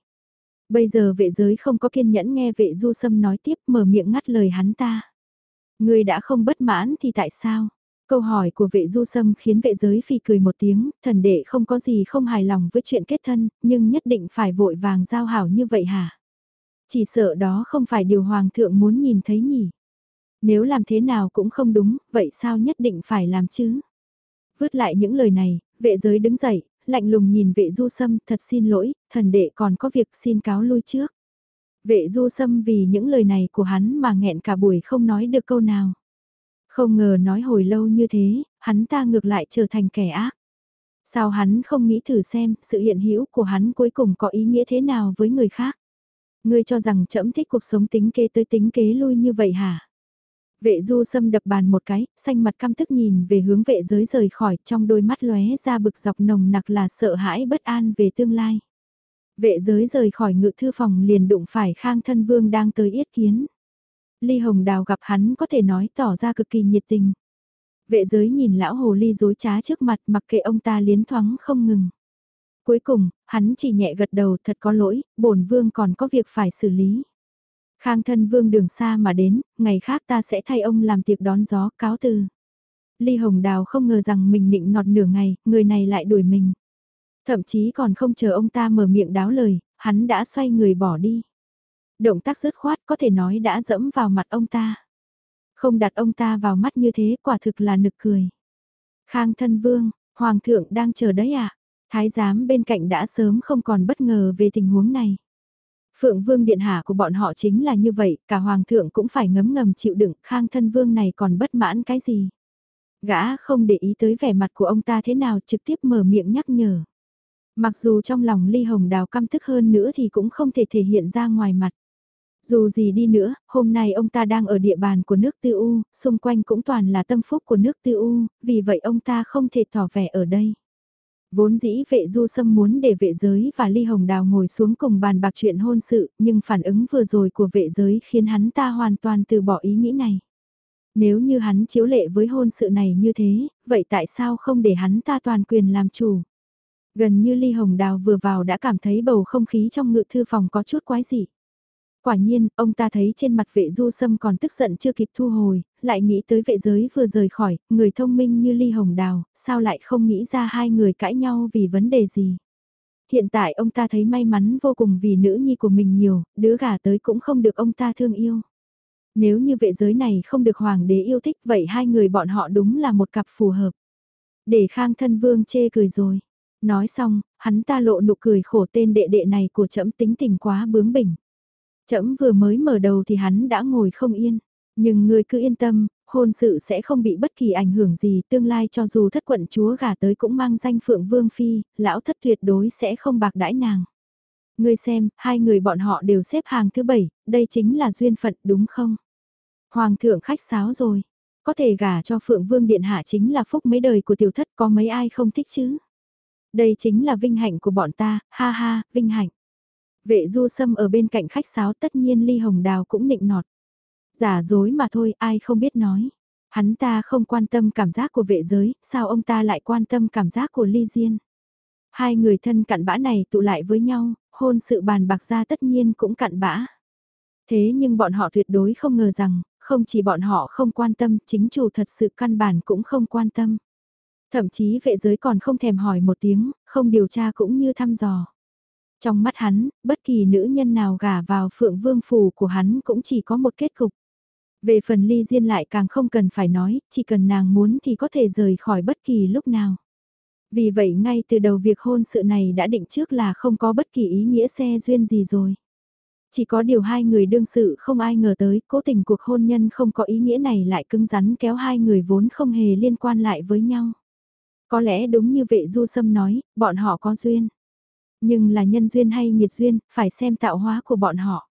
Speaker 1: Bây giờ vệ giới không có kiên nhẫn nghe vệ du sâm nói tiếp mở miệng ngắt lời hắn ta. Ngươi đã không bất mãn thì tại sao? Câu hỏi của vệ du sâm khiến vệ giới phi cười một tiếng, thần đệ không có gì không hài lòng với chuyện kết thân, nhưng nhất định phải vội vàng giao hảo như vậy hả? Chỉ sợ đó không phải điều hoàng thượng muốn nhìn thấy nhỉ? Nếu làm thế nào cũng không đúng, vậy sao nhất định phải làm chứ? Vứt lại những lời này, vệ giới đứng dậy, lạnh lùng nhìn vệ du sâm, thật xin lỗi, thần đệ còn có việc xin cáo lui trước. Vệ du sâm vì những lời này của hắn mà nghẹn cả buổi không nói được câu nào. Không ngờ nói hồi lâu như thế, hắn ta ngược lại trở thành kẻ ác. Sao hắn không nghĩ thử xem sự hiện hữu của hắn cuối cùng có ý nghĩa thế nào với người khác? Ngươi cho rằng trẫm thích cuộc sống tính kế tới tính kế lui như vậy hả? Vệ du sâm đập bàn một cái, xanh mặt căm tức nhìn về hướng vệ giới rời khỏi trong đôi mắt lóe ra bực dọc nồng nặc là sợ hãi bất an về tương lai. Vệ giới rời khỏi ngự thư phòng liền đụng phải khang thân vương đang tới yết kiến. Ly Hồng Đào gặp hắn có thể nói tỏ ra cực kỳ nhiệt tình. Vệ giới nhìn lão hồ ly dối trá trước mặt mặc kệ ông ta liến thoáng không ngừng. Cuối cùng, hắn chỉ nhẹ gật đầu thật có lỗi, bổn vương còn có việc phải xử lý. Khang thân vương đường xa mà đến, ngày khác ta sẽ thay ông làm tiệc đón gió cáo từ. Ly Hồng Đào không ngờ rằng mình nịnh nọt nửa ngày, người này lại đuổi mình. Thậm chí còn không chờ ông ta mở miệng đáo lời, hắn đã xoay người bỏ đi. Động tác dứt khoát có thể nói đã dẫm vào mặt ông ta. Không đặt ông ta vào mắt như thế quả thực là nực cười. Khang thân vương, hoàng thượng đang chờ đấy à? Thái giám bên cạnh đã sớm không còn bất ngờ về tình huống này. Phượng vương điện hạ của bọn họ chính là như vậy, cả hoàng thượng cũng phải ngấm ngầm chịu đựng, khang thân vương này còn bất mãn cái gì. Gã không để ý tới vẻ mặt của ông ta thế nào trực tiếp mở miệng nhắc nhở. Mặc dù trong lòng ly hồng đào căm thức hơn nữa thì cũng không thể thể hiện ra ngoài mặt. Dù gì đi nữa, hôm nay ông ta đang ở địa bàn của nước tư U, xung quanh cũng toàn là tâm phúc của nước tư U, vì vậy ông ta không thể tỏ vẻ ở đây. Vốn dĩ vệ du sâm muốn để vệ giới và ly hồng đào ngồi xuống cùng bàn bạc chuyện hôn sự, nhưng phản ứng vừa rồi của vệ giới khiến hắn ta hoàn toàn từ bỏ ý nghĩ này. Nếu như hắn chiếu lệ với hôn sự này như thế, vậy tại sao không để hắn ta toàn quyền làm chủ? Gần như ly hồng đào vừa vào đã cảm thấy bầu không khí trong ngự thư phòng có chút quái dị. Quả nhiên, ông ta thấy trên mặt vệ du sâm còn tức giận chưa kịp thu hồi, lại nghĩ tới vệ giới vừa rời khỏi, người thông minh như ly hồng đào, sao lại không nghĩ ra hai người cãi nhau vì vấn đề gì. Hiện tại ông ta thấy may mắn vô cùng vì nữ nhi của mình nhiều, đứa gà tới cũng không được ông ta thương yêu. Nếu như vệ giới này không được hoàng đế yêu thích vậy hai người bọn họ đúng là một cặp phù hợp. Để khang thân vương chê cười rồi. Nói xong, hắn ta lộ nụ cười khổ tên đệ đệ này của trẫm tính tình quá bướng bỉnh. Chậm vừa mới mở đầu thì hắn đã ngồi không yên. Nhưng người cứ yên tâm, hôn sự sẽ không bị bất kỳ ảnh hưởng gì, tương lai cho dù thất quận chúa gả tới cũng mang danh Phượng Vương Phi, lão thất tuyệt đối sẽ không bạc đãi nàng. Ngươi xem, hai người bọn họ đều xếp hàng thứ bảy, đây chính là duyên phận đúng không? Hoàng thượng khách sáo rồi. Có thể gả cho Phượng Vương Điện Hạ chính là phúc mấy đời của tiểu thất có mấy ai không thích chứ. Đây chính là vinh hạnh của bọn ta, ha ha, vinh hạnh. Vệ du sâm ở bên cạnh khách sáo tất nhiên ly hồng đào cũng nịnh nọt. Giả dối mà thôi, ai không biết nói. Hắn ta không quan tâm cảm giác của vệ giới, sao ông ta lại quan tâm cảm giác của ly diên. Hai người thân cặn bã này tụ lại với nhau, hôn sự bàn bạc ra tất nhiên cũng cặn bã. Thế nhưng bọn họ tuyệt đối không ngờ rằng, không chỉ bọn họ không quan tâm, chính chủ thật sự căn bản cũng không quan tâm. Thậm chí vệ giới còn không thèm hỏi một tiếng, không điều tra cũng như thăm dò. Trong mắt hắn, bất kỳ nữ nhân nào gả vào phượng vương phủ của hắn cũng chỉ có một kết cục. Về phần ly diên lại càng không cần phải nói, chỉ cần nàng muốn thì có thể rời khỏi bất kỳ lúc nào. Vì vậy ngay từ đầu việc hôn sự này đã định trước là không có bất kỳ ý nghĩa xe duyên gì rồi. Chỉ có điều hai người đương sự không ai ngờ tới, cố tình cuộc hôn nhân không có ý nghĩa này lại cứng rắn kéo hai người vốn không hề liên quan lại với nhau. Có lẽ đúng như vệ du sâm nói, bọn họ có duyên. Nhưng là nhân duyên hay nghiệt duyên, phải xem tạo hóa của bọn họ.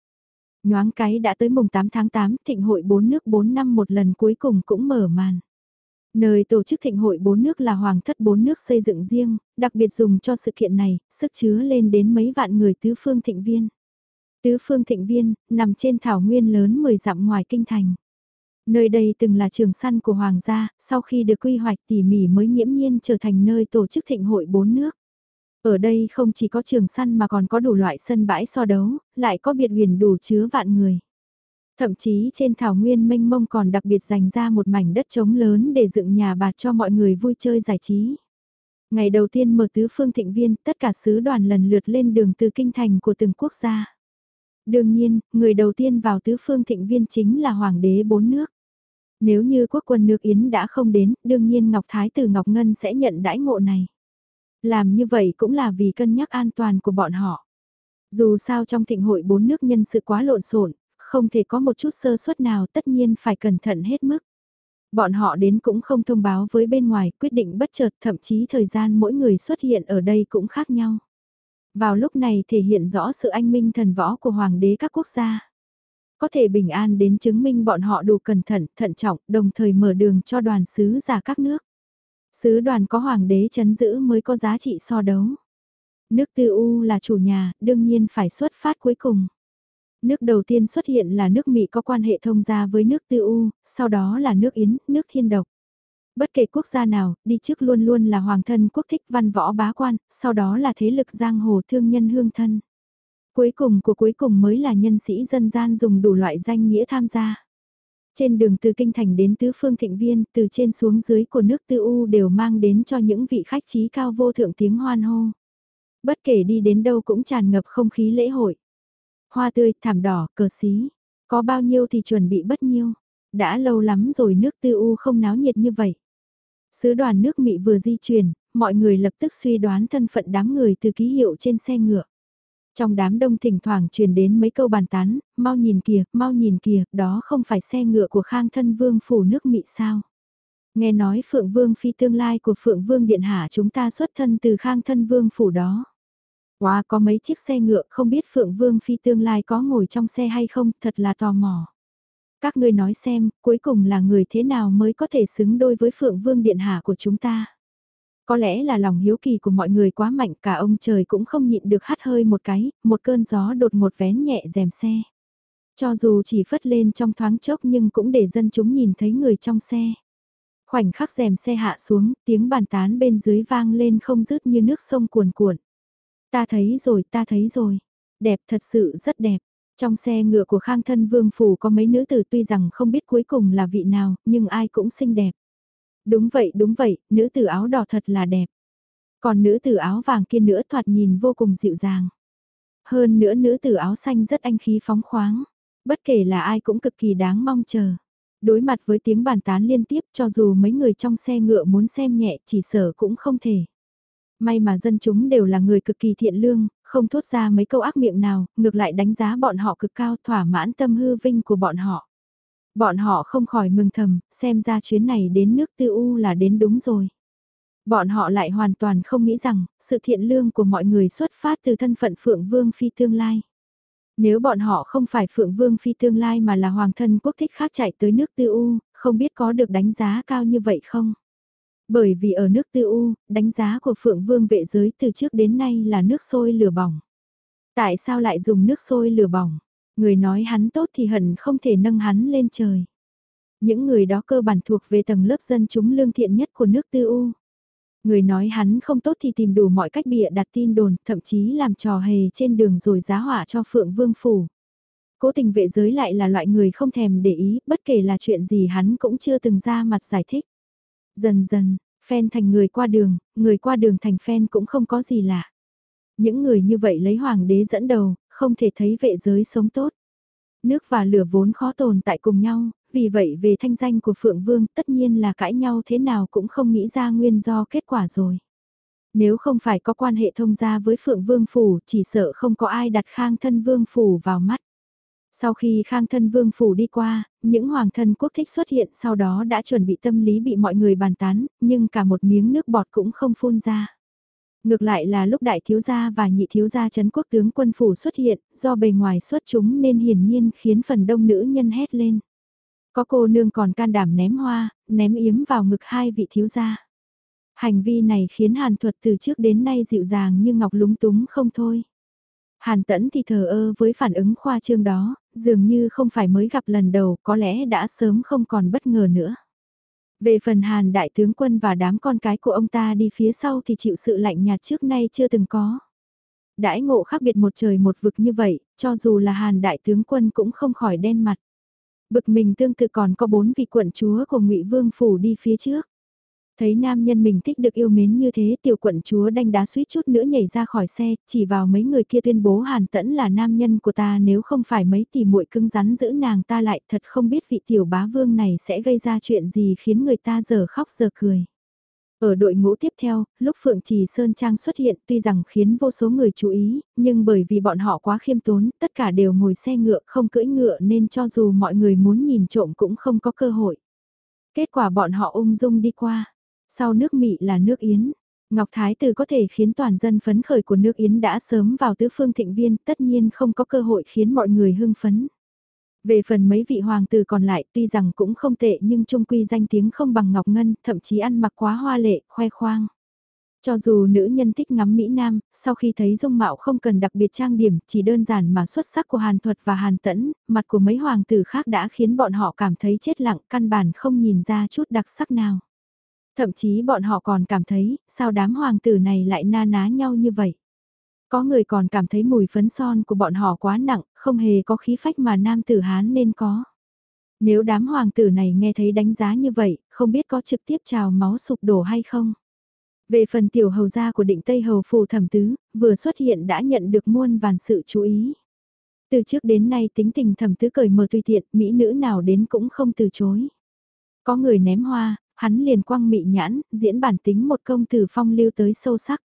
Speaker 1: Nhoáng cái đã tới mùng 8 tháng 8, thịnh hội 4 nước 4 năm một lần cuối cùng cũng mở màn. Nơi tổ chức thịnh hội 4 nước là hoàng thất 4 nước xây dựng riêng, đặc biệt dùng cho sự kiện này, sức chứa lên đến mấy vạn người tứ phương thịnh viên. Tứ phương thịnh viên, nằm trên thảo nguyên lớn 10 dặm ngoài kinh thành. Nơi đây từng là trường săn của hoàng gia, sau khi được quy hoạch tỉ mỉ mới nhiễm nhiên trở thành nơi tổ chức thịnh hội 4 nước. Ở đây không chỉ có trường săn mà còn có đủ loại sân bãi so đấu, lại có biệt huyền đủ chứa vạn người. Thậm chí trên thảo nguyên mênh mông còn đặc biệt dành ra một mảnh đất trống lớn để dựng nhà bạt cho mọi người vui chơi giải trí. Ngày đầu tiên mở tứ phương thịnh viên, tất cả sứ đoàn lần lượt lên đường từ kinh thành của từng quốc gia. Đương nhiên, người đầu tiên vào tứ phương thịnh viên chính là hoàng đế bốn nước. Nếu như quốc quân nước Yến đã không đến, đương nhiên Ngọc Thái tử Ngọc Ngân sẽ nhận đãi ngộ này. Làm như vậy cũng là vì cân nhắc an toàn của bọn họ. Dù sao trong thịnh hội bốn nước nhân sự quá lộn xộn, không thể có một chút sơ suất nào tất nhiên phải cẩn thận hết mức. Bọn họ đến cũng không thông báo với bên ngoài, quyết định bất chợt thậm chí thời gian mỗi người xuất hiện ở đây cũng khác nhau. Vào lúc này thể hiện rõ sự anh minh thần võ của hoàng đế các quốc gia. Có thể bình an đến chứng minh bọn họ đủ cẩn thận, thận trọng, đồng thời mở đường cho đoàn sứ giả các nước. Sứ đoàn có hoàng đế chấn giữ mới có giá trị so đấu. Nước tư U là chủ nhà, đương nhiên phải xuất phát cuối cùng. Nước đầu tiên xuất hiện là nước Mỹ có quan hệ thông gia với nước tư U, sau đó là nước Yến, nước thiên độc. Bất kể quốc gia nào, đi trước luôn luôn là hoàng thân quốc thích văn võ bá quan, sau đó là thế lực giang hồ thương nhân hương thân. Cuối cùng của cuối cùng mới là nhân sĩ dân gian dùng đủ loại danh nghĩa tham gia. Trên đường từ kinh thành đến tứ phương thịnh viên, từ trên xuống dưới của nước tư u đều mang đến cho những vị khách trí cao vô thượng tiếng hoan hô. Bất kể đi đến đâu cũng tràn ngập không khí lễ hội. Hoa tươi, thảm đỏ, cờ xí. Có bao nhiêu thì chuẩn bị bất nhiêu. Đã lâu lắm rồi nước tư u không náo nhiệt như vậy. Sứ đoàn nước Mỹ vừa di chuyển, mọi người lập tức suy đoán thân phận đám người từ ký hiệu trên xe ngựa. Trong đám đông thỉnh thoảng truyền đến mấy câu bàn tán, mau nhìn kìa, mau nhìn kìa, đó không phải xe ngựa của khang thân vương phủ nước Mỹ sao. Nghe nói Phượng Vương phi tương lai của Phượng Vương Điện Hạ chúng ta xuất thân từ khang thân vương phủ đó. Wow, có mấy chiếc xe ngựa không biết Phượng Vương phi tương lai có ngồi trong xe hay không, thật là tò mò. Các ngươi nói xem, cuối cùng là người thế nào mới có thể xứng đôi với Phượng Vương Điện Hạ của chúng ta. Có lẽ là lòng hiếu kỳ của mọi người quá mạnh cả ông trời cũng không nhịn được hắt hơi một cái, một cơn gió đột ngột vén nhẹ rèm xe. Cho dù chỉ phất lên trong thoáng chốc nhưng cũng để dân chúng nhìn thấy người trong xe. Khoảnh khắc rèm xe hạ xuống, tiếng bàn tán bên dưới vang lên không dứt như nước sông cuồn cuộn. Ta thấy rồi, ta thấy rồi. Đẹp thật sự rất đẹp. Trong xe ngựa của khang thân vương phủ có mấy nữ tử tuy rằng không biết cuối cùng là vị nào, nhưng ai cũng xinh đẹp. Đúng vậy, đúng vậy, nữ tử áo đỏ thật là đẹp. Còn nữ tử áo vàng kia nữa thoạt nhìn vô cùng dịu dàng. Hơn nữa nữ tử áo xanh rất anh khí phóng khoáng. Bất kể là ai cũng cực kỳ đáng mong chờ. Đối mặt với tiếng bàn tán liên tiếp cho dù mấy người trong xe ngựa muốn xem nhẹ chỉ sở cũng không thể. May mà dân chúng đều là người cực kỳ thiện lương, không thốt ra mấy câu ác miệng nào, ngược lại đánh giá bọn họ cực cao thỏa mãn tâm hư vinh của bọn họ. Bọn họ không khỏi mừng thầm, xem ra chuyến này đến nước tư u là đến đúng rồi. Bọn họ lại hoàn toàn không nghĩ rằng, sự thiện lương của mọi người xuất phát từ thân phận Phượng Vương Phi tương lai. Nếu bọn họ không phải Phượng Vương Phi tương lai mà là hoàng thân quốc thích khác chạy tới nước tư u, không biết có được đánh giá cao như vậy không? Bởi vì ở nước tư U, đánh giá của Phượng Vương vệ giới từ trước đến nay là nước sôi lửa bỏng. Tại sao lại dùng nước sôi lửa bỏng? Người nói hắn tốt thì hận không thể nâng hắn lên trời. Những người đó cơ bản thuộc về tầng lớp dân chúng lương thiện nhất của nước tư U. Người nói hắn không tốt thì tìm đủ mọi cách bịa đặt tin đồn, thậm chí làm trò hề trên đường rồi giá hỏa cho Phượng Vương Phủ. Cố tình vệ giới lại là loại người không thèm để ý, bất kể là chuyện gì hắn cũng chưa từng ra mặt giải thích. Dần dần, fan thành người qua đường, người qua đường thành fan cũng không có gì lạ. Những người như vậy lấy hoàng đế dẫn đầu, không thể thấy vệ giới sống tốt. Nước và lửa vốn khó tồn tại cùng nhau, vì vậy về thanh danh của Phượng Vương tất nhiên là cãi nhau thế nào cũng không nghĩ ra nguyên do kết quả rồi. Nếu không phải có quan hệ thông gia với Phượng Vương Phủ chỉ sợ không có ai đặt Khang Thân Vương Phủ vào mắt. Sau khi Khang Thân Vương Phủ đi qua, những hoàng thân quốc thích xuất hiện sau đó đã chuẩn bị tâm lý bị mọi người bàn tán, nhưng cả một miếng nước bọt cũng không phun ra. Ngược lại là lúc đại thiếu gia và nhị thiếu gia chấn quốc tướng quân phủ xuất hiện, do bề ngoài xuất chúng nên hiển nhiên khiến phần đông nữ nhân hét lên. Có cô nương còn can đảm ném hoa, ném yếm vào ngực hai vị thiếu gia. Hành vi này khiến Hàn Thuật từ trước đến nay dịu dàng như ngọc lúng túng không thôi. Hàn Tẫn thì thờ ơ với phản ứng khoa trương đó, dường như không phải mới gặp lần đầu, có lẽ đã sớm không còn bất ngờ nữa. Về phần Hàn đại tướng quân và đám con cái của ông ta đi phía sau thì chịu sự lạnh nhạt trước nay chưa từng có. Đãi ngộ khác biệt một trời một vực như vậy, cho dù là Hàn đại tướng quân cũng không khỏi đen mặt. Bực mình tương tự còn có bốn vị quận chúa của ngụy Vương Phủ đi phía trước. Thấy nam nhân mình thích được yêu mến như thế tiểu quận chúa đanh đá suýt chút nữa nhảy ra khỏi xe, chỉ vào mấy người kia tuyên bố hàn tẫn là nam nhân của ta nếu không phải mấy tỷ muội cứng rắn giữ nàng ta lại thật không biết vị tiểu bá vương này sẽ gây ra chuyện gì khiến người ta giờ khóc giờ cười. Ở đội ngũ tiếp theo, lúc Phượng Trì Sơn Trang xuất hiện tuy rằng khiến vô số người chú ý, nhưng bởi vì bọn họ quá khiêm tốn, tất cả đều ngồi xe ngựa không cưỡi ngựa nên cho dù mọi người muốn nhìn trộm cũng không có cơ hội. Kết quả bọn họ ung dung đi qua. Sau nước Mị là nước Yến. Ngọc Thái Tử có thể khiến toàn dân phấn khởi của nước Yến đã sớm vào tứ phương thịnh viên tất nhiên không có cơ hội khiến mọi người hưng phấn. Về phần mấy vị hoàng tử còn lại tuy rằng cũng không tệ nhưng trung quy danh tiếng không bằng Ngọc Ngân, thậm chí ăn mặc quá hoa lệ, khoe khoang. Cho dù nữ nhân thích ngắm Mỹ Nam, sau khi thấy dung mạo không cần đặc biệt trang điểm, chỉ đơn giản mà xuất sắc của Hàn Thuật và Hàn Tẫn, mặt của mấy hoàng tử khác đã khiến bọn họ cảm thấy chết lặng, căn bản không nhìn ra chút đặc sắc nào. Thậm chí bọn họ còn cảm thấy, sao đám hoàng tử này lại na ná nhau như vậy. Có người còn cảm thấy mùi phấn son của bọn họ quá nặng, không hề có khí phách mà nam tử Hán nên có. Nếu đám hoàng tử này nghe thấy đánh giá như vậy, không biết có trực tiếp trào máu sụp đổ hay không. Về phần tiểu hầu gia của định Tây Hầu Phù Thẩm Tứ, vừa xuất hiện đã nhận được muôn vàn sự chú ý. Từ trước đến nay tính tình Thẩm Tứ cởi mở tùy tiện, mỹ nữ nào đến cũng không từ chối. Có người ném hoa, hắn liền quăng mị nhãn, diễn bản tính một công tử phong lưu tới sâu sắc.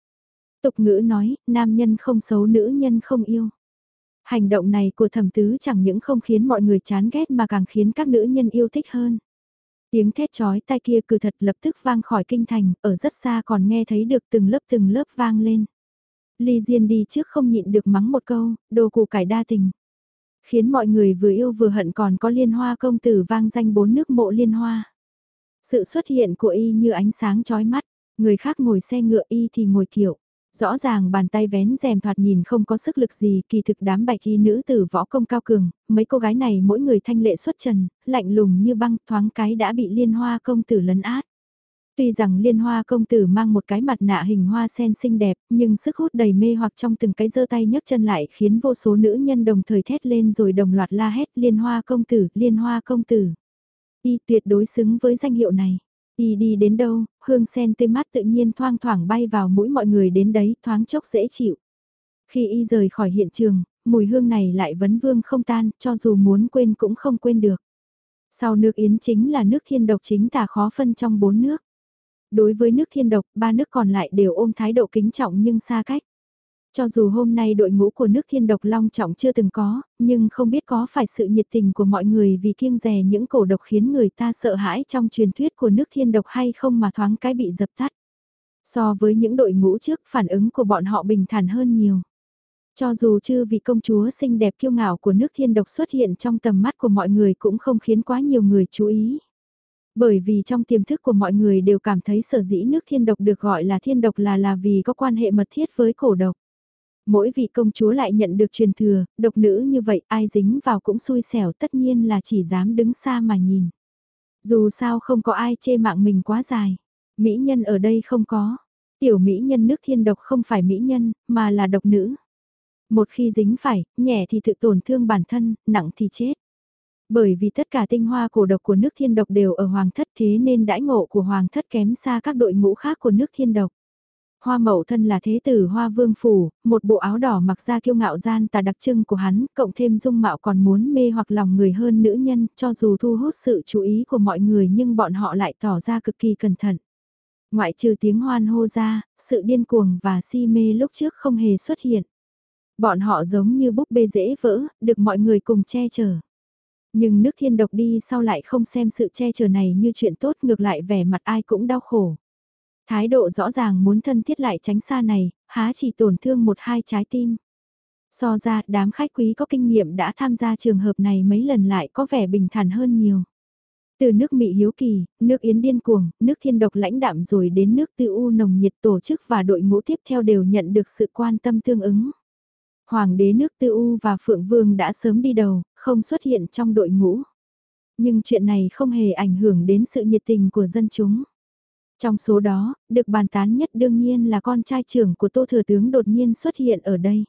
Speaker 1: Tục ngữ nói, nam nhân không xấu nữ nhân không yêu. Hành động này của thẩm tứ chẳng những không khiến mọi người chán ghét mà càng khiến các nữ nhân yêu thích hơn. Tiếng thét chói tai kia cử thật lập tức vang khỏi kinh thành, ở rất xa còn nghe thấy được từng lớp từng lớp vang lên. Ly Diên đi trước không nhịn được mắng một câu, đồ củ cải đa tình. Khiến mọi người vừa yêu vừa hận còn có liên hoa công tử vang danh bốn nước mộ liên hoa. Sự xuất hiện của y như ánh sáng chói mắt, người khác ngồi xe ngựa y thì ngồi kiểu. Rõ ràng bàn tay vén rèm thoạt nhìn không có sức lực gì, kỳ thực đám bạch y nữ tử võ công cao cường, mấy cô gái này mỗi người thanh lệ xuất trần, lạnh lùng như băng thoáng cái đã bị liên hoa công tử lấn át. Tuy rằng liên hoa công tử mang một cái mặt nạ hình hoa sen xinh đẹp, nhưng sức hút đầy mê hoặc trong từng cái giơ tay nhấc chân lại khiến vô số nữ nhân đồng thời thét lên rồi đồng loạt la hét liên hoa công tử, liên hoa công tử. Y tuyệt đối xứng với danh hiệu này. Y đi đến đâu, hương sen tê mát tự nhiên thoang thoảng bay vào mũi mọi người đến đấy, thoáng chốc dễ chịu. Khi Y rời khỏi hiện trường, mùi hương này lại vấn vương không tan, cho dù muốn quên cũng không quên được. Sau nước Yến chính là nước thiên độc chính tà khó phân trong bốn nước. Đối với nước thiên độc, ba nước còn lại đều ôm thái độ kính trọng nhưng xa cách. Cho dù hôm nay đội ngũ của nước thiên độc long trọng chưa từng có, nhưng không biết có phải sự nhiệt tình của mọi người vì kiêng rè những cổ độc khiến người ta sợ hãi trong truyền thuyết của nước thiên độc hay không mà thoáng cái bị dập tắt. So với những đội ngũ trước, phản ứng của bọn họ bình thản hơn nhiều. Cho dù chư vị công chúa xinh đẹp kiêu ngạo của nước thiên độc xuất hiện trong tầm mắt của mọi người cũng không khiến quá nhiều người chú ý. Bởi vì trong tiềm thức của mọi người đều cảm thấy sở dĩ nước thiên độc được gọi là thiên độc là là vì có quan hệ mật thiết với cổ độc. Mỗi vị công chúa lại nhận được truyền thừa, độc nữ như vậy ai dính vào cũng xui xẻo tất nhiên là chỉ dám đứng xa mà nhìn. Dù sao không có ai chê mạng mình quá dài. Mỹ nhân ở đây không có. Tiểu Mỹ nhân nước thiên độc không phải Mỹ nhân, mà là độc nữ. Một khi dính phải, nhẹ thì tự tổn thương bản thân, nặng thì chết. Bởi vì tất cả tinh hoa cổ độc của nước thiên độc đều ở hoàng thất thế nên đãi ngộ của hoàng thất kém xa các đội ngũ khác của nước thiên độc. Hoa mậu thân là thế tử hoa vương phủ, một bộ áo đỏ mặc ra kiêu ngạo gian tà đặc trưng của hắn, cộng thêm dung mạo còn muốn mê hoặc lòng người hơn nữ nhân, cho dù thu hút sự chú ý của mọi người nhưng bọn họ lại tỏ ra cực kỳ cẩn thận. Ngoại trừ tiếng hoan hô ra, sự điên cuồng và si mê lúc trước không hề xuất hiện. Bọn họ giống như búp bê dễ vỡ, được mọi người cùng che chở. Nhưng nước thiên độc đi sau lại không xem sự che chở này như chuyện tốt ngược lại vẻ mặt ai cũng đau khổ. Thái độ rõ ràng muốn thân thiết lại tránh xa này, há chỉ tổn thương một hai trái tim. So ra đám khách quý có kinh nghiệm đã tham gia trường hợp này mấy lần lại có vẻ bình thản hơn nhiều. Từ nước Mỹ hiếu kỳ, nước Yến điên cuồng, nước thiên độc lãnh đạm rồi đến nước tư u nồng nhiệt tổ chức và đội ngũ tiếp theo đều nhận được sự quan tâm tương ứng. Hoàng đế nước tư u và Phượng Vương đã sớm đi đầu, không xuất hiện trong đội ngũ. Nhưng chuyện này không hề ảnh hưởng đến sự nhiệt tình của dân chúng. Trong số đó, được bàn tán nhất đương nhiên là con trai trưởng của Tô Thừa Tướng đột nhiên xuất hiện ở đây.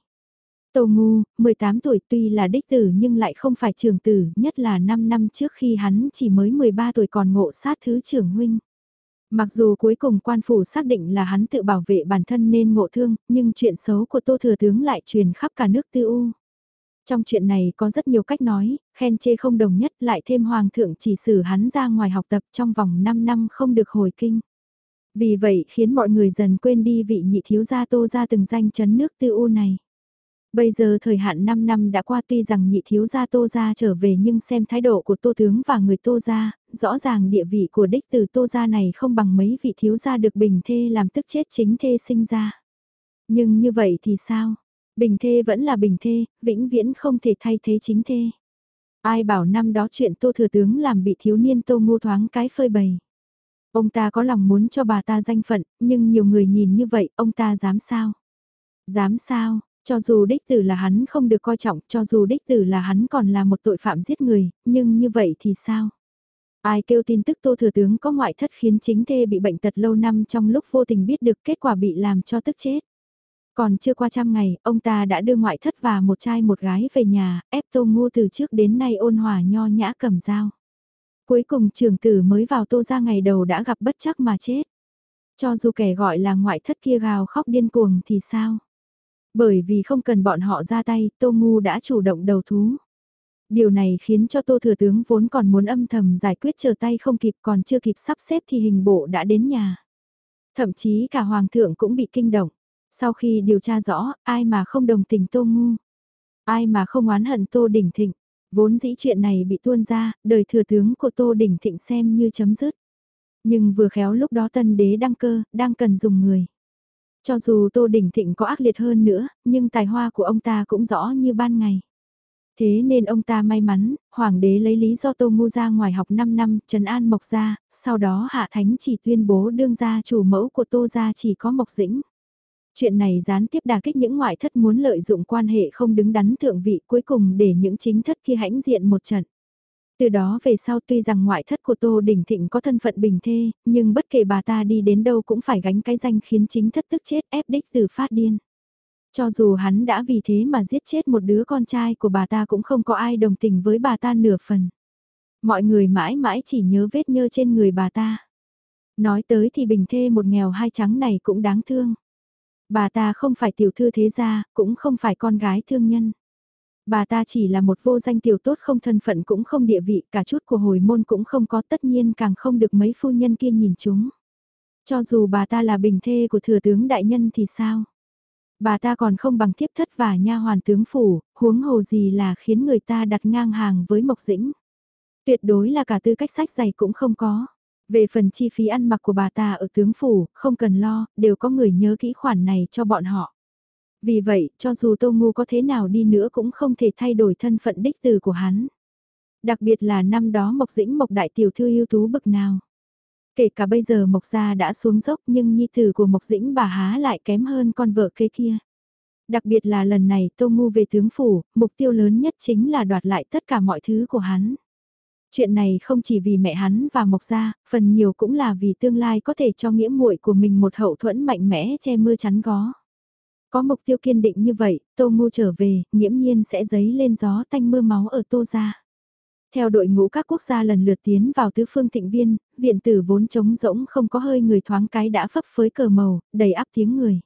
Speaker 1: Tô Ngu, 18 tuổi tuy là đích tử nhưng lại không phải trưởng tử, nhất là 5 năm trước khi hắn chỉ mới 13 tuổi còn ngộ sát thứ trưởng huynh. Mặc dù cuối cùng quan phủ xác định là hắn tự bảo vệ bản thân nên ngộ thương, nhưng chuyện xấu của Tô Thừa Tướng lại truyền khắp cả nước tư u. Trong chuyện này có rất nhiều cách nói, khen chê không đồng nhất lại thêm hoàng thượng chỉ xử hắn ra ngoài học tập trong vòng 5 năm không được hồi kinh. Vì vậy khiến mọi người dần quên đi vị nhị thiếu gia tô ra từng danh chấn nước tư u này. Bây giờ thời hạn 5 năm đã qua tuy rằng nhị thiếu gia tô gia trở về nhưng xem thái độ của tô tướng và người tô gia, rõ ràng địa vị của đích từ tô gia này không bằng mấy vị thiếu gia được bình thê làm tức chết chính thê sinh ra. Nhưng như vậy thì sao? Bình thê vẫn là bình thê, vĩnh viễn không thể thay thế chính thê. Ai bảo năm đó chuyện tô thừa tướng làm bị thiếu niên tô ngu thoáng cái phơi bày. Ông ta có lòng muốn cho bà ta danh phận, nhưng nhiều người nhìn như vậy, ông ta dám sao? Dám sao, cho dù đích tử là hắn không được coi trọng, cho dù đích tử là hắn còn là một tội phạm giết người, nhưng như vậy thì sao? Ai kêu tin tức tô thừa tướng có ngoại thất khiến chính thê bị bệnh tật lâu năm trong lúc vô tình biết được kết quả bị làm cho tức chết. Còn chưa qua trăm ngày, ông ta đã đưa ngoại thất và một trai một gái về nhà, ép tô ngu từ trước đến nay ôn hòa nho nhã cầm dao. Cuối cùng trường tử mới vào tô ra ngày đầu đã gặp bất chắc mà chết. Cho dù kẻ gọi là ngoại thất kia gào khóc điên cuồng thì sao? Bởi vì không cần bọn họ ra tay, Tô Ngu đã chủ động đầu thú. Điều này khiến cho Tô Thừa Tướng vốn còn muốn âm thầm giải quyết chờ tay không kịp còn chưa kịp sắp xếp thì hình bộ đã đến nhà. Thậm chí cả Hoàng thượng cũng bị kinh động. Sau khi điều tra rõ, ai mà không đồng tình Tô Ngu? Ai mà không oán hận Tô Đỉnh Thịnh? Vốn dĩ chuyện này bị tuôn ra, đời thừa tướng của Tô Đỉnh Thịnh xem như chấm dứt. Nhưng vừa khéo lúc đó tân đế đăng cơ, đang cần dùng người. Cho dù Tô Đỉnh Thịnh có ác liệt hơn nữa, nhưng tài hoa của ông ta cũng rõ như ban ngày. Thế nên ông ta may mắn, hoàng đế lấy lý do Tô Ngu ra ngoài học 5 năm, Trần An Mộc ra, sau đó Hạ Thánh chỉ tuyên bố đương gia chủ mẫu của Tô gia chỉ có Mộc Dĩnh. Chuyện này gián tiếp đà kích những ngoại thất muốn lợi dụng quan hệ không đứng đắn thượng vị cuối cùng để những chính thất kia hãnh diện một trận. Từ đó về sau tuy rằng ngoại thất của Tô Đình Thịnh có thân phận bình thê, nhưng bất kể bà ta đi đến đâu cũng phải gánh cái danh khiến chính thất tức chết ép đích từ phát điên. Cho dù hắn đã vì thế mà giết chết một đứa con trai của bà ta cũng không có ai đồng tình với bà ta nửa phần. Mọi người mãi mãi chỉ nhớ vết nhơ trên người bà ta. Nói tới thì bình thê một nghèo hai trắng này cũng đáng thương. Bà ta không phải tiểu thư thế gia, cũng không phải con gái thương nhân. Bà ta chỉ là một vô danh tiểu tốt không thân phận cũng không địa vị, cả chút của hồi môn cũng không có tất nhiên càng không được mấy phu nhân kia nhìn chúng. Cho dù bà ta là bình thê của thừa tướng đại nhân thì sao? Bà ta còn không bằng thiếp thất và nha hoàn tướng phủ, huống hồ gì là khiến người ta đặt ngang hàng với Mộc Dĩnh. Tuyệt đối là cả tư cách sách giày cũng không có. Về phần chi phí ăn mặc của bà ta ở tướng phủ, không cần lo, đều có người nhớ kỹ khoản này cho bọn họ. Vì vậy, cho dù Tô Ngu có thế nào đi nữa cũng không thể thay đổi thân phận đích từ của hắn. Đặc biệt là năm đó Mộc Dĩnh Mộc Đại Tiểu Thư ưu tú bực nào. Kể cả bây giờ Mộc Gia đã xuống dốc nhưng nhi tử của Mộc Dĩnh bà há lại kém hơn con vợ kế kia. Đặc biệt là lần này Tô Ngu về tướng phủ, mục tiêu lớn nhất chính là đoạt lại tất cả mọi thứ của hắn. Chuyện này không chỉ vì mẹ hắn và Mộc Gia, phần nhiều cũng là vì tương lai có thể cho nghĩa muội của mình một hậu thuẫn mạnh mẽ che mưa chắn gió. Có mục tiêu kiên định như vậy, Tô Ngu trở về, nghiễm nhiên sẽ dấy lên gió tanh mưa máu ở Tô Gia. Theo đội ngũ các quốc gia lần lượt tiến vào tứ phương thịnh viên, viện tử vốn trống rỗng không có hơi người thoáng cái đã phấp phới cờ màu, đầy áp tiếng người.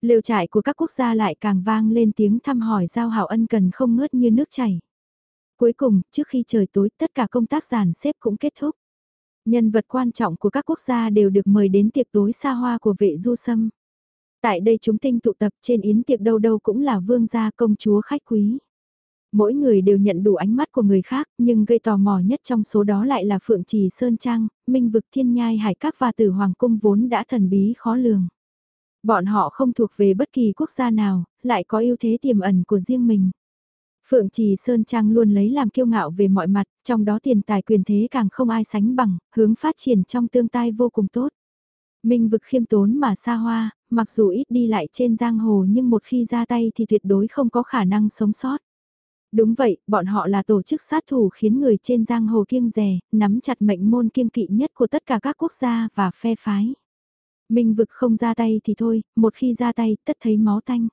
Speaker 1: Lều trại của các quốc gia lại càng vang lên tiếng thăm hỏi giao hảo ân cần không ngớt như nước chảy. Cuối cùng, trước khi trời tối, tất cả công tác giàn xếp cũng kết thúc. Nhân vật quan trọng của các quốc gia đều được mời đến tiệc tối xa hoa của vệ du sâm. Tại đây chúng tinh tụ tập trên yến tiệc đâu đâu cũng là vương gia công chúa khách quý. Mỗi người đều nhận đủ ánh mắt của người khác, nhưng gây tò mò nhất trong số đó lại là Phượng Trì Sơn Trang, Minh Vực Thiên Nhai Hải Các và Tử Hoàng Cung vốn đã thần bí khó lường. Bọn họ không thuộc về bất kỳ quốc gia nào, lại có ưu thế tiềm ẩn của riêng mình. Phượng Trì Sơn Trang luôn lấy làm kiêu ngạo về mọi mặt, trong đó tiền tài quyền thế càng không ai sánh bằng, hướng phát triển trong tương tai vô cùng tốt. Minh vực khiêm tốn mà xa hoa, mặc dù ít đi lại trên giang hồ nhưng một khi ra tay thì tuyệt đối không có khả năng sống sót. Đúng vậy, bọn họ là tổ chức sát thủ khiến người trên giang hồ kiêng rè, nắm chặt mệnh môn kiêng kỵ nhất của tất cả các quốc gia và phe phái. Minh vực không ra tay thì thôi, một khi ra tay tất thấy máu tanh.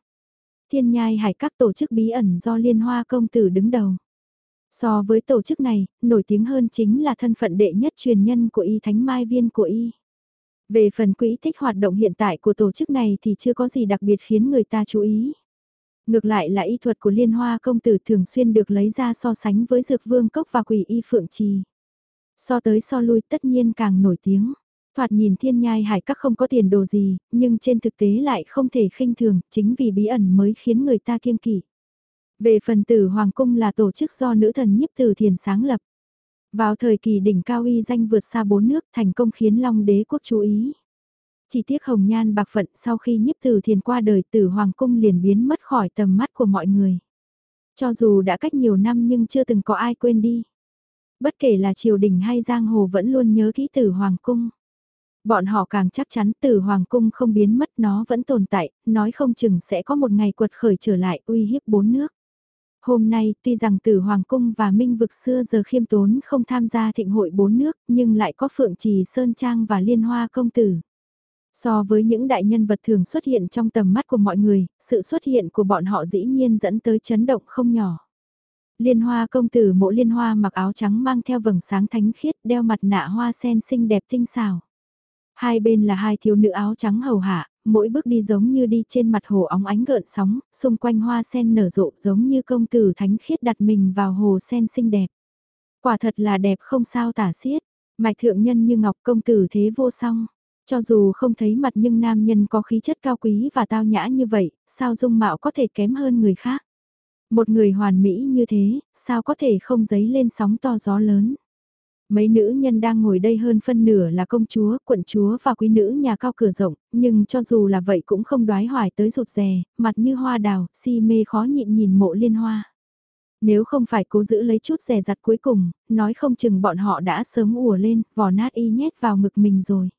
Speaker 1: Thiên nhai hải các tổ chức bí ẩn do Liên Hoa Công Tử đứng đầu. So với tổ chức này, nổi tiếng hơn chính là thân phận đệ nhất truyền nhân của y thánh mai viên của y. Về phần quỹ tích hoạt động hiện tại của tổ chức này thì chưa có gì đặc biệt khiến người ta chú ý. Ngược lại là y thuật của liên hoa công tử thường xuyên được lấy ra so sánh với dược vương cốc và quỷ y phượng trì. So tới so lui tất nhiên càng nổi tiếng. Thoạt nhìn thiên nhai hải các không có tiền đồ gì, nhưng trên thực tế lại không thể khinh thường, chính vì bí ẩn mới khiến người ta kiêng kỵ. Về phần tử Hoàng Cung là tổ chức do nữ thần nhiếp tử thiền sáng lập. Vào thời kỳ đỉnh cao uy danh vượt xa bốn nước thành công khiến Long đế quốc chú ý. Chỉ tiếc hồng nhan bạc phận sau khi nhiếp tử thiền qua đời tử Hoàng Cung liền biến mất khỏi tầm mắt của mọi người. Cho dù đã cách nhiều năm nhưng chưa từng có ai quên đi. Bất kể là triều đình hay giang hồ vẫn luôn nhớ kỹ tử Hoàng Cung. Bọn họ càng chắc chắn từ Hoàng Cung không biến mất nó vẫn tồn tại, nói không chừng sẽ có một ngày quật khởi trở lại uy hiếp bốn nước. Hôm nay, tuy rằng từ Hoàng Cung và Minh Vực xưa giờ khiêm tốn không tham gia thịnh hội bốn nước, nhưng lại có Phượng Trì Sơn Trang và Liên Hoa Công Tử. So với những đại nhân vật thường xuất hiện trong tầm mắt của mọi người, sự xuất hiện của bọn họ dĩ nhiên dẫn tới chấn động không nhỏ. Liên hoa công tử mộ liên hoa mặc áo trắng mang theo vầng sáng thánh khiết đeo mặt nạ hoa sen xinh đẹp tinh xào. Hai bên là hai thiếu nữ áo trắng hầu hạ, mỗi bước đi giống như đi trên mặt hồ óng ánh gợn sóng, xung quanh hoa sen nở rộ giống như công tử thánh khiết đặt mình vào hồ sen xinh đẹp. Quả thật là đẹp không sao tả xiết, mạch thượng nhân như ngọc công tử thế vô song. Cho dù không thấy mặt nhưng nam nhân có khí chất cao quý và tao nhã như vậy, sao dung mạo có thể kém hơn người khác? Một người hoàn mỹ như thế, sao có thể không dấy lên sóng to gió lớn? Mấy nữ nhân đang ngồi đây hơn phân nửa là công chúa, quận chúa và quý nữ nhà cao cửa rộng, nhưng cho dù là vậy cũng không đoái hoài tới rụt rè, mặt như hoa đào, si mê khó nhịn nhìn mộ liên hoa. Nếu không phải cố giữ lấy chút rè rặt cuối cùng, nói không chừng bọn họ đã sớm ùa lên, vò nát y nhét vào ngực mình rồi.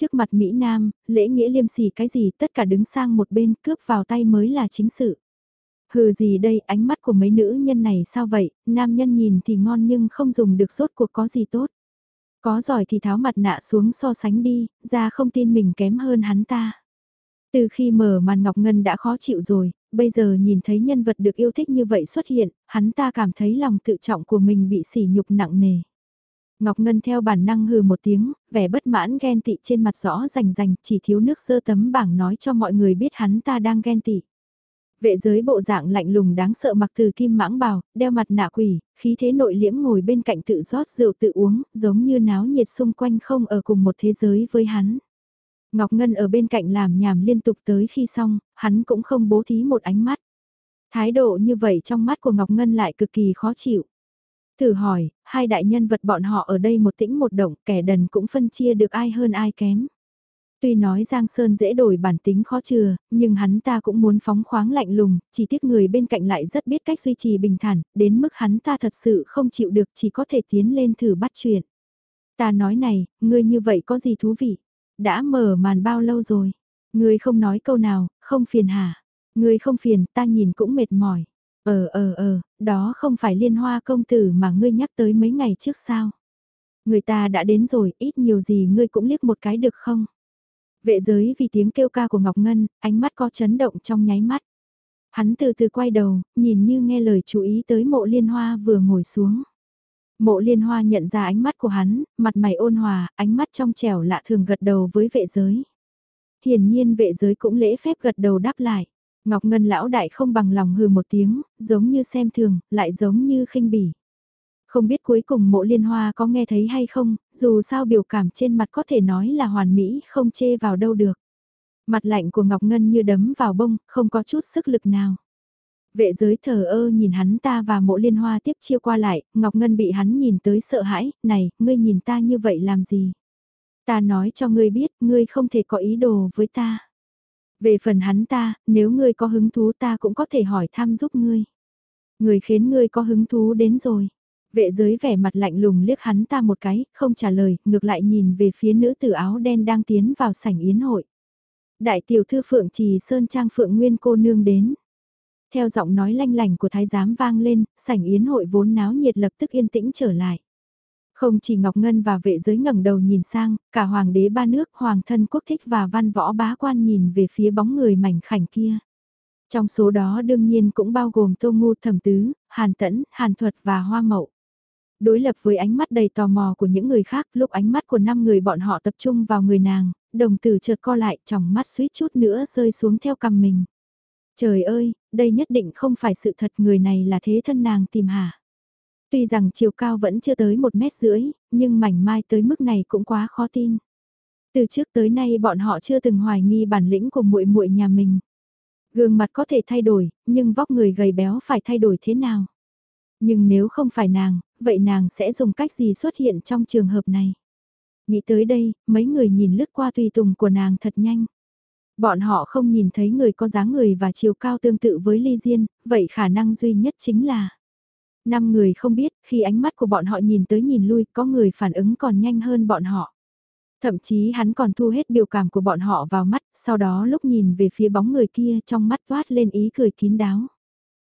Speaker 1: Trước mặt Mỹ Nam, lễ nghĩa liêm sỉ cái gì tất cả đứng sang một bên cướp vào tay mới là chính sự. Hừ gì đây, ánh mắt của mấy nữ nhân này sao vậy, nam nhân nhìn thì ngon nhưng không dùng được rốt cuộc có gì tốt. Có giỏi thì tháo mặt nạ xuống so sánh đi, ra không tin mình kém hơn hắn ta. Từ khi mở màn Ngọc Ngân đã khó chịu rồi, bây giờ nhìn thấy nhân vật được yêu thích như vậy xuất hiện, hắn ta cảm thấy lòng tự trọng của mình bị sỉ nhục nặng nề. Ngọc Ngân theo bản năng hừ một tiếng, vẻ bất mãn ghen tị trên mặt rõ rành rành, chỉ thiếu nước sơ tấm bảng nói cho mọi người biết hắn ta đang ghen tị. Vệ giới bộ dạng lạnh lùng đáng sợ mặc từ kim mãng bào, đeo mặt nạ quỷ, khí thế nội liễm ngồi bên cạnh tự rót rượu tự uống, giống như náo nhiệt xung quanh không ở cùng một thế giới với hắn. Ngọc Ngân ở bên cạnh làm nhảm liên tục tới khi xong, hắn cũng không bố thí một ánh mắt. Thái độ như vậy trong mắt của Ngọc Ngân lại cực kỳ khó chịu. Thử hỏi, hai đại nhân vật bọn họ ở đây một tĩnh một động, kẻ đần cũng phân chia được ai hơn ai kém. Tuy nói Giang Sơn dễ đổi bản tính khó chừa, nhưng hắn ta cũng muốn phóng khoáng lạnh lùng, chỉ tiếc người bên cạnh lại rất biết cách duy trì bình thản, đến mức hắn ta thật sự không chịu được chỉ có thể tiến lên thử bắt chuyện. Ta nói này, ngươi như vậy có gì thú vị? Đã mở màn bao lâu rồi? Ngươi không nói câu nào, không phiền hả? Ngươi không phiền, ta nhìn cũng mệt mỏi. Ờ ờ ờ, đó không phải liên hoa công tử mà ngươi nhắc tới mấy ngày trước sao? Người ta đã đến rồi, ít nhiều gì ngươi cũng liếc một cái được không? Vệ giới vì tiếng kêu ca của Ngọc Ngân, ánh mắt có chấn động trong nháy mắt. Hắn từ từ quay đầu, nhìn như nghe lời chú ý tới mộ liên hoa vừa ngồi xuống. Mộ liên hoa nhận ra ánh mắt của hắn, mặt mày ôn hòa, ánh mắt trong trẻo lạ thường gật đầu với vệ giới. Hiển nhiên vệ giới cũng lễ phép gật đầu đáp lại. Ngọc Ngân lão đại không bằng lòng hừ một tiếng, giống như xem thường, lại giống như khinh bỉ. Không biết cuối cùng mộ liên hoa có nghe thấy hay không, dù sao biểu cảm trên mặt có thể nói là hoàn mỹ, không chê vào đâu được. Mặt lạnh của Ngọc Ngân như đấm vào bông, không có chút sức lực nào. Vệ giới thờ ơ nhìn hắn ta và mộ liên hoa tiếp chiêu qua lại, Ngọc Ngân bị hắn nhìn tới sợ hãi, này, ngươi nhìn ta như vậy làm gì? Ta nói cho ngươi biết, ngươi không thể có ý đồ với ta. Về phần hắn ta, nếu ngươi có hứng thú ta cũng có thể hỏi thăm giúp ngươi. Người khiến ngươi có hứng thú đến rồi. Vệ giới vẻ mặt lạnh lùng liếc hắn ta một cái, không trả lời, ngược lại nhìn về phía nữ tử áo đen đang tiến vào sảnh yến hội. Đại tiểu thư Phượng Trì Sơn Trang Phượng Nguyên cô nương đến. Theo giọng nói lanh lành của thái giám vang lên, sảnh yến hội vốn náo nhiệt lập tức yên tĩnh trở lại. Không chỉ Ngọc Ngân và vệ giới ngẩng đầu nhìn sang, cả hoàng đế ba nước, hoàng thân quốc thích và văn võ bá quan nhìn về phía bóng người mảnh khảnh kia. Trong số đó đương nhiên cũng bao gồm Tô Ngu Thẩm Tứ, Hàn Tẫn, Hàn Thuật và Hoa Mậu. Đối lập với ánh mắt đầy tò mò của những người khác, lúc ánh mắt của năm người bọn họ tập trung vào người nàng, đồng tử chợt co lại, trong mắt suýt chút nữa rơi xuống theo cằm mình. Trời ơi, đây nhất định không phải sự thật người này là thế thân nàng tìm hả. Tuy rằng chiều cao vẫn chưa tới một mét rưỡi, nhưng mảnh mai tới mức này cũng quá khó tin. Từ trước tới nay bọn họ chưa từng hoài nghi bản lĩnh của muội muội nhà mình. Gương mặt có thể thay đổi, nhưng vóc người gầy béo phải thay đổi thế nào? Nhưng nếu không phải nàng, vậy nàng sẽ dùng cách gì xuất hiện trong trường hợp này? Nghĩ tới đây, mấy người nhìn lướt qua tùy tùng của nàng thật nhanh. Bọn họ không nhìn thấy người có dáng người và chiều cao tương tự với Ly Diên, vậy khả năng duy nhất chính là Năm người không biết, khi ánh mắt của bọn họ nhìn tới nhìn lui, có người phản ứng còn nhanh hơn bọn họ. Thậm chí hắn còn thu hết biểu cảm của bọn họ vào mắt, sau đó lúc nhìn về phía bóng người kia trong mắt toát lên ý cười kín đáo.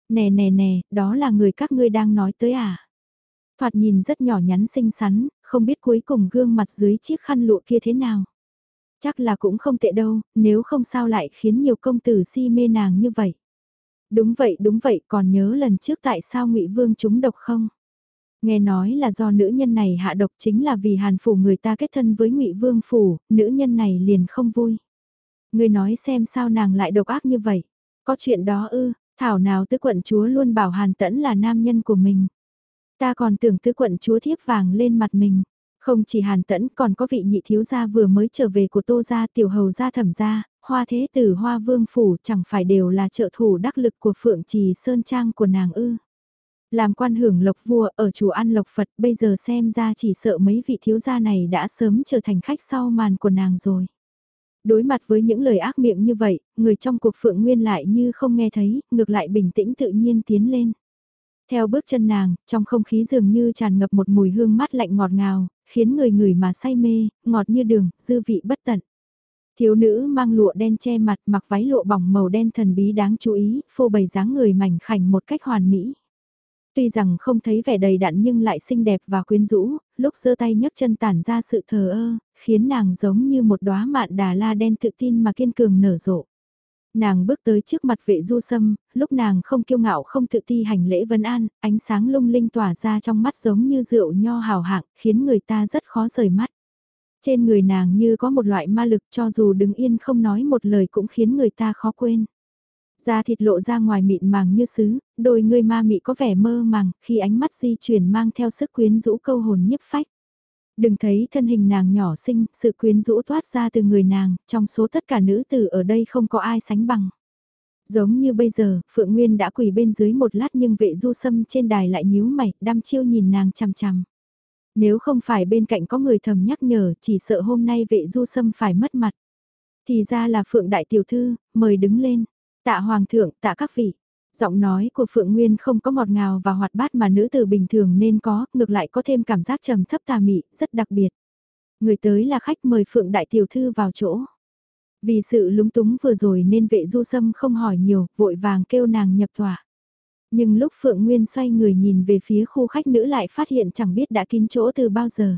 Speaker 1: Nè nè nè, đó là người các ngươi đang nói tới à? Thoạt nhìn rất nhỏ nhắn xinh xắn, không biết cuối cùng gương mặt dưới chiếc khăn lụa kia thế nào. Chắc là cũng không tệ đâu, nếu không sao lại khiến nhiều công tử si mê nàng như vậy. Đúng vậy đúng vậy còn nhớ lần trước tại sao ngụy Vương chúng độc không? Nghe nói là do nữ nhân này hạ độc chính là vì hàn phủ người ta kết thân với ngụy Vương phủ, nữ nhân này liền không vui. Người nói xem sao nàng lại độc ác như vậy. Có chuyện đó ư, thảo nào tứ quận chúa luôn bảo hàn tẫn là nam nhân của mình. Ta còn tưởng tứ quận chúa thiếp vàng lên mặt mình. Không chỉ hàn tẫn còn có vị nhị thiếu gia vừa mới trở về của tô gia tiểu hầu gia thẩm gia, hoa thế tử hoa vương phủ chẳng phải đều là trợ thủ đắc lực của phượng trì sơn trang của nàng ư. Làm quan hưởng lộc vua ở chùa ăn lộc Phật bây giờ xem ra chỉ sợ mấy vị thiếu gia này đã sớm trở thành khách sau màn của nàng rồi. Đối mặt với những lời ác miệng như vậy, người trong cuộc phượng nguyên lại như không nghe thấy, ngược lại bình tĩnh tự nhiên tiến lên. Theo bước chân nàng, trong không khí dường như tràn ngập một mùi hương mát lạnh ngọt ngào, khiến người người mà say mê, ngọt như đường, dư vị bất tận. Thiếu nữ mang lụa đen che mặt mặc váy lụa bỏng màu đen thần bí đáng chú ý, phô bày dáng người mảnh khảnh một cách hoàn mỹ. Tuy rằng không thấy vẻ đầy đặn nhưng lại xinh đẹp và quyến rũ, lúc giơ tay nhấc chân tản ra sự thờ ơ, khiến nàng giống như một đóa mạn đà la đen tự tin mà kiên cường nở rộ. Nàng bước tới trước mặt vệ du sâm, lúc nàng không kiêu ngạo không tự ti hành lễ vân an, ánh sáng lung linh tỏa ra trong mắt giống như rượu nho hào hạng, khiến người ta rất khó rời mắt. Trên người nàng như có một loại ma lực cho dù đứng yên không nói một lời cũng khiến người ta khó quên. Da thịt lộ ra ngoài mịn màng như sứ, đôi người ma mị có vẻ mơ màng khi ánh mắt di chuyển mang theo sức quyến rũ câu hồn nhiếp phách. Đừng thấy thân hình nàng nhỏ xinh, sự quyến rũ thoát ra từ người nàng, trong số tất cả nữ tử ở đây không có ai sánh bằng. Giống như bây giờ, Phượng Nguyên đã quỳ bên dưới một lát nhưng vệ du sâm trên đài lại nhíu mày, đăm chiêu nhìn nàng chằm chằm. Nếu không phải bên cạnh có người thầm nhắc nhở, chỉ sợ hôm nay vệ du sâm phải mất mặt. Thì ra là Phượng Đại Tiểu Thư, mời đứng lên. Tạ Hoàng thượng, tạ các vị. Giọng nói của Phượng Nguyên không có ngọt ngào và hoạt bát mà nữ tử bình thường nên có, ngược lại có thêm cảm giác trầm thấp tà mị, rất đặc biệt. Người tới là khách mời Phượng Đại Tiểu Thư vào chỗ. Vì sự lúng túng vừa rồi nên vệ du sâm không hỏi nhiều, vội vàng kêu nàng nhập tòa. Nhưng lúc Phượng Nguyên xoay người nhìn về phía khu khách nữ lại phát hiện chẳng biết đã kín chỗ từ bao giờ.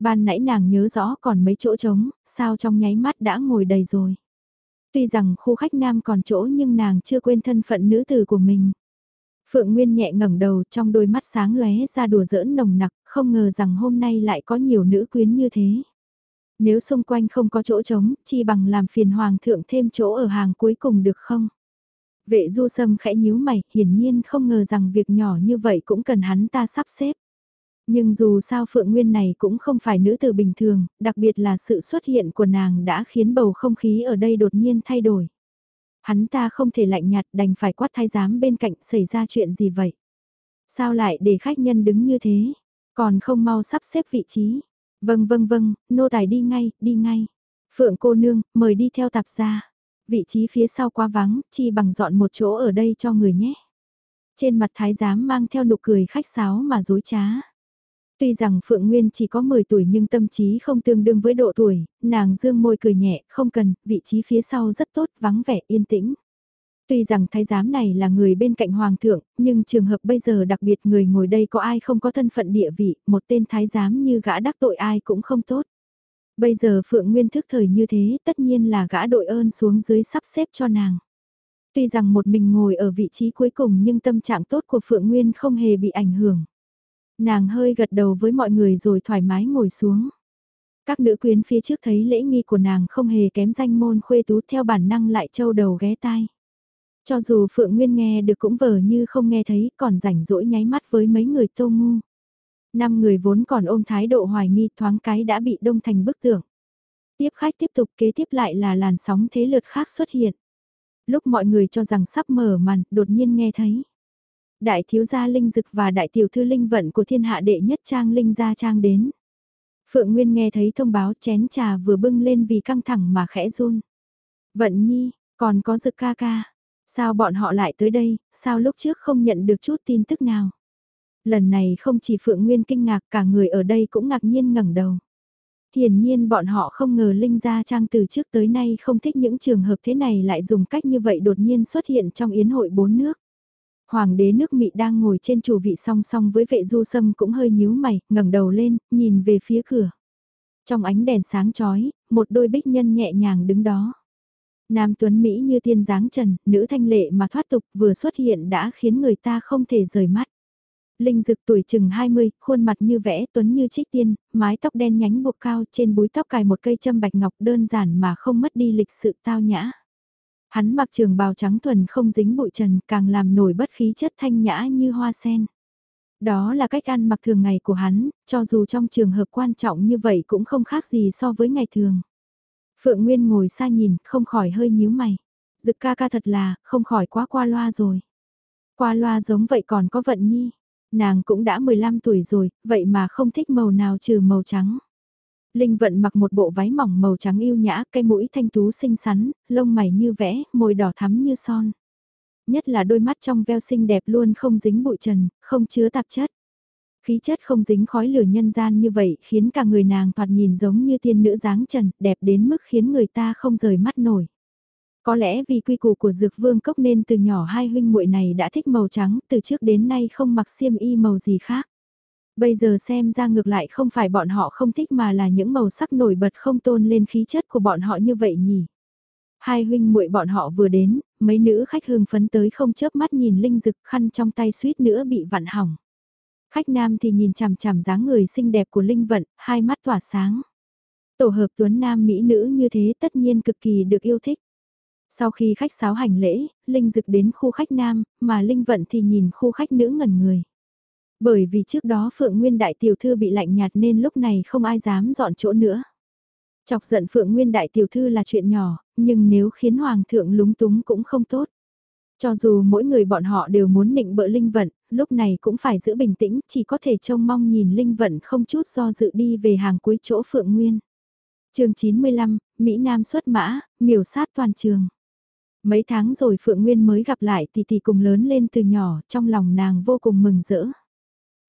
Speaker 1: Ban nãy nàng nhớ rõ còn mấy chỗ trống, sao trong nháy mắt đã ngồi đầy rồi. Tuy rằng khu khách nam còn chỗ nhưng nàng chưa quên thân phận nữ tử của mình. Phượng Nguyên nhẹ ngẩng đầu trong đôi mắt sáng lóe ra đùa giỡn nồng nặc, không ngờ rằng hôm nay lại có nhiều nữ quyến như thế. Nếu xung quanh không có chỗ trống, chi bằng làm phiền hoàng thượng thêm chỗ ở hàng cuối cùng được không? Vệ du sâm khẽ nhíu mày, hiển nhiên không ngờ rằng việc nhỏ như vậy cũng cần hắn ta sắp xếp. Nhưng dù sao Phượng Nguyên này cũng không phải nữ tử bình thường, đặc biệt là sự xuất hiện của nàng đã khiến bầu không khí ở đây đột nhiên thay đổi. Hắn ta không thể lạnh nhạt đành phải quát thái giám bên cạnh xảy ra chuyện gì vậy? Sao lại để khách nhân đứng như thế? Còn không mau sắp xếp vị trí. Vâng vâng vâng, nô tài đi ngay, đi ngay. Phượng cô nương, mời đi theo tạp gia. Vị trí phía sau quá vắng, chi bằng dọn một chỗ ở đây cho người nhé. Trên mặt thái giám mang theo nụ cười khách sáo mà dối trá. Tuy rằng Phượng Nguyên chỉ có 10 tuổi nhưng tâm trí không tương đương với độ tuổi, nàng dương môi cười nhẹ, không cần, vị trí phía sau rất tốt, vắng vẻ, yên tĩnh. Tuy rằng thái giám này là người bên cạnh hoàng thượng, nhưng trường hợp bây giờ đặc biệt người ngồi đây có ai không có thân phận địa vị, một tên thái giám như gã đắc tội ai cũng không tốt. Bây giờ Phượng Nguyên thức thời như thế, tất nhiên là gã đội ơn xuống dưới sắp xếp cho nàng. Tuy rằng một mình ngồi ở vị trí cuối cùng nhưng tâm trạng tốt của Phượng Nguyên không hề bị ảnh hưởng. Nàng hơi gật đầu với mọi người rồi thoải mái ngồi xuống. Các nữ quyến phía trước thấy lễ nghi của nàng không hề kém danh môn khuê tú theo bản năng lại châu đầu ghé tai. Cho dù Phượng Nguyên nghe được cũng vờ như không nghe thấy còn rảnh rỗi nháy mắt với mấy người tô ngu. Năm người vốn còn ôm thái độ hoài nghi thoáng cái đã bị đông thành bức tưởng. Tiếp khách tiếp tục kế tiếp lại là làn sóng thế lượt khác xuất hiện. Lúc mọi người cho rằng sắp mở màn, đột nhiên nghe thấy. Đại thiếu gia Linh Dực và đại tiểu thư Linh Vận của thiên hạ đệ nhất trang Linh gia trang đến. Phượng Nguyên nghe thấy thông báo chén trà vừa bưng lên vì căng thẳng mà khẽ run. Vận nhi, còn có Dực ca ca. Sao bọn họ lại tới đây, sao lúc trước không nhận được chút tin tức nào? Lần này không chỉ Phượng Nguyên kinh ngạc cả người ở đây cũng ngạc nhiên ngẩng đầu. Hiển nhiên bọn họ không ngờ Linh Gia Trang từ trước tới nay không thích những trường hợp thế này lại dùng cách như vậy đột nhiên xuất hiện trong yến hội bốn nước. Hoàng đế nước Mỹ đang ngồi trên chủ vị song song với vệ du sâm cũng hơi nhíu mày, ngẩng đầu lên, nhìn về phía cửa. Trong ánh đèn sáng chói, một đôi bích nhân nhẹ nhàng đứng đó. Nam tuấn Mỹ như tiên dáng trần, nữ thanh lệ mà thoát tục vừa xuất hiện đã khiến người ta không thể rời mắt. Linh dực tuổi chừng 20, khuôn mặt như vẽ tuấn như trích tiên, mái tóc đen nhánh buộc cao trên búi tóc cài một cây châm bạch ngọc đơn giản mà không mất đi lịch sự tao nhã. Hắn mặc trường bào trắng thuần không dính bụi trần càng làm nổi bất khí chất thanh nhã như hoa sen. Đó là cách ăn mặc thường ngày của hắn, cho dù trong trường hợp quan trọng như vậy cũng không khác gì so với ngày thường. Phượng Nguyên ngồi xa nhìn, không khỏi hơi nhíu mày. Dực ca ca thật là, không khỏi quá qua loa rồi. Qua loa giống vậy còn có vận nhi. Nàng cũng đã 15 tuổi rồi, vậy mà không thích màu nào trừ màu trắng. Linh vận mặc một bộ váy mỏng màu trắng yêu nhã, cây mũi thanh tú xinh xắn, lông mày như vẽ, môi đỏ thắm như son. Nhất là đôi mắt trong veo xinh đẹp luôn không dính bụi trần, không chứa tạp chất. Khí chất không dính khói lửa nhân gian như vậy khiến cả người nàng thoạt nhìn giống như tiên nữ dáng trần, đẹp đến mức khiến người ta không rời mắt nổi. Có lẽ vì quy củ của Dược Vương Cốc nên từ nhỏ hai huynh muội này đã thích màu trắng, từ trước đến nay không mặc xiêm y màu gì khác. Bây giờ xem ra ngược lại không phải bọn họ không thích mà là những màu sắc nổi bật không tôn lên khí chất của bọn họ như vậy nhỉ. Hai huynh muội bọn họ vừa đến, mấy nữ khách hương phấn tới không chớp mắt nhìn linh dực khăn trong tay suýt nữa bị vặn hỏng. Khách nam thì nhìn chằm chằm dáng người xinh đẹp của Linh Vận, hai mắt tỏa sáng. Tổ hợp tuấn nam mỹ nữ như thế tất nhiên cực kỳ được yêu thích. Sau khi khách sáo hành lễ, Linh dực đến khu khách nam, mà Linh Vận thì nhìn khu khách nữ ngẩn người. Bởi vì trước đó Phượng Nguyên Đại Tiểu Thư bị lạnh nhạt nên lúc này không ai dám dọn chỗ nữa. Chọc giận Phượng Nguyên Đại Tiểu Thư là chuyện nhỏ, nhưng nếu khiến Hoàng thượng lúng túng cũng không tốt. Cho dù mỗi người bọn họ đều muốn nịnh bợ Linh Vận, lúc này cũng phải giữ bình tĩnh, chỉ có thể trông mong nhìn Linh Vận không chút do dự đi về hàng cuối chỗ Phượng Nguyên. chương 95, Mỹ Nam xuất mã, miểu sát toàn trường. Mấy tháng rồi Phượng Nguyên mới gặp lại tỷ tỷ cùng lớn lên từ nhỏ, trong lòng nàng vô cùng mừng rỡ.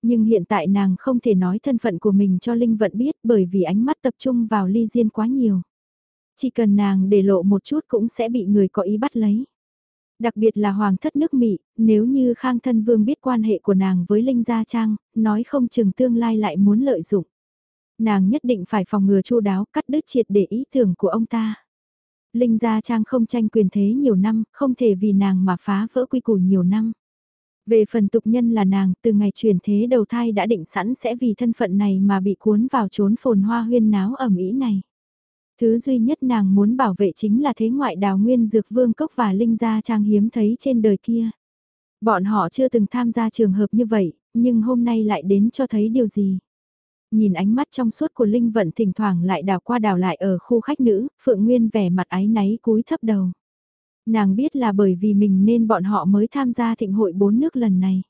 Speaker 1: Nhưng hiện tại nàng không thể nói thân phận của mình cho Linh Vận biết bởi vì ánh mắt tập trung vào ly diên quá nhiều. Chỉ cần nàng để lộ một chút cũng sẽ bị người có ý bắt lấy. Đặc biệt là hoàng thất nước Mỹ, nếu như Khang Thân Vương biết quan hệ của nàng với Linh Gia Trang, nói không chừng tương lai lại muốn lợi dụng. Nàng nhất định phải phòng ngừa chu đáo cắt đứt triệt để ý tưởng của ông ta. Linh Gia Trang không tranh quyền thế nhiều năm, không thể vì nàng mà phá vỡ quy củ nhiều năm. Về phần tục nhân là nàng, từ ngày chuyển thế đầu thai đã định sẵn sẽ vì thân phận này mà bị cuốn vào trốn phồn hoa huyên náo ẩm ý này. Thứ duy nhất nàng muốn bảo vệ chính là thế ngoại đào nguyên dược vương cốc và linh gia trang hiếm thấy trên đời kia. Bọn họ chưa từng tham gia trường hợp như vậy, nhưng hôm nay lại đến cho thấy điều gì. Nhìn ánh mắt trong suốt của Linh Vận thỉnh thoảng lại đào qua đào lại ở khu khách nữ, Phượng Nguyên vẻ mặt ái náy cúi thấp đầu. Nàng biết là bởi vì mình nên bọn họ mới tham gia thịnh hội bốn nước lần này.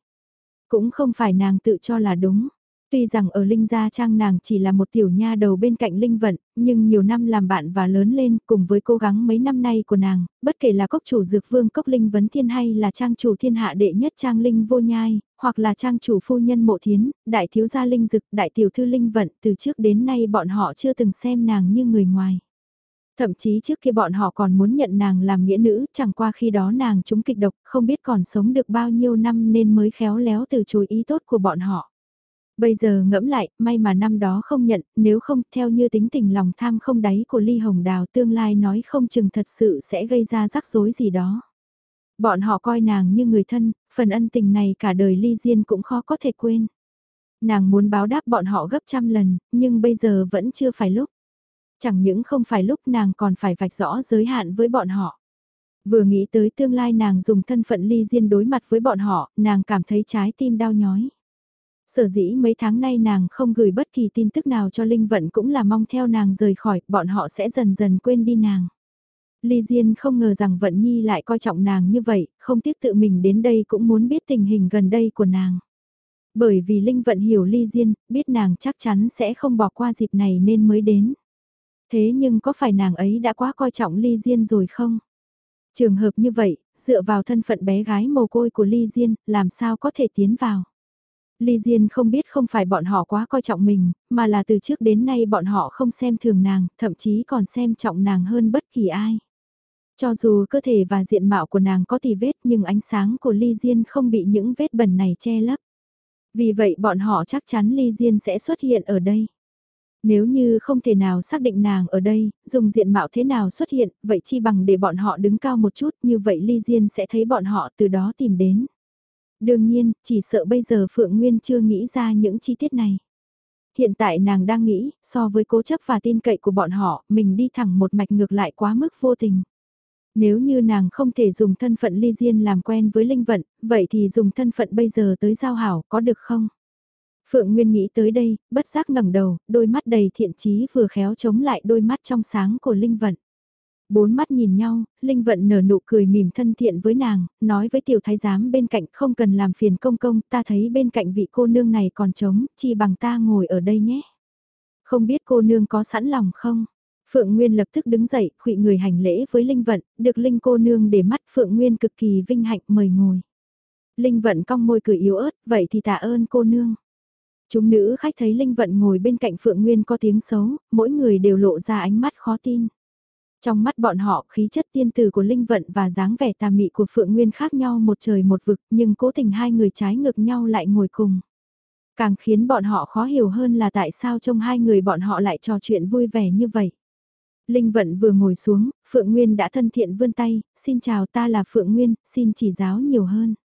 Speaker 1: Cũng không phải nàng tự cho là đúng. Tuy rằng ở Linh Gia Trang nàng chỉ là một tiểu nha đầu bên cạnh Linh Vận, nhưng nhiều năm làm bạn và lớn lên cùng với cố gắng mấy năm nay của nàng, bất kể là cốc chủ dược vương cốc Linh Vấn Thiên hay là trang chủ thiên hạ đệ nhất trang Linh Vô Nhai, hoặc là trang chủ phu nhân Mộ Thiến, đại thiếu gia Linh Dực, đại tiểu thư Linh Vận, từ trước đến nay bọn họ chưa từng xem nàng như người ngoài. Thậm chí trước kia bọn họ còn muốn nhận nàng làm nghĩa nữ, chẳng qua khi đó nàng trúng kịch độc, không biết còn sống được bao nhiêu năm nên mới khéo léo từ chối ý tốt của bọn họ. Bây giờ ngẫm lại, may mà năm đó không nhận, nếu không theo như tính tình lòng tham không đáy của Ly Hồng Đào tương lai nói không chừng thật sự sẽ gây ra rắc rối gì đó. Bọn họ coi nàng như người thân, phần ân tình này cả đời Ly Diên cũng khó có thể quên. Nàng muốn báo đáp bọn họ gấp trăm lần, nhưng bây giờ vẫn chưa phải lúc. Chẳng những không phải lúc nàng còn phải vạch rõ giới hạn với bọn họ. Vừa nghĩ tới tương lai nàng dùng thân phận Ly Diên đối mặt với bọn họ, nàng cảm thấy trái tim đau nhói. Sở dĩ mấy tháng nay nàng không gửi bất kỳ tin tức nào cho Linh Vận cũng là mong theo nàng rời khỏi, bọn họ sẽ dần dần quên đi nàng. Ly Diên không ngờ rằng Vận Nhi lại coi trọng nàng như vậy, không tiếc tự mình đến đây cũng muốn biết tình hình gần đây của nàng. Bởi vì Linh Vận hiểu Ly Diên, biết nàng chắc chắn sẽ không bỏ qua dịp này nên mới đến. Thế nhưng có phải nàng ấy đã quá coi trọng Ly Diên rồi không? Trường hợp như vậy, dựa vào thân phận bé gái mồ côi của Ly Diên, làm sao có thể tiến vào? Ly Diên không biết không phải bọn họ quá coi trọng mình, mà là từ trước đến nay bọn họ không xem thường nàng, thậm chí còn xem trọng nàng hơn bất kỳ ai. Cho dù cơ thể và diện mạo của nàng có tì vết nhưng ánh sáng của Ly Diên không bị những vết bẩn này che lấp. Vì vậy bọn họ chắc chắn Ly Diên sẽ xuất hiện ở đây. Nếu như không thể nào xác định nàng ở đây, dùng diện mạo thế nào xuất hiện, vậy chi bằng để bọn họ đứng cao một chút như vậy Ly Diên sẽ thấy bọn họ từ đó tìm đến. Đương nhiên, chỉ sợ bây giờ Phượng Nguyên chưa nghĩ ra những chi tiết này. Hiện tại nàng đang nghĩ, so với cố chấp và tin cậy của bọn họ, mình đi thẳng một mạch ngược lại quá mức vô tình. Nếu như nàng không thể dùng thân phận ly diên làm quen với linh vận, vậy thì dùng thân phận bây giờ tới giao hảo có được không? Phượng Nguyên nghĩ tới đây, bất giác ngẩng đầu, đôi mắt đầy thiện chí vừa khéo chống lại đôi mắt trong sáng của linh vận. Bốn mắt nhìn nhau, Linh Vận nở nụ cười mỉm thân thiện với nàng, nói với tiểu thái giám bên cạnh không cần làm phiền công công, ta thấy bên cạnh vị cô nương này còn trống, chi bằng ta ngồi ở đây nhé. Không biết cô nương có sẵn lòng không? Phượng Nguyên lập tức đứng dậy, khụy người hành lễ với Linh Vận, được Linh cô nương để mắt Phượng Nguyên cực kỳ vinh hạnh mời ngồi. Linh Vận cong môi cười yếu ớt, vậy thì tạ ơn cô nương. Chúng nữ khách thấy Linh Vận ngồi bên cạnh Phượng Nguyên có tiếng xấu, mỗi người đều lộ ra ánh mắt khó tin. Trong mắt bọn họ khí chất tiên tử của Linh Vận và dáng vẻ tà mị của Phượng Nguyên khác nhau một trời một vực nhưng cố tình hai người trái ngược nhau lại ngồi cùng. Càng khiến bọn họ khó hiểu hơn là tại sao trong hai người bọn họ lại trò chuyện vui vẻ như vậy. Linh Vận vừa ngồi xuống, Phượng Nguyên đã thân thiện vươn tay, xin chào ta là Phượng Nguyên, xin chỉ giáo nhiều hơn.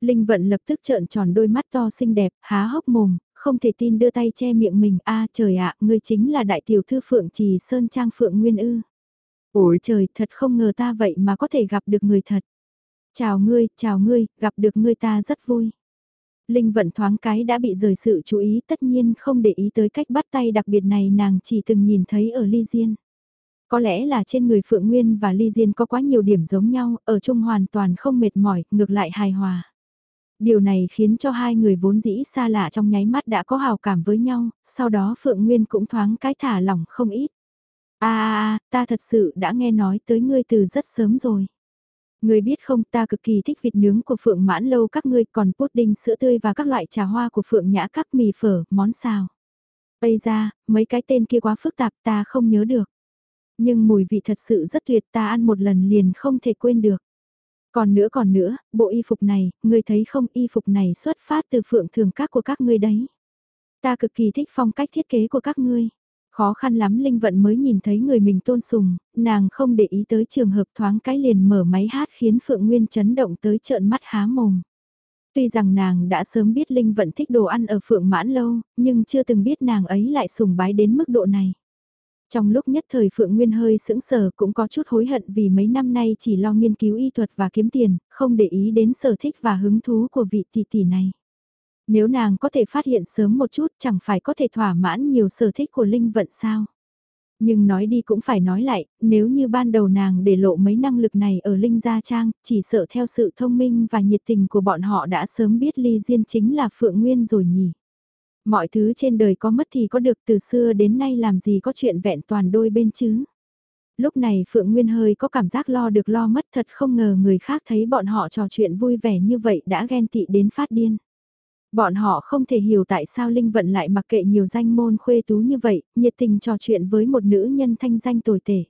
Speaker 1: Linh Vận lập tức trợn tròn đôi mắt to xinh đẹp, há hốc mồm, không thể tin đưa tay che miệng mình, a trời ạ, ngươi chính là đại tiểu thư Phượng Trì Sơn Trang Phượng Nguyên ư. Ôi trời, thật không ngờ ta vậy mà có thể gặp được người thật. Chào ngươi, chào ngươi, gặp được ngươi ta rất vui. Linh vận thoáng cái đã bị rời sự chú ý tất nhiên không để ý tới cách bắt tay đặc biệt này nàng chỉ từng nhìn thấy ở Ly Diên. Có lẽ là trên người Phượng Nguyên và Ly Diên có quá nhiều điểm giống nhau, ở chung hoàn toàn không mệt mỏi, ngược lại hài hòa. Điều này khiến cho hai người vốn dĩ xa lạ trong nháy mắt đã có hào cảm với nhau, sau đó Phượng Nguyên cũng thoáng cái thả lỏng không ít. a a ta thật sự đã nghe nói tới ngươi từ rất sớm rồi. Ngươi biết không ta cực kỳ thích vịt nướng của Phượng Mãn Lâu các ngươi còn pudding sữa tươi và các loại trà hoa của Phượng Nhã các mì phở, món xào. Bây ra, mấy cái tên kia quá phức tạp ta không nhớ được. Nhưng mùi vị thật sự rất tuyệt ta ăn một lần liền không thể quên được. Còn nữa còn nữa, bộ y phục này, ngươi thấy không y phục này xuất phát từ phượng thường các của các ngươi đấy. Ta cực kỳ thích phong cách thiết kế của các ngươi. Khó khăn lắm Linh Vận mới nhìn thấy người mình tôn sùng, nàng không để ý tới trường hợp thoáng cái liền mở máy hát khiến Phượng Nguyên chấn động tới trợn mắt há mồm. Tuy rằng nàng đã sớm biết Linh Vận thích đồ ăn ở Phượng Mãn Lâu, nhưng chưa từng biết nàng ấy lại sùng bái đến mức độ này. Trong lúc nhất thời Phượng Nguyên hơi sững sờ cũng có chút hối hận vì mấy năm nay chỉ lo nghiên cứu y thuật và kiếm tiền, không để ý đến sở thích và hứng thú của vị tỷ tỷ này. Nếu nàng có thể phát hiện sớm một chút chẳng phải có thể thỏa mãn nhiều sở thích của Linh Vận sao. Nhưng nói đi cũng phải nói lại, nếu như ban đầu nàng để lộ mấy năng lực này ở Linh Gia Trang, chỉ sợ theo sự thông minh và nhiệt tình của bọn họ đã sớm biết Ly Diên chính là Phượng Nguyên rồi nhỉ. Mọi thứ trên đời có mất thì có được từ xưa đến nay làm gì có chuyện vẹn toàn đôi bên chứ. Lúc này Phượng Nguyên hơi có cảm giác lo được lo mất thật không ngờ người khác thấy bọn họ trò chuyện vui vẻ như vậy đã ghen tị đến phát điên. Bọn họ không thể hiểu tại sao Linh Vận lại mặc kệ nhiều danh môn khuê tú như vậy, nhiệt tình trò chuyện với một nữ nhân thanh danh tồi tệ.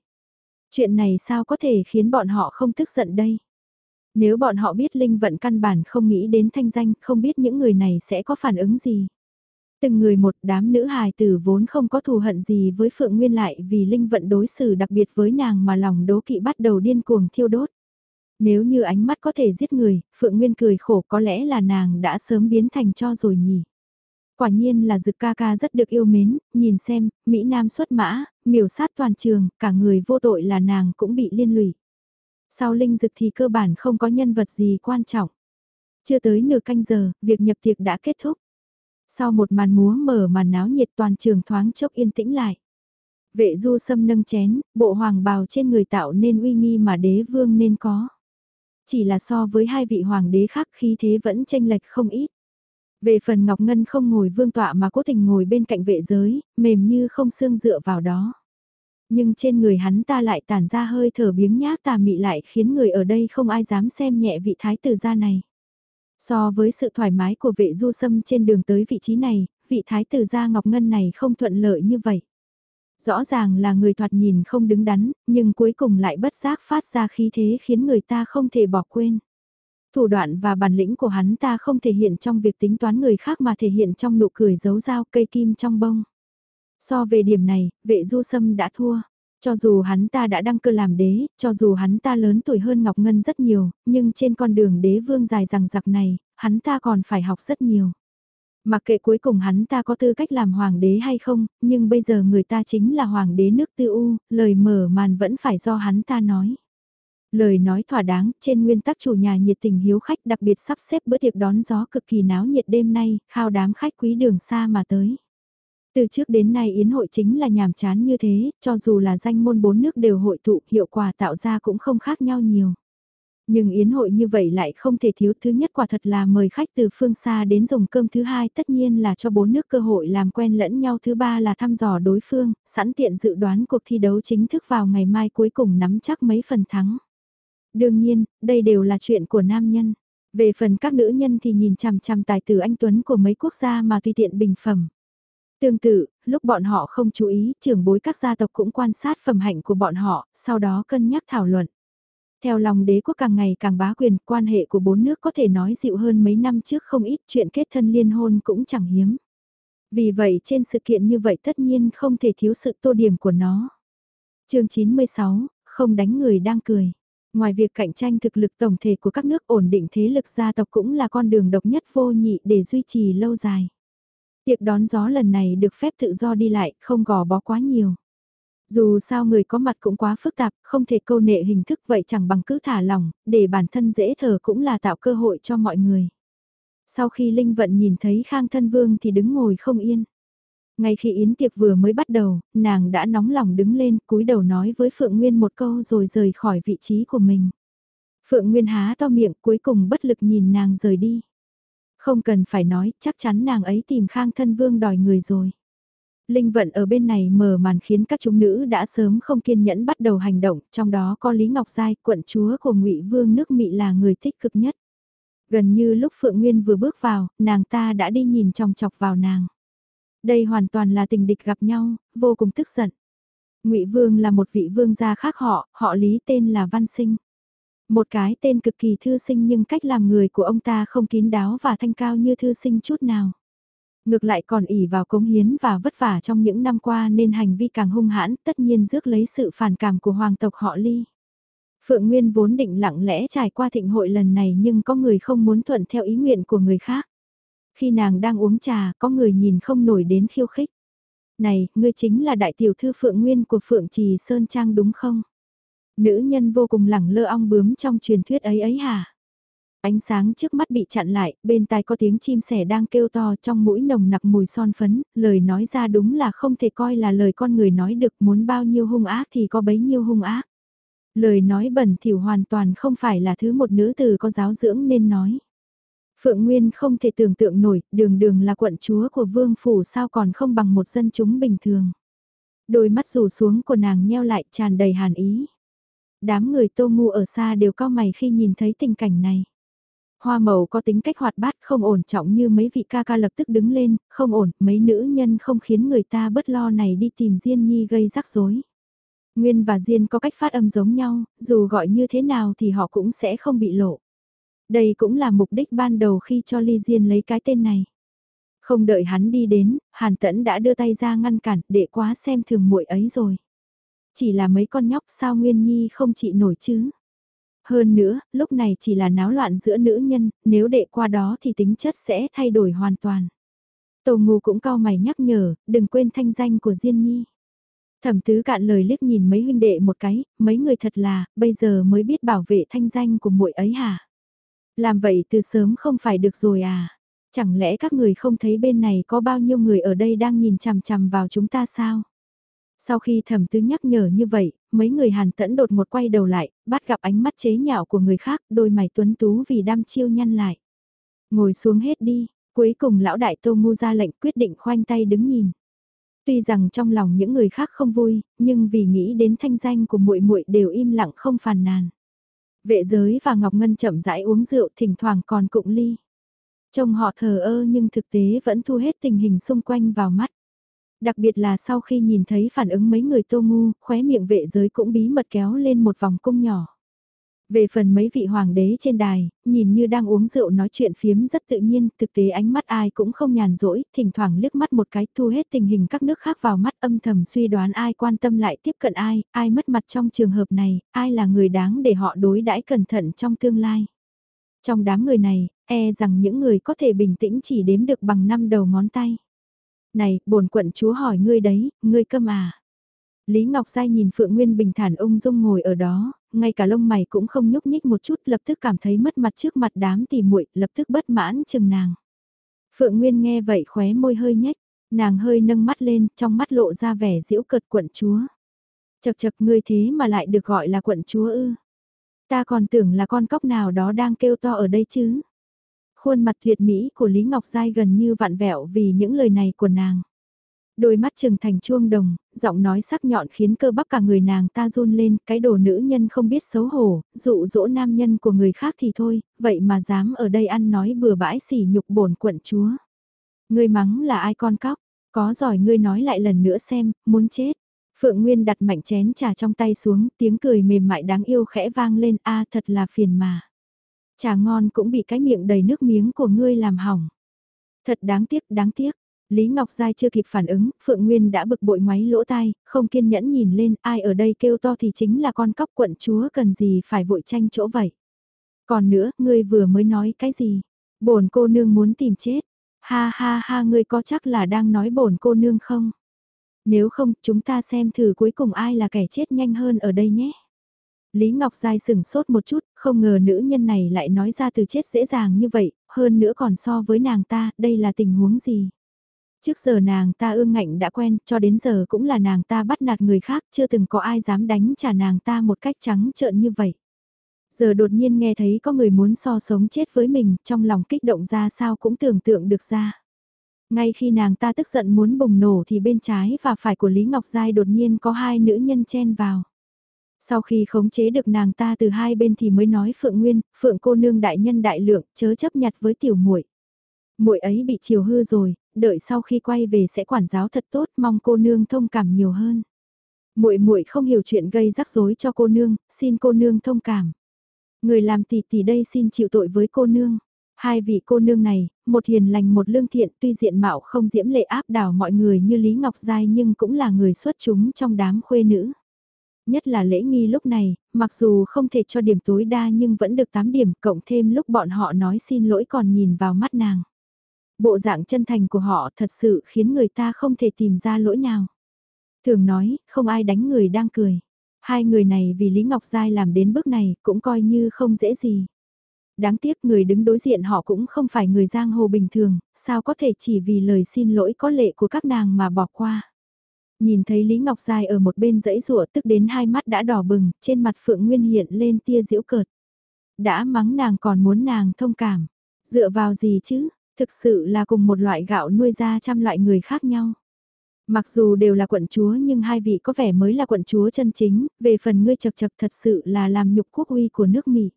Speaker 1: Chuyện này sao có thể khiến bọn họ không tức giận đây? Nếu bọn họ biết Linh Vận căn bản không nghĩ đến thanh danh, không biết những người này sẽ có phản ứng gì. Từng người một đám nữ hài tử vốn không có thù hận gì với Phượng Nguyên lại vì Linh Vận đối xử đặc biệt với nàng mà lòng đố kỵ bắt đầu điên cuồng thiêu đốt. Nếu như ánh mắt có thể giết người, Phượng Nguyên cười khổ có lẽ là nàng đã sớm biến thành cho rồi nhỉ. Quả nhiên là dực ca ca rất được yêu mến, nhìn xem, Mỹ Nam xuất mã, miểu sát toàn trường, cả người vô tội là nàng cũng bị liên lụy. Sau linh dực thì cơ bản không có nhân vật gì quan trọng. Chưa tới nửa canh giờ, việc nhập tiệc đã kết thúc. Sau một màn múa mở màn náo nhiệt toàn trường thoáng chốc yên tĩnh lại. Vệ du sâm nâng chén, bộ hoàng bào trên người tạo nên uy nghi mà đế vương nên có. Chỉ là so với hai vị hoàng đế khác khí thế vẫn tranh lệch không ít. Về phần Ngọc Ngân không ngồi vương tọa mà cố tình ngồi bên cạnh vệ giới, mềm như không xương dựa vào đó. Nhưng trên người hắn ta lại tản ra hơi thở biếng nhác tà mị lại khiến người ở đây không ai dám xem nhẹ vị thái tử gia này. So với sự thoải mái của vệ du sâm trên đường tới vị trí này, vị thái tử gia Ngọc Ngân này không thuận lợi như vậy. Rõ ràng là người thoạt nhìn không đứng đắn, nhưng cuối cùng lại bất giác phát ra khí thế khiến người ta không thể bỏ quên. Thủ đoạn và bản lĩnh của hắn ta không thể hiện trong việc tính toán người khác mà thể hiện trong nụ cười giấu dao cây kim trong bông. So về điểm này, vệ du sâm đã thua. Cho dù hắn ta đã đăng cơ làm đế, cho dù hắn ta lớn tuổi hơn Ngọc Ngân rất nhiều, nhưng trên con đường đế vương dài rằng giặc này, hắn ta còn phải học rất nhiều. Mặc kệ cuối cùng hắn ta có tư cách làm hoàng đế hay không, nhưng bây giờ người ta chính là hoàng đế nước tư u, lời mở màn vẫn phải do hắn ta nói. Lời nói thỏa đáng, trên nguyên tắc chủ nhà nhiệt tình hiếu khách đặc biệt sắp xếp bữa tiệc đón gió cực kỳ náo nhiệt đêm nay, khao đám khách quý đường xa mà tới. Từ trước đến nay yến hội chính là nhàm chán như thế, cho dù là danh môn bốn nước đều hội tụ, hiệu quả tạo ra cũng không khác nhau nhiều. Nhưng yến hội như vậy lại không thể thiếu thứ nhất quả thật là mời khách từ phương xa đến dùng cơm thứ hai tất nhiên là cho bốn nước cơ hội làm quen lẫn nhau thứ ba là thăm dò đối phương, sẵn tiện dự đoán cuộc thi đấu chính thức vào ngày mai cuối cùng nắm chắc mấy phần thắng. Đương nhiên, đây đều là chuyện của nam nhân. Về phần các nữ nhân thì nhìn chằm chằm tài tử anh Tuấn của mấy quốc gia mà tùy tiện bình phẩm. Tương tự, lúc bọn họ không chú ý, trưởng bối các gia tộc cũng quan sát phẩm hạnh của bọn họ, sau đó cân nhắc thảo luận. Theo lòng đế quốc càng ngày càng bá quyền, quan hệ của bốn nước có thể nói dịu hơn mấy năm trước không ít chuyện kết thân liên hôn cũng chẳng hiếm. Vì vậy trên sự kiện như vậy tất nhiên không thể thiếu sự tô điểm của nó. chương 96, không đánh người đang cười. Ngoài việc cạnh tranh thực lực tổng thể của các nước ổn định thế lực gia tộc cũng là con đường độc nhất vô nhị để duy trì lâu dài. Tiệc đón gió lần này được phép tự do đi lại, không gò bó quá nhiều. Dù sao người có mặt cũng quá phức tạp, không thể câu nệ hình thức vậy chẳng bằng cứ thả lỏng, để bản thân dễ thở cũng là tạo cơ hội cho mọi người. Sau khi Linh Vận nhìn thấy Khang Thân Vương thì đứng ngồi không yên. Ngay khi yến tiệc vừa mới bắt đầu, nàng đã nóng lòng đứng lên cúi đầu nói với Phượng Nguyên một câu rồi rời khỏi vị trí của mình. Phượng Nguyên há to miệng cuối cùng bất lực nhìn nàng rời đi. Không cần phải nói, chắc chắn nàng ấy tìm Khang Thân Vương đòi người rồi. Linh vận ở bên này mở màn khiến các chúng nữ đã sớm không kiên nhẫn bắt đầu hành động, trong đó có Lý Ngọc Giai, quận chúa của ngụy Vương nước Mỹ là người tích cực nhất. Gần như lúc Phượng Nguyên vừa bước vào, nàng ta đã đi nhìn trong chọc vào nàng. Đây hoàn toàn là tình địch gặp nhau, vô cùng tức giận. Ngụy Vương là một vị vương gia khác họ, họ Lý tên là Văn Sinh. Một cái tên cực kỳ thư sinh nhưng cách làm người của ông ta không kín đáo và thanh cao như thư sinh chút nào. Ngược lại còn ỉ vào cống hiến và vất vả trong những năm qua nên hành vi càng hung hãn tất nhiên rước lấy sự phản cảm của hoàng tộc họ Ly. Phượng Nguyên vốn định lặng lẽ trải qua thịnh hội lần này nhưng có người không muốn thuận theo ý nguyện của người khác. Khi nàng đang uống trà, có người nhìn không nổi đến khiêu khích. Này, ngươi chính là đại tiểu thư Phượng Nguyên của Phượng Trì Sơn Trang đúng không? Nữ nhân vô cùng lẳng lơ ong bướm trong truyền thuyết ấy ấy hả? Ánh sáng trước mắt bị chặn lại, bên tai có tiếng chim sẻ đang kêu to trong mũi nồng nặc mùi son phấn, lời nói ra đúng là không thể coi là lời con người nói được muốn bao nhiêu hung ác thì có bấy nhiêu hung ác. Lời nói bẩn thỉu hoàn toàn không phải là thứ một nữ tử có giáo dưỡng nên nói. Phượng Nguyên không thể tưởng tượng nổi, đường đường là quận chúa của vương phủ sao còn không bằng một dân chúng bình thường. Đôi mắt rủ xuống của nàng nheo lại tràn đầy hàn ý. Đám người tô ngu ở xa đều cao mày khi nhìn thấy tình cảnh này. Hoa màu có tính cách hoạt bát không ổn trọng như mấy vị ca ca lập tức đứng lên, không ổn, mấy nữ nhân không khiến người ta bất lo này đi tìm Diên Nhi gây rắc rối. Nguyên và Diên có cách phát âm giống nhau, dù gọi như thế nào thì họ cũng sẽ không bị lộ. Đây cũng là mục đích ban đầu khi cho Ly Diên lấy cái tên này. Không đợi hắn đi đến, Hàn Tẫn đã đưa tay ra ngăn cản, để quá xem thường muội ấy rồi. Chỉ là mấy con nhóc sao Nguyên Nhi không trị nổi chứ. Hơn nữa, lúc này chỉ là náo loạn giữa nữ nhân, nếu đệ qua đó thì tính chất sẽ thay đổi hoàn toàn. Tổ ngu cũng cao mày nhắc nhở, đừng quên thanh danh của Diên Nhi. Thẩm tứ cạn lời liếc nhìn mấy huynh đệ một cái, mấy người thật là, bây giờ mới biết bảo vệ thanh danh của muội ấy hả? Làm vậy từ sớm không phải được rồi à? Chẳng lẽ các người không thấy bên này có bao nhiêu người ở đây đang nhìn chằm chằm vào chúng ta sao? Sau khi thẩm tứ nhắc nhở như vậy, mấy người hàn tẫn đột một quay đầu lại, bắt gặp ánh mắt chế nhạo của người khác, đôi mày tuấn tú vì đam chiêu nhăn lại. Ngồi xuống hết đi, cuối cùng lão đại tô ngu ra lệnh quyết định khoanh tay đứng nhìn. Tuy rằng trong lòng những người khác không vui, nhưng vì nghĩ đến thanh danh của muội muội đều im lặng không phàn nàn. Vệ giới và Ngọc Ngân chậm rãi uống rượu thỉnh thoảng còn cụng ly. Trông họ thờ ơ nhưng thực tế vẫn thu hết tình hình xung quanh vào mắt. Đặc biệt là sau khi nhìn thấy phản ứng mấy người tô ngu, khóe miệng vệ giới cũng bí mật kéo lên một vòng cung nhỏ. Về phần mấy vị hoàng đế trên đài, nhìn như đang uống rượu nói chuyện phiếm rất tự nhiên, thực tế ánh mắt ai cũng không nhàn rỗi, thỉnh thoảng liếc mắt một cái thu hết tình hình các nước khác vào mắt âm thầm suy đoán ai quan tâm lại tiếp cận ai, ai mất mặt trong trường hợp này, ai là người đáng để họ đối đãi cẩn thận trong tương lai. Trong đám người này, e rằng những người có thể bình tĩnh chỉ đếm được bằng năm đầu ngón tay. Này, bổn quận chúa hỏi ngươi đấy, ngươi câm à? Lý Ngọc Giai nhìn Phượng Nguyên bình thản ung dung ngồi ở đó, ngay cả lông mày cũng không nhúc nhích một chút lập tức cảm thấy mất mặt trước mặt đám tỉ muội lập tức bất mãn chừng nàng. Phượng Nguyên nghe vậy khóe môi hơi nhếch, nàng hơi nâng mắt lên, trong mắt lộ ra vẻ diễu cợt quận chúa. Chật chật ngươi thế mà lại được gọi là quận chúa ư. Ta còn tưởng là con cóc nào đó đang kêu to ở đây chứ. Khuôn mặt tuyệt mỹ của Lý Ngọc Giai gần như vặn vẹo vì những lời này của nàng. Đôi mắt trừng thành chuông đồng, giọng nói sắc nhọn khiến cơ bắp cả người nàng ta run lên, cái đồ nữ nhân không biết xấu hổ, dụ dỗ nam nhân của người khác thì thôi, vậy mà dám ở đây ăn nói bừa bãi sỉ nhục bổn quận chúa. Ngươi mắng là ai con cóc, có giỏi ngươi nói lại lần nữa xem, muốn chết. Phượng Nguyên đặt mạnh chén trà trong tay xuống, tiếng cười mềm mại đáng yêu khẽ vang lên a thật là phiền mà. Trà ngon cũng bị cái miệng đầy nước miếng của ngươi làm hỏng. Thật đáng tiếc, đáng tiếc. Lý Ngọc Giai chưa kịp phản ứng, Phượng Nguyên đã bực bội ngoáy lỗ tai, không kiên nhẫn nhìn lên, ai ở đây kêu to thì chính là con cóc quận chúa cần gì phải vội tranh chỗ vậy. Còn nữa, ngươi vừa mới nói cái gì? Bổn cô nương muốn tìm chết. Ha ha ha ngươi có chắc là đang nói bổn cô nương không? Nếu không, chúng ta xem thử cuối cùng ai là kẻ chết nhanh hơn ở đây nhé. Lý Ngọc Giai sừng sốt một chút, không ngờ nữ nhân này lại nói ra từ chết dễ dàng như vậy, hơn nữa còn so với nàng ta, đây là tình huống gì? Trước giờ nàng ta ương ngạnh đã quen, cho đến giờ cũng là nàng ta bắt nạt người khác, chưa từng có ai dám đánh trả nàng ta một cách trắng trợn như vậy. Giờ đột nhiên nghe thấy có người muốn so sống chết với mình, trong lòng kích động ra sao cũng tưởng tượng được ra. Ngay khi nàng ta tức giận muốn bùng nổ thì bên trái và phải của Lý Ngọc Giai đột nhiên có hai nữ nhân chen vào. Sau khi khống chế được nàng ta từ hai bên thì mới nói Phượng Nguyên, Phượng cô nương đại nhân đại lượng, chớ chấp nhặt với tiểu muội. Muội ấy bị chiều hư rồi, đợi sau khi quay về sẽ quản giáo thật tốt, mong cô nương thông cảm nhiều hơn. Muội muội không hiểu chuyện gây rắc rối cho cô nương, xin cô nương thông cảm. Người làm tỷ tỷ đây xin chịu tội với cô nương. Hai vị cô nương này, một hiền lành một lương thiện tuy diện mạo không diễm lệ áp đảo mọi người như Lý Ngọc Giai nhưng cũng là người xuất chúng trong đám khuê nữ. Nhất là lễ nghi lúc này, mặc dù không thể cho điểm tối đa nhưng vẫn được 8 điểm cộng thêm lúc bọn họ nói xin lỗi còn nhìn vào mắt nàng. Bộ dạng chân thành của họ thật sự khiến người ta không thể tìm ra lỗi nào. Thường nói, không ai đánh người đang cười. Hai người này vì Lý Ngọc Giai làm đến bước này cũng coi như không dễ gì. Đáng tiếc người đứng đối diện họ cũng không phải người giang hồ bình thường, sao có thể chỉ vì lời xin lỗi có lệ của các nàng mà bỏ qua. Nhìn thấy Lý Ngọc Giai ở một bên dãy rụa tức đến hai mắt đã đỏ bừng, trên mặt Phượng Nguyên hiện lên tia diễu cợt. Đã mắng nàng còn muốn nàng thông cảm. Dựa vào gì chứ, thực sự là cùng một loại gạo nuôi ra trăm loại người khác nhau. Mặc dù đều là quận chúa nhưng hai vị có vẻ mới là quận chúa chân chính, về phần ngươi chật chật thật sự là làm nhục quốc uy của nước Mỹ.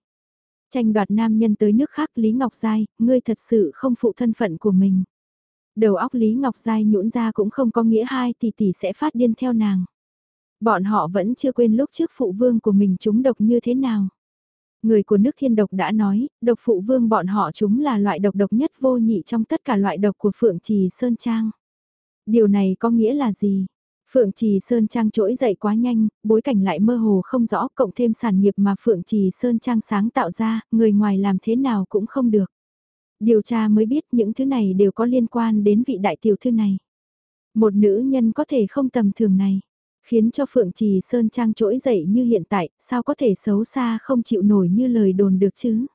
Speaker 1: Tranh đoạt nam nhân tới nước khác Lý Ngọc Giai, ngươi thật sự không phụ thân phận của mình. Đầu óc Lý Ngọc Giai nhũn ra cũng không có nghĩa hai tỷ tỷ sẽ phát điên theo nàng. Bọn họ vẫn chưa quên lúc trước phụ vương của mình chúng độc như thế nào. Người của nước thiên độc đã nói, độc phụ vương bọn họ chúng là loại độc độc nhất vô nhị trong tất cả loại độc của Phượng Trì Sơn Trang. Điều này có nghĩa là gì? Phượng Trì Sơn Trang trỗi dậy quá nhanh, bối cảnh lại mơ hồ không rõ, cộng thêm sản nghiệp mà Phượng Trì Sơn Trang sáng tạo ra, người ngoài làm thế nào cũng không được. Điều tra mới biết những thứ này đều có liên quan đến vị đại tiểu thư này. Một nữ nhân có thể không tầm thường này, khiến cho Phượng Trì Sơn Trang trỗi dậy như hiện tại, sao có thể xấu xa không chịu nổi như lời đồn được chứ?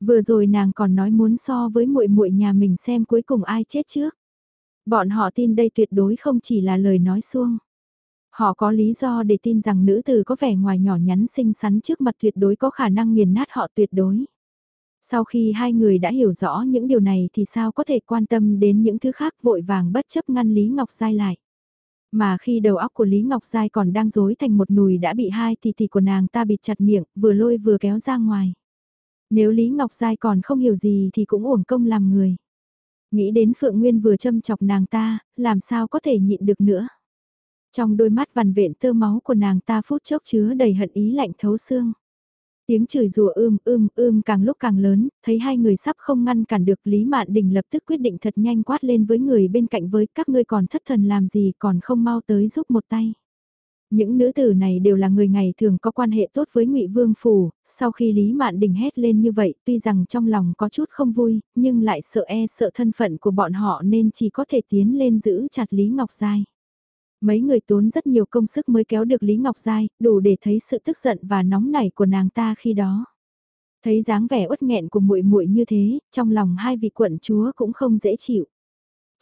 Speaker 1: Vừa rồi nàng còn nói muốn so với muội muội nhà mình xem cuối cùng ai chết trước. Bọn họ tin đây tuyệt đối không chỉ là lời nói xuông. Họ có lý do để tin rằng nữ tử có vẻ ngoài nhỏ nhắn xinh xắn trước mặt tuyệt đối có khả năng nghiền nát họ tuyệt đối. Sau khi hai người đã hiểu rõ những điều này thì sao có thể quan tâm đến những thứ khác vội vàng bất chấp ngăn Lý Ngọc Giai lại. Mà khi đầu óc của Lý Ngọc Giai còn đang rối thành một nùi đã bị hai thì thì của nàng ta bịt chặt miệng, vừa lôi vừa kéo ra ngoài. Nếu Lý Ngọc Giai còn không hiểu gì thì cũng uổng công làm người. Nghĩ đến Phượng Nguyên vừa châm chọc nàng ta, làm sao có thể nhịn được nữa. Trong đôi mắt vằn vện tơ máu của nàng ta phút chốc chứa đầy hận ý lạnh thấu xương. Tiếng chửi rùa ưm ưm ưm càng lúc càng lớn, thấy hai người sắp không ngăn cản được Lý Mạn Đình lập tức quyết định thật nhanh quát lên với người bên cạnh với các ngươi còn thất thần làm gì còn không mau tới giúp một tay. Những nữ tử này đều là người ngày thường có quan hệ tốt với ngụy Vương Phủ, sau khi Lý Mạn Đình hét lên như vậy tuy rằng trong lòng có chút không vui, nhưng lại sợ e sợ thân phận của bọn họ nên chỉ có thể tiến lên giữ chặt Lý Ngọc Giai. Mấy người tốn rất nhiều công sức mới kéo được Lý Ngọc Giai, đủ để thấy sự tức giận và nóng nảy của nàng ta khi đó. Thấy dáng vẻ uất nghẹn của muội muội như thế, trong lòng hai vị quận chúa cũng không dễ chịu.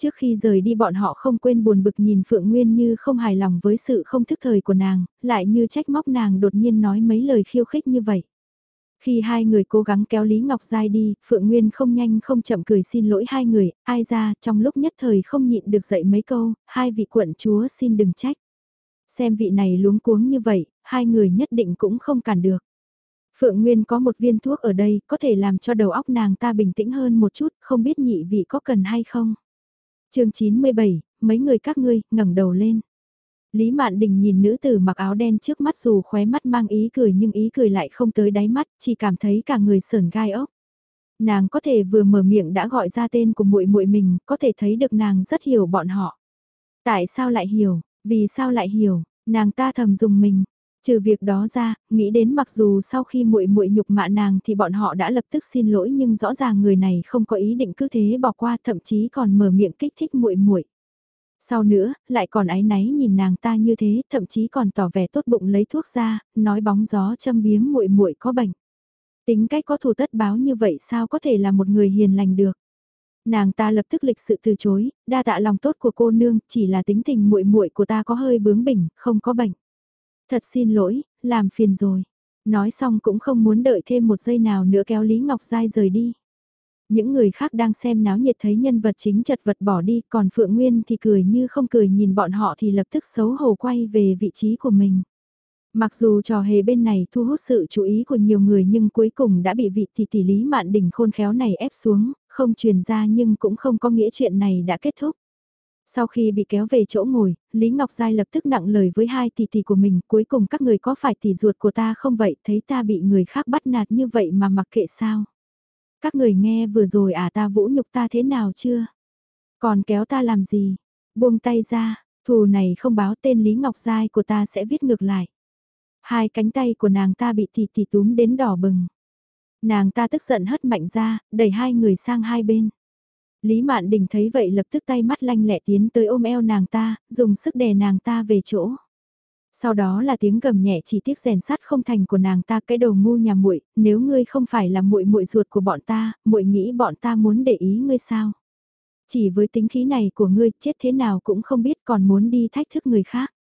Speaker 1: Trước khi rời đi bọn họ không quên buồn bực nhìn Phượng Nguyên như không hài lòng với sự không thức thời của nàng, lại như trách móc nàng đột nhiên nói mấy lời khiêu khích như vậy. Khi hai người cố gắng kéo Lý Ngọc Giai đi, Phượng Nguyên không nhanh không chậm cười xin lỗi hai người, ai ra, trong lúc nhất thời không nhịn được dậy mấy câu, hai vị quận chúa xin đừng trách. Xem vị này luống cuống như vậy, hai người nhất định cũng không cản được. Phượng Nguyên có một viên thuốc ở đây, có thể làm cho đầu óc nàng ta bình tĩnh hơn một chút, không biết nhị vị có cần hay không chương 97, mấy người các ngươi, ngẩng đầu lên. Lý Mạn Đình nhìn nữ tử mặc áo đen trước mắt dù khóe mắt mang ý cười nhưng ý cười lại không tới đáy mắt, chỉ cảm thấy cả người sờn gai ốc. Nàng có thể vừa mở miệng đã gọi ra tên của muội muội mình, có thể thấy được nàng rất hiểu bọn họ. Tại sao lại hiểu, vì sao lại hiểu, nàng ta thầm dùng mình, Trừ việc đó ra, nghĩ đến mặc dù sau khi muội muội nhục mạ nàng thì bọn họ đã lập tức xin lỗi nhưng rõ ràng người này không có ý định cứ thế bỏ qua thậm chí còn mở miệng kích thích muội muội. Sau nữa, lại còn ái náy nhìn nàng ta như thế, thậm chí còn tỏ vẻ tốt bụng lấy thuốc ra, nói bóng gió châm biếm muội muội có bệnh. Tính cách có thù tất báo như vậy sao có thể là một người hiền lành được. Nàng ta lập tức lịch sự từ chối, đa tạ lòng tốt của cô nương, chỉ là tính tình muội muội của ta có hơi bướng bỉnh, không có bệnh. Thật xin lỗi, làm phiền rồi. Nói xong cũng không muốn đợi thêm một giây nào nữa kéo Lý Ngọc Giai rời đi. Những người khác đang xem náo nhiệt thấy nhân vật chính chật vật bỏ đi, còn Phượng Nguyên thì cười như không cười nhìn bọn họ thì lập tức xấu hổ quay về vị trí của mình. Mặc dù trò hề bên này thu hút sự chú ý của nhiều người nhưng cuối cùng đã bị vị tỷ tỷ lý mạn đỉnh khôn khéo này ép xuống, không truyền ra nhưng cũng không có nghĩa chuyện này đã kết thúc. Sau khi bị kéo về chỗ ngồi, Lý Ngọc Giai lập tức nặng lời với hai tỷ tỷ của mình, cuối cùng các người có phải tỷ ruột của ta không vậy, thấy ta bị người khác bắt nạt như vậy mà mặc kệ sao? Các người nghe vừa rồi à ta vũ nhục ta thế nào chưa? Còn kéo ta làm gì? Buông tay ra, thù này không báo tên Lý Ngọc Giai của ta sẽ viết ngược lại. Hai cánh tay của nàng ta bị thịt thì túm đến đỏ bừng. Nàng ta tức giận hất mạnh ra, đẩy hai người sang hai bên. Lý Mạn Đình thấy vậy lập tức tay mắt lanh lẹ tiến tới ôm eo nàng ta, dùng sức đè nàng ta về chỗ. Sau đó là tiếng gầm nhẹ chỉ tiếc rèn sắt không thành của nàng ta cái đầu ngu nhà muội, nếu ngươi không phải là muội muội ruột của bọn ta, muội nghĩ bọn ta muốn để ý ngươi sao? Chỉ với tính khí này của ngươi, chết thế nào cũng không biết còn muốn đi thách thức người khác.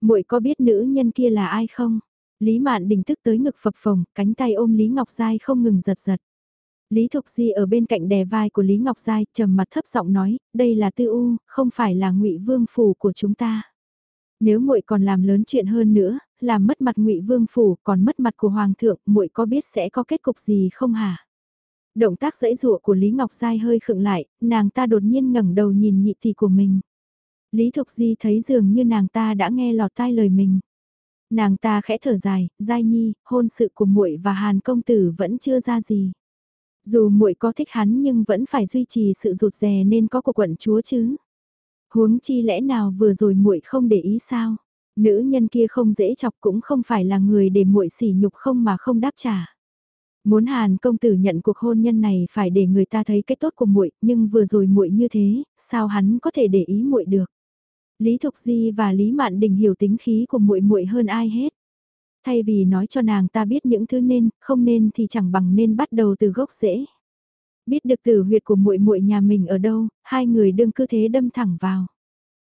Speaker 1: Muội có biết nữ nhân kia là ai không? Lý Mạn Đình tức tới ngực phập phồng, cánh tay ôm Lý Ngọc Giai không ngừng giật giật. Lý Thục Di ở bên cạnh đè vai của Lý Ngọc Giai, trầm mặt thấp giọng nói, đây là Tư U, không phải là Ngụy Vương phủ của chúng ta. Nếu muội còn làm lớn chuyện hơn nữa, làm mất mặt Ngụy Vương phủ, còn mất mặt của hoàng thượng, muội có biết sẽ có kết cục gì không hả? Động tác dãy dụa của Lý Ngọc Giai hơi khựng lại, nàng ta đột nhiên ngẩng đầu nhìn nhị tỷ của mình. Lý Thục Di thấy dường như nàng ta đã nghe lọt tai lời mình. Nàng ta khẽ thở dài, Giai Nhi, hôn sự của muội và Hàn công tử vẫn chưa ra gì. Dù muội có thích hắn nhưng vẫn phải duy trì sự rụt rè nên có của quận chúa chứ. Huống chi lẽ nào vừa rồi muội không để ý sao? Nữ nhân kia không dễ chọc cũng không phải là người để muội sỉ nhục không mà không đáp trả. Muốn Hàn công tử nhận cuộc hôn nhân này phải để người ta thấy cái tốt của muội, nhưng vừa rồi muội như thế, sao hắn có thể để ý muội được? Lý Thục Di và Lý Mạn Đình hiểu tính khí của muội muội hơn ai hết. Thay vì nói cho nàng ta biết những thứ nên, không nên thì chẳng bằng nên bắt đầu từ gốc rễ. Biết được tử huyệt của muội muội nhà mình ở đâu, hai người đương cứ thế đâm thẳng vào.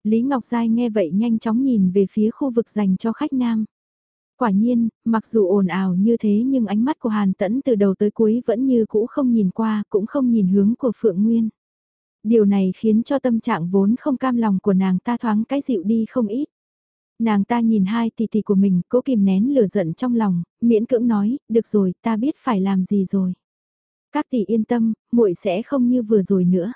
Speaker 1: Lý Ngọc Giai nghe vậy nhanh chóng nhìn về phía khu vực dành cho khách nam. Quả nhiên, mặc dù ồn ào như thế nhưng ánh mắt của Hàn Tẫn từ đầu tới cuối vẫn như cũ không nhìn qua, cũng không nhìn hướng của Phượng Nguyên. Điều này khiến cho tâm trạng vốn không cam lòng của nàng ta thoáng cái dịu đi không ít. Nàng ta nhìn hai tỷ tỷ của mình, cố kìm nén lửa giận trong lòng, miễn cưỡng nói, được rồi, ta biết phải làm gì rồi. Các tỷ yên tâm, muội sẽ không như vừa rồi nữa.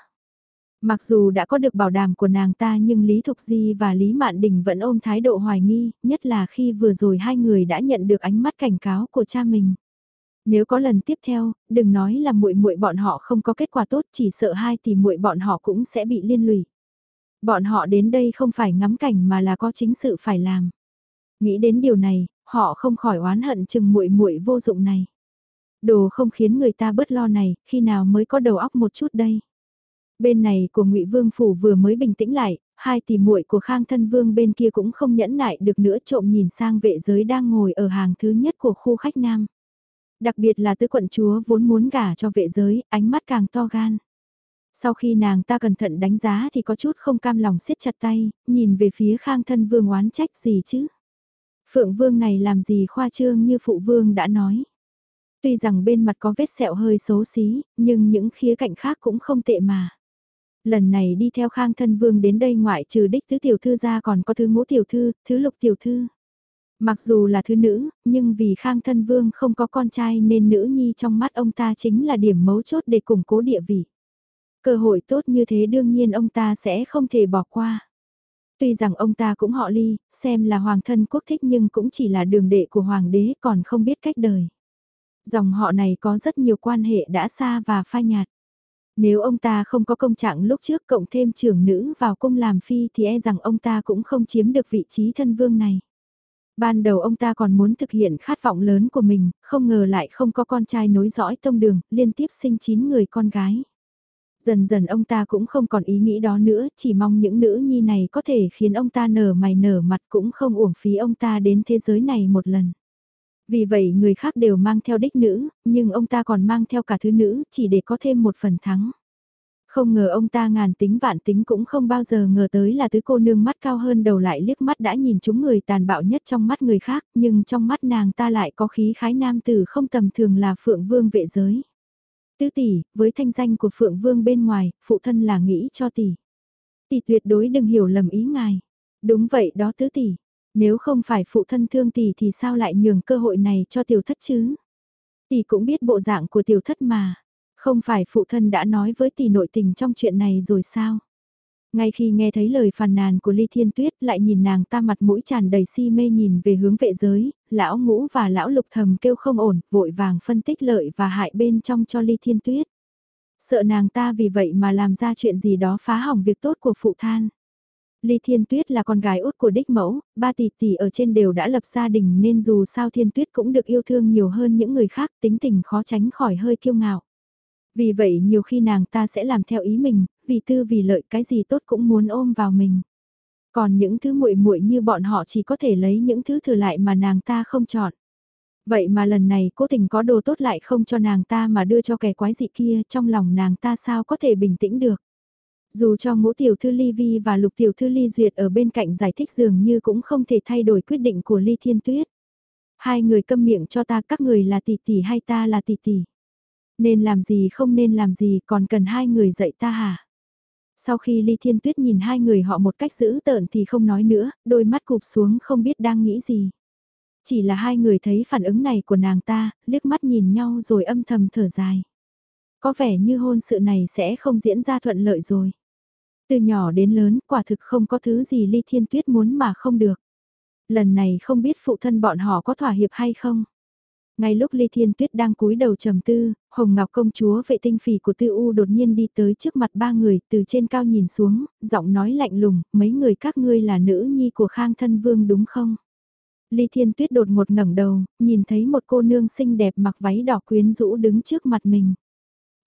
Speaker 1: Mặc dù đã có được bảo đảm của nàng ta nhưng Lý Thục Di và Lý Mạn Đình vẫn ôm thái độ hoài nghi, nhất là khi vừa rồi hai người đã nhận được ánh mắt cảnh cáo của cha mình. Nếu có lần tiếp theo, đừng nói là muội muội bọn họ không có kết quả tốt, chỉ sợ hai tỷ muội bọn họ cũng sẽ bị liên lụy. Bọn họ đến đây không phải ngắm cảnh mà là có chính sự phải làm. Nghĩ đến điều này, họ không khỏi oán hận chừng muội muội vô dụng này. Đồ không khiến người ta bớt lo này, khi nào mới có đầu óc một chút đây. Bên này của Ngụy Vương phủ vừa mới bình tĩnh lại, hai tỷ muội của Khang Thân Vương bên kia cũng không nhẫn nại được nữa trộm nhìn sang vệ giới đang ngồi ở hàng thứ nhất của khu khách nam. Đặc biệt là tứ quận chúa vốn muốn gả cho vệ giới, ánh mắt càng to gan. Sau khi nàng ta cẩn thận đánh giá thì có chút không cam lòng siết chặt tay, nhìn về phía khang thân vương oán trách gì chứ. Phượng vương này làm gì khoa trương như phụ vương đã nói. Tuy rằng bên mặt có vết sẹo hơi xấu xí, nhưng những khía cạnh khác cũng không tệ mà. Lần này đi theo khang thân vương đến đây ngoại trừ đích thứ tiểu thư ra còn có thứ ngũ tiểu thư, thứ lục tiểu thư. Mặc dù là thứ nữ, nhưng vì khang thân vương không có con trai nên nữ nhi trong mắt ông ta chính là điểm mấu chốt để củng cố địa vị. Cơ hội tốt như thế đương nhiên ông ta sẽ không thể bỏ qua. Tuy rằng ông ta cũng họ ly, xem là hoàng thân quốc thích nhưng cũng chỉ là đường đệ của hoàng đế còn không biết cách đời. Dòng họ này có rất nhiều quan hệ đã xa và phai nhạt. Nếu ông ta không có công trạng lúc trước cộng thêm trưởng nữ vào cung làm phi thì e rằng ông ta cũng không chiếm được vị trí thân vương này. Ban đầu ông ta còn muốn thực hiện khát vọng lớn của mình, không ngờ lại không có con trai nối dõi tông đường, liên tiếp sinh 9 người con gái. Dần dần ông ta cũng không còn ý nghĩ đó nữa, chỉ mong những nữ nhi này có thể khiến ông ta nở mày nở mặt cũng không uổng phí ông ta đến thế giới này một lần. Vì vậy người khác đều mang theo đích nữ, nhưng ông ta còn mang theo cả thứ nữ, chỉ để có thêm một phần thắng. Không ngờ ông ta ngàn tính vạn tính cũng không bao giờ ngờ tới là tứ cô nương mắt cao hơn đầu lại liếc mắt đã nhìn chúng người tàn bạo nhất trong mắt người khác, nhưng trong mắt nàng ta lại có khí khái nam tử không tầm thường là phượng vương vệ giới. Tứ tỷ, với thanh danh của Phượng Vương bên ngoài, phụ thân là nghĩ cho tỷ. Tỷ tuyệt đối đừng hiểu lầm ý ngài. Đúng vậy đó tứ tỷ. Nếu không phải phụ thân thương tỷ thì sao lại nhường cơ hội này cho tiểu thất chứ? Tỷ cũng biết bộ dạng của tiểu thất mà. Không phải phụ thân đã nói với tỷ nội tình trong chuyện này rồi sao? Ngay khi nghe thấy lời phàn nàn của Ly Thiên Tuyết lại nhìn nàng ta mặt mũi tràn đầy si mê nhìn về hướng vệ giới, lão ngũ và lão lục thầm kêu không ổn, vội vàng phân tích lợi và hại bên trong cho Ly Thiên Tuyết. Sợ nàng ta vì vậy mà làm ra chuyện gì đó phá hỏng việc tốt của phụ than. Ly Thiên Tuyết là con gái út của đích mẫu, ba tỷ tỷ ở trên đều đã lập gia đình nên dù sao Thiên Tuyết cũng được yêu thương nhiều hơn những người khác tính tình khó tránh khỏi hơi kiêu ngạo. Vì vậy nhiều khi nàng ta sẽ làm theo ý mình, vì tư vì lợi cái gì tốt cũng muốn ôm vào mình. Còn những thứ muội muội như bọn họ chỉ có thể lấy những thứ thừa lại mà nàng ta không chọn. Vậy mà lần này cố tình có đồ tốt lại không cho nàng ta mà đưa cho kẻ quái dị kia trong lòng nàng ta sao có thể bình tĩnh được. Dù cho ngũ tiểu thư Ly Vi và lục tiểu thư Ly Duyệt ở bên cạnh giải thích dường như cũng không thể thay đổi quyết định của Ly Thiên Tuyết. Hai người câm miệng cho ta các người là tỷ tỷ hay ta là tỷ tỷ. Nên làm gì không nên làm gì còn cần hai người dạy ta hả? Sau khi Ly Thiên Tuyết nhìn hai người họ một cách dữ tợn thì không nói nữa, đôi mắt cụp xuống không biết đang nghĩ gì. Chỉ là hai người thấy phản ứng này của nàng ta, liếc mắt nhìn nhau rồi âm thầm thở dài. Có vẻ như hôn sự này sẽ không diễn ra thuận lợi rồi. Từ nhỏ đến lớn, quả thực không có thứ gì Ly Thiên Tuyết muốn mà không được. Lần này không biết phụ thân bọn họ có thỏa hiệp hay không. Ngay lúc Ly Thiên Tuyết đang cúi đầu trầm tư, Hồng Ngọc công chúa vệ tinh phỉ của Tư U đột nhiên đi tới trước mặt ba người, từ trên cao nhìn xuống, giọng nói lạnh lùng, mấy người các ngươi là nữ nhi của Khang Thân Vương đúng không? Ly Thiên Tuyết đột ngột ngẩng đầu, nhìn thấy một cô nương xinh đẹp mặc váy đỏ quyến rũ đứng trước mặt mình.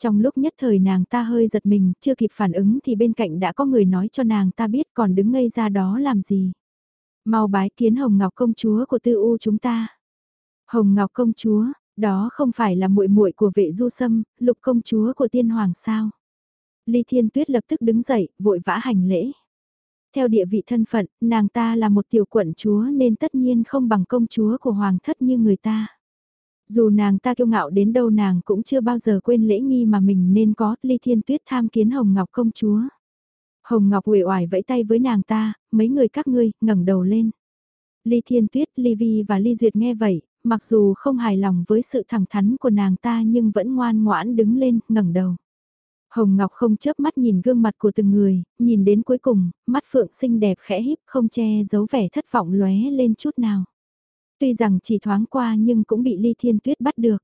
Speaker 1: Trong lúc nhất thời nàng ta hơi giật mình, chưa kịp phản ứng thì bên cạnh đã có người nói cho nàng ta biết còn đứng ngây ra đó làm gì. Mau bái kiến Hồng Ngọc công chúa của Tư U chúng ta. Hồng Ngọc công chúa, đó không phải là muội muội của vệ du sâm, lục công chúa của tiên hoàng sao. Ly Thiên Tuyết lập tức đứng dậy, vội vã hành lễ. Theo địa vị thân phận, nàng ta là một tiểu quận chúa nên tất nhiên không bằng công chúa của hoàng thất như người ta. Dù nàng ta kiêu ngạo đến đâu nàng cũng chưa bao giờ quên lễ nghi mà mình nên có, Ly Thiên Tuyết tham kiến Hồng Ngọc công chúa. Hồng Ngọc uể oải vẫy tay với nàng ta, mấy người các ngươi, ngẩng đầu lên. Ly Thiên Tuyết, Ly Vi và Ly Duyệt nghe vậy, mặc dù không hài lòng với sự thẳng thắn của nàng ta nhưng vẫn ngoan ngoãn đứng lên, ngẩng đầu. Hồng Ngọc không chớp mắt nhìn gương mặt của từng người, nhìn đến cuối cùng, mắt phượng xinh đẹp khẽ híp không che giấu vẻ thất vọng lóe lên chút nào. Tuy rằng chỉ thoáng qua nhưng cũng bị Ly Thiên Tuyết bắt được.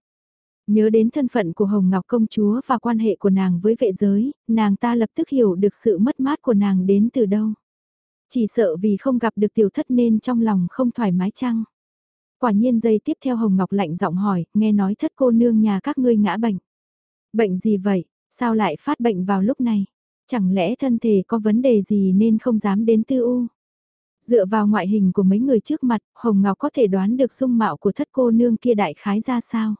Speaker 1: Nhớ đến thân phận của Hồng Ngọc công chúa và quan hệ của nàng với vệ giới, nàng ta lập tức hiểu được sự mất mát của nàng đến từ đâu. Chỉ sợ vì không gặp được tiểu thất nên trong lòng không thoải mái chăng. Quả nhiên giây tiếp theo Hồng Ngọc lạnh giọng hỏi, nghe nói thất cô nương nhà các ngươi ngã bệnh. Bệnh gì vậy, sao lại phát bệnh vào lúc này? Chẳng lẽ thân thể có vấn đề gì nên không dám đến tư u? Dựa vào ngoại hình của mấy người trước mặt, Hồng Ngọc có thể đoán được dung mạo của thất cô nương kia đại khái ra sao.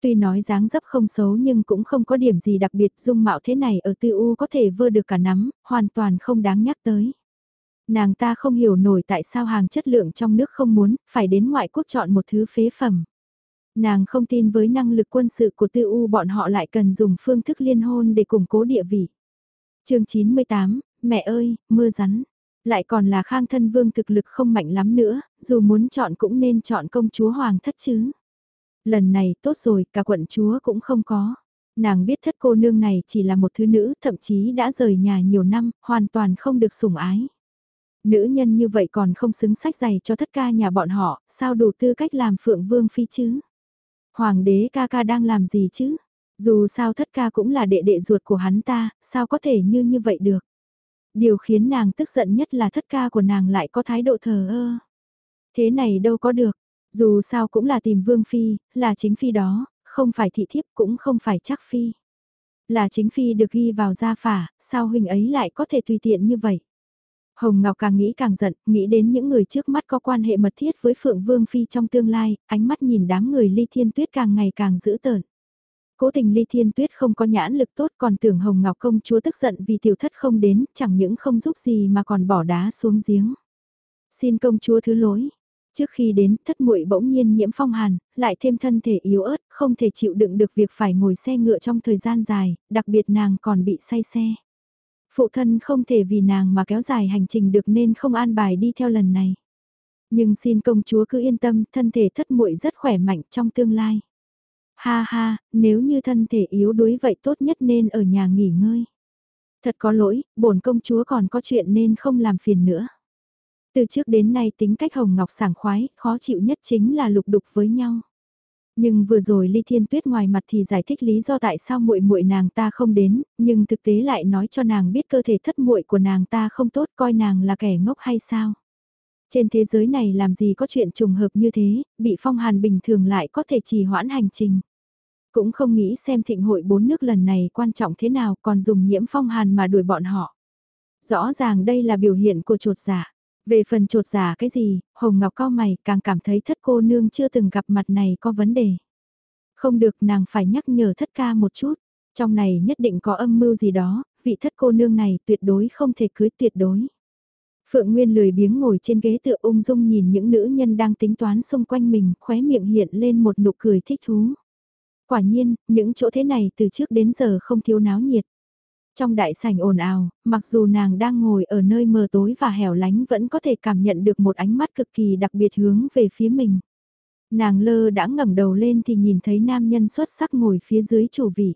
Speaker 1: Tuy nói dáng dấp không xấu nhưng cũng không có điểm gì đặc biệt dung mạo thế này ở tư u có thể vơ được cả nắm, hoàn toàn không đáng nhắc tới. Nàng ta không hiểu nổi tại sao hàng chất lượng trong nước không muốn, phải đến ngoại quốc chọn một thứ phế phẩm. Nàng không tin với năng lực quân sự của tư u bọn họ lại cần dùng phương thức liên hôn để củng cố địa vị. chương 98, mẹ ơi, mưa rắn. Lại còn là khang thân vương thực lực không mạnh lắm nữa, dù muốn chọn cũng nên chọn công chúa hoàng thất chứ. Lần này tốt rồi, cả quận chúa cũng không có. Nàng biết thất cô nương này chỉ là một thứ nữ, thậm chí đã rời nhà nhiều năm, hoàn toàn không được sủng ái. Nữ nhân như vậy còn không xứng sách giày cho thất ca nhà bọn họ, sao đủ tư cách làm phượng vương phi chứ? Hoàng đế ca ca đang làm gì chứ? Dù sao thất ca cũng là đệ đệ ruột của hắn ta, sao có thể như như vậy được? Điều khiến nàng tức giận nhất là thất ca của nàng lại có thái độ thờ ơ. Thế này đâu có được, dù sao cũng là tìm vương phi, là chính phi đó, không phải thị thiếp cũng không phải chắc phi. Là chính phi được ghi vào gia phả, sao huynh ấy lại có thể tùy tiện như vậy? Hồng Ngọc càng nghĩ càng giận, nghĩ đến những người trước mắt có quan hệ mật thiết với Phượng Vương Phi trong tương lai, ánh mắt nhìn đám người ly thiên tuyết càng ngày càng dữ tợn. Cố tình ly thiên tuyết không có nhãn lực tốt còn tưởng Hồng Ngọc công chúa tức giận vì tiểu thất không đến, chẳng những không giúp gì mà còn bỏ đá xuống giếng. Xin công chúa thứ lỗi. Trước khi đến, thất muội bỗng nhiên nhiễm phong hàn, lại thêm thân thể yếu ớt, không thể chịu đựng được việc phải ngồi xe ngựa trong thời gian dài, đặc biệt nàng còn bị say xe. Phụ thân không thể vì nàng mà kéo dài hành trình được nên không an bài đi theo lần này. Nhưng xin công chúa cứ yên tâm, thân thể thất muội rất khỏe mạnh trong tương lai. Ha ha, nếu như thân thể yếu đuối vậy tốt nhất nên ở nhà nghỉ ngơi. Thật có lỗi, bổn công chúa còn có chuyện nên không làm phiền nữa. Từ trước đến nay tính cách Hồng Ngọc sảng khoái, khó chịu nhất chính là lục đục với nhau. Nhưng vừa rồi Ly Thiên Tuyết ngoài mặt thì giải thích lý do tại sao muội muội nàng ta không đến, nhưng thực tế lại nói cho nàng biết cơ thể thất muội của nàng ta không tốt coi nàng là kẻ ngốc hay sao. Trên thế giới này làm gì có chuyện trùng hợp như thế, bị phong hàn bình thường lại có thể trì hoãn hành trình. Cũng không nghĩ xem thịnh hội bốn nước lần này quan trọng thế nào còn dùng nhiễm phong hàn mà đuổi bọn họ. Rõ ràng đây là biểu hiện của trột giả. Về phần trột giả cái gì, Hồng Ngọc cao mày càng cảm thấy thất cô nương chưa từng gặp mặt này có vấn đề. Không được nàng phải nhắc nhở thất ca một chút, trong này nhất định có âm mưu gì đó, vị thất cô nương này tuyệt đối không thể cưới tuyệt đối. Phượng Nguyên lười biếng ngồi trên ghế tựa ung dung nhìn những nữ nhân đang tính toán xung quanh mình, khóe miệng hiện lên một nụ cười thích thú. Quả nhiên, những chỗ thế này từ trước đến giờ không thiếu náo nhiệt. Trong đại sảnh ồn ào, mặc dù nàng đang ngồi ở nơi mờ tối và hẻo lánh vẫn có thể cảm nhận được một ánh mắt cực kỳ đặc biệt hướng về phía mình. Nàng lơ đã ngẩng đầu lên thì nhìn thấy nam nhân xuất sắc ngồi phía dưới chủ vị.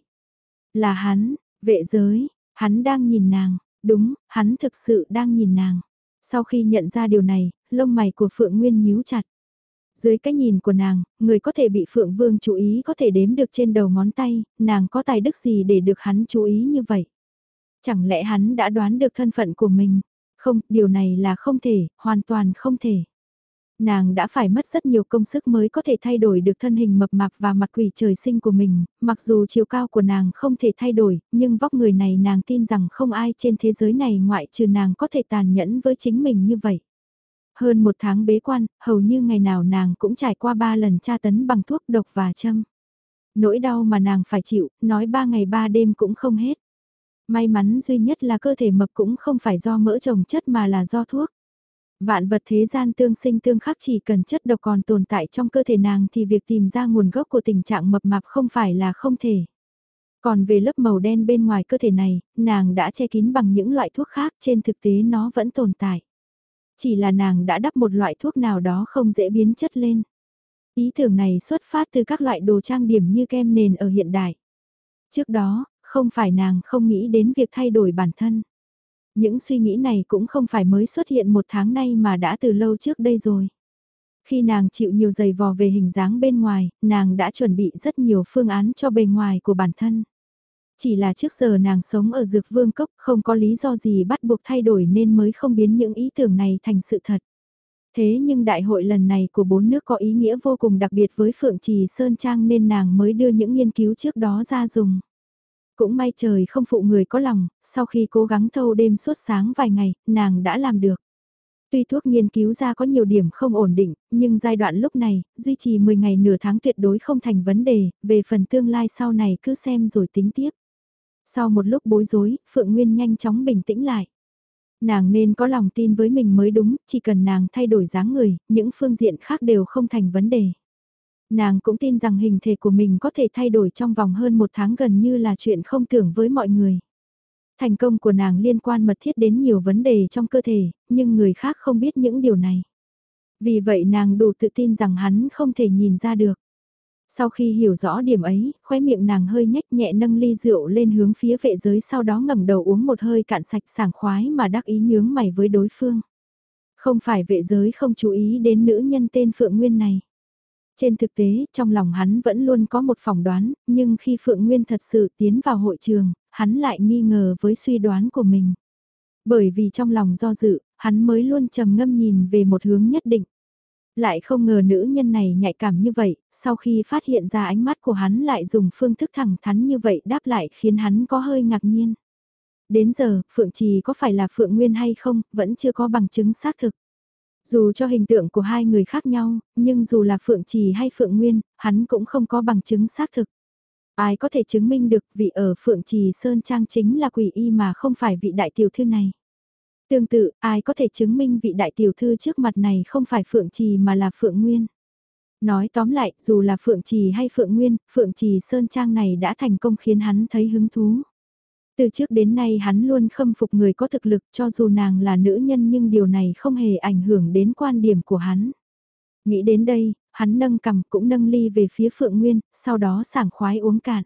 Speaker 1: Là hắn, vệ giới, hắn đang nhìn nàng, đúng, hắn thực sự đang nhìn nàng. Sau khi nhận ra điều này, lông mày của Phượng Nguyên nhíu chặt. Dưới cái nhìn của nàng, người có thể bị Phượng Vương chú ý có thể đếm được trên đầu ngón tay, nàng có tài đức gì để được hắn chú ý như vậy? Chẳng lẽ hắn đã đoán được thân phận của mình? Không, điều này là không thể, hoàn toàn không thể. Nàng đã phải mất rất nhiều công sức mới có thể thay đổi được thân hình mập mạp và mặt quỷ trời sinh của mình, mặc dù chiều cao của nàng không thể thay đổi, nhưng vóc người này nàng tin rằng không ai trên thế giới này ngoại trừ nàng có thể tàn nhẫn với chính mình như vậy. Hơn một tháng bế quan, hầu như ngày nào nàng cũng trải qua ba lần tra tấn bằng thuốc độc và châm. Nỗi đau mà nàng phải chịu, nói ba ngày ba đêm cũng không hết. May mắn duy nhất là cơ thể mập cũng không phải do mỡ trồng chất mà là do thuốc. Vạn vật thế gian tương sinh tương khắc chỉ cần chất độc còn tồn tại trong cơ thể nàng thì việc tìm ra nguồn gốc của tình trạng mập mạp không phải là không thể. Còn về lớp màu đen bên ngoài cơ thể này, nàng đã che kín bằng những loại thuốc khác trên thực tế nó vẫn tồn tại. Chỉ là nàng đã đắp một loại thuốc nào đó không dễ biến chất lên. Ý tưởng này xuất phát từ các loại đồ trang điểm như kem nền ở hiện đại. Trước đó, không phải nàng không nghĩ đến việc thay đổi bản thân. Những suy nghĩ này cũng không phải mới xuất hiện một tháng nay mà đã từ lâu trước đây rồi. Khi nàng chịu nhiều giày vò về hình dáng bên ngoài, nàng đã chuẩn bị rất nhiều phương án cho bề ngoài của bản thân. Chỉ là trước giờ nàng sống ở dược vương cốc không có lý do gì bắt buộc thay đổi nên mới không biến những ý tưởng này thành sự thật. Thế nhưng đại hội lần này của bốn nước có ý nghĩa vô cùng đặc biệt với Phượng Trì Sơn Trang nên nàng mới đưa những nghiên cứu trước đó ra dùng. Cũng may trời không phụ người có lòng, sau khi cố gắng thâu đêm suốt sáng vài ngày, nàng đã làm được. Tuy thuốc nghiên cứu ra có nhiều điểm không ổn định, nhưng giai đoạn lúc này, duy trì 10 ngày nửa tháng tuyệt đối không thành vấn đề, về phần tương lai sau này cứ xem rồi tính tiếp. Sau một lúc bối rối, Phượng Nguyên nhanh chóng bình tĩnh lại. Nàng nên có lòng tin với mình mới đúng, chỉ cần nàng thay đổi dáng người, những phương diện khác đều không thành vấn đề. Nàng cũng tin rằng hình thể của mình có thể thay đổi trong vòng hơn một tháng gần như là chuyện không tưởng với mọi người. Thành công của nàng liên quan mật thiết đến nhiều vấn đề trong cơ thể, nhưng người khác không biết những điều này. Vì vậy nàng đủ tự tin rằng hắn không thể nhìn ra được. Sau khi hiểu rõ điểm ấy, khóe miệng nàng hơi nhếch nhẹ nâng ly rượu lên hướng phía vệ giới sau đó ngẩng đầu uống một hơi cạn sạch sảng khoái mà đắc ý nhướng mày với đối phương. Không phải vệ giới không chú ý đến nữ nhân tên Phượng Nguyên này. Trên thực tế, trong lòng hắn vẫn luôn có một phỏng đoán, nhưng khi Phượng Nguyên thật sự tiến vào hội trường, hắn lại nghi ngờ với suy đoán của mình. Bởi vì trong lòng do dự, hắn mới luôn trầm ngâm nhìn về một hướng nhất định. Lại không ngờ nữ nhân này nhạy cảm như vậy, sau khi phát hiện ra ánh mắt của hắn lại dùng phương thức thẳng thắn như vậy đáp lại khiến hắn có hơi ngạc nhiên. Đến giờ, Phượng Trì có phải là Phượng Nguyên hay không, vẫn chưa có bằng chứng xác thực. Dù cho hình tượng của hai người khác nhau, nhưng dù là Phượng Trì hay Phượng Nguyên, hắn cũng không có bằng chứng xác thực. Ai có thể chứng minh được vị ở Phượng Trì Sơn Trang chính là quỷ y mà không phải vị đại tiểu thư này. Tương tự, ai có thể chứng minh vị đại tiểu thư trước mặt này không phải Phượng Trì mà là Phượng Nguyên. Nói tóm lại, dù là Phượng Trì hay Phượng Nguyên, Phượng Trì Sơn Trang này đã thành công khiến hắn thấy hứng thú. Từ trước đến nay hắn luôn khâm phục người có thực lực cho dù nàng là nữ nhân nhưng điều này không hề ảnh hưởng đến quan điểm của hắn. Nghĩ đến đây, hắn nâng cầm cũng nâng ly về phía Phượng Nguyên, sau đó sảng khoái uống cạn.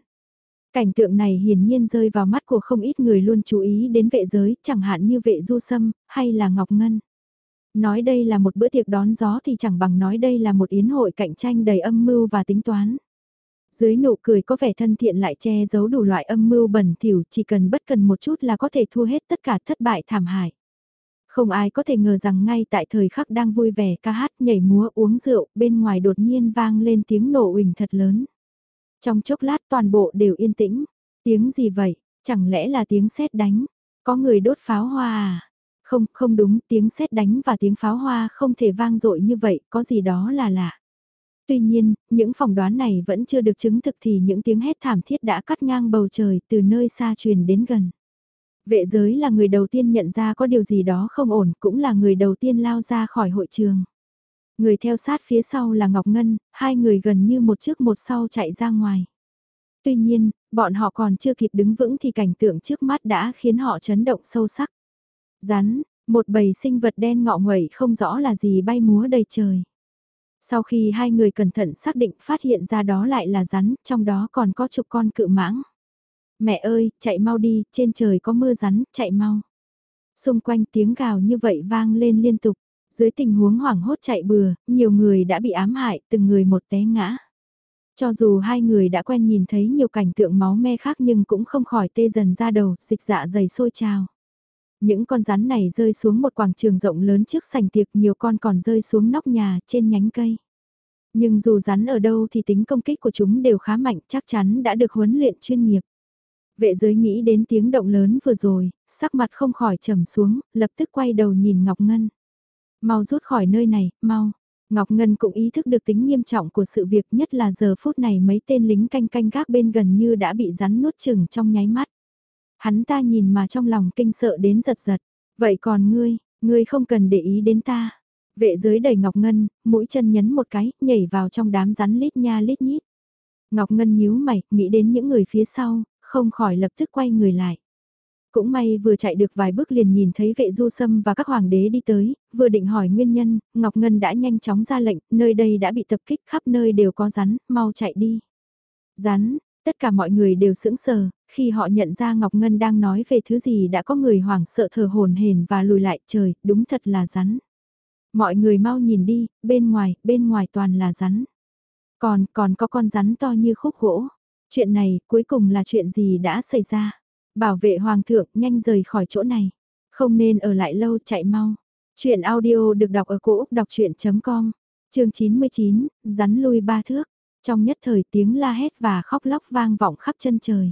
Speaker 1: Cảnh tượng này hiển nhiên rơi vào mắt của không ít người luôn chú ý đến vệ giới, chẳng hạn như vệ du sâm, hay là Ngọc Ngân. Nói đây là một bữa tiệc đón gió thì chẳng bằng nói đây là một yến hội cạnh tranh đầy âm mưu và tính toán. Dưới nụ cười có vẻ thân thiện lại che giấu đủ loại âm mưu bẩn thỉu, chỉ cần bất cần một chút là có thể thua hết tất cả thất bại thảm hại. Không ai có thể ngờ rằng ngay tại thời khắc đang vui vẻ ca hát nhảy múa uống rượu, bên ngoài đột nhiên vang lên tiếng nổ uỳnh thật lớn. Trong chốc lát toàn bộ đều yên tĩnh. Tiếng gì vậy? Chẳng lẽ là tiếng sét đánh? Có người đốt pháo hoa à? Không, không đúng, tiếng sét đánh và tiếng pháo hoa không thể vang dội như vậy, có gì đó là lạ. Tuy nhiên, những phỏng đoán này vẫn chưa được chứng thực thì những tiếng hét thảm thiết đã cắt ngang bầu trời từ nơi xa truyền đến gần. Vệ giới là người đầu tiên nhận ra có điều gì đó không ổn, cũng là người đầu tiên lao ra khỏi hội trường. Người theo sát phía sau là Ngọc Ngân, hai người gần như một trước một sau chạy ra ngoài. Tuy nhiên, bọn họ còn chưa kịp đứng vững thì cảnh tượng trước mắt đã khiến họ chấn động sâu sắc. Rắn, một bầy sinh vật đen ngọ nguậy không rõ là gì bay múa đầy trời. Sau khi hai người cẩn thận xác định phát hiện ra đó lại là rắn, trong đó còn có chục con cự mãng. Mẹ ơi, chạy mau đi, trên trời có mưa rắn, chạy mau. Xung quanh tiếng gào như vậy vang lên liên tục. Dưới tình huống hoảng hốt chạy bừa, nhiều người đã bị ám hại, từng người một té ngã. Cho dù hai người đã quen nhìn thấy nhiều cảnh tượng máu me khác nhưng cũng không khỏi tê dần ra đầu, dịch dạ dày sôi trào. Những con rắn này rơi xuống một quảng trường rộng lớn trước sành tiệc nhiều con còn rơi xuống nóc nhà trên nhánh cây. Nhưng dù rắn ở đâu thì tính công kích của chúng đều khá mạnh chắc chắn đã được huấn luyện chuyên nghiệp. Vệ giới nghĩ đến tiếng động lớn vừa rồi, sắc mặt không khỏi trầm xuống, lập tức quay đầu nhìn Ngọc Ngân. Mau rút khỏi nơi này, mau. Ngọc Ngân cũng ý thức được tính nghiêm trọng của sự việc nhất là giờ phút này mấy tên lính canh canh gác bên gần như đã bị rắn nuốt chừng trong nháy mắt. Hắn ta nhìn mà trong lòng kinh sợ đến giật giật. Vậy còn ngươi, ngươi không cần để ý đến ta. Vệ giới đầy Ngọc Ngân, mũi chân nhấn một cái, nhảy vào trong đám rắn lít nha lít nhít. Ngọc Ngân nhíu mày, nghĩ đến những người phía sau, không khỏi lập tức quay người lại. Cũng may vừa chạy được vài bước liền nhìn thấy vệ du sâm và các hoàng đế đi tới, vừa định hỏi nguyên nhân, Ngọc Ngân đã nhanh chóng ra lệnh, nơi đây đã bị tập kích khắp nơi đều có rắn, mau chạy đi. Rắn, tất cả mọi người đều sững sờ, khi họ nhận ra Ngọc Ngân đang nói về thứ gì đã có người hoảng sợ thờ hồn hển và lùi lại trời, đúng thật là rắn. Mọi người mau nhìn đi, bên ngoài, bên ngoài toàn là rắn. Còn, còn có con rắn to như khúc gỗ. Chuyện này, cuối cùng là chuyện gì đã xảy ra? Bảo vệ hoàng thượng, nhanh rời khỏi chỗ này. Không nên ở lại lâu, chạy mau. Chuyện audio được đọc ở cổ Úc đọc chuyện.com, chương 99, rắn lui ba thước. Trong nhất thời tiếng la hét và khóc lóc vang vọng khắp chân trời.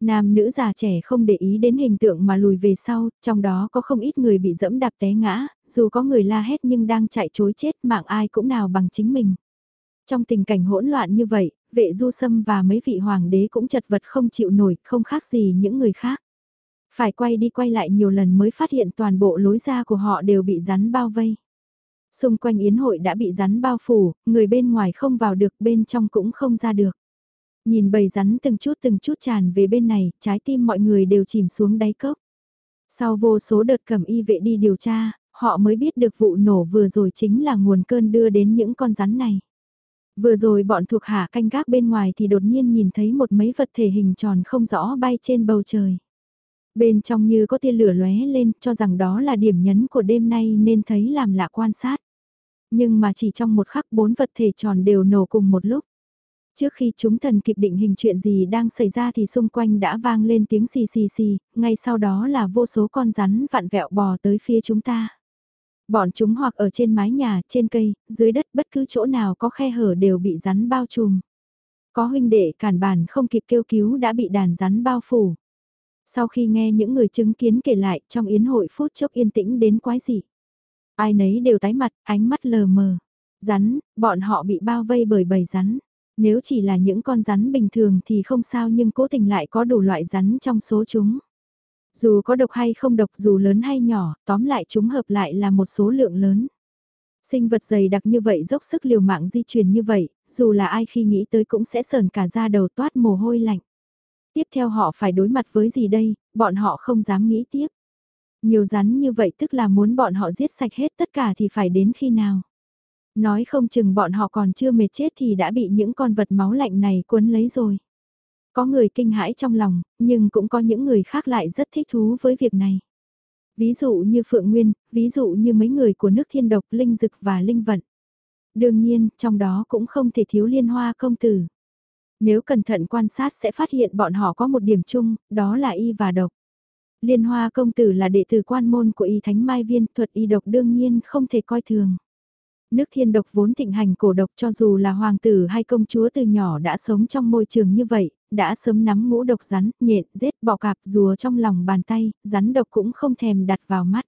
Speaker 1: Nam nữ già trẻ không để ý đến hình tượng mà lùi về sau, trong đó có không ít người bị dẫm đạp té ngã, dù có người la hét nhưng đang chạy chối chết mạng ai cũng nào bằng chính mình. Trong tình cảnh hỗn loạn như vậy, vệ du sâm và mấy vị hoàng đế cũng chật vật không chịu nổi, không khác gì những người khác. Phải quay đi quay lại nhiều lần mới phát hiện toàn bộ lối ra của họ đều bị rắn bao vây. Xung quanh yến hội đã bị rắn bao phủ, người bên ngoài không vào được, bên trong cũng không ra được. Nhìn bầy rắn từng chút từng chút tràn về bên này, trái tim mọi người đều chìm xuống đáy cốc. Sau vô số đợt cầm y vệ đi điều tra, họ mới biết được vụ nổ vừa rồi chính là nguồn cơn đưa đến những con rắn này. Vừa rồi bọn thuộc hạ canh gác bên ngoài thì đột nhiên nhìn thấy một mấy vật thể hình tròn không rõ bay trên bầu trời. Bên trong như có tia lửa lóe lên cho rằng đó là điểm nhấn của đêm nay nên thấy làm lạ quan sát. Nhưng mà chỉ trong một khắc bốn vật thể tròn đều nổ cùng một lúc. Trước khi chúng thần kịp định hình chuyện gì đang xảy ra thì xung quanh đã vang lên tiếng xì xì xì, ngay sau đó là vô số con rắn vặn vẹo bò tới phía chúng ta. Bọn chúng hoặc ở trên mái nhà, trên cây, dưới đất bất cứ chỗ nào có khe hở đều bị rắn bao trùm. Có huynh đệ cản bàn không kịp kêu cứu đã bị đàn rắn bao phủ. Sau khi nghe những người chứng kiến kể lại trong yến hội phút chốc yên tĩnh đến quái dị. Ai nấy đều tái mặt, ánh mắt lờ mờ. Rắn, bọn họ bị bao vây bởi bầy rắn. Nếu chỉ là những con rắn bình thường thì không sao nhưng cố tình lại có đủ loại rắn trong số chúng. Dù có độc hay không độc dù lớn hay nhỏ, tóm lại chúng hợp lại là một số lượng lớn. Sinh vật dày đặc như vậy dốc sức liều mạng di chuyển như vậy, dù là ai khi nghĩ tới cũng sẽ sờn cả da đầu toát mồ hôi lạnh. Tiếp theo họ phải đối mặt với gì đây, bọn họ không dám nghĩ tiếp. Nhiều rắn như vậy tức là muốn bọn họ giết sạch hết tất cả thì phải đến khi nào. Nói không chừng bọn họ còn chưa mệt chết thì đã bị những con vật máu lạnh này cuốn lấy rồi. Có người kinh hãi trong lòng, nhưng cũng có những người khác lại rất thích thú với việc này. Ví dụ như Phượng Nguyên, ví dụ như mấy người của nước thiên độc, linh dực và linh vận. Đương nhiên, trong đó cũng không thể thiếu liên hoa công tử. Nếu cẩn thận quan sát sẽ phát hiện bọn họ có một điểm chung, đó là y và độc. Liên hoa công tử là đệ tử quan môn của y thánh mai viên, thuật y độc đương nhiên không thể coi thường. Nước thiên độc vốn thịnh hành cổ độc cho dù là hoàng tử hay công chúa từ nhỏ đã sống trong môi trường như vậy, đã sớm nắm ngũ độc rắn, nhện, rết, bọ cạp, rùa trong lòng bàn tay, rắn độc cũng không thèm đặt vào mắt.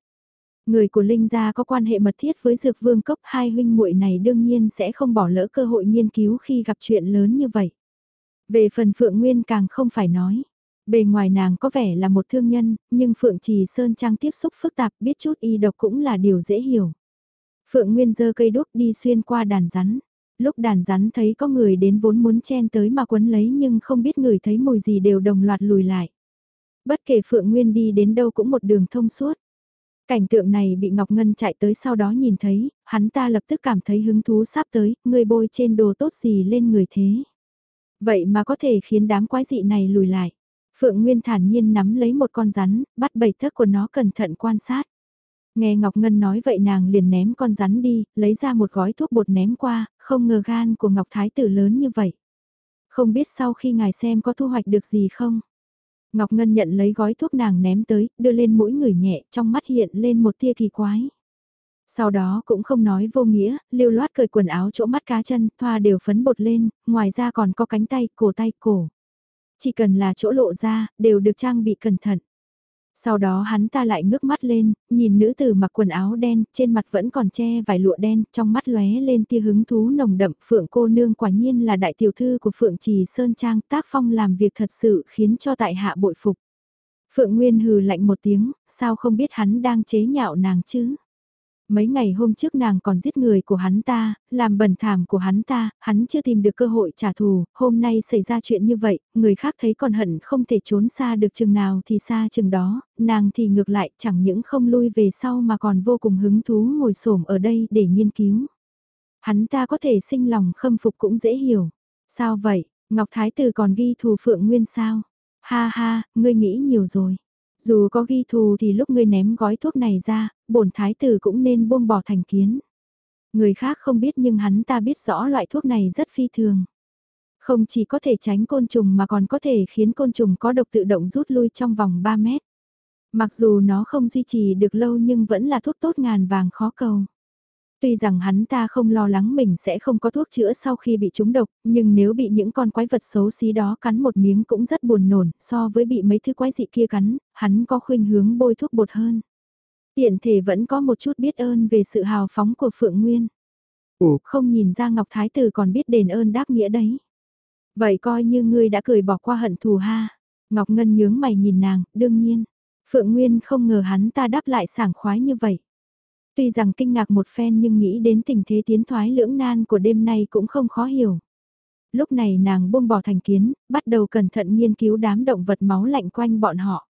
Speaker 1: Người của Linh gia có quan hệ mật thiết với Dược Vương cấp hai huynh muội này đương nhiên sẽ không bỏ lỡ cơ hội nghiên cứu khi gặp chuyện lớn như vậy. Về phần Phượng Nguyên càng không phải nói. Bề ngoài nàng có vẻ là một thương nhân, nhưng Phượng Trì Sơn Trang tiếp xúc phức tạp biết chút y độc cũng là điều dễ hiểu. Phượng Nguyên giơ cây đuốc đi xuyên qua đàn rắn. Lúc đàn rắn thấy có người đến vốn muốn chen tới mà quấn lấy nhưng không biết người thấy mùi gì đều đồng loạt lùi lại. Bất kể Phượng Nguyên đi đến đâu cũng một đường thông suốt. Cảnh tượng này bị Ngọc Ngân chạy tới sau đó nhìn thấy, hắn ta lập tức cảm thấy hứng thú sắp tới, người bôi trên đồ tốt gì lên người thế. Vậy mà có thể khiến đám quái dị này lùi lại. Phượng Nguyên thản nhiên nắm lấy một con rắn, bắt bầy thước của nó cẩn thận quan sát. Nghe Ngọc Ngân nói vậy nàng liền ném con rắn đi, lấy ra một gói thuốc bột ném qua, không ngờ gan của Ngọc Thái tử lớn như vậy. Không biết sau khi ngài xem có thu hoạch được gì không? Ngọc Ngân nhận lấy gói thuốc nàng ném tới, đưa lên mũi người nhẹ, trong mắt hiện lên một tia kỳ quái. Sau đó cũng không nói vô nghĩa, lưu loát cởi quần áo chỗ mắt cá chân, thoa đều phấn bột lên, ngoài ra còn có cánh tay, cổ tay, cổ. Chỉ cần là chỗ lộ ra, đều được trang bị cẩn thận. Sau đó hắn ta lại ngước mắt lên, nhìn nữ tử mặc quần áo đen, trên mặt vẫn còn che vài lụa đen, trong mắt lóe lên tia hứng thú nồng đậm. Phượng cô nương quả nhiên là đại tiểu thư của Phượng Trì Sơn Trang tác phong làm việc thật sự khiến cho tại hạ bội phục. Phượng Nguyên hừ lạnh một tiếng, sao không biết hắn đang chế nhạo nàng chứ? Mấy ngày hôm trước nàng còn giết người của hắn ta, làm bẩn thảm của hắn ta, hắn chưa tìm được cơ hội trả thù, hôm nay xảy ra chuyện như vậy, người khác thấy còn hận không thể trốn xa được chừng nào thì xa chừng đó, nàng thì ngược lại chẳng những không lui về sau mà còn vô cùng hứng thú ngồi xổm ở đây để nghiên cứu. Hắn ta có thể sinh lòng khâm phục cũng dễ hiểu. Sao vậy, Ngọc Thái Tử còn ghi thù Phượng Nguyên sao? Ha ha, ngươi nghĩ nhiều rồi. Dù có ghi thù thì lúc ngươi ném gói thuốc này ra, bổn thái tử cũng nên buông bỏ thành kiến. Người khác không biết nhưng hắn ta biết rõ loại thuốc này rất phi thường. Không chỉ có thể tránh côn trùng mà còn có thể khiến côn trùng có độc tự động rút lui trong vòng 3 mét. Mặc dù nó không duy trì được lâu nhưng vẫn là thuốc tốt ngàn vàng khó cầu. Tuy rằng hắn ta không lo lắng mình sẽ không có thuốc chữa sau khi bị trúng độc, nhưng nếu bị những con quái vật xấu xí đó cắn một miếng cũng rất buồn nổn, so với bị mấy thứ quái dị kia cắn, hắn có khuynh hướng bôi thuốc bột hơn. Tiện thể vẫn có một chút biết ơn về sự hào phóng của Phượng Nguyên. Ủa, không nhìn ra Ngọc Thái Tử còn biết đền ơn đáp nghĩa đấy. Vậy coi như ngươi đã cười bỏ qua hận thù ha. Ngọc Ngân nhướng mày nhìn nàng, đương nhiên. Phượng Nguyên không ngờ hắn ta đáp lại sảng khoái như vậy. Tuy rằng kinh ngạc một phen nhưng nghĩ đến tình thế tiến thoái lưỡng nan của đêm nay cũng không khó hiểu. Lúc này nàng buông bỏ thành kiến, bắt đầu cẩn thận nghiên cứu đám động vật máu lạnh quanh bọn họ.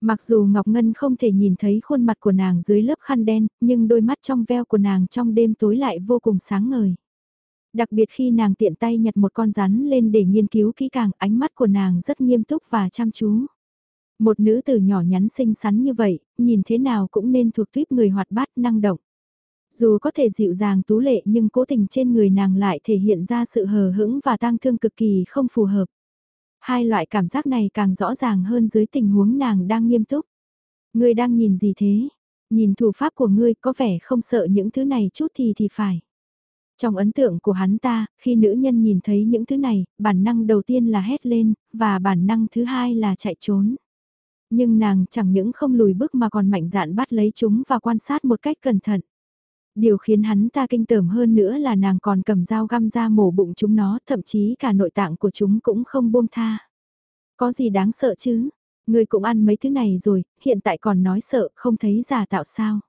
Speaker 1: Mặc dù Ngọc Ngân không thể nhìn thấy khuôn mặt của nàng dưới lớp khăn đen, nhưng đôi mắt trong veo của nàng trong đêm tối lại vô cùng sáng ngời. Đặc biệt khi nàng tiện tay nhặt một con rắn lên để nghiên cứu kỹ càng, ánh mắt của nàng rất nghiêm túc và chăm chú. Một nữ tử nhỏ nhắn xinh xắn như vậy, nhìn thế nào cũng nên thuộc tuyếp người hoạt bát năng động. Dù có thể dịu dàng tú lệ nhưng cố tình trên người nàng lại thể hiện ra sự hờ hững và tang thương cực kỳ không phù hợp. Hai loại cảm giác này càng rõ ràng hơn dưới tình huống nàng đang nghiêm túc. Ngươi đang nhìn gì thế? Nhìn thủ pháp của ngươi có vẻ không sợ những thứ này chút thì thì phải. Trong ấn tượng của hắn ta, khi nữ nhân nhìn thấy những thứ này, bản năng đầu tiên là hét lên, và bản năng thứ hai là chạy trốn. Nhưng nàng chẳng những không lùi bước mà còn mạnh dạn bắt lấy chúng và quan sát một cách cẩn thận. Điều khiến hắn ta kinh tởm hơn nữa là nàng còn cầm dao găm ra mổ bụng chúng nó, thậm chí cả nội tạng của chúng cũng không buông tha. Có gì đáng sợ chứ? Ngươi cũng ăn mấy thứ này rồi, hiện tại còn nói sợ, không thấy giả tạo sao.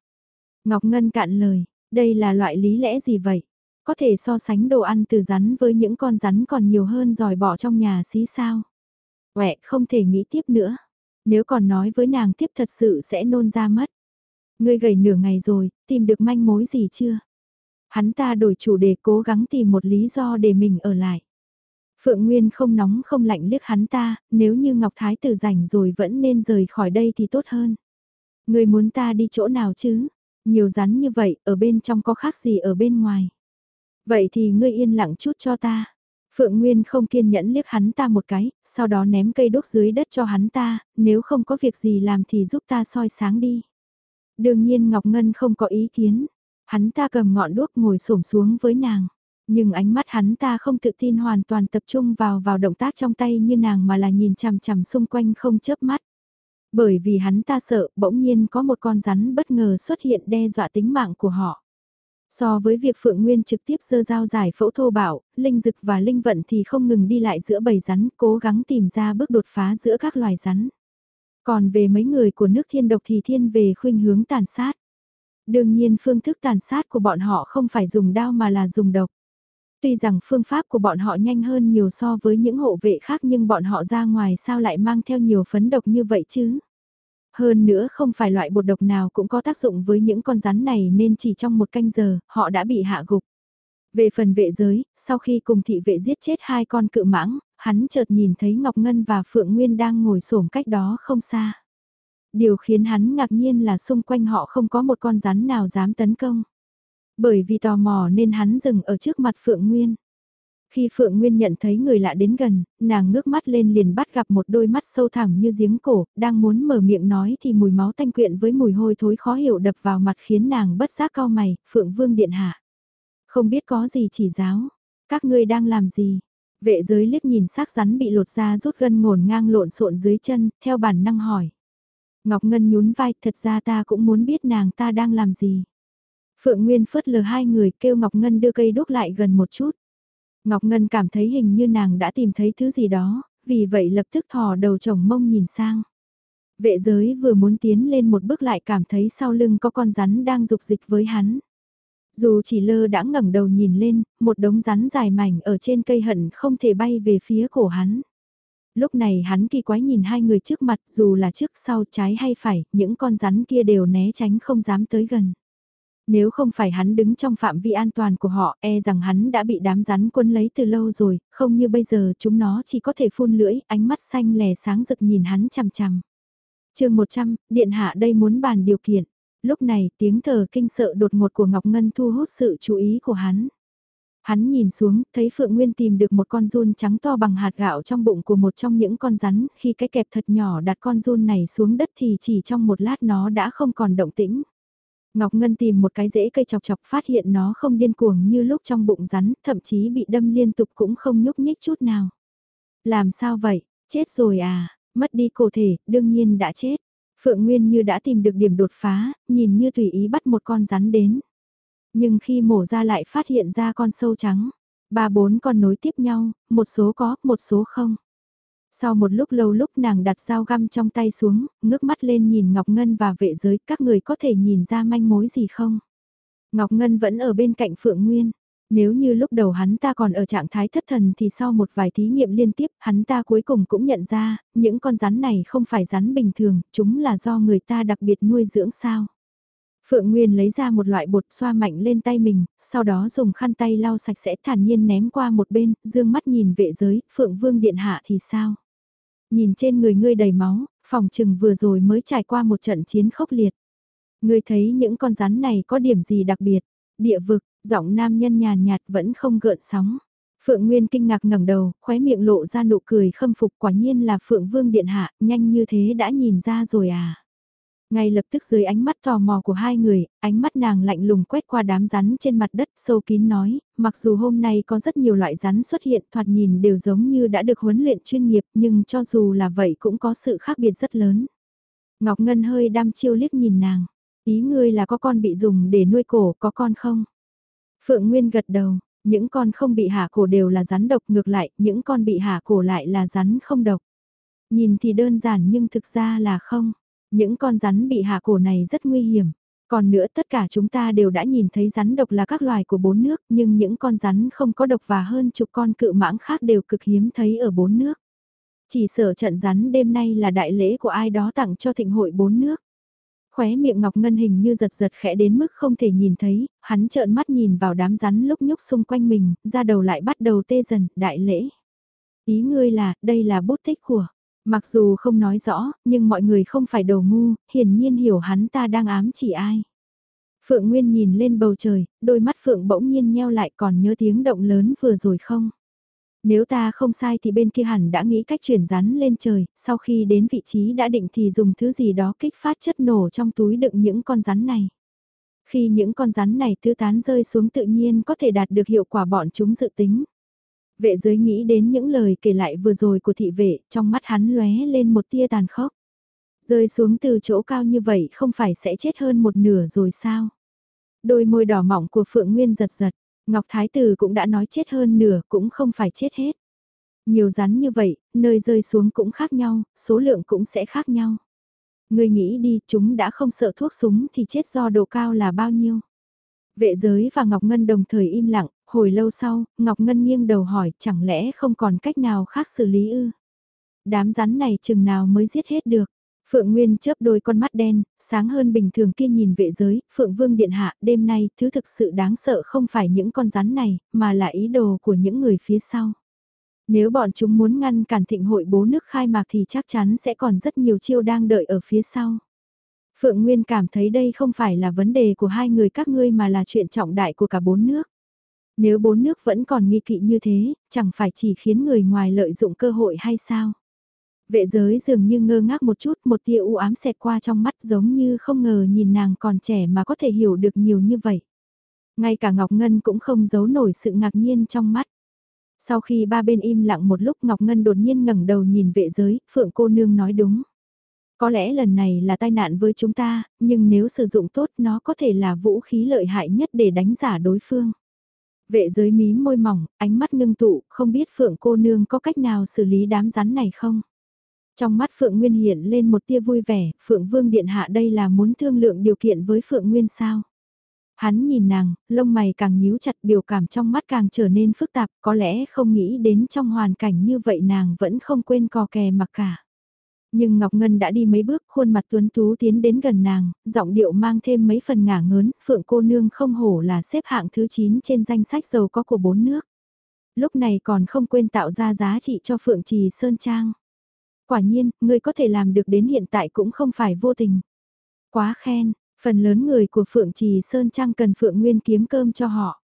Speaker 1: Ngọc Ngân cạn lời, đây là loại lý lẽ gì vậy? Có thể so sánh đồ ăn từ rắn với những con rắn còn nhiều hơn giỏi bỏ trong nhà xí sao? Quẹ, không thể nghĩ tiếp nữa. Nếu còn nói với nàng tiếp thật sự sẽ nôn ra mất. Ngươi gầy nửa ngày rồi, tìm được manh mối gì chưa? Hắn ta đổi chủ đề cố gắng tìm một lý do để mình ở lại. Phượng Nguyên không nóng không lạnh liếc hắn ta, nếu như Ngọc Thái tử rảnh rồi vẫn nên rời khỏi đây thì tốt hơn. Người muốn ta đi chỗ nào chứ? Nhiều rắn như vậy, ở bên trong có khác gì ở bên ngoài? Vậy thì ngươi yên lặng chút cho ta. Phượng Nguyên không kiên nhẫn liếc hắn ta một cái, sau đó ném cây đốt dưới đất cho hắn ta, nếu không có việc gì làm thì giúp ta soi sáng đi. Đương nhiên Ngọc Ngân không có ý kiến, hắn ta cầm ngọn đuốc ngồi xổm xuống với nàng. Nhưng ánh mắt hắn ta không tự tin hoàn toàn tập trung vào vào động tác trong tay như nàng mà là nhìn chằm chằm xung quanh không chớp mắt. Bởi vì hắn ta sợ bỗng nhiên có một con rắn bất ngờ xuất hiện đe dọa tính mạng của họ. So với việc Phượng Nguyên trực tiếp dơ dao giải phẫu thô bạo Linh Dực và Linh Vận thì không ngừng đi lại giữa bầy rắn, cố gắng tìm ra bước đột phá giữa các loài rắn. Còn về mấy người của nước thiên độc thì thiên về khuynh hướng tàn sát. Đương nhiên phương thức tàn sát của bọn họ không phải dùng đao mà là dùng độc. Tuy rằng phương pháp của bọn họ nhanh hơn nhiều so với những hộ vệ khác nhưng bọn họ ra ngoài sao lại mang theo nhiều phấn độc như vậy chứ? Hơn nữa không phải loại bột độc nào cũng có tác dụng với những con rắn này nên chỉ trong một canh giờ, họ đã bị hạ gục. Về phần vệ giới, sau khi cùng thị vệ giết chết hai con cự mãng, hắn chợt nhìn thấy Ngọc Ngân và Phượng Nguyên đang ngồi xổm cách đó không xa. Điều khiến hắn ngạc nhiên là xung quanh họ không có một con rắn nào dám tấn công. Bởi vì tò mò nên hắn dừng ở trước mặt Phượng Nguyên. Khi Phượng Nguyên nhận thấy người lạ đến gần, nàng ngước mắt lên liền bắt gặp một đôi mắt sâu thẳm như giếng cổ, đang muốn mở miệng nói thì mùi máu tanh quyện với mùi hôi thối khó hiểu đập vào mặt khiến nàng bất giác cao mày, Phượng Vương điện hạ. Không biết có gì chỉ giáo, các ngươi đang làm gì? Vệ giới liếc nhìn xác rắn bị lột ra rút gân ngổn ngang lộn xộn dưới chân, theo bản năng hỏi. Ngọc Ngân nhún vai, thật ra ta cũng muốn biết nàng ta đang làm gì. Phượng Nguyên phớt lờ hai người kêu Ngọc Ngân đưa cây đốt lại gần một chút. Ngọc Ngân cảm thấy hình như nàng đã tìm thấy thứ gì đó, vì vậy lập tức thò đầu chồng mông nhìn sang. Vệ giới vừa muốn tiến lên một bước lại cảm thấy sau lưng có con rắn đang dục dịch với hắn. Dù chỉ lơ đã ngẩng đầu nhìn lên, một đống rắn dài mảnh ở trên cây hận không thể bay về phía cổ hắn. Lúc này hắn kỳ quái nhìn hai người trước mặt dù là trước sau trái hay phải, những con rắn kia đều né tránh không dám tới gần. Nếu không phải hắn đứng trong phạm vi an toàn của họ, e rằng hắn đã bị đám rắn quân lấy từ lâu rồi, không như bây giờ chúng nó chỉ có thể phun lưỡi, ánh mắt xanh lè sáng rực nhìn hắn chằm chằm. chương 100, Điện Hạ đây muốn bàn điều kiện. Lúc này tiếng thở kinh sợ đột ngột của Ngọc Ngân thu hút sự chú ý của hắn. Hắn nhìn xuống, thấy Phượng Nguyên tìm được một con run trắng to bằng hạt gạo trong bụng của một trong những con rắn, khi cái kẹp thật nhỏ đặt con run này xuống đất thì chỉ trong một lát nó đã không còn động tĩnh. Ngọc Ngân tìm một cái rễ cây chọc chọc phát hiện nó không điên cuồng như lúc trong bụng rắn, thậm chí bị đâm liên tục cũng không nhúc nhích chút nào. Làm sao vậy, chết rồi à, mất đi cổ thể, đương nhiên đã chết. Phượng Nguyên như đã tìm được điểm đột phá, nhìn như tùy ý bắt một con rắn đến. Nhưng khi mổ ra lại phát hiện ra con sâu trắng, ba bốn con nối tiếp nhau, một số có, một số không. Sau một lúc lâu lúc nàng đặt dao găm trong tay xuống, ngước mắt lên nhìn Ngọc Ngân và vệ giới các người có thể nhìn ra manh mối gì không? Ngọc Ngân vẫn ở bên cạnh Phượng Nguyên. Nếu như lúc đầu hắn ta còn ở trạng thái thất thần thì sau một vài thí nghiệm liên tiếp hắn ta cuối cùng cũng nhận ra, những con rắn này không phải rắn bình thường, chúng là do người ta đặc biệt nuôi dưỡng sao. Phượng Nguyên lấy ra một loại bột xoa mạnh lên tay mình, sau đó dùng khăn tay lau sạch sẽ thản nhiên ném qua một bên, dương mắt nhìn vệ giới, Phượng Vương Điện Hạ thì sao? Nhìn trên người ngươi đầy máu, phòng trừng vừa rồi mới trải qua một trận chiến khốc liệt. Ngươi thấy những con rắn này có điểm gì đặc biệt? Địa vực, giọng nam nhân nhàn nhạt vẫn không gợn sóng. Phượng Nguyên kinh ngạc ngẩng đầu, khóe miệng lộ ra nụ cười khâm phục quả nhiên là Phượng Vương Điện Hạ, nhanh như thế đã nhìn ra rồi à. Ngay lập tức dưới ánh mắt tò mò của hai người, ánh mắt nàng lạnh lùng quét qua đám rắn trên mặt đất sâu kín nói, mặc dù hôm nay có rất nhiều loại rắn xuất hiện thoạt nhìn đều giống như đã được huấn luyện chuyên nghiệp nhưng cho dù là vậy cũng có sự khác biệt rất lớn. Ngọc Ngân hơi đăm chiêu liếc nhìn nàng, ý ngươi là có con bị dùng để nuôi cổ có con không? Phượng Nguyên gật đầu, những con không bị hạ cổ đều là rắn độc ngược lại, những con bị hạ cổ lại là rắn không độc. Nhìn thì đơn giản nhưng thực ra là không. Những con rắn bị hạ cổ này rất nguy hiểm. Còn nữa tất cả chúng ta đều đã nhìn thấy rắn độc là các loài của bốn nước nhưng những con rắn không có độc và hơn chục con cự mãng khác đều cực hiếm thấy ở bốn nước. Chỉ sợ trận rắn đêm nay là đại lễ của ai đó tặng cho thịnh hội bốn nước. Khóe miệng Ngọc Ngân hình như giật giật khẽ đến mức không thể nhìn thấy, hắn trợn mắt nhìn vào đám rắn lúc nhúc xung quanh mình, ra đầu lại bắt đầu tê dần, đại lễ. Ý ngươi là, đây là bút tích của. Mặc dù không nói rõ, nhưng mọi người không phải đầu ngu, hiển nhiên hiểu hắn ta đang ám chỉ ai. Phượng Nguyên nhìn lên bầu trời, đôi mắt Phượng bỗng nhiên nheo lại còn nhớ tiếng động lớn vừa rồi không? Nếu ta không sai thì bên kia hẳn đã nghĩ cách chuyển rắn lên trời, sau khi đến vị trí đã định thì dùng thứ gì đó kích phát chất nổ trong túi đựng những con rắn này. Khi những con rắn này tứ tán rơi xuống tự nhiên có thể đạt được hiệu quả bọn chúng dự tính. Vệ giới nghĩ đến những lời kể lại vừa rồi của thị vệ, trong mắt hắn lóe lên một tia tàn khốc. Rơi xuống từ chỗ cao như vậy không phải sẽ chết hơn một nửa rồi sao? Đôi môi đỏ mỏng của Phượng Nguyên giật giật, Ngọc Thái Tử cũng đã nói chết hơn nửa cũng không phải chết hết. Nhiều rắn như vậy, nơi rơi xuống cũng khác nhau, số lượng cũng sẽ khác nhau. Người nghĩ đi, chúng đã không sợ thuốc súng thì chết do độ cao là bao nhiêu. Vệ giới và Ngọc Ngân đồng thời im lặng, hồi lâu sau, Ngọc Ngân nghiêng đầu hỏi chẳng lẽ không còn cách nào khác xử lý ư. Đám rắn này chừng nào mới giết hết được. Phượng Nguyên chớp đôi con mắt đen, sáng hơn bình thường kia nhìn vệ giới, Phượng Vương Điện Hạ, đêm nay, thứ thực sự đáng sợ không phải những con rắn này, mà là ý đồ của những người phía sau. Nếu bọn chúng muốn ngăn cản thịnh hội bố nước khai mạc thì chắc chắn sẽ còn rất nhiều chiêu đang đợi ở phía sau. Phượng Nguyên cảm thấy đây không phải là vấn đề của hai người các ngươi mà là chuyện trọng đại của cả bốn nước. Nếu bốn nước vẫn còn nghi kỵ như thế, chẳng phải chỉ khiến người ngoài lợi dụng cơ hội hay sao? Vệ giới dường như ngơ ngác một chút, một tia u ám xẹt qua trong mắt giống như không ngờ nhìn nàng còn trẻ mà có thể hiểu được nhiều như vậy. Ngay cả Ngọc Ngân cũng không giấu nổi sự ngạc nhiên trong mắt. Sau khi ba bên im lặng một lúc Ngọc Ngân đột nhiên ngẩng đầu nhìn vệ giới, Phượng cô nương nói đúng. Có lẽ lần này là tai nạn với chúng ta, nhưng nếu sử dụng tốt nó có thể là vũ khí lợi hại nhất để đánh giả đối phương. Vệ giới mí môi mỏng, ánh mắt ngưng tụ, không biết Phượng cô nương có cách nào xử lý đám rắn này không? Trong mắt Phượng Nguyên hiện lên một tia vui vẻ, Phượng Vương Điện Hạ đây là muốn thương lượng điều kiện với Phượng Nguyên sao? Hắn nhìn nàng, lông mày càng nhíu chặt biểu cảm trong mắt càng trở nên phức tạp, có lẽ không nghĩ đến trong hoàn cảnh như vậy nàng vẫn không quên cò kè mặc cả. Nhưng Ngọc Ngân đã đi mấy bước, khuôn mặt tuấn tú tiến đến gần nàng, giọng điệu mang thêm mấy phần ngả ngớn, Phượng cô nương không hổ là xếp hạng thứ 9 trên danh sách giàu có của bốn nước. Lúc này còn không quên tạo ra giá trị cho Phượng Trì Sơn Trang. Quả nhiên, người có thể làm được đến hiện tại cũng không phải vô tình. Quá khen, phần lớn người của Phượng Trì Sơn Trang cần Phượng Nguyên kiếm cơm cho họ.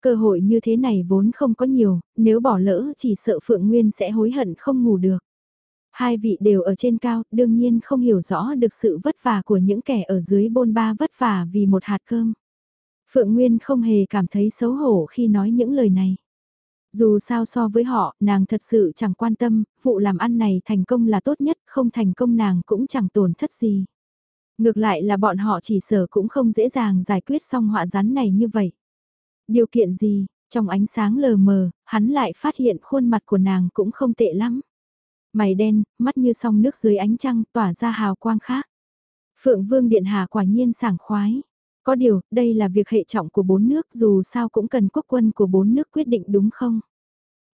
Speaker 1: Cơ hội như thế này vốn không có nhiều, nếu bỏ lỡ chỉ sợ Phượng Nguyên sẽ hối hận không ngủ được. Hai vị đều ở trên cao, đương nhiên không hiểu rõ được sự vất vả của những kẻ ở dưới bôn ba vất vả vì một hạt cơm. Phượng Nguyên không hề cảm thấy xấu hổ khi nói những lời này. Dù sao so với họ, nàng thật sự chẳng quan tâm, vụ làm ăn này thành công là tốt nhất, không thành công nàng cũng chẳng tổn thất gì. Ngược lại là bọn họ chỉ sở cũng không dễ dàng giải quyết xong họa rắn này như vậy. Điều kiện gì, trong ánh sáng lờ mờ, hắn lại phát hiện khuôn mặt của nàng cũng không tệ lắm. Mày đen, mắt như song nước dưới ánh trăng tỏa ra hào quang khác. Phượng Vương Điện Hà quả nhiên sảng khoái. Có điều, đây là việc hệ trọng của bốn nước dù sao cũng cần quốc quân của bốn nước quyết định đúng không?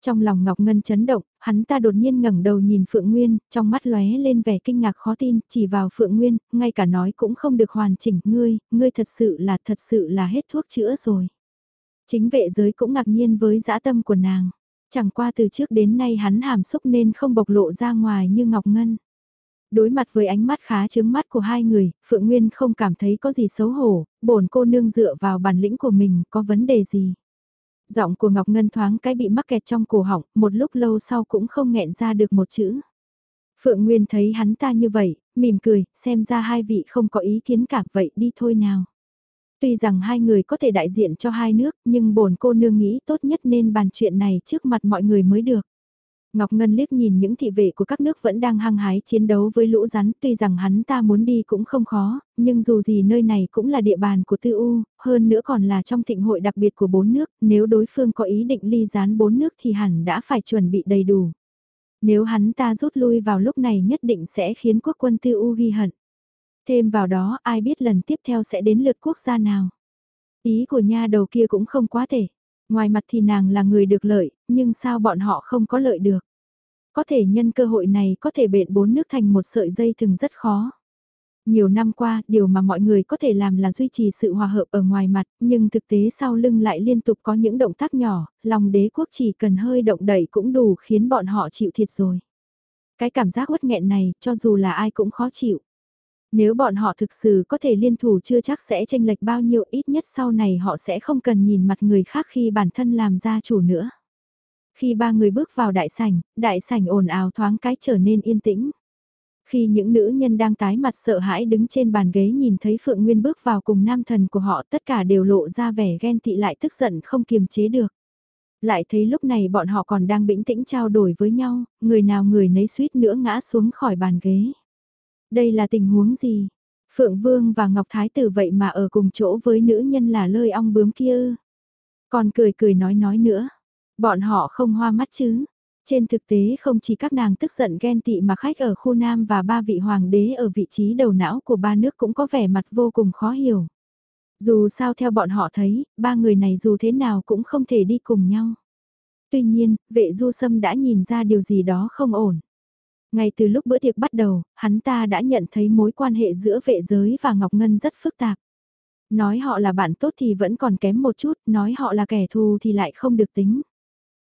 Speaker 1: Trong lòng Ngọc Ngân chấn động, hắn ta đột nhiên ngẩng đầu nhìn Phượng Nguyên, trong mắt lóe lên vẻ kinh ngạc khó tin, chỉ vào Phượng Nguyên, ngay cả nói cũng không được hoàn chỉnh, ngươi, ngươi thật sự là thật sự là hết thuốc chữa rồi. Chính vệ giới cũng ngạc nhiên với dã tâm của nàng. Chẳng qua từ trước đến nay hắn hàm xúc nên không bộc lộ ra ngoài như Ngọc Ngân. Đối mặt với ánh mắt khá chướng mắt của hai người, Phượng Nguyên không cảm thấy có gì xấu hổ, bổn cô nương dựa vào bản lĩnh của mình có vấn đề gì. Giọng của Ngọc Ngân thoáng cái bị mắc kẹt trong cổ họng, một lúc lâu sau cũng không nghẹn ra được một chữ. Phượng Nguyên thấy hắn ta như vậy, mỉm cười, xem ra hai vị không có ý kiến cả vậy đi thôi nào. Tuy rằng hai người có thể đại diện cho hai nước, nhưng bổn cô nương nghĩ tốt nhất nên bàn chuyện này trước mặt mọi người mới được. Ngọc Ngân liếc nhìn những thị vệ của các nước vẫn đang hăng hái chiến đấu với lũ rắn, tuy rằng hắn ta muốn đi cũng không khó, nhưng dù gì nơi này cũng là địa bàn của tư u, hơn nữa còn là trong thịnh hội đặc biệt của bốn nước, nếu đối phương có ý định ly rán bốn nước thì hẳn đã phải chuẩn bị đầy đủ. Nếu hắn ta rút lui vào lúc này nhất định sẽ khiến quốc quân tư u ghi hận. Thêm vào đó ai biết lần tiếp theo sẽ đến lượt quốc gia nào. Ý của nha đầu kia cũng không quá thể. Ngoài mặt thì nàng là người được lợi, nhưng sao bọn họ không có lợi được. Có thể nhân cơ hội này có thể bện bốn nước thành một sợi dây thừng rất khó. Nhiều năm qua, điều mà mọi người có thể làm là duy trì sự hòa hợp ở ngoài mặt, nhưng thực tế sau lưng lại liên tục có những động tác nhỏ, lòng đế quốc chỉ cần hơi động đẩy cũng đủ khiến bọn họ chịu thiệt rồi. Cái cảm giác uất nghẹn này, cho dù là ai cũng khó chịu. Nếu bọn họ thực sự có thể liên thủ chưa chắc sẽ tranh lệch bao nhiêu ít nhất sau này họ sẽ không cần nhìn mặt người khác khi bản thân làm gia chủ nữa. Khi ba người bước vào đại sảnh, đại sảnh ồn ào thoáng cái trở nên yên tĩnh. Khi những nữ nhân đang tái mặt sợ hãi đứng trên bàn ghế nhìn thấy Phượng Nguyên bước vào cùng nam thần của họ tất cả đều lộ ra vẻ ghen tị lại tức giận không kiềm chế được. Lại thấy lúc này bọn họ còn đang bĩnh tĩnh trao đổi với nhau, người nào người nấy suýt nữa ngã xuống khỏi bàn ghế. Đây là tình huống gì? Phượng Vương và Ngọc Thái Tử vậy mà ở cùng chỗ với nữ nhân là lơi ong bướm kia Còn cười cười nói nói nữa. Bọn họ không hoa mắt chứ. Trên thực tế không chỉ các nàng tức giận ghen tị mà khách ở khu Nam và ba vị hoàng đế ở vị trí đầu não của ba nước cũng có vẻ mặt vô cùng khó hiểu. Dù sao theo bọn họ thấy, ba người này dù thế nào cũng không thể đi cùng nhau. Tuy nhiên, vệ du sâm đã nhìn ra điều gì đó không ổn. Ngay từ lúc bữa tiệc bắt đầu, hắn ta đã nhận thấy mối quan hệ giữa vệ giới và Ngọc Ngân rất phức tạp. Nói họ là bạn tốt thì vẫn còn kém một chút, nói họ là kẻ thù thì lại không được tính.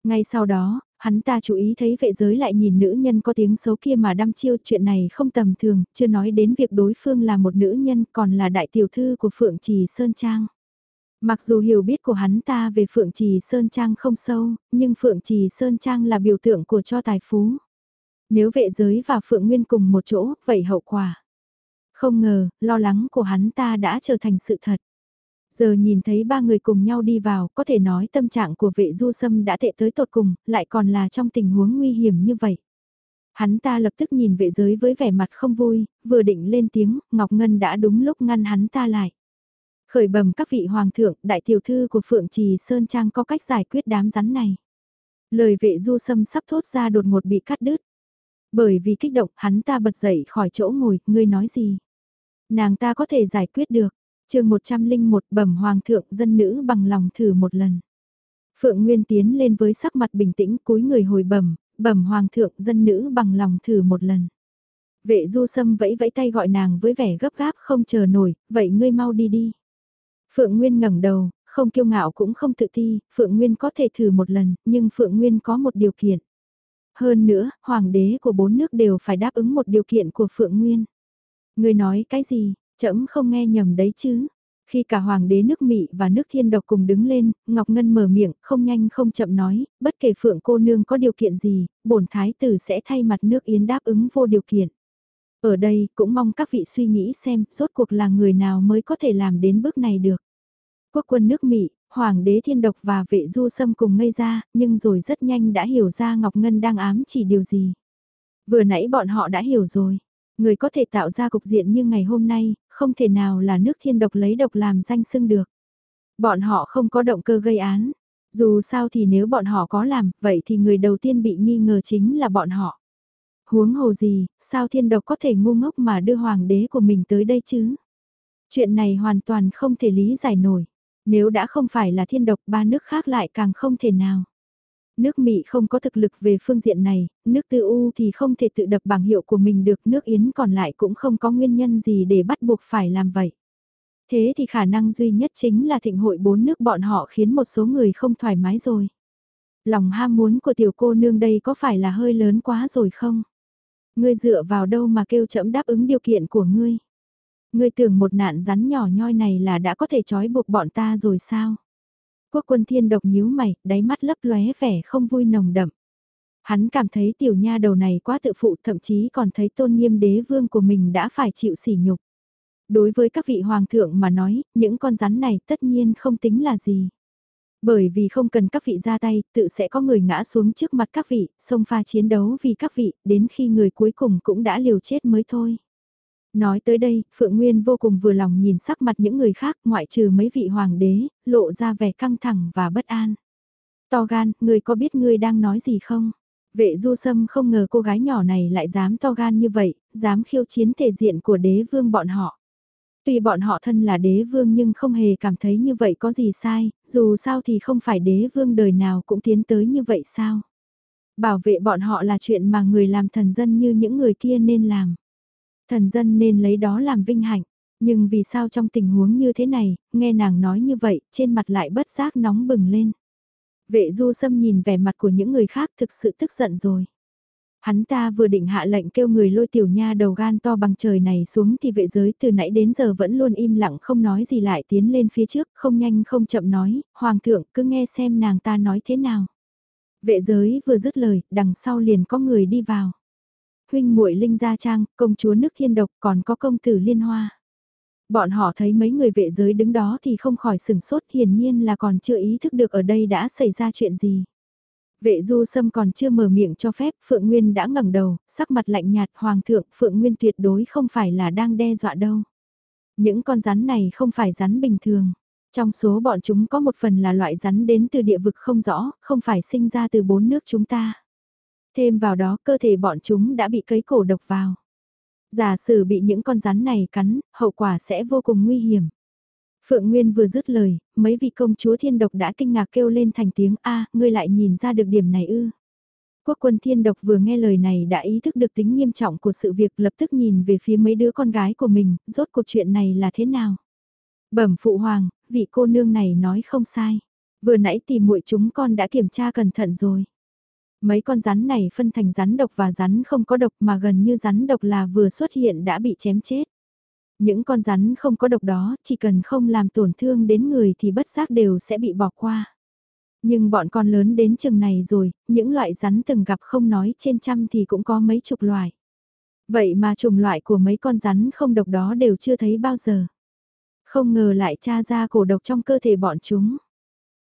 Speaker 1: Ngay sau đó, hắn ta chú ý thấy vệ giới lại nhìn nữ nhân có tiếng xấu kia mà đăm chiêu chuyện này không tầm thường, chưa nói đến việc đối phương là một nữ nhân còn là đại tiểu thư của Phượng Trì Sơn Trang. Mặc dù hiểu biết của hắn ta về Phượng Trì Sơn Trang không sâu, nhưng Phượng Trì Sơn Trang là biểu tượng của cho tài phú. Nếu vệ giới và Phượng Nguyên cùng một chỗ, vậy hậu quả. Không ngờ, lo lắng của hắn ta đã trở thành sự thật. Giờ nhìn thấy ba người cùng nhau đi vào, có thể nói tâm trạng của vệ du sâm đã tệ tới tột cùng, lại còn là trong tình huống nguy hiểm như vậy. Hắn ta lập tức nhìn vệ giới với vẻ mặt không vui, vừa định lên tiếng, Ngọc Ngân đã đúng lúc ngăn hắn ta lại. Khởi bầm các vị hoàng thượng, đại tiểu thư của Phượng Trì Sơn Trang có cách giải quyết đám rắn này. Lời vệ du sâm sắp thốt ra đột ngột bị cắt đứt. Bởi vì kích động, hắn ta bật dậy khỏi chỗ ngồi, ngươi nói gì? Nàng ta có thể giải quyết được. chương 101 bẩm hoàng thượng dân nữ bằng lòng thử một lần. Phượng Nguyên tiến lên với sắc mặt bình tĩnh cúi người hồi bẩm, bẩm hoàng thượng dân nữ bằng lòng thử một lần. Vệ du sâm vẫy vẫy tay gọi nàng với vẻ gấp gáp không chờ nổi, vậy ngươi mau đi đi. Phượng Nguyên ngẩng đầu, không kiêu ngạo cũng không tự ti, Phượng Nguyên có thể thử một lần, nhưng Phượng Nguyên có một điều kiện. Hơn nữa, hoàng đế của bốn nước đều phải đáp ứng một điều kiện của Phượng Nguyên. Người nói cái gì, trẫm không nghe nhầm đấy chứ. Khi cả hoàng đế nước Mỹ và nước thiên độc cùng đứng lên, Ngọc Ngân mở miệng, không nhanh không chậm nói, bất kể Phượng cô nương có điều kiện gì, bổn thái tử sẽ thay mặt nước Yến đáp ứng vô điều kiện. Ở đây, cũng mong các vị suy nghĩ xem, rốt cuộc là người nào mới có thể làm đến bước này được. Quốc quân nước Mỹ, Hoàng đế thiên độc và vệ du sâm cùng ngây ra, nhưng rồi rất nhanh đã hiểu ra Ngọc Ngân đang ám chỉ điều gì. Vừa nãy bọn họ đã hiểu rồi. Người có thể tạo ra cục diện như ngày hôm nay, không thể nào là nước thiên độc lấy độc làm danh xưng được. Bọn họ không có động cơ gây án. Dù sao thì nếu bọn họ có làm, vậy thì người đầu tiên bị nghi ngờ chính là bọn họ. Huống hồ gì, sao thiên độc có thể ngu ngốc mà đưa hoàng đế của mình tới đây chứ? Chuyện này hoàn toàn không thể lý giải nổi. Nếu đã không phải là thiên độc ba nước khác lại càng không thể nào. Nước Mỹ không có thực lực về phương diện này, nước tư U thì không thể tự đập bảng hiệu của mình được, nước Yến còn lại cũng không có nguyên nhân gì để bắt buộc phải làm vậy. Thế thì khả năng duy nhất chính là thịnh hội bốn nước bọn họ khiến một số người không thoải mái rồi. Lòng ham muốn của tiểu cô nương đây có phải là hơi lớn quá rồi không? Ngươi dựa vào đâu mà kêu chậm đáp ứng điều kiện của ngươi? Ngươi tưởng một nạn rắn nhỏ nhoi này là đã có thể trói buộc bọn ta rồi sao? Quốc quân thiên độc nhíu mày, đáy mắt lấp lóe vẻ không vui nồng đậm. Hắn cảm thấy tiểu nha đầu này quá tự phụ thậm chí còn thấy tôn nghiêm đế vương của mình đã phải chịu sỉ nhục. Đối với các vị hoàng thượng mà nói, những con rắn này tất nhiên không tính là gì. Bởi vì không cần các vị ra tay, tự sẽ có người ngã xuống trước mặt các vị, xông pha chiến đấu vì các vị, đến khi người cuối cùng cũng đã liều chết mới thôi. Nói tới đây, Phượng Nguyên vô cùng vừa lòng nhìn sắc mặt những người khác ngoại trừ mấy vị hoàng đế, lộ ra vẻ căng thẳng và bất an. To gan, người có biết người đang nói gì không? Vệ du sâm không ngờ cô gái nhỏ này lại dám to gan như vậy, dám khiêu chiến thể diện của đế vương bọn họ. Tuy bọn họ thân là đế vương nhưng không hề cảm thấy như vậy có gì sai, dù sao thì không phải đế vương đời nào cũng tiến tới như vậy sao. Bảo vệ bọn họ là chuyện mà người làm thần dân như những người kia nên làm. Thần dân nên lấy đó làm vinh hạnh, nhưng vì sao trong tình huống như thế này, nghe nàng nói như vậy, trên mặt lại bất giác nóng bừng lên. Vệ du sâm nhìn vẻ mặt của những người khác thực sự tức giận rồi. Hắn ta vừa định hạ lệnh kêu người lôi tiểu nha đầu gan to bằng trời này xuống thì vệ giới từ nãy đến giờ vẫn luôn im lặng không nói gì lại tiến lên phía trước, không nhanh không chậm nói, Hoàng thượng cứ nghe xem nàng ta nói thế nào. Vệ giới vừa dứt lời, đằng sau liền có người đi vào. Huynh muội Linh Gia Trang, công chúa nước thiên độc còn có công tử Liên Hoa. Bọn họ thấy mấy người vệ giới đứng đó thì không khỏi sừng sốt hiển nhiên là còn chưa ý thức được ở đây đã xảy ra chuyện gì. Vệ du sâm còn chưa mở miệng cho phép, Phượng Nguyên đã ngẩng đầu, sắc mặt lạnh nhạt, Hoàng thượng, Phượng Nguyên tuyệt đối không phải là đang đe dọa đâu. Những con rắn này không phải rắn bình thường. Trong số bọn chúng có một phần là loại rắn đến từ địa vực không rõ, không phải sinh ra từ bốn nước chúng ta. Thêm vào đó cơ thể bọn chúng đã bị cấy cổ độc vào. Giả sử bị những con rắn này cắn, hậu quả sẽ vô cùng nguy hiểm. Phượng Nguyên vừa dứt lời, mấy vị công chúa thiên độc đã kinh ngạc kêu lên thành tiếng A, ngươi lại nhìn ra được điểm này ư. Quốc quân thiên độc vừa nghe lời này đã ý thức được tính nghiêm trọng của sự việc lập tức nhìn về phía mấy đứa con gái của mình, rốt cuộc chuyện này là thế nào. Bẩm phụ hoàng, vị cô nương này nói không sai. Vừa nãy tìm muội chúng con đã kiểm tra cẩn thận rồi. Mấy con rắn này phân thành rắn độc và rắn không có độc mà gần như rắn độc là vừa xuất hiện đã bị chém chết. Những con rắn không có độc đó, chỉ cần không làm tổn thương đến người thì bất giác đều sẽ bị bỏ qua. Nhưng bọn con lớn đến chừng này rồi, những loại rắn từng gặp không nói trên trăm thì cũng có mấy chục loại. Vậy mà chủng loại của mấy con rắn không độc đó đều chưa thấy bao giờ. Không ngờ lại tra ra cổ độc trong cơ thể bọn chúng.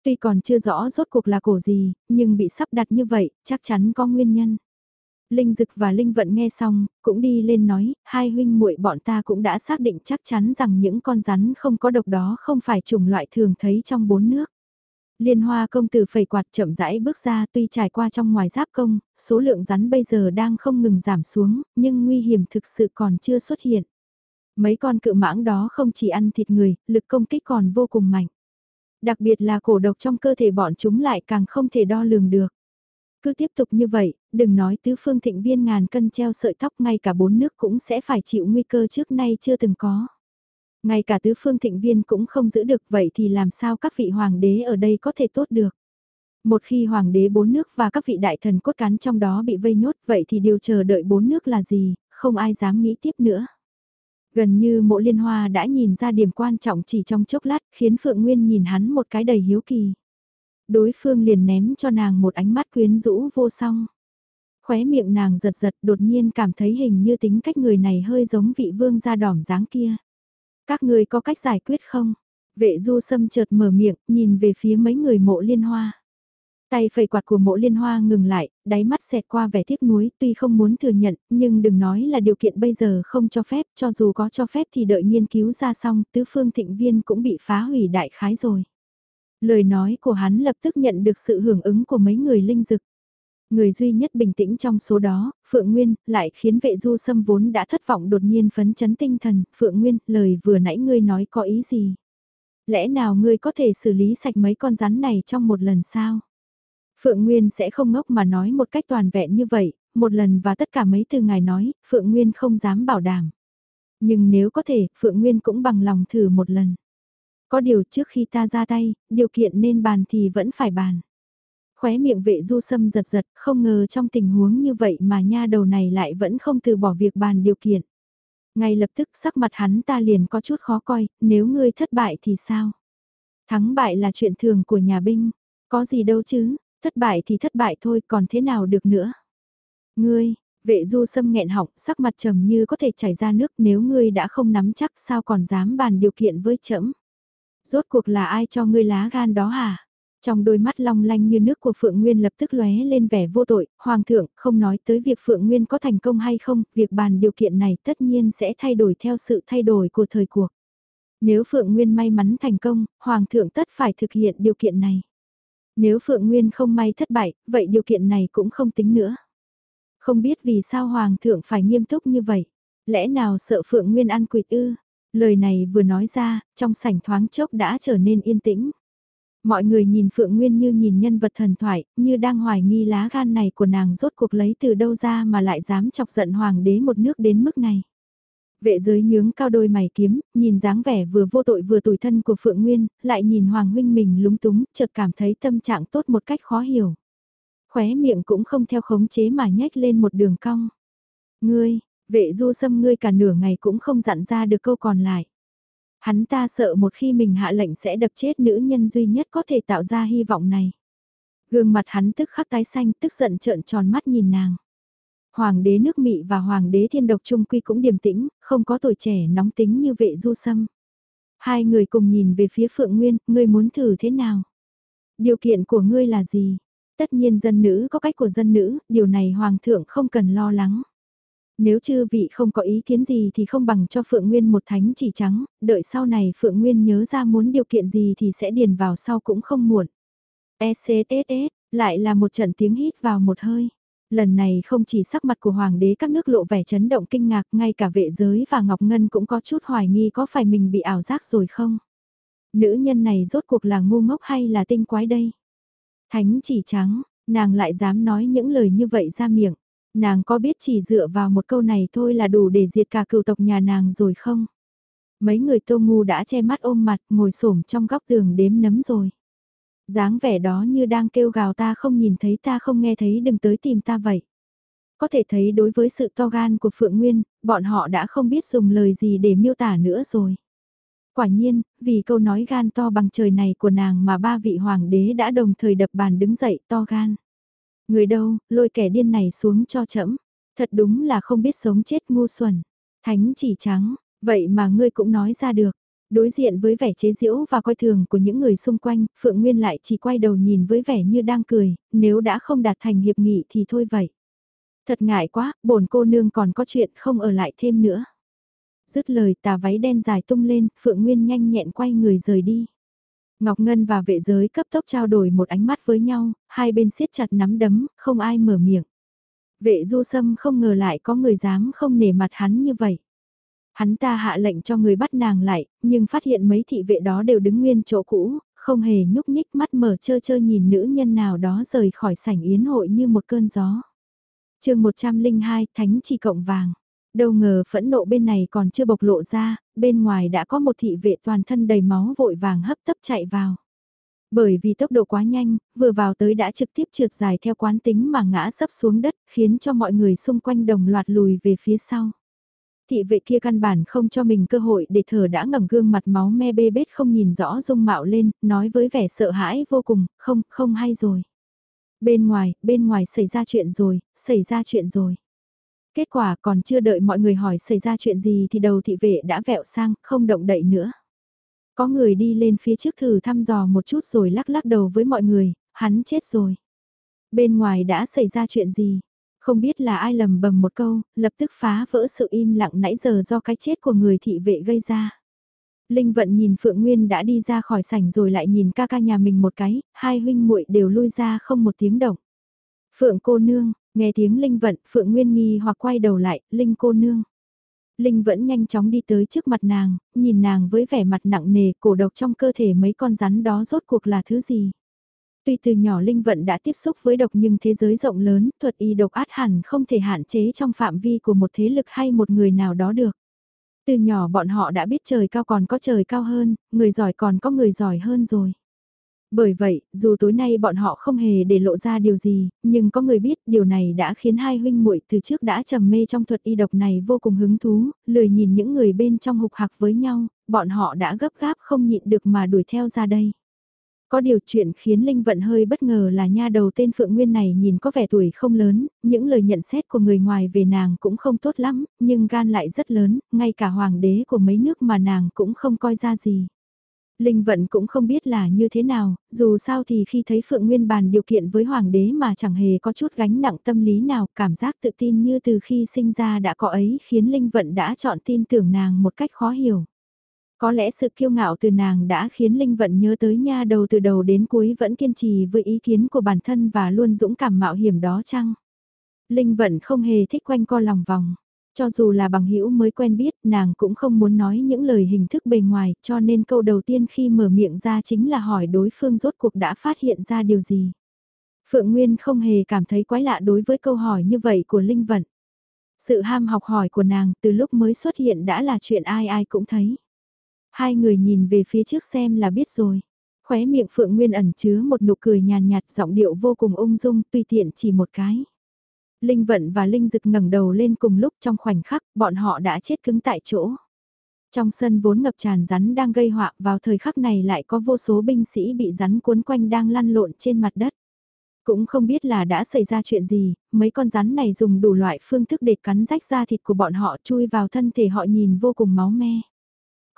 Speaker 1: Tuy còn chưa rõ rốt cuộc là cổ gì, nhưng bị sắp đặt như vậy, chắc chắn có nguyên nhân. Linh Dực và Linh Vận nghe xong, cũng đi lên nói, hai huynh muội bọn ta cũng đã xác định chắc chắn rằng những con rắn không có độc đó không phải chủng loại thường thấy trong bốn nước. Liên hoa công tử phẩy quạt chậm rãi bước ra tuy trải qua trong ngoài giáp công, số lượng rắn bây giờ đang không ngừng giảm xuống, nhưng nguy hiểm thực sự còn chưa xuất hiện. Mấy con cự mãng đó không chỉ ăn thịt người, lực công kích còn vô cùng mạnh. Đặc biệt là cổ độc trong cơ thể bọn chúng lại càng không thể đo lường được. Cứ tiếp tục như vậy, đừng nói tứ phương thịnh viên ngàn cân treo sợi tóc ngay cả bốn nước cũng sẽ phải chịu nguy cơ trước nay chưa từng có. Ngay cả tứ phương thịnh viên cũng không giữ được vậy thì làm sao các vị hoàng đế ở đây có thể tốt được. Một khi hoàng đế bốn nước và các vị đại thần cốt cán trong đó bị vây nhốt vậy thì điều chờ đợi bốn nước là gì, không ai dám nghĩ tiếp nữa. Gần như mộ liên hoa đã nhìn ra điểm quan trọng chỉ trong chốc lát khiến Phượng Nguyên nhìn hắn một cái đầy hiếu kỳ. Đối phương liền ném cho nàng một ánh mắt quyến rũ vô song. Khóe miệng nàng giật giật đột nhiên cảm thấy hình như tính cách người này hơi giống vị vương da đỏm dáng kia. Các người có cách giải quyết không? Vệ du sâm chợt mở miệng, nhìn về phía mấy người mộ liên hoa. Tay phẩy quạt của mộ liên hoa ngừng lại, đáy mắt xẹt qua vẻ tiếc nuối, tuy không muốn thừa nhận, nhưng đừng nói là điều kiện bây giờ không cho phép, cho dù có cho phép thì đợi nghiên cứu ra xong, tứ phương thịnh viên cũng bị phá hủy đại khái rồi. Lời nói của hắn lập tức nhận được sự hưởng ứng của mấy người linh dực. Người duy nhất bình tĩnh trong số đó, Phượng Nguyên, lại khiến vệ du sâm vốn đã thất vọng đột nhiên phấn chấn tinh thần, Phượng Nguyên, lời vừa nãy ngươi nói có ý gì? Lẽ nào ngươi có thể xử lý sạch mấy con rắn này trong một lần sao? Phượng Nguyên sẽ không ngốc mà nói một cách toàn vẹn như vậy, một lần và tất cả mấy từ ngài nói, Phượng Nguyên không dám bảo đảm. Nhưng nếu có thể, Phượng Nguyên cũng bằng lòng thử một lần. Có điều trước khi ta ra tay, điều kiện nên bàn thì vẫn phải bàn. Khóe miệng vệ du sâm giật giật, không ngờ trong tình huống như vậy mà nha đầu này lại vẫn không từ bỏ việc bàn điều kiện. Ngay lập tức sắc mặt hắn ta liền có chút khó coi, nếu ngươi thất bại thì sao? Thắng bại là chuyện thường của nhà binh, có gì đâu chứ, thất bại thì thất bại thôi còn thế nào được nữa. Ngươi, vệ du sâm nghẹn họng sắc mặt trầm như có thể chảy ra nước nếu ngươi đã không nắm chắc sao còn dám bàn điều kiện với trẫm Rốt cuộc là ai cho ngươi lá gan đó hả? Trong đôi mắt long lanh như nước của Phượng Nguyên lập tức lóe lên vẻ vô tội, Hoàng thượng không nói tới việc Phượng Nguyên có thành công hay không, việc bàn điều kiện này tất nhiên sẽ thay đổi theo sự thay đổi của thời cuộc. Nếu Phượng Nguyên may mắn thành công, Hoàng thượng tất phải thực hiện điều kiện này. Nếu Phượng Nguyên không may thất bại, vậy điều kiện này cũng không tính nữa. Không biết vì sao Hoàng thượng phải nghiêm túc như vậy. Lẽ nào sợ Phượng Nguyên ăn quỵt ư? Lời này vừa nói ra, trong sảnh thoáng chốc đã trở nên yên tĩnh. Mọi người nhìn Phượng Nguyên như nhìn nhân vật thần thoại, như đang hoài nghi lá gan này của nàng rốt cuộc lấy từ đâu ra mà lại dám chọc giận hoàng đế một nước đến mức này. Vệ giới nhướng cao đôi mày kiếm, nhìn dáng vẻ vừa vô tội vừa tủi thân của Phượng Nguyên, lại nhìn Hoàng huynh mình lúng túng, chợt cảm thấy tâm trạng tốt một cách khó hiểu. Khóe miệng cũng không theo khống chế mà nhếch lên một đường cong. Ngươi, vệ du Xâm, ngươi cả nửa ngày cũng không dặn ra được câu còn lại. Hắn ta sợ một khi mình hạ lệnh sẽ đập chết nữ nhân duy nhất có thể tạo ra hy vọng này. Gương mặt hắn tức khắc tái xanh tức giận trợn tròn mắt nhìn nàng. Hoàng đế nước Mị và Hoàng đế thiên độc trung quy cũng điềm tĩnh, không có tuổi trẻ nóng tính như vệ du sâm. Hai người cùng nhìn về phía Phượng Nguyên, ngươi muốn thử thế nào? Điều kiện của ngươi là gì? Tất nhiên dân nữ có cách của dân nữ, điều này Hoàng thượng không cần lo lắng. Nếu chư vị không có ý kiến gì thì không bằng cho Phượng Nguyên một thánh chỉ trắng, đợi sau này Phượng Nguyên nhớ ra muốn điều kiện gì thì sẽ điền vào sau cũng không muộn. ECSS, lại là một trận tiếng hít vào một hơi. Lần này không chỉ sắc mặt của hoàng đế các nước lộ vẻ chấn động kinh ngạc, ngay cả vệ giới và Ngọc Ngân cũng có chút hoài nghi có phải mình bị ảo giác rồi không? Nữ nhân này rốt cuộc là ngu ngốc hay là tinh quái đây? Thánh chỉ trắng, nàng lại dám nói những lời như vậy ra miệng. Nàng có biết chỉ dựa vào một câu này thôi là đủ để diệt cả cựu tộc nhà nàng rồi không? Mấy người tô ngu đã che mắt ôm mặt ngồi xổm trong góc tường đếm nấm rồi dáng vẻ đó như đang kêu gào ta không nhìn thấy ta không nghe thấy đừng tới tìm ta vậy. Có thể thấy đối với sự to gan của Phượng Nguyên, bọn họ đã không biết dùng lời gì để miêu tả nữa rồi. Quả nhiên, vì câu nói gan to bằng trời này của nàng mà ba vị hoàng đế đã đồng thời đập bàn đứng dậy to gan. Người đâu, lôi kẻ điên này xuống cho chẫm. Thật đúng là không biết sống chết ngu xuẩn. Thánh chỉ trắng, vậy mà ngươi cũng nói ra được. Đối diện với vẻ chế giễu và coi thường của những người xung quanh, Phượng Nguyên lại chỉ quay đầu nhìn với vẻ như đang cười, nếu đã không đạt thành hiệp nghị thì thôi vậy. Thật ngại quá, bổn cô nương còn có chuyện không ở lại thêm nữa. Dứt lời tà váy đen dài tung lên, Phượng Nguyên nhanh nhẹn quay người rời đi. Ngọc Ngân và vệ giới cấp tốc trao đổi một ánh mắt với nhau, hai bên siết chặt nắm đấm, không ai mở miệng. Vệ du sâm không ngờ lại có người dám không nể mặt hắn như vậy. Hắn ta hạ lệnh cho người bắt nàng lại, nhưng phát hiện mấy thị vệ đó đều đứng nguyên chỗ cũ, không hề nhúc nhích mắt mở chơ chơ nhìn nữ nhân nào đó rời khỏi sảnh yến hội như một cơn gió. chương 102 Thánh chỉ cộng vàng. Đâu ngờ phẫn nộ bên này còn chưa bộc lộ ra, bên ngoài đã có một thị vệ toàn thân đầy máu vội vàng hấp tấp chạy vào. Bởi vì tốc độ quá nhanh, vừa vào tới đã trực tiếp trượt dài theo quán tính mà ngã sấp xuống đất, khiến cho mọi người xung quanh đồng loạt lùi về phía sau. Thị vệ kia căn bản không cho mình cơ hội để thở đã ngẩng gương mặt máu me bê bết không nhìn rõ dung mạo lên, nói với vẻ sợ hãi vô cùng, không, không hay rồi. Bên ngoài, bên ngoài xảy ra chuyện rồi, xảy ra chuyện rồi. Kết quả còn chưa đợi mọi người hỏi xảy ra chuyện gì thì đầu thị vệ đã vẹo sang, không động đậy nữa. Có người đi lên phía trước thử thăm dò một chút rồi lắc lắc đầu với mọi người, hắn chết rồi. Bên ngoài đã xảy ra chuyện gì? Không biết là ai lầm bầm một câu, lập tức phá vỡ sự im lặng nãy giờ do cái chết của người thị vệ gây ra. Linh vận nhìn Phượng Nguyên đã đi ra khỏi sảnh rồi lại nhìn ca ca nhà mình một cái, hai huynh muội đều lui ra không một tiếng động. Phượng cô nương, nghe tiếng Linh vận, Phượng Nguyên nghi hoặc quay đầu lại, Linh cô nương. Linh vẫn nhanh chóng đi tới trước mặt nàng, nhìn nàng với vẻ mặt nặng nề, cổ độc trong cơ thể mấy con rắn đó rốt cuộc là thứ gì. Tuy từ nhỏ Linh Vận đã tiếp xúc với độc nhưng thế giới rộng lớn, thuật y độc át hẳn không thể hạn chế trong phạm vi của một thế lực hay một người nào đó được. Từ nhỏ bọn họ đã biết trời cao còn có trời cao hơn, người giỏi còn có người giỏi hơn rồi. Bởi vậy, dù tối nay bọn họ không hề để lộ ra điều gì, nhưng có người biết điều này đã khiến hai huynh muội từ trước đã trầm mê trong thuật y độc này vô cùng hứng thú, lười nhìn những người bên trong hục hạc với nhau, bọn họ đã gấp gáp không nhịn được mà đuổi theo ra đây. Có điều chuyện khiến Linh Vận hơi bất ngờ là nha đầu tên Phượng Nguyên này nhìn có vẻ tuổi không lớn, những lời nhận xét của người ngoài về nàng cũng không tốt lắm, nhưng gan lại rất lớn, ngay cả hoàng đế của mấy nước mà nàng cũng không coi ra gì. Linh Vận cũng không biết là như thế nào, dù sao thì khi thấy Phượng Nguyên bàn điều kiện với Hoàng đế mà chẳng hề có chút gánh nặng tâm lý nào, cảm giác tự tin như từ khi sinh ra đã có ấy khiến Linh Vận đã chọn tin tưởng nàng một cách khó hiểu. Có lẽ sự kiêu ngạo từ nàng đã khiến Linh Vận nhớ tới nha đầu từ đầu đến cuối vẫn kiên trì với ý kiến của bản thân và luôn dũng cảm mạo hiểm đó chăng? Linh Vận không hề thích quanh co lòng vòng. Cho dù là bằng hữu mới quen biết, nàng cũng không muốn nói những lời hình thức bề ngoài, cho nên câu đầu tiên khi mở miệng ra chính là hỏi đối phương rốt cuộc đã phát hiện ra điều gì. Phượng Nguyên không hề cảm thấy quái lạ đối với câu hỏi như vậy của Linh Vận. Sự ham học hỏi của nàng từ lúc mới xuất hiện đã là chuyện ai ai cũng thấy. Hai người nhìn về phía trước xem là biết rồi. Khóe miệng Phượng Nguyên ẩn chứa một nụ cười nhàn nhạt giọng điệu vô cùng ung dung tùy tiện chỉ một cái. Linh Vận và Linh Dực ngẩng đầu lên cùng lúc trong khoảnh khắc bọn họ đã chết cứng tại chỗ. Trong sân vốn ngập tràn rắn đang gây họa vào thời khắc này lại có vô số binh sĩ bị rắn cuốn quanh đang lăn lộn trên mặt đất. Cũng không biết là đã xảy ra chuyện gì, mấy con rắn này dùng đủ loại phương thức để cắn rách da thịt của bọn họ chui vào thân thể họ nhìn vô cùng máu me.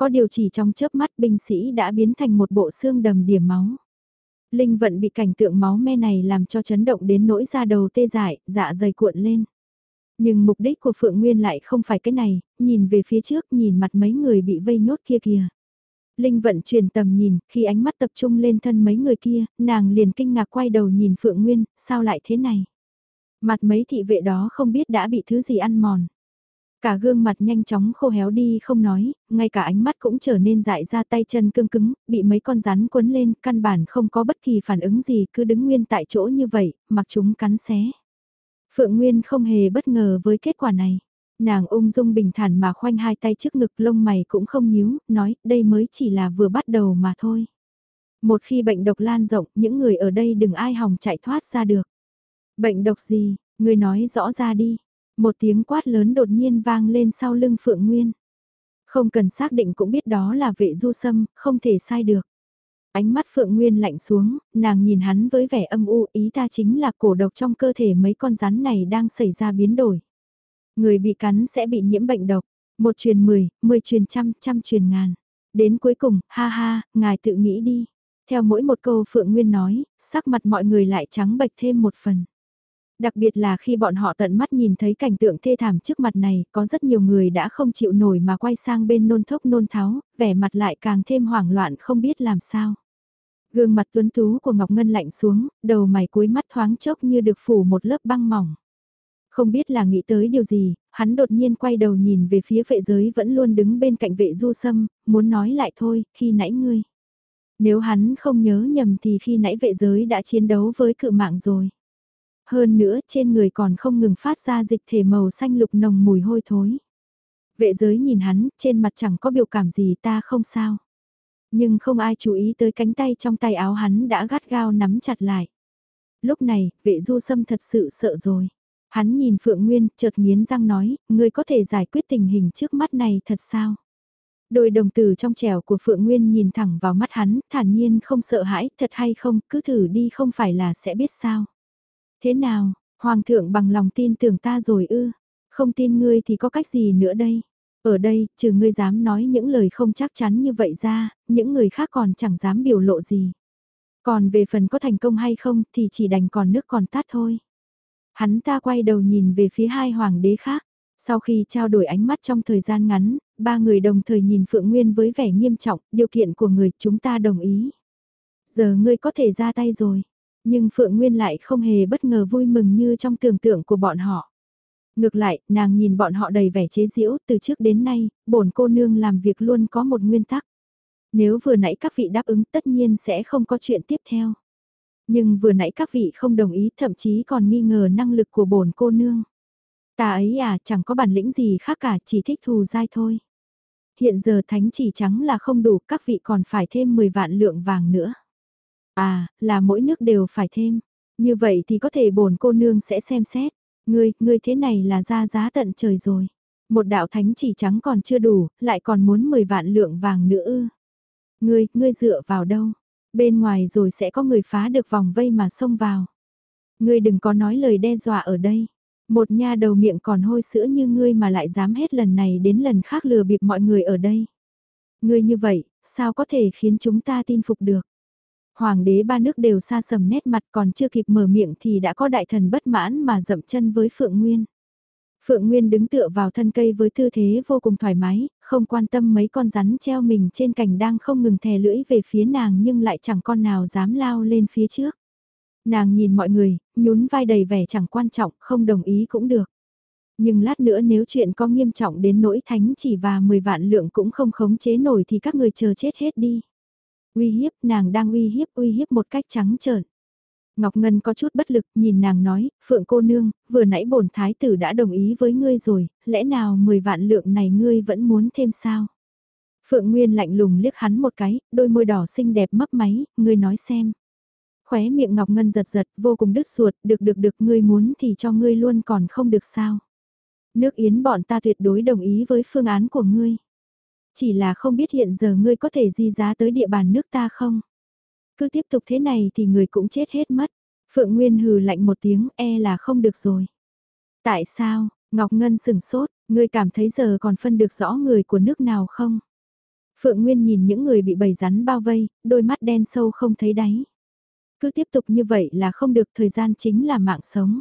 Speaker 1: Có điều chỉ trong chớp mắt binh sĩ đã biến thành một bộ xương đầm điểm máu. Linh vận bị cảnh tượng máu me này làm cho chấn động đến nỗi da đầu tê dại, dạ dày cuộn lên. Nhưng mục đích của Phượng Nguyên lại không phải cái này, nhìn về phía trước nhìn mặt mấy người bị vây nhốt kia kìa. Linh vận truyền tầm nhìn, khi ánh mắt tập trung lên thân mấy người kia, nàng liền kinh ngạc quay đầu nhìn Phượng Nguyên, sao lại thế này? Mặt mấy thị vệ đó không biết đã bị thứ gì ăn mòn. Cả gương mặt nhanh chóng khô héo đi không nói, ngay cả ánh mắt cũng trở nên dại ra tay chân cương cứng, bị mấy con rắn quấn lên, căn bản không có bất kỳ phản ứng gì, cứ đứng nguyên tại chỗ như vậy, mặc chúng cắn xé. Phượng Nguyên không hề bất ngờ với kết quả này. Nàng ung dung bình thản mà khoanh hai tay trước ngực lông mày cũng không nhíu, nói đây mới chỉ là vừa bắt đầu mà thôi. Một khi bệnh độc lan rộng, những người ở đây đừng ai hòng chạy thoát ra được. Bệnh độc gì, người nói rõ ra đi. Một tiếng quát lớn đột nhiên vang lên sau lưng Phượng Nguyên. Không cần xác định cũng biết đó là vệ du sâm, không thể sai được. Ánh mắt Phượng Nguyên lạnh xuống, nàng nhìn hắn với vẻ âm u ý ta chính là cổ độc trong cơ thể mấy con rắn này đang xảy ra biến đổi. Người bị cắn sẽ bị nhiễm bệnh độc, một truyền mười, mười truyền trăm, trăm truyền ngàn. Đến cuối cùng, ha ha, ngài tự nghĩ đi. Theo mỗi một câu Phượng Nguyên nói, sắc mặt mọi người lại trắng bệch thêm một phần. Đặc biệt là khi bọn họ tận mắt nhìn thấy cảnh tượng thê thảm trước mặt này, có rất nhiều người đã không chịu nổi mà quay sang bên nôn thốc nôn tháo, vẻ mặt lại càng thêm hoảng loạn không biết làm sao. Gương mặt tuấn tú của Ngọc Ngân lạnh xuống, đầu mày cuối mắt thoáng chốc như được phủ một lớp băng mỏng. Không biết là nghĩ tới điều gì, hắn đột nhiên quay đầu nhìn về phía vệ giới vẫn luôn đứng bên cạnh vệ du sâm, muốn nói lại thôi, khi nãy ngươi. Nếu hắn không nhớ nhầm thì khi nãy vệ giới đã chiến đấu với cự mạng rồi. Hơn nữa trên người còn không ngừng phát ra dịch thể màu xanh lục nồng mùi hôi thối. Vệ giới nhìn hắn, trên mặt chẳng có biểu cảm gì ta không sao. Nhưng không ai chú ý tới cánh tay trong tay áo hắn đã gắt gao nắm chặt lại. Lúc này, vệ du sâm thật sự sợ rồi. Hắn nhìn Phượng Nguyên, chợt nghiến răng nói, ngươi có thể giải quyết tình hình trước mắt này thật sao? Đôi đồng tử trong trẻo của Phượng Nguyên nhìn thẳng vào mắt hắn, thản nhiên không sợ hãi, thật hay không, cứ thử đi không phải là sẽ biết sao. Thế nào, Hoàng thượng bằng lòng tin tưởng ta rồi ư, không tin ngươi thì có cách gì nữa đây? Ở đây, trừ ngươi dám nói những lời không chắc chắn như vậy ra, những người khác còn chẳng dám biểu lộ gì. Còn về phần có thành công hay không thì chỉ đành còn nước còn tát thôi. Hắn ta quay đầu nhìn về phía hai hoàng đế khác. Sau khi trao đổi ánh mắt trong thời gian ngắn, ba người đồng thời nhìn Phượng Nguyên với vẻ nghiêm trọng, điều kiện của người chúng ta đồng ý. Giờ ngươi có thể ra tay rồi. Nhưng Phượng Nguyên lại không hề bất ngờ vui mừng như trong tưởng tượng của bọn họ. Ngược lại, nàng nhìn bọn họ đầy vẻ chế giễu, từ trước đến nay, bổn cô nương làm việc luôn có một nguyên tắc. Nếu vừa nãy các vị đáp ứng tất nhiên sẽ không có chuyện tiếp theo. Nhưng vừa nãy các vị không đồng ý thậm chí còn nghi ngờ năng lực của bổn cô nương. Ta ấy à chẳng có bản lĩnh gì khác cả chỉ thích thù dai thôi. Hiện giờ thánh chỉ trắng là không đủ các vị còn phải thêm 10 vạn lượng vàng nữa. À, là mỗi nước đều phải thêm. Như vậy thì có thể bổn cô nương sẽ xem xét. Ngươi, ngươi thế này là ra giá tận trời rồi. Một đạo thánh chỉ trắng còn chưa đủ, lại còn muốn 10 vạn lượng vàng nữa ư. Ngươi, ngươi dựa vào đâu? Bên ngoài rồi sẽ có người phá được vòng vây mà xông vào. Ngươi đừng có nói lời đe dọa ở đây. Một nha đầu miệng còn hôi sữa như ngươi mà lại dám hết lần này đến lần khác lừa bịp mọi người ở đây. Ngươi như vậy, sao có thể khiến chúng ta tin phục được? Hoàng đế ba nước đều xa sầm nét mặt còn chưa kịp mở miệng thì đã có đại thần bất mãn mà dậm chân với Phượng Nguyên. Phượng Nguyên đứng tựa vào thân cây với tư thế vô cùng thoải mái, không quan tâm mấy con rắn treo mình trên cành đang không ngừng thè lưỡi về phía nàng nhưng lại chẳng con nào dám lao lên phía trước. Nàng nhìn mọi người, nhún vai đầy vẻ chẳng quan trọng, không đồng ý cũng được. Nhưng lát nữa nếu chuyện có nghiêm trọng đến nỗi thánh chỉ và 10 vạn lượng cũng không khống chế nổi thì các người chờ chết hết đi. Uy hiếp, nàng đang uy hiếp, uy hiếp một cách trắng trợn. Ngọc Ngân có chút bất lực, nhìn nàng nói, Phượng cô nương, vừa nãy bổn thái tử đã đồng ý với ngươi rồi, lẽ nào 10 vạn lượng này ngươi vẫn muốn thêm sao? Phượng Nguyên lạnh lùng liếc hắn một cái, đôi môi đỏ xinh đẹp mấp máy, ngươi nói xem. Khóe miệng Ngọc Ngân giật giật, vô cùng đứt ruột, được được được ngươi muốn thì cho ngươi luôn còn không được sao. Nước Yến bọn ta tuyệt đối đồng ý với phương án của ngươi. Chỉ là không biết hiện giờ ngươi có thể di giá tới địa bàn nước ta không? Cứ tiếp tục thế này thì người cũng chết hết mất. Phượng Nguyên hừ lạnh một tiếng e là không được rồi. Tại sao, Ngọc Ngân sừng sốt, ngươi cảm thấy giờ còn phân được rõ người của nước nào không? Phượng Nguyên nhìn những người bị bầy rắn bao vây, đôi mắt đen sâu không thấy đáy. Cứ tiếp tục như vậy là không được thời gian chính là mạng sống.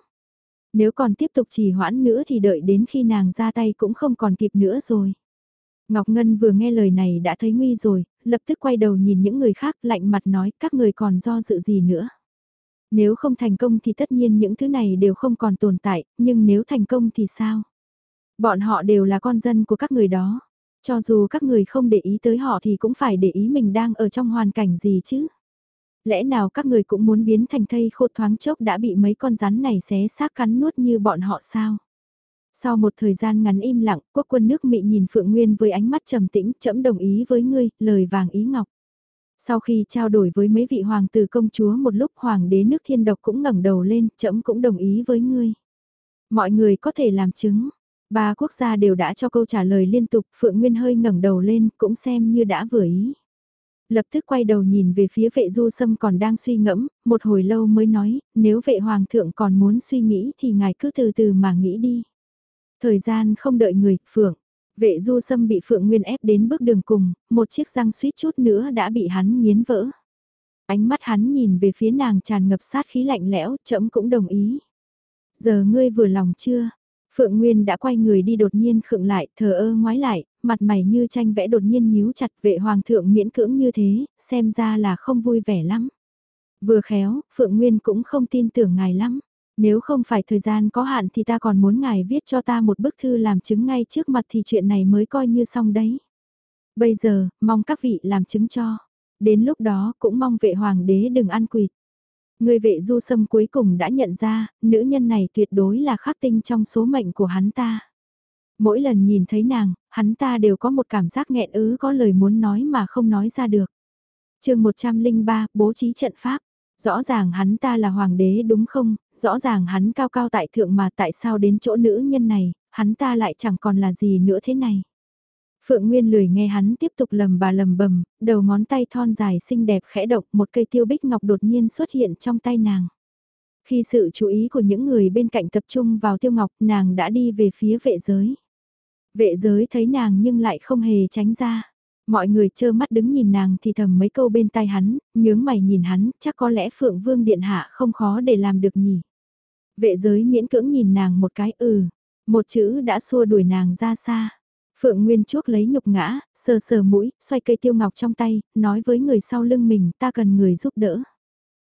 Speaker 1: Nếu còn tiếp tục trì hoãn nữa thì đợi đến khi nàng ra tay cũng không còn kịp nữa rồi. Ngọc Ngân vừa nghe lời này đã thấy nguy rồi, lập tức quay đầu nhìn những người khác lạnh mặt nói các người còn do dự gì nữa. Nếu không thành công thì tất nhiên những thứ này đều không còn tồn tại, nhưng nếu thành công thì sao? Bọn họ đều là con dân của các người đó. Cho dù các người không để ý tới họ thì cũng phải để ý mình đang ở trong hoàn cảnh gì chứ. Lẽ nào các người cũng muốn biến thành thây khô thoáng chốc đã bị mấy con rắn này xé xác cắn nuốt như bọn họ sao? Sau một thời gian ngắn im lặng, quốc quân nước Mỹ nhìn Phượng Nguyên với ánh mắt trầm tĩnh, chậm đồng ý với ngươi, lời vàng ý ngọc. Sau khi trao đổi với mấy vị hoàng tử công chúa một lúc hoàng đế nước thiên độc cũng ngẩng đầu lên, chậm cũng đồng ý với ngươi. Mọi người có thể làm chứng. Ba quốc gia đều đã cho câu trả lời liên tục, Phượng Nguyên hơi ngẩng đầu lên, cũng xem như đã vừa ý. Lập tức quay đầu nhìn về phía vệ du sâm còn đang suy ngẫm, một hồi lâu mới nói, nếu vệ hoàng thượng còn muốn suy nghĩ thì ngài cứ từ từ mà nghĩ đi. Thời gian không đợi người, Phượng. Vệ du sâm bị Phượng Nguyên ép đến bước đường cùng, một chiếc răng suýt chút nữa đã bị hắn nghiến vỡ. Ánh mắt hắn nhìn về phía nàng tràn ngập sát khí lạnh lẽo, chậm cũng đồng ý. Giờ ngươi vừa lòng chưa? Phượng Nguyên đã quay người đi đột nhiên khựng lại, thờ ơ ngoái lại, mặt mày như tranh vẽ đột nhiên nhíu chặt vệ hoàng thượng miễn cưỡng như thế, xem ra là không vui vẻ lắm. Vừa khéo, Phượng Nguyên cũng không tin tưởng ngài lắm. Nếu không phải thời gian có hạn thì ta còn muốn ngài viết cho ta một bức thư làm chứng ngay trước mặt thì chuyện này mới coi như xong đấy. Bây giờ, mong các vị làm chứng cho. Đến lúc đó cũng mong vệ hoàng đế đừng ăn quỵt. Người vệ du sâm cuối cùng đã nhận ra, nữ nhân này tuyệt đối là khắc tinh trong số mệnh của hắn ta. Mỗi lần nhìn thấy nàng, hắn ta đều có một cảm giác nghẹn ứ có lời muốn nói mà không nói ra được. chương 103, bố trí trận pháp. Rõ ràng hắn ta là hoàng đế đúng không, rõ ràng hắn cao cao tại thượng mà tại sao đến chỗ nữ nhân này, hắn ta lại chẳng còn là gì nữa thế này. Phượng Nguyên lười nghe hắn tiếp tục lầm bà lầm bầm, đầu ngón tay thon dài xinh đẹp khẽ độc một cây tiêu bích ngọc đột nhiên xuất hiện trong tay nàng. Khi sự chú ý của những người bên cạnh tập trung vào tiêu ngọc nàng đã đi về phía vệ giới. Vệ giới thấy nàng nhưng lại không hề tránh ra. Mọi người trơ mắt đứng nhìn nàng thì thầm mấy câu bên tai hắn, nhướng mày nhìn hắn, chắc có lẽ Phượng Vương Điện Hạ không khó để làm được nhỉ. Vệ giới miễn cưỡng nhìn nàng một cái ừ, một chữ đã xua đuổi nàng ra xa. Phượng Nguyên chuốc lấy nhục ngã, sờ sờ mũi, xoay cây tiêu ngọc trong tay, nói với người sau lưng mình ta cần người giúp đỡ.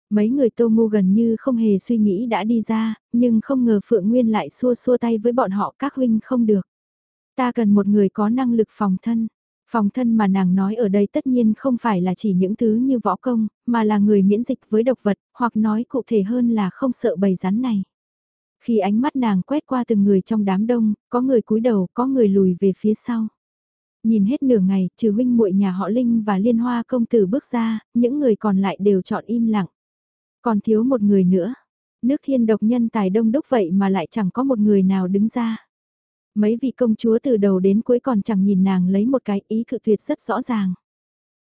Speaker 1: Mấy người tô ngu gần như không hề suy nghĩ đã đi ra, nhưng không ngờ Phượng Nguyên lại xua xua tay với bọn họ các huynh không được. Ta cần một người có năng lực phòng thân. Phòng thân mà nàng nói ở đây tất nhiên không phải là chỉ những thứ như võ công, mà là người miễn dịch với độc vật, hoặc nói cụ thể hơn là không sợ bầy rắn này. Khi ánh mắt nàng quét qua từng người trong đám đông, có người cúi đầu, có người lùi về phía sau. Nhìn hết nửa ngày, trừ huynh muội nhà họ Linh và Liên Hoa công tử bước ra, những người còn lại đều chọn im lặng. Còn thiếu một người nữa. Nước thiên độc nhân tài đông đúc vậy mà lại chẳng có một người nào đứng ra. Mấy vị công chúa từ đầu đến cuối còn chẳng nhìn nàng lấy một cái ý cự tuyệt rất rõ ràng.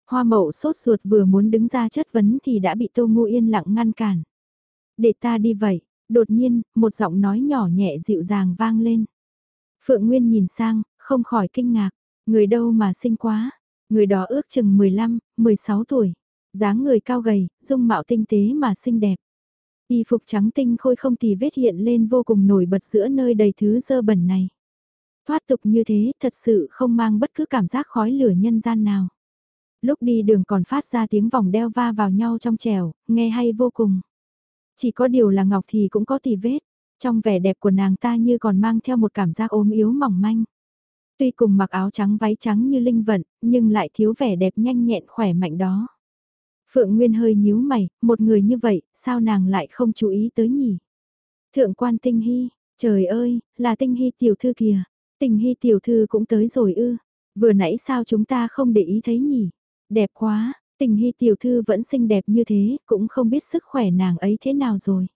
Speaker 1: Hoa mậu sốt ruột vừa muốn đứng ra chất vấn thì đã bị Tô Ngu yên lặng ngăn cản. Để ta đi vậy, đột nhiên, một giọng nói nhỏ nhẹ dịu dàng vang lên. Phượng Nguyên nhìn sang, không khỏi kinh ngạc, người đâu mà xinh quá, người đó ước chừng 15, 16 tuổi, dáng người cao gầy, dung mạo tinh tế mà xinh đẹp. Y phục trắng tinh khôi không tì vết hiện lên vô cùng nổi bật giữa nơi đầy thứ dơ bẩn này. Thoát tục như thế thật sự không mang bất cứ cảm giác khói lửa nhân gian nào. Lúc đi đường còn phát ra tiếng vòng đeo va vào nhau trong trèo, nghe hay vô cùng. Chỉ có điều là ngọc thì cũng có tì vết, trong vẻ đẹp của nàng ta như còn mang theo một cảm giác ốm yếu mỏng manh. Tuy cùng mặc áo trắng váy trắng như linh vận, nhưng lại thiếu vẻ đẹp nhanh nhẹn khỏe mạnh đó. Phượng Nguyên hơi nhíu mày, một người như vậy, sao nàng lại không chú ý tới nhỉ? Thượng quan tinh hy, trời ơi, là tinh hy tiểu thư kìa, tinh hy tiểu thư cũng tới rồi ư, vừa nãy sao chúng ta không để ý thấy nhỉ? Đẹp quá, tình hy tiểu thư vẫn xinh đẹp như thế, cũng không biết sức khỏe nàng ấy thế nào rồi.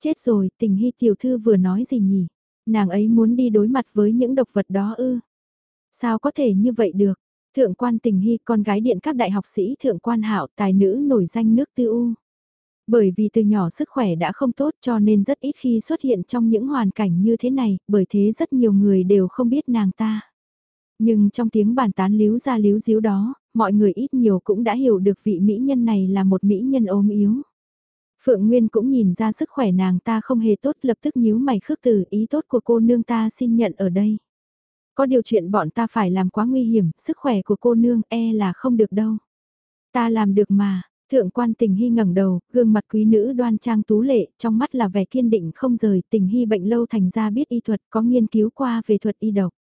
Speaker 1: Chết rồi, tình hy tiểu thư vừa nói gì nhỉ? Nàng ấy muốn đi đối mặt với những độc vật đó ư? Sao có thể như vậy được? Thượng quan tình hy con gái điện các đại học sĩ thượng quan hạo tài nữ nổi danh nước tư u. Bởi vì từ nhỏ sức khỏe đã không tốt cho nên rất ít khi xuất hiện trong những hoàn cảnh như thế này, bởi thế rất nhiều người đều không biết nàng ta. Nhưng trong tiếng bàn tán líu ra líu díu đó, mọi người ít nhiều cũng đã hiểu được vị mỹ nhân này là một mỹ nhân ốm yếu. Phượng Nguyên cũng nhìn ra sức khỏe nàng ta không hề tốt lập tức nhíu mày khước từ ý tốt của cô nương ta xin nhận ở đây. Có điều chuyện bọn ta phải làm quá nguy hiểm, sức khỏe của cô nương e là không được đâu. Ta làm được mà, thượng quan tình hy ngẩng đầu, gương mặt quý nữ đoan trang tú lệ, trong mắt là vẻ kiên định không rời, tình hy bệnh lâu thành ra biết y thuật, có nghiên cứu qua về thuật y độc.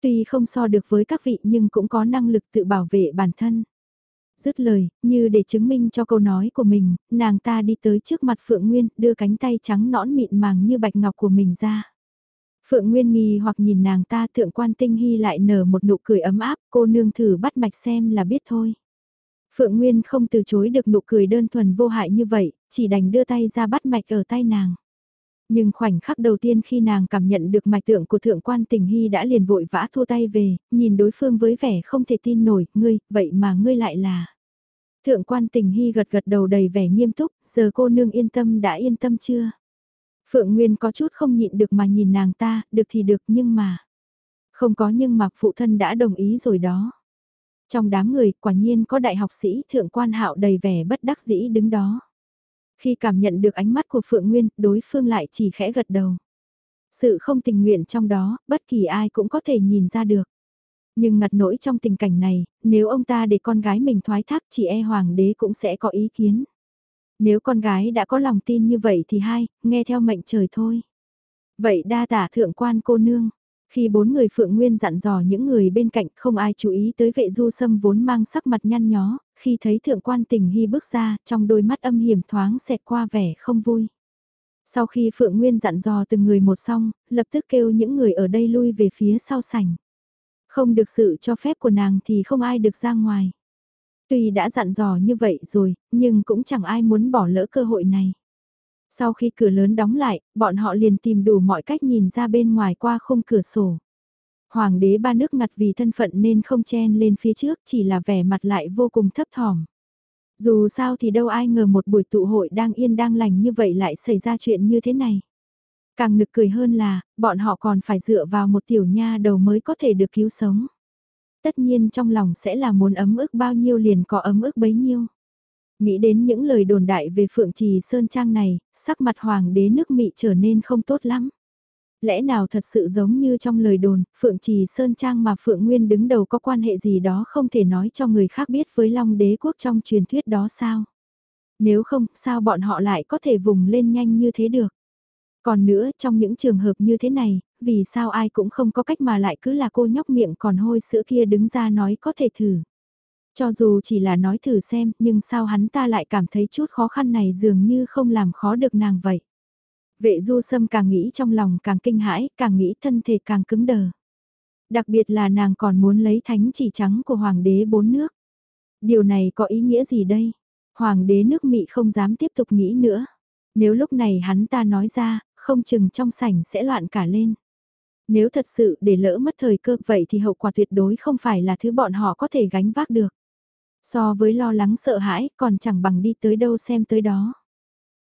Speaker 1: Tuy không so được với các vị nhưng cũng có năng lực tự bảo vệ bản thân. Dứt lời, như để chứng minh cho câu nói của mình, nàng ta đi tới trước mặt Phượng Nguyên, đưa cánh tay trắng nõn mịn màng như bạch ngọc của mình ra. Phượng Nguyên nghi hoặc nhìn nàng ta thượng quan tinh hy lại nở một nụ cười ấm áp, cô nương thử bắt mạch xem là biết thôi. Phượng Nguyên không từ chối được nụ cười đơn thuần vô hại như vậy, chỉ đành đưa tay ra bắt mạch ở tay nàng. Nhưng khoảnh khắc đầu tiên khi nàng cảm nhận được mạch tượng của thượng quan tình hy đã liền vội vã thua tay về, nhìn đối phương với vẻ không thể tin nổi, ngươi, vậy mà ngươi lại là. Thượng quan tình hy gật gật đầu đầy vẻ nghiêm túc, giờ cô nương yên tâm đã yên tâm chưa? Phượng Nguyên có chút không nhịn được mà nhìn nàng ta, được thì được nhưng mà. Không có nhưng mà phụ thân đã đồng ý rồi đó. Trong đám người quả nhiên có đại học sĩ thượng quan hạo đầy vẻ bất đắc dĩ đứng đó. Khi cảm nhận được ánh mắt của Phượng Nguyên, đối phương lại chỉ khẽ gật đầu. Sự không tình nguyện trong đó, bất kỳ ai cũng có thể nhìn ra được. Nhưng ngặt nỗi trong tình cảnh này, nếu ông ta để con gái mình thoái thác chỉ e hoàng đế cũng sẽ có ý kiến. Nếu con gái đã có lòng tin như vậy thì hai, nghe theo mệnh trời thôi. Vậy đa tả thượng quan cô nương. Khi bốn người Phượng Nguyên dặn dò những người bên cạnh không ai chú ý tới vệ du sâm vốn mang sắc mặt nhăn nhó, khi thấy thượng quan tình hy bước ra, trong đôi mắt âm hiểm thoáng xẹt qua vẻ không vui. Sau khi Phượng Nguyên dặn dò từng người một xong, lập tức kêu những người ở đây lui về phía sau sảnh. Không được sự cho phép của nàng thì không ai được ra ngoài. Tuy đã dặn dò như vậy rồi, nhưng cũng chẳng ai muốn bỏ lỡ cơ hội này. Sau khi cửa lớn đóng lại, bọn họ liền tìm đủ mọi cách nhìn ra bên ngoài qua khung cửa sổ. Hoàng đế ba nước ngặt vì thân phận nên không chen lên phía trước chỉ là vẻ mặt lại vô cùng thấp thỏm. Dù sao thì đâu ai ngờ một buổi tụ hội đang yên đang lành như vậy lại xảy ra chuyện như thế này. Càng nực cười hơn là, bọn họ còn phải dựa vào một tiểu nha đầu mới có thể được cứu sống. Tất nhiên trong lòng sẽ là muốn ấm ức bao nhiêu liền có ấm ức bấy nhiêu. Nghĩ đến những lời đồn đại về Phượng Trì Sơn Trang này, sắc mặt hoàng đế nước Mị trở nên không tốt lắm. Lẽ nào thật sự giống như trong lời đồn, Phượng Trì Sơn Trang mà Phượng Nguyên đứng đầu có quan hệ gì đó không thể nói cho người khác biết với Long đế quốc trong truyền thuyết đó sao? Nếu không, sao bọn họ lại có thể vùng lên nhanh như thế được? Còn nữa, trong những trường hợp như thế này, vì sao ai cũng không có cách mà lại cứ là cô nhóc miệng còn hôi sữa kia đứng ra nói có thể thử? Cho dù chỉ là nói thử xem, nhưng sao hắn ta lại cảm thấy chút khó khăn này dường như không làm khó được nàng vậy? Vệ du sâm càng nghĩ trong lòng càng kinh hãi, càng nghĩ thân thể càng cứng đờ. Đặc biệt là nàng còn muốn lấy thánh chỉ trắng của hoàng đế bốn nước. Điều này có ý nghĩa gì đây? Hoàng đế nước Mị không dám tiếp tục nghĩ nữa. Nếu lúc này hắn ta nói ra, không chừng trong sảnh sẽ loạn cả lên. Nếu thật sự để lỡ mất thời cơ vậy thì hậu quả tuyệt đối không phải là thứ bọn họ có thể gánh vác được. So với lo lắng sợ hãi còn chẳng bằng đi tới đâu xem tới đó.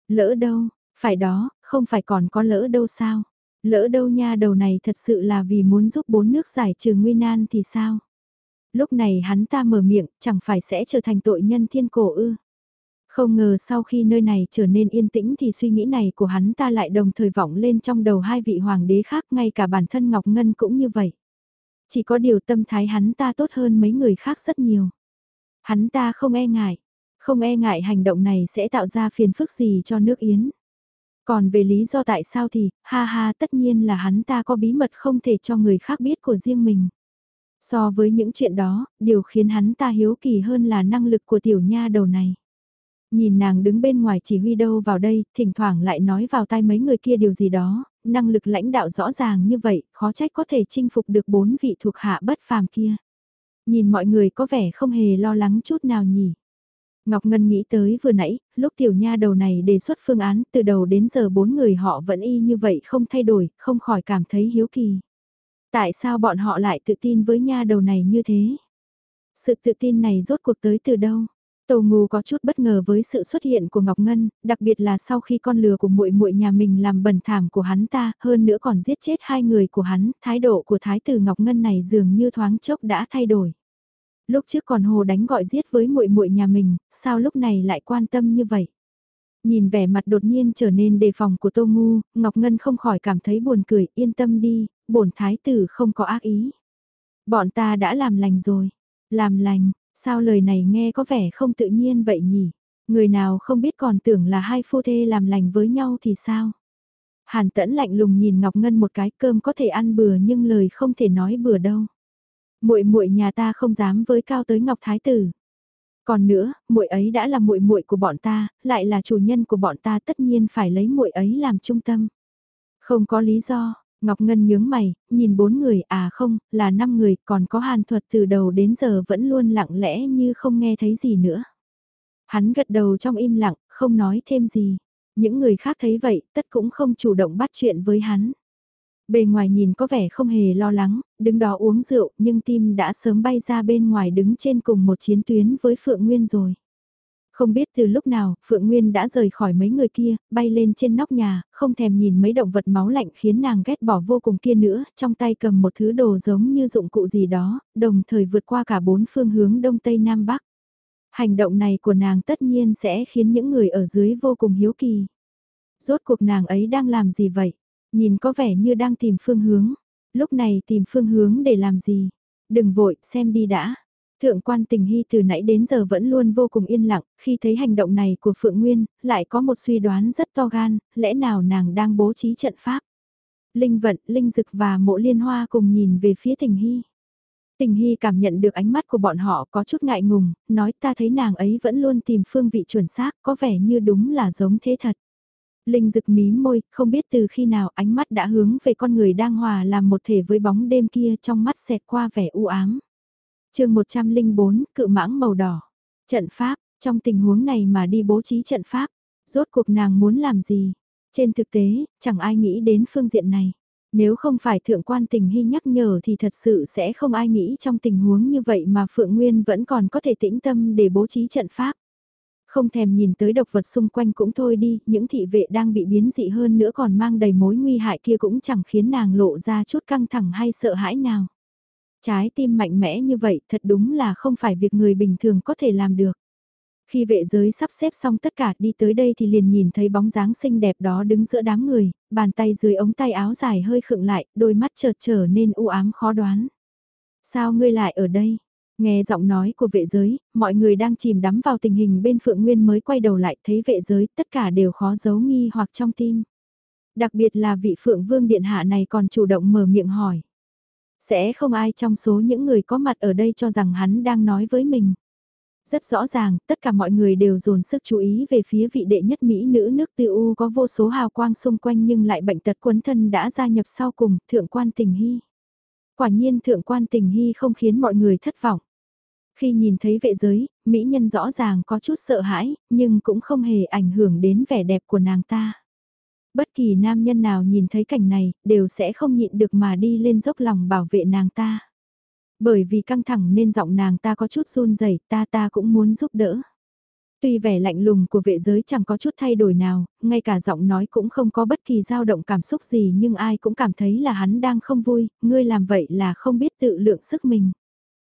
Speaker 1: Lỡ đâu, phải đó, không phải còn có lỡ đâu sao? Lỡ đâu nha đầu này thật sự là vì muốn giúp bốn nước giải trừ nguy nan thì sao? Lúc này hắn ta mở miệng, chẳng phải sẽ trở thành tội nhân thiên cổ ư? Không ngờ sau khi nơi này trở nên yên tĩnh thì suy nghĩ này của hắn ta lại đồng thời vọng lên trong đầu hai vị hoàng đế khác ngay cả bản thân Ngọc Ngân cũng như vậy. Chỉ có điều tâm thái hắn ta tốt hơn mấy người khác rất nhiều. Hắn ta không e ngại, không e ngại hành động này sẽ tạo ra phiền phức gì cho nước Yến. Còn về lý do tại sao thì, ha ha tất nhiên là hắn ta có bí mật không thể cho người khác biết của riêng mình. So với những chuyện đó, điều khiến hắn ta hiếu kỳ hơn là năng lực của tiểu nha đầu này. Nhìn nàng đứng bên ngoài chỉ huy đâu vào đây, thỉnh thoảng lại nói vào tai mấy người kia điều gì đó, năng lực lãnh đạo rõ ràng như vậy, khó trách có thể chinh phục được bốn vị thuộc hạ bất phàm kia. Nhìn mọi người có vẻ không hề lo lắng chút nào nhỉ. Ngọc Ngân nghĩ tới vừa nãy, lúc tiểu nha đầu này đề xuất phương án, từ đầu đến giờ bốn người họ vẫn y như vậy không thay đổi, không khỏi cảm thấy hiếu kỳ. Tại sao bọn họ lại tự tin với nha đầu này như thế? Sự tự tin này rốt cuộc tới từ đâu? Tàu Ngù có chút bất ngờ với sự xuất hiện của Ngọc Ngân, đặc biệt là sau khi con lừa của muội muội nhà mình làm bẩn thảm của hắn ta, hơn nữa còn giết chết hai người của hắn, thái độ của thái tử Ngọc Ngân này dường như thoáng chốc đã thay đổi. Lúc trước còn hồ đánh gọi giết với muội muội nhà mình, sao lúc này lại quan tâm như vậy? Nhìn vẻ mặt đột nhiên trở nên đề phòng của Tô Ngu, Ngọc Ngân không khỏi cảm thấy buồn cười, yên tâm đi, bổn thái tử không có ác ý. Bọn ta đã làm lành rồi. Làm lành, sao lời này nghe có vẻ không tự nhiên vậy nhỉ? Người nào không biết còn tưởng là hai phu thê làm lành với nhau thì sao? Hàn tẫn lạnh lùng nhìn Ngọc Ngân một cái cơm có thể ăn bừa nhưng lời không thể nói bừa đâu. Muội muội nhà ta không dám với cao tới Ngọc Thái Tử. Còn nữa, muội ấy đã là muội muội của bọn ta, lại là chủ nhân của bọn ta tất nhiên phải lấy muội ấy làm trung tâm. Không có lý do, Ngọc Ngân nhướng mày, nhìn bốn người à không, là năm người, còn có hàn thuật từ đầu đến giờ vẫn luôn lặng lẽ như không nghe thấy gì nữa. Hắn gật đầu trong im lặng, không nói thêm gì. Những người khác thấy vậy, tất cũng không chủ động bắt chuyện với hắn. Bề ngoài nhìn có vẻ không hề lo lắng, đứng đó uống rượu nhưng tim đã sớm bay ra bên ngoài đứng trên cùng một chiến tuyến với Phượng Nguyên rồi. Không biết từ lúc nào, Phượng Nguyên đã rời khỏi mấy người kia, bay lên trên nóc nhà, không thèm nhìn mấy động vật máu lạnh khiến nàng ghét bỏ vô cùng kia nữa, trong tay cầm một thứ đồ giống như dụng cụ gì đó, đồng thời vượt qua cả bốn phương hướng đông tây nam bắc. Hành động này của nàng tất nhiên sẽ khiến những người ở dưới vô cùng hiếu kỳ. Rốt cuộc nàng ấy đang làm gì vậy? Nhìn có vẻ như đang tìm phương hướng. Lúc này tìm phương hướng để làm gì? Đừng vội, xem đi đã. Thượng quan tình hy từ nãy đến giờ vẫn luôn vô cùng yên lặng, khi thấy hành động này của Phượng Nguyên, lại có một suy đoán rất to gan, lẽ nào nàng đang bố trí trận pháp. Linh vận, Linh Dực và mộ liên hoa cùng nhìn về phía tình hy. Tình hy cảm nhận được ánh mắt của bọn họ có chút ngại ngùng, nói ta thấy nàng ấy vẫn luôn tìm phương vị chuẩn xác, có vẻ như đúng là giống thế thật. Linh rực mí môi, không biết từ khi nào ánh mắt đã hướng về con người đang hòa làm một thể với bóng đêm kia trong mắt xẹt qua vẻ u ám. chương 104, cự mãng màu đỏ. Trận pháp, trong tình huống này mà đi bố trí trận pháp, rốt cuộc nàng muốn làm gì? Trên thực tế, chẳng ai nghĩ đến phương diện này. Nếu không phải thượng quan tình hy nhắc nhở thì thật sự sẽ không ai nghĩ trong tình huống như vậy mà Phượng Nguyên vẫn còn có thể tĩnh tâm để bố trí trận pháp không thèm nhìn tới độc vật xung quanh cũng thôi đi, những thị vệ đang bị biến dị hơn nữa còn mang đầy mối nguy hại kia cũng chẳng khiến nàng lộ ra chút căng thẳng hay sợ hãi nào. Trái tim mạnh mẽ như vậy thật đúng là không phải việc người bình thường có thể làm được. Khi vệ giới sắp xếp xong tất cả đi tới đây thì liền nhìn thấy bóng dáng xinh đẹp đó đứng giữa đám người, bàn tay dưới ống tay áo dài hơi khựng lại, đôi mắt chợt trở nên u ám khó đoán. Sao ngươi lại ở đây? Nghe giọng nói của vệ giới, mọi người đang chìm đắm vào tình hình bên Phượng Nguyên mới quay đầu lại thấy vệ giới, tất cả đều khó giấu nghi hoặc trong tim. Đặc biệt là vị Phượng Vương Điện Hạ này còn chủ động mở miệng hỏi. Sẽ không ai trong số những người có mặt ở đây cho rằng hắn đang nói với mình. Rất rõ ràng, tất cả mọi người đều dồn sức chú ý về phía vị đệ nhất Mỹ nữ nước tư u có vô số hào quang xung quanh nhưng lại bệnh tật quấn thân đã gia nhập sau cùng, thượng quan tình hy. Quả nhiên thượng quan tình hy không khiến mọi người thất vọng. Khi nhìn thấy vệ giới, mỹ nhân rõ ràng có chút sợ hãi, nhưng cũng không hề ảnh hưởng đến vẻ đẹp của nàng ta. Bất kỳ nam nhân nào nhìn thấy cảnh này, đều sẽ không nhịn được mà đi lên dốc lòng bảo vệ nàng ta. Bởi vì căng thẳng nên giọng nàng ta có chút run rẩy, ta ta cũng muốn giúp đỡ. Tuy vẻ lạnh lùng của vệ giới chẳng có chút thay đổi nào, ngay cả giọng nói cũng không có bất kỳ dao động cảm xúc gì nhưng ai cũng cảm thấy là hắn đang không vui, ngươi làm vậy là không biết tự lượng sức mình.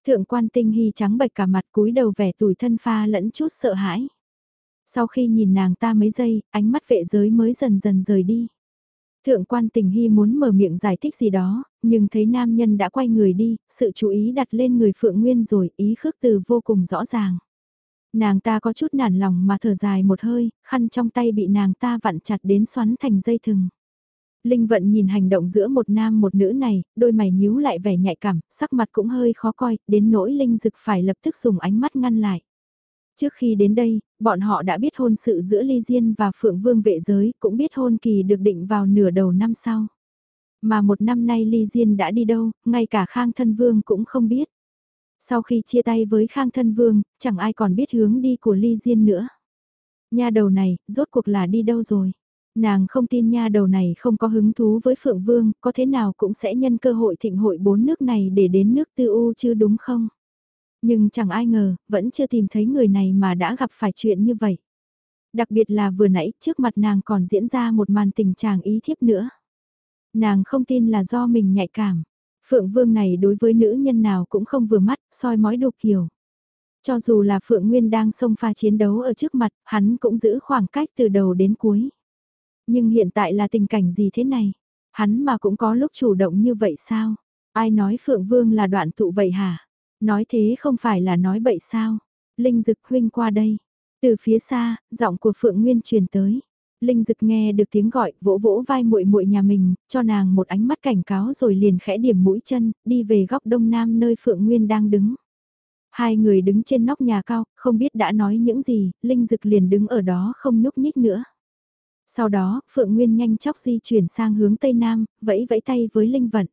Speaker 1: Thượng quan tinh hy trắng bệch cả mặt cúi đầu vẻ tủi thân pha lẫn chút sợ hãi. Sau khi nhìn nàng ta mấy giây, ánh mắt vệ giới mới dần dần rời đi. Thượng quan tình hy muốn mở miệng giải thích gì đó, nhưng thấy nam nhân đã quay người đi, sự chú ý đặt lên người Phượng Nguyên rồi, ý khước từ vô cùng rõ ràng. Nàng ta có chút nản lòng mà thở dài một hơi, khăn trong tay bị nàng ta vặn chặt đến xoắn thành dây thừng. Linh vận nhìn hành động giữa một nam một nữ này, đôi mày nhíu lại vẻ nhạy cảm, sắc mặt cũng hơi khó coi, đến nỗi Linh Dực phải lập tức dùng ánh mắt ngăn lại. Trước khi đến đây, bọn họ đã biết hôn sự giữa Ly Diên và Phượng Vương vệ giới, cũng biết hôn kỳ được định vào nửa đầu năm sau. Mà một năm nay Ly Diên đã đi đâu, ngay cả Khang Thân Vương cũng không biết. Sau khi chia tay với Khang Thân Vương, chẳng ai còn biết hướng đi của Ly Diên nữa. Nhà đầu này, rốt cuộc là đi đâu rồi? Nàng không tin nha đầu này không có hứng thú với Phượng Vương, có thế nào cũng sẽ nhân cơ hội thịnh hội bốn nước này để đến nước tư u chứ đúng không? Nhưng chẳng ai ngờ, vẫn chưa tìm thấy người này mà đã gặp phải chuyện như vậy. Đặc biệt là vừa nãy trước mặt nàng còn diễn ra một màn tình trạng ý thiếp nữa. Nàng không tin là do mình nhạy cảm. Phượng Vương này đối với nữ nhân nào cũng không vừa mắt, soi mói đục kiều. Cho dù là Phượng Nguyên đang xông pha chiến đấu ở trước mặt, hắn cũng giữ khoảng cách từ đầu đến cuối. Nhưng hiện tại là tình cảnh gì thế này? Hắn mà cũng có lúc chủ động như vậy sao? Ai nói Phượng Vương là đoạn tụ vậy hả? Nói thế không phải là nói bậy sao? Linh Dực huynh qua đây. Từ phía xa, giọng của Phượng Nguyên truyền tới. Linh Dực nghe được tiếng gọi, vỗ vỗ vai muội muội nhà mình, cho nàng một ánh mắt cảnh cáo rồi liền khẽ điểm mũi chân, đi về góc đông nam nơi Phượng Nguyên đang đứng. Hai người đứng trên nóc nhà cao, không biết đã nói những gì, Linh Dực liền đứng ở đó không nhúc nhích nữa. Sau đó, Phượng Nguyên nhanh chóng di chuyển sang hướng Tây Nam, vẫy vẫy tay với Linh Vận.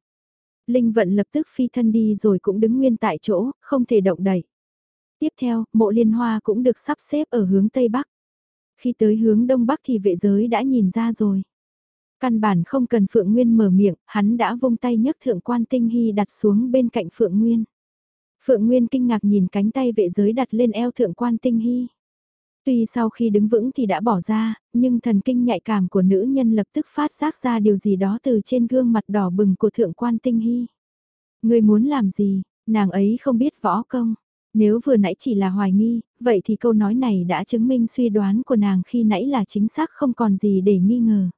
Speaker 1: Linh Vận lập tức phi thân đi rồi cũng đứng nguyên tại chỗ, không thể động đậy. Tiếp theo, mộ liên hoa cũng được sắp xếp ở hướng Tây Bắc. Khi tới hướng Đông Bắc thì vệ giới đã nhìn ra rồi. Căn bản không cần Phượng Nguyên mở miệng, hắn đã vung tay nhấc thượng quan tinh hy đặt xuống bên cạnh Phượng Nguyên. Phượng Nguyên kinh ngạc nhìn cánh tay vệ giới đặt lên eo thượng quan tinh hy. Tuy sau khi đứng vững thì đã bỏ ra, nhưng thần kinh nhạy cảm của nữ nhân lập tức phát giác ra điều gì đó từ trên gương mặt đỏ bừng của thượng quan tinh hy. Người muốn làm gì, nàng ấy không biết võ công. Nếu vừa nãy chỉ là hoài nghi, vậy thì câu nói này đã chứng minh suy đoán của nàng khi nãy là chính xác không còn gì để nghi ngờ.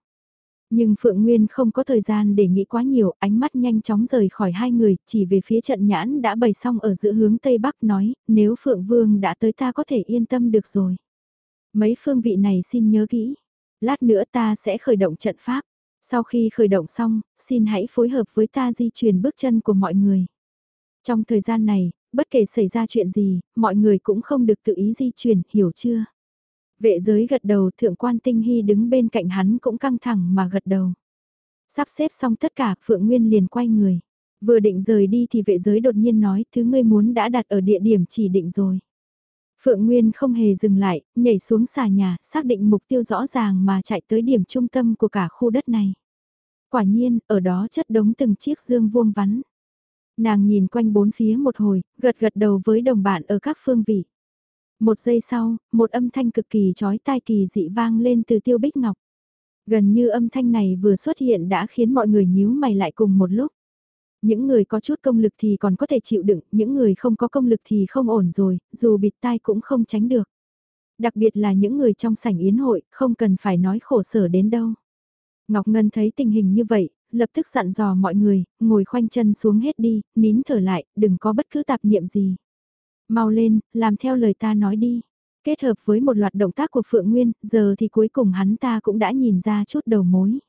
Speaker 1: Nhưng Phượng Nguyên không có thời gian để nghĩ quá nhiều, ánh mắt nhanh chóng rời khỏi hai người, chỉ về phía trận nhãn đã bày xong ở giữa hướng Tây Bắc nói, nếu Phượng Vương đã tới ta có thể yên tâm được rồi. Mấy phương vị này xin nhớ kỹ. Lát nữa ta sẽ khởi động trận pháp. Sau khi khởi động xong, xin hãy phối hợp với ta di chuyển bước chân của mọi người. Trong thời gian này, bất kể xảy ra chuyện gì, mọi người cũng không được tự ý di chuyển, hiểu chưa? Vệ giới gật đầu thượng quan tinh hy đứng bên cạnh hắn cũng căng thẳng mà gật đầu. Sắp xếp xong tất cả, Phượng Nguyên liền quay người. Vừa định rời đi thì vệ giới đột nhiên nói thứ ngươi muốn đã đặt ở địa điểm chỉ định rồi. Phượng Nguyên không hề dừng lại, nhảy xuống xà nhà, xác định mục tiêu rõ ràng mà chạy tới điểm trung tâm của cả khu đất này. Quả nhiên, ở đó chất đống từng chiếc dương vuông vắn. Nàng nhìn quanh bốn phía một hồi, gật gật đầu với đồng bạn ở các phương vị. Một giây sau, một âm thanh cực kỳ chói tai kỳ dị vang lên từ tiêu bích ngọc. Gần như âm thanh này vừa xuất hiện đã khiến mọi người nhíu mày lại cùng một lúc. Những người có chút công lực thì còn có thể chịu đựng, những người không có công lực thì không ổn rồi, dù bịt tai cũng không tránh được. Đặc biệt là những người trong sảnh yến hội, không cần phải nói khổ sở đến đâu. Ngọc Ngân thấy tình hình như vậy, lập tức dặn dò mọi người, ngồi khoanh chân xuống hết đi, nín thở lại, đừng có bất cứ tạp niệm gì. Mau lên, làm theo lời ta nói đi. Kết hợp với một loạt động tác của Phượng Nguyên, giờ thì cuối cùng hắn ta cũng đã nhìn ra chút đầu mối.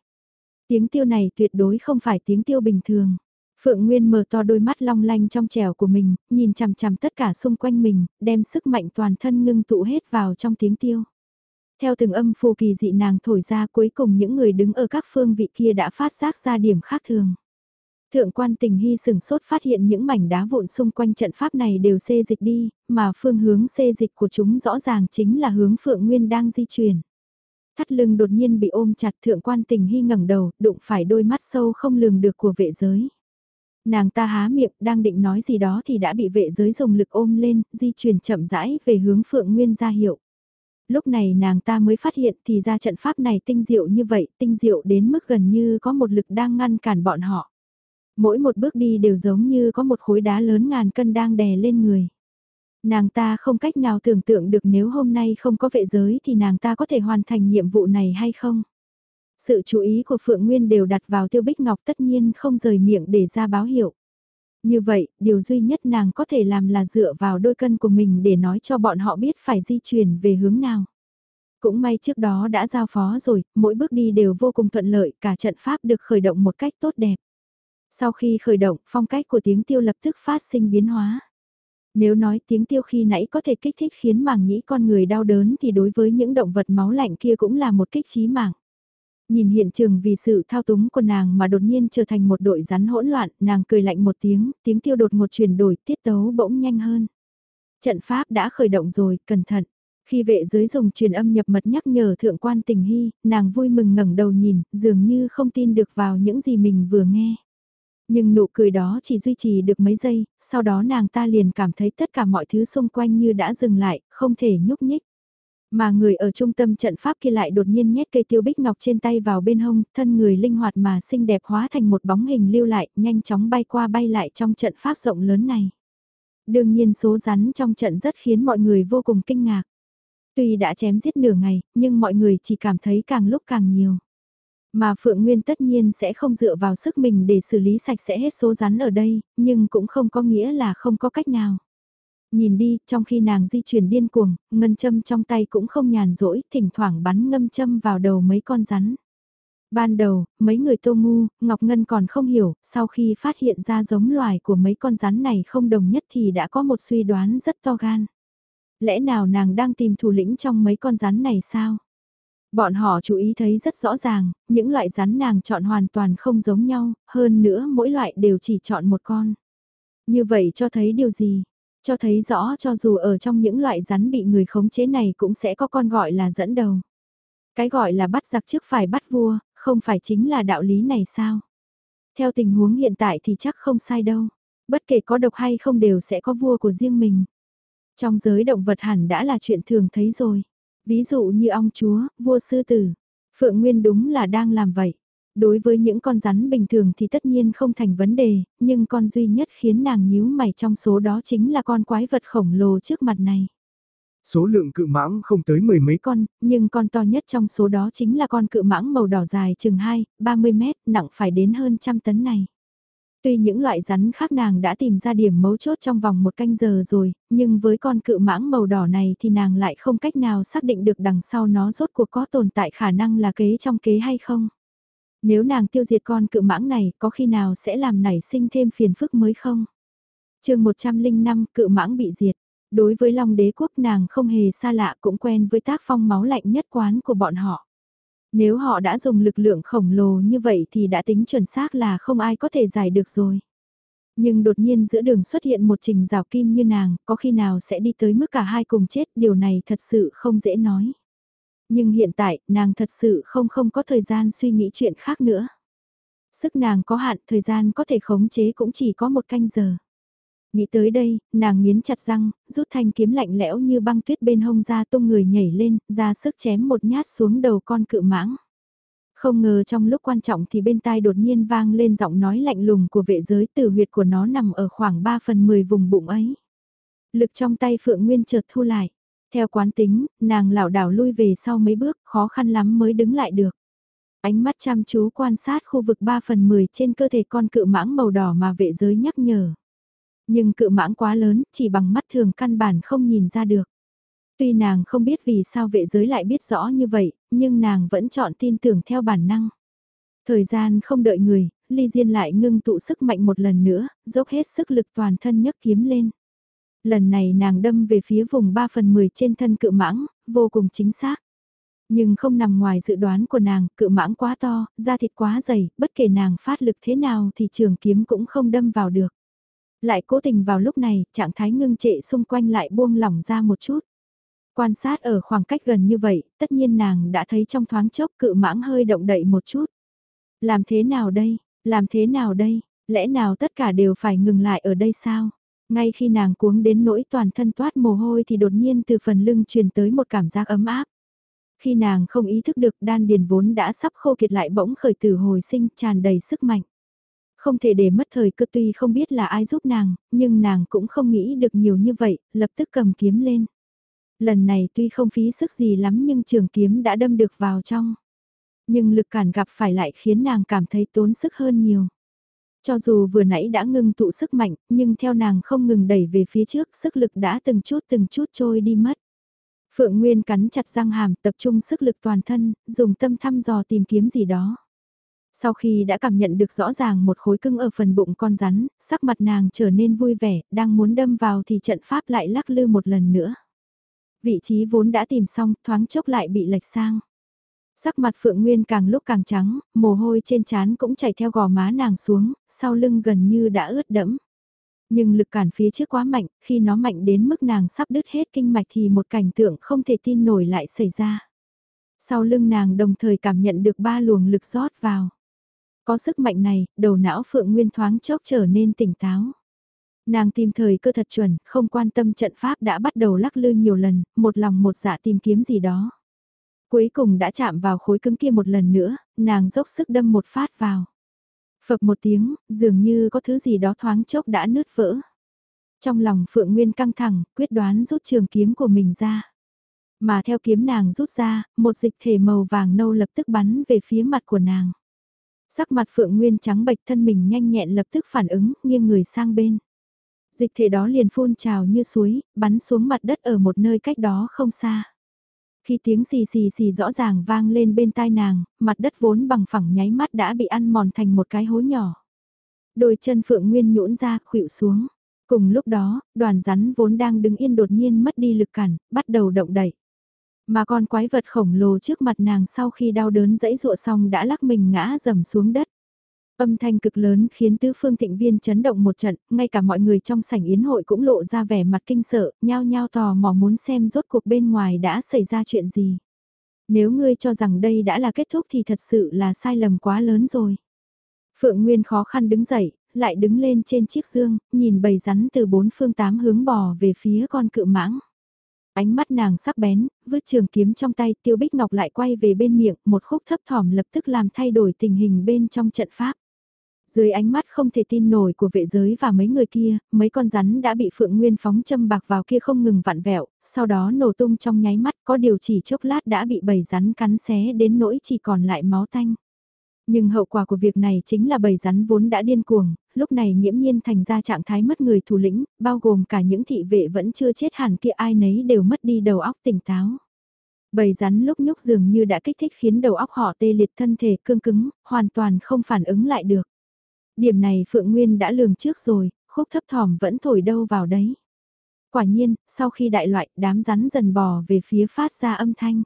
Speaker 1: Tiếng tiêu này tuyệt đối không phải tiếng tiêu bình thường. Phượng Nguyên mở to đôi mắt long lanh trong trẻo của mình, nhìn chằm chằm tất cả xung quanh mình, đem sức mạnh toàn thân ngưng tụ hết vào trong tiếng tiêu. Theo từng âm phù kỳ dị nàng thổi ra cuối cùng những người đứng ở các phương vị kia đã phát giác ra điểm khác thường. Thượng quan tình hy sừng sốt phát hiện những mảnh đá vụn xung quanh trận pháp này đều xê dịch đi, mà phương hướng xê dịch của chúng rõ ràng chính là hướng Phượng Nguyên đang di chuyển. Thắt lưng đột nhiên bị ôm chặt thượng quan tình hy ngẩng đầu, đụng phải đôi mắt sâu không lường được của vệ giới. Nàng ta há miệng đang định nói gì đó thì đã bị vệ giới dùng lực ôm lên, di chuyển chậm rãi về hướng Phượng Nguyên ra hiệu. Lúc này nàng ta mới phát hiện thì ra trận pháp này tinh diệu như vậy, tinh diệu đến mức gần như có một lực đang ngăn cản bọn họ. Mỗi một bước đi đều giống như có một khối đá lớn ngàn cân đang đè lên người. Nàng ta không cách nào tưởng tượng được nếu hôm nay không có vệ giới thì nàng ta có thể hoàn thành nhiệm vụ này hay không. Sự chú ý của Phượng Nguyên đều đặt vào Tiêu Bích Ngọc tất nhiên không rời miệng để ra báo hiệu. Như vậy, điều duy nhất nàng có thể làm là dựa vào đôi cân của mình để nói cho bọn họ biết phải di chuyển về hướng nào. Cũng may trước đó đã giao phó rồi, mỗi bước đi đều vô cùng thuận lợi, cả trận pháp được khởi động một cách tốt đẹp. Sau khi khởi động, phong cách của tiếng tiêu lập tức phát sinh biến hóa. Nếu nói tiếng tiêu khi nãy có thể kích thích khiến màng nhĩ con người đau đớn thì đối với những động vật máu lạnh kia cũng là một kích trí mạng. Nhìn hiện trường vì sự thao túng của nàng mà đột nhiên trở thành một đội rắn hỗn loạn, nàng cười lạnh một tiếng, tiếng tiêu đột một chuyển đổi, tiết tấu bỗng nhanh hơn. Trận pháp đã khởi động rồi, cẩn thận. Khi vệ giới dùng truyền âm nhập mật nhắc nhở thượng quan tình hy, nàng vui mừng ngẩng đầu nhìn, dường như không tin được vào những gì mình vừa nghe. Nhưng nụ cười đó chỉ duy trì được mấy giây, sau đó nàng ta liền cảm thấy tất cả mọi thứ xung quanh như đã dừng lại, không thể nhúc nhích. Mà người ở trung tâm trận pháp kia lại đột nhiên nhét cây tiêu bích ngọc trên tay vào bên hông, thân người linh hoạt mà xinh đẹp hóa thành một bóng hình lưu lại, nhanh chóng bay qua bay lại trong trận pháp rộng lớn này. Đương nhiên số rắn trong trận rất khiến mọi người vô cùng kinh ngạc. Tuy đã chém giết nửa ngày, nhưng mọi người chỉ cảm thấy càng lúc càng nhiều. Mà Phượng Nguyên tất nhiên sẽ không dựa vào sức mình để xử lý sạch sẽ hết số rắn ở đây, nhưng cũng không có nghĩa là không có cách nào. Nhìn đi, trong khi nàng di chuyển điên cuồng, ngân châm trong tay cũng không nhàn rỗi, thỉnh thoảng bắn ngâm châm vào đầu mấy con rắn. Ban đầu, mấy người tô ngu, Ngọc Ngân còn không hiểu, sau khi phát hiện ra giống loài của mấy con rắn này không đồng nhất thì đã có một suy đoán rất to gan. Lẽ nào nàng đang tìm thủ lĩnh trong mấy con rắn này sao? Bọn họ chú ý thấy rất rõ ràng, những loại rắn nàng chọn hoàn toàn không giống nhau, hơn nữa mỗi loại đều chỉ chọn một con. Như vậy cho thấy điều gì? Cho thấy rõ cho dù ở trong những loại rắn bị người khống chế này cũng sẽ có con gọi là dẫn đầu. Cái gọi là bắt giặc trước phải bắt vua, không phải chính là đạo lý này sao? Theo tình huống hiện tại thì chắc không sai đâu. Bất kể có độc hay không đều sẽ có vua của riêng mình. Trong giới động vật hẳn đã là chuyện thường thấy rồi. Ví dụ như ong chúa, vua sư tử. Phượng Nguyên đúng là đang làm vậy. Đối với những con rắn bình thường thì tất nhiên không thành vấn đề, nhưng con duy nhất khiến nàng nhíu mày trong số đó chính là con quái vật khổng lồ trước mặt này.
Speaker 2: Số lượng cự mãng không tới mười mấy
Speaker 1: con, nhưng con to nhất trong số đó chính là con cự mãng màu đỏ dài chừng 2, 30 mét, nặng phải đến hơn trăm tấn này. Tuy những loại rắn khác nàng đã tìm ra điểm mấu chốt trong vòng một canh giờ rồi, nhưng với con cự mãng màu đỏ này thì nàng lại không cách nào xác định được đằng sau nó rốt cuộc có tồn tại khả năng là kế trong kế hay không. Nếu nàng tiêu diệt con cự mãng này có khi nào sẽ làm nảy sinh thêm phiền phức mới không? chương 105 cự mãng bị diệt. Đối với Long đế quốc nàng không hề xa lạ cũng quen với tác phong máu lạnh nhất quán của bọn họ. Nếu họ đã dùng lực lượng khổng lồ như vậy thì đã tính chuẩn xác là không ai có thể giải được rồi. Nhưng đột nhiên giữa đường xuất hiện một trình rào kim như nàng, có khi nào sẽ đi tới mức cả hai cùng chết, điều này thật sự không dễ nói. Nhưng hiện tại, nàng thật sự không không có thời gian suy nghĩ chuyện khác nữa. Sức nàng có hạn, thời gian có thể khống chế cũng chỉ có một canh giờ. Nghĩ tới đây, nàng nghiến chặt răng, rút thanh kiếm lạnh lẽo như băng tuyết bên hông ra tung người nhảy lên, ra sức chém một nhát xuống đầu con cự mãng. Không ngờ trong lúc quan trọng thì bên tai đột nhiên vang lên giọng nói lạnh lùng của vệ giới tử huyệt của nó nằm ở khoảng 3 phần 10 vùng bụng ấy. Lực trong tay Phượng Nguyên chợt thu lại. Theo quán tính, nàng lảo đảo lui về sau mấy bước, khó khăn lắm mới đứng lại được. Ánh mắt chăm chú quan sát khu vực 3 phần 10 trên cơ thể con cự mãng màu đỏ mà vệ giới nhắc nhở. Nhưng cự mãng quá lớn, chỉ bằng mắt thường căn bản không nhìn ra được. Tuy nàng không biết vì sao vệ giới lại biết rõ như vậy, nhưng nàng vẫn chọn tin tưởng theo bản năng. Thời gian không đợi người, Ly Diên lại ngưng tụ sức mạnh một lần nữa, dốc hết sức lực toàn thân nhấc kiếm lên. Lần này nàng đâm về phía vùng 3 phần 10 trên thân cự mãng, vô cùng chính xác. Nhưng không nằm ngoài dự đoán của nàng, cự mãng quá to, da thịt quá dày, bất kể nàng phát lực thế nào thì trường kiếm cũng không đâm vào được. Lại cố tình vào lúc này, trạng thái ngưng trệ xung quanh lại buông lỏng ra một chút. Quan sát ở khoảng cách gần như vậy, tất nhiên nàng đã thấy trong thoáng chốc cự mãng hơi động đậy một chút. Làm thế nào đây? Làm thế nào đây? Lẽ nào tất cả đều phải ngừng lại ở đây sao? Ngay khi nàng cuống đến nỗi toàn thân toát mồ hôi thì đột nhiên từ phần lưng truyền tới một cảm giác ấm áp. Khi nàng không ý thức được đan điền vốn đã sắp khô kiệt lại bỗng khởi tử hồi sinh tràn đầy sức mạnh. Không thể để mất thời cơ tuy không biết là ai giúp nàng, nhưng nàng cũng không nghĩ được nhiều như vậy, lập tức cầm kiếm lên. Lần này tuy không phí sức gì lắm nhưng trường kiếm đã đâm được vào trong. Nhưng lực cản gặp phải lại khiến nàng cảm thấy tốn sức hơn nhiều. Cho dù vừa nãy đã ngưng tụ sức mạnh, nhưng theo nàng không ngừng đẩy về phía trước, sức lực đã từng chút từng chút trôi đi mất. Phượng Nguyên cắn chặt răng hàm, tập trung sức lực toàn thân, dùng tâm thăm dò tìm kiếm gì đó. Sau khi đã cảm nhận được rõ ràng một khối cưng ở phần bụng con rắn, sắc mặt nàng trở nên vui vẻ, đang muốn đâm vào thì trận pháp lại lắc lư một lần nữa. Vị trí vốn đã tìm xong, thoáng chốc lại bị lệch sang. Sắc mặt Phượng Nguyên càng lúc càng trắng, mồ hôi trên trán cũng chảy theo gò má nàng xuống, sau lưng gần như đã ướt đẫm. Nhưng lực cản phía trước quá mạnh, khi nó mạnh đến mức nàng sắp đứt hết kinh mạch thì một cảnh tượng không thể tin nổi lại xảy ra. Sau lưng nàng đồng thời cảm nhận được ba luồng lực rót vào. Có sức mạnh này, đầu não Phượng Nguyên thoáng chốc trở nên tỉnh táo. Nàng tìm thời cơ thật chuẩn, không quan tâm trận pháp đã bắt đầu lắc lư nhiều lần, một lòng một dạ tìm kiếm gì đó. Cuối cùng đã chạm vào khối cứng kia một lần nữa, nàng dốc sức đâm một phát vào. Phập một tiếng, dường như có thứ gì đó thoáng chốc đã nứt vỡ. Trong lòng Phượng Nguyên căng thẳng, quyết đoán rút trường kiếm của mình ra. Mà theo kiếm nàng rút ra, một dịch thể màu vàng nâu lập tức bắn về phía mặt của nàng. Sắc mặt Phượng Nguyên trắng bệch thân mình nhanh nhẹn lập tức phản ứng, nghiêng người sang bên. Dịch thể đó liền phun trào như suối, bắn xuống mặt đất ở một nơi cách đó không xa. Khi tiếng xì xì xì rõ ràng vang lên bên tai nàng, mặt đất vốn bằng phẳng nháy mắt đã bị ăn mòn thành một cái hố nhỏ. Đôi chân Phượng Nguyên nhũn ra, khuỵu xuống. Cùng lúc đó, đoàn rắn vốn đang đứng yên đột nhiên mất đi lực cản, bắt đầu động đẩy. Mà con quái vật khổng lồ trước mặt nàng sau khi đau đớn dẫy dụa xong đã lắc mình ngã dầm xuống đất. Âm thanh cực lớn khiến tứ phương thịnh viên chấn động một trận, ngay cả mọi người trong sảnh yến hội cũng lộ ra vẻ mặt kinh sợ, nhao nhao tò mò muốn xem rốt cuộc bên ngoài đã xảy ra chuyện gì. Nếu ngươi cho rằng đây đã là kết thúc thì thật sự là sai lầm quá lớn rồi. Phượng Nguyên khó khăn đứng dậy, lại đứng lên trên chiếc dương, nhìn bầy rắn từ bốn phương tám hướng bò về phía con cự mãng. Ánh mắt nàng sắc bén, vứt trường kiếm trong tay tiêu bích ngọc lại quay về bên miệng, một khúc thấp thỏm lập tức làm thay đổi tình hình bên trong trận pháp. Dưới ánh mắt không thể tin nổi của vệ giới và mấy người kia, mấy con rắn đã bị Phượng Nguyên phóng châm bạc vào kia không ngừng vặn vẹo, sau đó nổ tung trong nháy mắt có điều chỉ chốc lát đã bị bầy rắn cắn xé đến nỗi chỉ còn lại máu tanh. Nhưng hậu quả của việc này chính là bầy rắn vốn đã điên cuồng, lúc này nghiễm nhiên thành ra trạng thái mất người thủ lĩnh, bao gồm cả những thị vệ vẫn chưa chết hẳn kia ai nấy đều mất đi đầu óc tỉnh táo. Bầy rắn lúc nhúc dường như đã kích thích khiến đầu óc họ tê liệt thân thể cương cứng, hoàn toàn không phản ứng lại được. Điểm này Phượng Nguyên đã lường trước rồi, khúc thấp thỏm vẫn thổi đâu vào đấy. Quả nhiên, sau khi đại loại, đám rắn dần bò về phía phát ra âm thanh.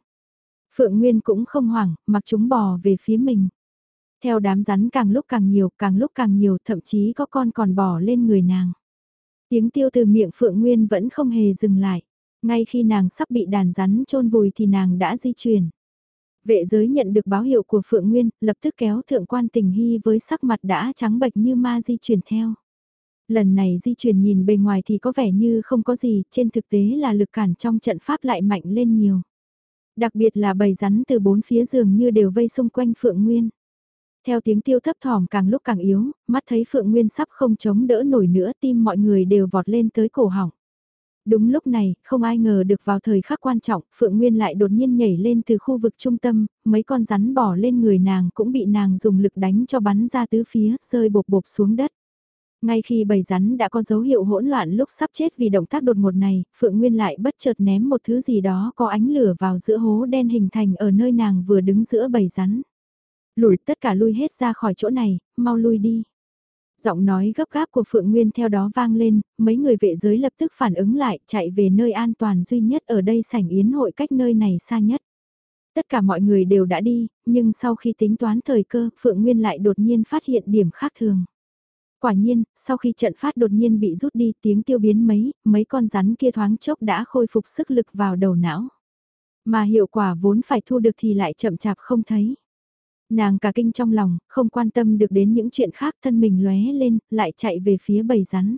Speaker 1: Phượng Nguyên cũng không hoảng, mặc chúng bò về phía mình. Theo đám rắn càng lúc càng nhiều, càng lúc càng nhiều, thậm chí có con còn bò lên người nàng. Tiếng tiêu từ miệng Phượng Nguyên vẫn không hề dừng lại. Ngay khi nàng sắp bị đàn rắn chôn vùi thì nàng đã di chuyển. Vệ giới nhận được báo hiệu của Phượng Nguyên, lập tức kéo thượng quan tình hy với sắc mặt đã trắng bệch như ma di chuyển theo. Lần này di chuyển nhìn bề ngoài thì có vẻ như không có gì, trên thực tế là lực cản trong trận pháp lại mạnh lên nhiều. Đặc biệt là bầy rắn từ bốn phía giường như đều vây xung quanh Phượng Nguyên. Theo tiếng tiêu thấp thỏm càng lúc càng yếu, mắt thấy Phượng Nguyên sắp không chống đỡ nổi nữa tim mọi người đều vọt lên tới cổ họng. Đúng lúc này, không ai ngờ được vào thời khắc quan trọng, Phượng Nguyên lại đột nhiên nhảy lên từ khu vực trung tâm, mấy con rắn bỏ lên người nàng cũng bị nàng dùng lực đánh cho bắn ra tứ phía, rơi bột bột xuống đất. Ngay khi bầy rắn đã có dấu hiệu hỗn loạn lúc sắp chết vì động tác đột ngột này, Phượng Nguyên lại bất chợt ném một thứ gì đó có ánh lửa vào giữa hố đen hình thành ở nơi nàng vừa đứng giữa bầy rắn. Lùi tất cả lui hết ra khỏi chỗ này, mau lui đi giọng nói gấp gáp của Phượng Nguyên theo đó vang lên, mấy người vệ giới lập tức phản ứng lại, chạy về nơi an toàn duy nhất ở đây sảnh yến hội cách nơi này xa nhất. Tất cả mọi người đều đã đi, nhưng sau khi tính toán thời cơ, Phượng Nguyên lại đột nhiên phát hiện điểm khác thường. Quả nhiên, sau khi trận phát đột nhiên bị rút đi tiếng tiêu biến mấy, mấy con rắn kia thoáng chốc đã khôi phục sức lực vào đầu não. Mà hiệu quả vốn phải thu được thì lại chậm chạp không thấy. Nàng cả kinh trong lòng, không quan tâm được đến những chuyện khác thân mình lóe lên, lại chạy về phía bầy rắn.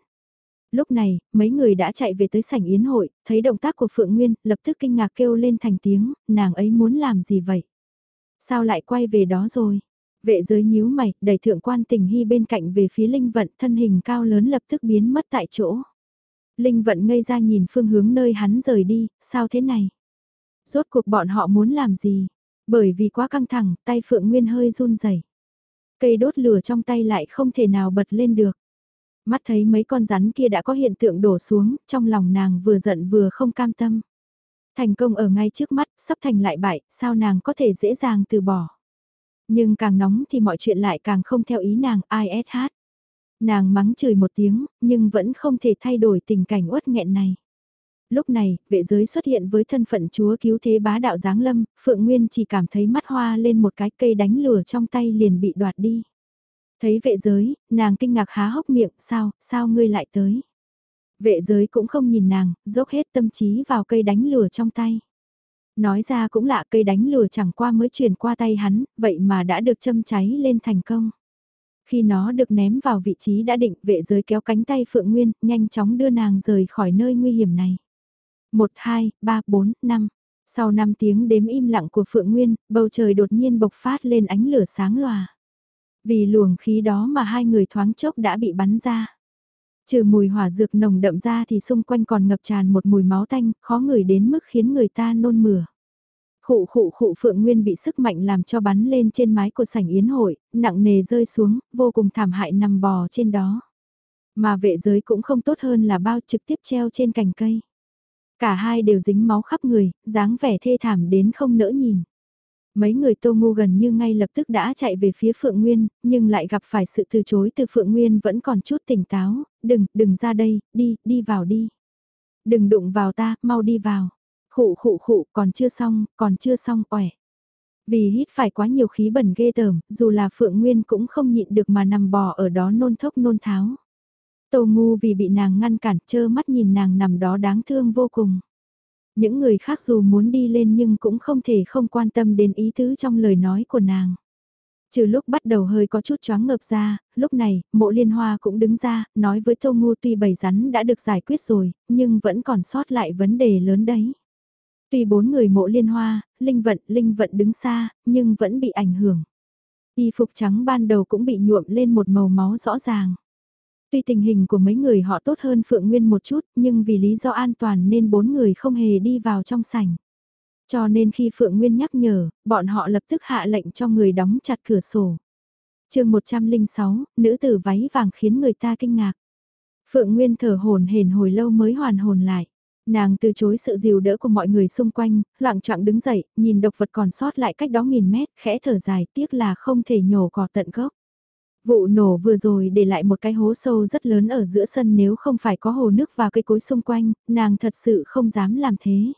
Speaker 1: Lúc này, mấy người đã chạy về tới sảnh yến hội, thấy động tác của Phượng Nguyên, lập tức kinh ngạc kêu lên thành tiếng, nàng ấy muốn làm gì vậy? Sao lại quay về đó rồi? Vệ giới nhíu mày, đẩy thượng quan tình hy bên cạnh về phía linh vận thân hình cao lớn lập tức biến mất tại chỗ. Linh vận ngây ra nhìn phương hướng nơi hắn rời đi, sao thế này? Rốt cuộc bọn họ muốn làm gì? Bởi vì quá căng thẳng, tay Phượng Nguyên hơi run rẩy. Cây đốt lửa trong tay lại không thể nào bật lên được. Mắt thấy mấy con rắn kia đã có hiện tượng đổ xuống, trong lòng nàng vừa giận vừa không cam tâm. Thành công ở ngay trước mắt, sắp thành lại bại, sao nàng có thể dễ dàng từ bỏ. Nhưng càng nóng thì mọi chuyện lại càng không theo ý nàng, ISH. Nàng mắng chửi một tiếng, nhưng vẫn không thể thay đổi tình cảnh uất nghẹn này. Lúc này, vệ giới xuất hiện với thân phận chúa cứu thế bá đạo giáng lâm, Phượng Nguyên chỉ cảm thấy mắt hoa lên một cái cây đánh lửa trong tay liền bị đoạt đi. Thấy vệ giới, nàng kinh ngạc há hốc miệng, sao, sao ngươi lại tới? Vệ giới cũng không nhìn nàng, dốc hết tâm trí vào cây đánh lửa trong tay. Nói ra cũng lạ cây đánh lửa chẳng qua mới truyền qua tay hắn, vậy mà đã được châm cháy lên thành công. Khi nó được ném vào vị trí đã định, vệ giới kéo cánh tay Phượng Nguyên, nhanh chóng đưa nàng rời khỏi nơi nguy hiểm này. 1, 2, 3, 4, 5. Sau 5 tiếng đếm im lặng của Phượng Nguyên, bầu trời đột nhiên bộc phát lên ánh lửa sáng lòa. Vì luồng khí đó mà hai người thoáng chốc đã bị bắn ra. Trừ mùi hỏa dược nồng đậm ra thì xung quanh còn ngập tràn một mùi máu tanh, khó ngửi đến mức khiến người ta nôn mửa. Khụ khụ khụ Phượng Nguyên bị sức mạnh làm cho bắn lên trên mái của sảnh yến hội, nặng nề rơi xuống, vô cùng thảm hại nằm bò trên đó. Mà vệ giới cũng không tốt hơn là bao trực tiếp treo trên cành cây. Cả hai đều dính máu khắp người, dáng vẻ thê thảm đến không nỡ nhìn. Mấy người Tô Ngu gần như ngay lập tức đã chạy về phía Phượng Nguyên, nhưng lại gặp phải sự từ chối từ Phượng Nguyên vẫn còn chút tỉnh táo, đừng, đừng ra đây, đi, đi vào đi. Đừng đụng vào ta, mau đi vào. Khụ khụ khụ, còn chưa xong, còn chưa xong, ẻ. Vì hít phải quá nhiều khí bẩn ghê tởm, dù là Phượng Nguyên cũng không nhịn được mà nằm bò ở đó nôn thốc nôn tháo. Tô Ngu vì bị nàng ngăn cản chơ mắt nhìn nàng nằm đó đáng thương vô cùng. Những người khác dù muốn đi lên nhưng cũng không thể không quan tâm đến ý tứ trong lời nói của nàng. Trừ lúc bắt đầu hơi có chút choáng ngợp ra, lúc này, mộ liên hoa cũng đứng ra, nói với Tô Ngu tuy bầy rắn đã được giải quyết rồi, nhưng vẫn còn sót lại vấn đề lớn đấy. Tuy bốn người mộ liên hoa, linh vận, linh vận đứng xa, nhưng vẫn bị ảnh hưởng. Y phục trắng ban đầu cũng bị nhuộm lên một màu máu rõ ràng. Tuy tình hình của mấy người họ tốt hơn Phượng Nguyên một chút, nhưng vì lý do an toàn nên bốn người không hề đi vào trong sảnh. Cho nên khi Phượng Nguyên nhắc nhở, bọn họ lập tức hạ lệnh cho người đóng chặt cửa sổ. chương 106, nữ tử váy vàng khiến người ta kinh ngạc. Phượng Nguyên thở hồn hển hồi lâu mới hoàn hồn lại. Nàng từ chối sự dìu đỡ của mọi người xung quanh, loạn trọng đứng dậy, nhìn độc vật còn sót lại cách đó nghìn mét, khẽ thở dài tiếc là không thể nhổ cỏ tận gốc. Vụ nổ vừa rồi để lại một cái hố sâu rất lớn ở giữa sân nếu không phải có hồ nước và cây cối xung quanh, nàng thật sự không dám làm thế.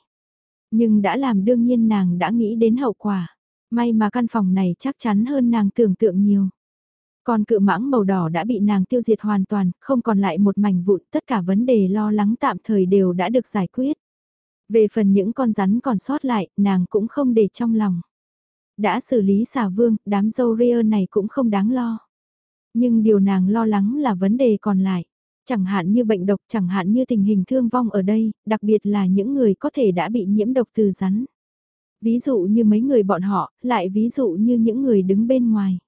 Speaker 1: Nhưng đã làm đương nhiên nàng đã nghĩ đến hậu quả. May mà căn phòng này chắc chắn hơn nàng tưởng tượng nhiều. Còn cự mãng màu đỏ đã bị nàng tiêu diệt hoàn toàn, không còn lại một mảnh vụn, tất cả vấn đề lo lắng tạm thời đều đã được giải quyết. Về phần những con rắn còn sót lại, nàng cũng không để trong lòng. Đã xử lý xà vương, đám dâu ria này cũng không đáng lo. Nhưng điều nàng lo lắng là vấn đề còn lại. Chẳng hạn như bệnh độc, chẳng hạn như tình hình thương vong ở đây, đặc biệt là những người có thể đã bị nhiễm độc từ rắn. Ví dụ như mấy người bọn họ, lại ví dụ như những người đứng bên ngoài.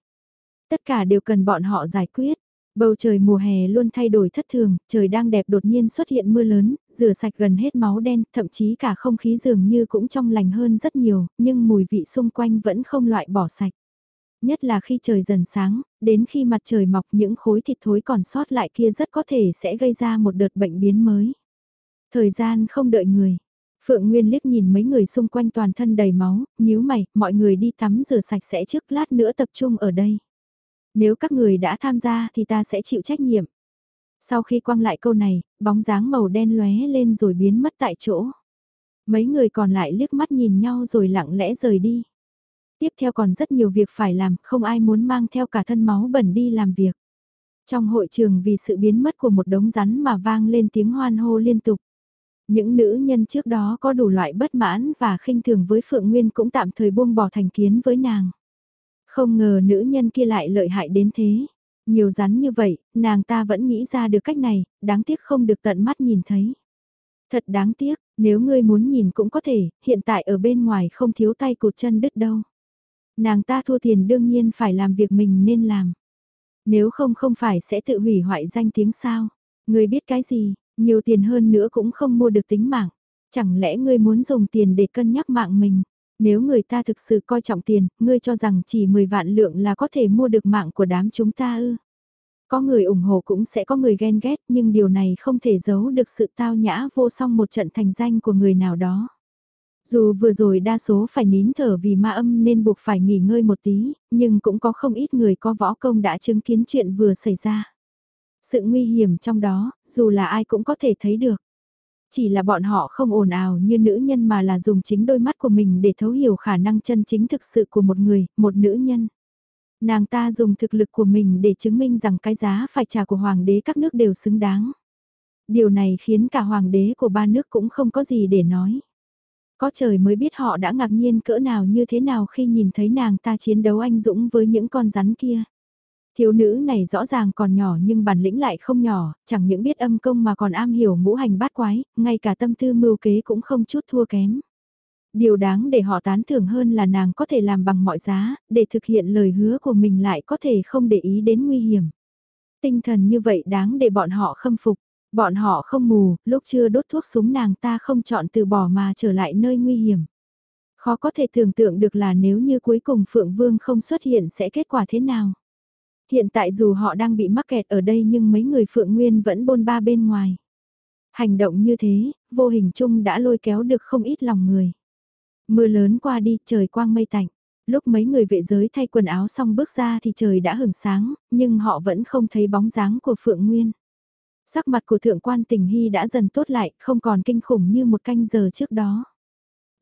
Speaker 1: Tất cả đều cần bọn họ giải quyết. Bầu trời mùa hè luôn thay đổi thất thường, trời đang đẹp đột nhiên xuất hiện mưa lớn, rửa sạch gần hết máu đen, thậm chí cả không khí dường như cũng trong lành hơn rất nhiều, nhưng mùi vị xung quanh vẫn không loại bỏ sạch. Nhất là khi trời dần sáng, đến khi mặt trời mọc những khối thịt thối còn sót lại kia rất có thể sẽ gây ra một đợt bệnh biến mới. Thời gian không đợi người. Phượng Nguyên liếc nhìn mấy người xung quanh toàn thân đầy máu, nhíu mày, mọi người đi tắm rửa sạch sẽ trước lát nữa tập trung ở đây. Nếu các người đã tham gia thì ta sẽ chịu trách nhiệm. Sau khi quăng lại câu này, bóng dáng màu đen lóe lên rồi biến mất tại chỗ. Mấy người còn lại liếc mắt nhìn nhau rồi lặng lẽ rời đi. Tiếp theo còn rất nhiều việc phải làm, không ai muốn mang theo cả thân máu bẩn đi làm việc. Trong hội trường vì sự biến mất của một đống rắn mà vang lên tiếng hoan hô liên tục. Những nữ nhân trước đó có đủ loại bất mãn và khinh thường với Phượng Nguyên cũng tạm thời buông bỏ thành kiến với nàng. Không ngờ nữ nhân kia lại lợi hại đến thế. Nhiều rắn như vậy, nàng ta vẫn nghĩ ra được cách này, đáng tiếc không được tận mắt nhìn thấy. Thật đáng tiếc, nếu ngươi muốn nhìn cũng có thể, hiện tại ở bên ngoài không thiếu tay cụt chân đứt đâu. Nàng ta thua tiền đương nhiên phải làm việc mình nên làm. Nếu không không phải sẽ tự hủy hoại danh tiếng sao. Ngươi biết cái gì, nhiều tiền hơn nữa cũng không mua được tính mạng. Chẳng lẽ ngươi muốn dùng tiền để cân nhắc mạng mình? Nếu người ta thực sự coi trọng tiền, ngươi cho rằng chỉ 10 vạn lượng là có thể mua được mạng của đám chúng ta ư? Có người ủng hộ cũng sẽ có người ghen ghét nhưng điều này không thể giấu được sự tao nhã vô song một trận thành danh của người nào đó. Dù vừa rồi đa số phải nín thở vì ma âm nên buộc phải nghỉ ngơi một tí, nhưng cũng có không ít người có võ công đã chứng kiến chuyện vừa xảy ra. Sự nguy hiểm trong đó, dù là ai cũng có thể thấy được. Chỉ là bọn họ không ồn ào như nữ nhân mà là dùng chính đôi mắt của mình để thấu hiểu khả năng chân chính thực sự của một người, một nữ nhân. Nàng ta dùng thực lực của mình để chứng minh rằng cái giá phải trả của hoàng đế các nước đều xứng đáng. Điều này khiến cả hoàng đế của ba nước cũng không có gì để nói. Có trời mới biết họ đã ngạc nhiên cỡ nào như thế nào khi nhìn thấy nàng ta chiến đấu anh dũng với những con rắn kia. Thiếu nữ này rõ ràng còn nhỏ nhưng bản lĩnh lại không nhỏ, chẳng những biết âm công mà còn am hiểu ngũ hành bát quái, ngay cả tâm tư mưu kế cũng không chút thua kém. Điều đáng để họ tán thưởng hơn là nàng có thể làm bằng mọi giá, để thực hiện lời hứa của mình lại có thể không để ý đến nguy hiểm. Tinh thần như vậy đáng để bọn họ khâm phục. Bọn họ không mù, lúc chưa đốt thuốc súng nàng ta không chọn từ bỏ mà trở lại nơi nguy hiểm. Khó có thể tưởng tượng được là nếu như cuối cùng Phượng Vương không xuất hiện sẽ kết quả thế nào. Hiện tại dù họ đang bị mắc kẹt ở đây nhưng mấy người Phượng Nguyên vẫn bôn ba bên ngoài. Hành động như thế, vô hình chung đã lôi kéo được không ít lòng người. Mưa lớn qua đi, trời quang mây tạnh. Lúc mấy người vệ giới thay quần áo xong bước ra thì trời đã hửng sáng, nhưng họ vẫn không thấy bóng dáng của Phượng Nguyên. Sắc mặt của thượng quan tình hy đã dần tốt lại, không còn kinh khủng như một canh giờ trước đó.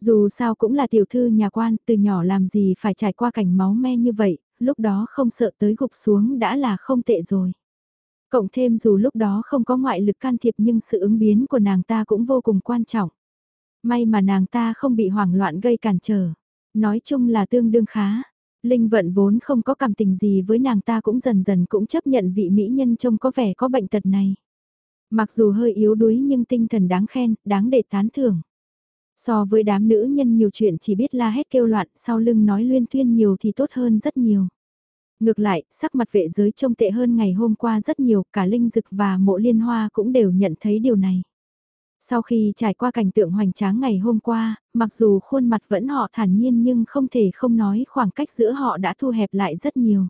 Speaker 1: Dù sao cũng là tiểu thư nhà quan, từ nhỏ làm gì phải trải qua cảnh máu me như vậy, lúc đó không sợ tới gục xuống đã là không tệ rồi. Cộng thêm dù lúc đó không có ngoại lực can thiệp nhưng sự ứng biến của nàng ta cũng vô cùng quan trọng. May mà nàng ta không bị hoảng loạn gây cản trở. Nói chung là tương đương khá. Linh vận vốn không có cảm tình gì với nàng ta cũng dần dần cũng chấp nhận vị mỹ nhân trông có vẻ có bệnh tật này. Mặc dù hơi yếu đuối nhưng tinh thần đáng khen, đáng để tán thưởng. So với đám nữ nhân nhiều chuyện chỉ biết la hét kêu loạn, sau lưng nói luyên tuyên nhiều thì tốt hơn rất nhiều. Ngược lại, sắc mặt vệ giới trông tệ hơn ngày hôm qua rất nhiều, cả Linh Dực và mộ liên hoa cũng đều nhận thấy điều này. Sau khi trải qua cảnh tượng hoành tráng ngày hôm qua, mặc dù khuôn mặt vẫn họ thản nhiên nhưng không thể không nói khoảng cách giữa họ đã thu hẹp lại rất nhiều.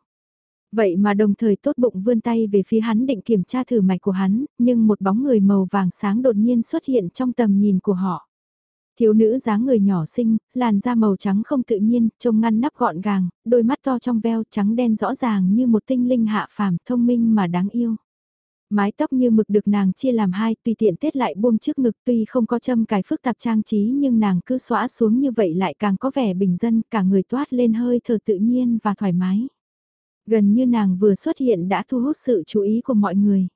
Speaker 1: Vậy mà đồng thời tốt bụng vươn tay về phía hắn định kiểm tra thử mạch của hắn, nhưng một bóng người màu vàng sáng đột nhiên xuất hiện trong tầm nhìn của họ. Thiếu nữ dáng người nhỏ xinh, làn da màu trắng không tự nhiên, trông ngăn nắp gọn gàng, đôi mắt to trong veo trắng đen rõ ràng như một tinh linh hạ phàm, thông minh mà đáng yêu. Mái tóc như mực được nàng chia làm hai, tùy tiện tết lại buông trước ngực tuy không có châm cài phức tạp trang trí nhưng nàng cứ xóa xuống như vậy lại càng có vẻ bình dân, cả người toát lên hơi thở tự nhiên và thoải mái. Gần như nàng vừa xuất hiện đã thu hút sự chú ý của mọi người.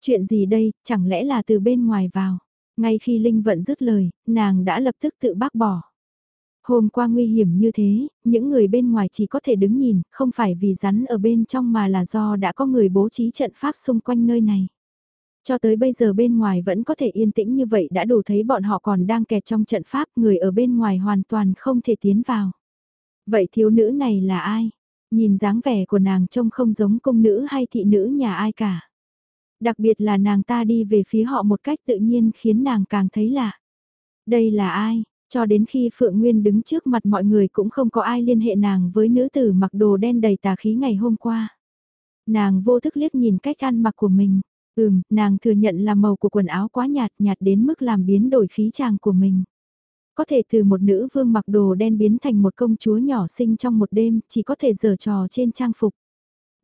Speaker 1: Chuyện gì đây, chẳng lẽ là từ bên ngoài vào? Ngay khi Linh Vận dứt lời, nàng đã lập tức tự bác bỏ. Hôm qua nguy hiểm như thế, những người bên ngoài chỉ có thể đứng nhìn, không phải vì rắn ở bên trong mà là do đã có người bố trí trận pháp xung quanh nơi này. Cho tới bây giờ bên ngoài vẫn có thể yên tĩnh như vậy đã đủ thấy bọn họ còn đang kẹt trong trận pháp, người ở bên ngoài hoàn toàn không thể tiến vào. Vậy thiếu nữ này là ai? Nhìn dáng vẻ của nàng trông không giống công nữ hay thị nữ nhà ai cả. Đặc biệt là nàng ta đi về phía họ một cách tự nhiên khiến nàng càng thấy lạ. Đây là ai? Cho đến khi Phượng Nguyên đứng trước mặt mọi người cũng không có ai liên hệ nàng với nữ tử mặc đồ đen đầy tà khí ngày hôm qua. Nàng vô thức liếc nhìn cách ăn mặc của mình. Ừm, nàng thừa nhận là màu của quần áo quá nhạt nhạt đến mức làm biến đổi khí chàng của mình. Có thể từ một nữ vương mặc đồ đen biến thành một công chúa nhỏ sinh trong một đêm chỉ có thể giở trò trên trang phục.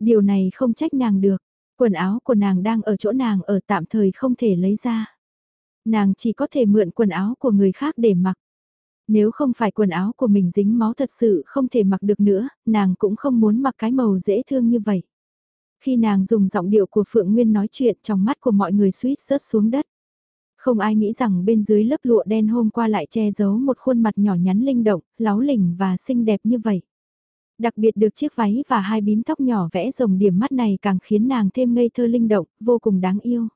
Speaker 1: Điều này không trách nàng được, quần áo của nàng đang ở chỗ nàng ở tạm thời không thể lấy ra. Nàng chỉ có thể mượn quần áo của người khác để mặc. Nếu không phải quần áo của mình dính máu thật sự không thể mặc được nữa, nàng cũng không muốn mặc cái màu dễ thương như vậy. Khi nàng dùng giọng điệu của Phượng Nguyên nói chuyện trong mắt của mọi người suýt rớt xuống đất. Không ai nghĩ rằng bên dưới lớp lụa đen hôm qua lại che giấu một khuôn mặt nhỏ nhắn linh động, láo lỉnh và xinh đẹp như vậy. Đặc biệt được chiếc váy và hai bím tóc nhỏ vẽ rồng điểm mắt này càng khiến nàng thêm ngây thơ linh động, vô cùng đáng yêu.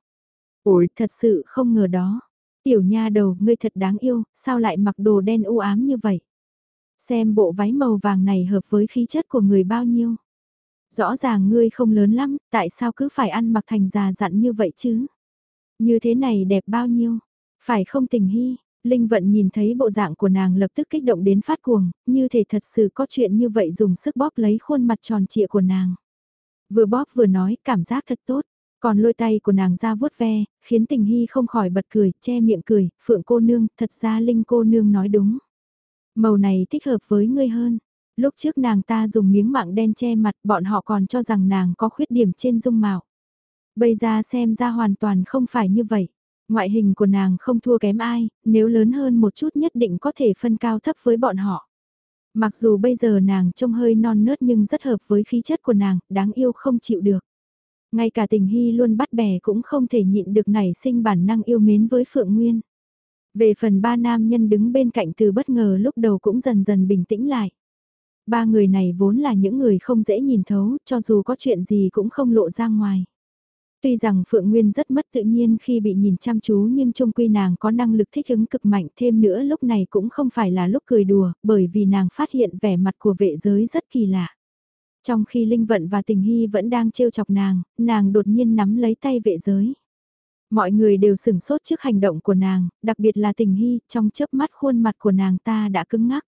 Speaker 1: Ôi, thật sự không ngờ đó. Tiểu nha đầu, ngươi thật đáng yêu, sao lại mặc đồ đen u ám như vậy? Xem bộ váy màu vàng này hợp với khí chất của người bao nhiêu. Rõ ràng ngươi không lớn lắm, tại sao cứ phải ăn mặc thành già dặn như vậy chứ? Như thế này đẹp bao nhiêu? Phải không tình hy? Linh vận nhìn thấy bộ dạng của nàng lập tức kích động đến phát cuồng, như thể thật sự có chuyện như vậy dùng sức bóp lấy khuôn mặt tròn trịa của nàng. Vừa bóp vừa nói cảm giác thật tốt, còn lôi tay của nàng ra vuốt ve, khiến tình hy không khỏi bật cười, che miệng cười, phượng cô nương, thật ra Linh cô nương nói đúng. Màu này thích hợp với ngươi hơn. Lúc trước nàng ta dùng miếng mạng đen che mặt bọn họ còn cho rằng nàng có khuyết điểm trên dung mạo. Bây giờ xem ra hoàn toàn không phải như vậy. Ngoại hình của nàng không thua kém ai, nếu lớn hơn một chút nhất định có thể phân cao thấp với bọn họ. Mặc dù bây giờ nàng trông hơi non nớt nhưng rất hợp với khí chất của nàng, đáng yêu không chịu được. Ngay cả tình hy luôn bắt bè cũng không thể nhịn được nảy sinh bản năng yêu mến với Phượng Nguyên. Về phần ba nam nhân đứng bên cạnh từ bất ngờ lúc đầu cũng dần dần bình tĩnh lại. Ba người này vốn là những người không dễ nhìn thấu, cho dù có chuyện gì cũng không lộ ra ngoài. Tuy rằng Phượng Nguyên rất mất tự nhiên khi bị nhìn chăm chú nhưng trung quy nàng có năng lực thích ứng cực mạnh thêm nữa lúc này cũng không phải là lúc cười đùa, bởi vì nàng phát hiện vẻ mặt của vệ giới rất kỳ lạ. Trong khi Linh Vận và Tình Hy vẫn đang trêu chọc nàng, nàng đột nhiên nắm lấy tay vệ giới. Mọi người đều sửng sốt trước hành động của nàng, đặc biệt là Tình Hy, trong chớp mắt khuôn mặt của nàng ta đã cứng ngắc.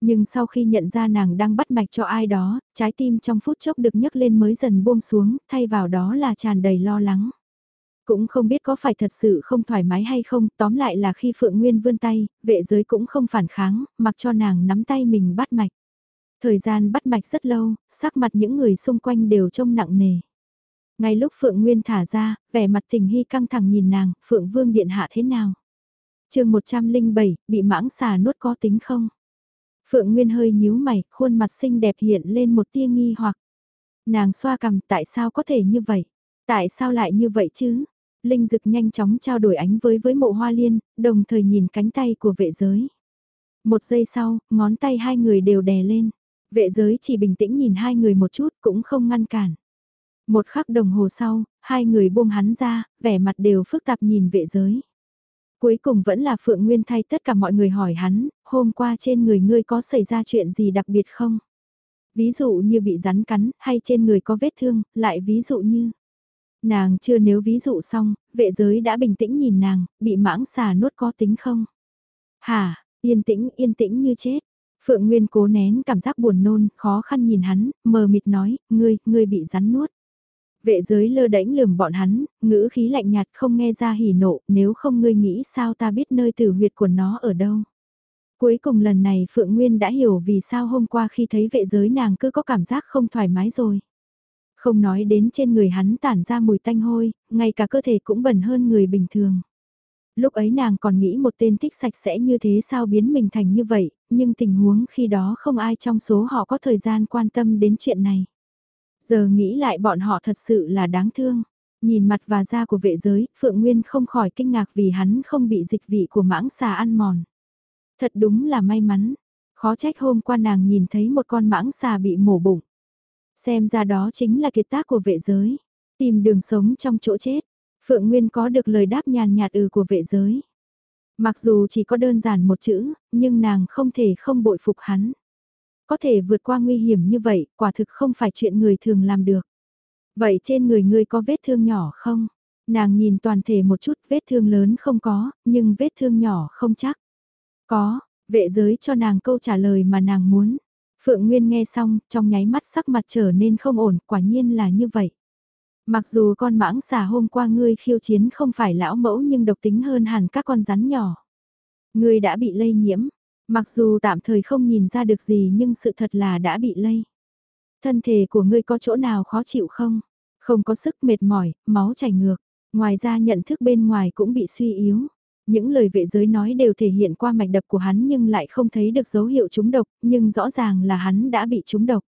Speaker 1: Nhưng sau khi nhận ra nàng đang bắt mạch cho ai đó, trái tim trong phút chốc được nhấc lên mới dần buông xuống, thay vào đó là tràn đầy lo lắng. Cũng không biết có phải thật sự không thoải mái hay không, tóm lại là khi Phượng Nguyên vươn tay, vệ giới cũng không phản kháng, mặc cho nàng nắm tay mình bắt mạch. Thời gian bắt mạch rất lâu, sắc mặt những người xung quanh đều trông nặng nề. Ngay lúc Phượng Nguyên thả ra, vẻ mặt tình hy căng thẳng nhìn nàng, Phượng Vương Điện Hạ thế nào? chương 107, bị mãng xà nuốt có tính không? Phượng Nguyên hơi nhíu mày, khuôn mặt xinh đẹp hiện lên một tia nghi hoặc. Nàng xoa cằm tại sao có thể như vậy? Tại sao lại như vậy chứ? Linh Dực nhanh chóng trao đổi ánh với với mộ hoa liên, đồng thời nhìn cánh tay của vệ giới. Một giây sau, ngón tay hai người đều đè lên. Vệ giới chỉ bình tĩnh nhìn hai người một chút cũng không ngăn cản. Một khắc đồng hồ sau, hai người buông hắn ra, vẻ mặt đều phức tạp nhìn vệ giới. Cuối cùng vẫn là Phượng Nguyên thay tất cả mọi người hỏi hắn, hôm qua trên người ngươi có xảy ra chuyện gì đặc biệt không? Ví dụ như bị rắn cắn, hay trên người có vết thương, lại ví dụ như... Nàng chưa nếu ví dụ xong, vệ giới đã bình tĩnh nhìn nàng, bị mãng xà nuốt có tính không? hà yên tĩnh, yên tĩnh như chết. Phượng Nguyên cố nén cảm giác buồn nôn, khó khăn nhìn hắn, mờ mịt nói, ngươi, ngươi bị rắn nuốt. Vệ giới lơ đễnh lườm bọn hắn, ngữ khí lạnh nhạt không nghe ra hỉ nộ, nếu không ngươi nghĩ sao ta biết nơi tử huyệt của nó ở đâu. Cuối cùng lần này Phượng Nguyên đã hiểu vì sao hôm qua khi thấy vệ giới nàng cứ có cảm giác không thoải mái rồi. Không nói đến trên người hắn tản ra mùi tanh hôi, ngay cả cơ thể cũng bẩn hơn người bình thường. Lúc ấy nàng còn nghĩ một tên thích sạch sẽ như thế sao biến mình thành như vậy, nhưng tình huống khi đó không ai trong số họ có thời gian quan tâm đến chuyện này. Giờ nghĩ lại bọn họ thật sự là đáng thương. Nhìn mặt và da của vệ giới, Phượng Nguyên không khỏi kinh ngạc vì hắn không bị dịch vị của mãng xà ăn mòn. Thật đúng là may mắn. Khó trách hôm qua nàng nhìn thấy một con mãng xà bị mổ bụng. Xem ra đó chính là kiệt tác của vệ giới. Tìm đường sống trong chỗ chết. Phượng Nguyên có được lời đáp nhàn nhạt ừ của vệ giới. Mặc dù chỉ có đơn giản một chữ, nhưng nàng không thể không bội phục hắn. Có thể vượt qua nguy hiểm như vậy, quả thực không phải chuyện người thường làm được. Vậy trên người ngươi có vết thương nhỏ không? Nàng nhìn toàn thể một chút vết thương lớn không có, nhưng vết thương nhỏ không chắc. Có, vệ giới cho nàng câu trả lời mà nàng muốn. Phượng Nguyên nghe xong, trong nháy mắt sắc mặt trở nên không ổn, quả nhiên là như vậy. Mặc dù con mãng xà hôm qua ngươi khiêu chiến không phải lão mẫu nhưng độc tính hơn hẳn các con rắn nhỏ. Ngươi đã bị lây nhiễm, mặc dù tạm thời không nhìn ra được gì nhưng sự thật là đã bị lây. Thân thể của ngươi có chỗ nào khó chịu không? Không có sức mệt mỏi, máu chảy ngược. Ngoài ra nhận thức bên ngoài cũng bị suy yếu. Những lời vệ giới nói đều thể hiện qua mạch đập của hắn nhưng lại không thấy được dấu hiệu trúng độc, nhưng rõ ràng là hắn đã bị trúng độc.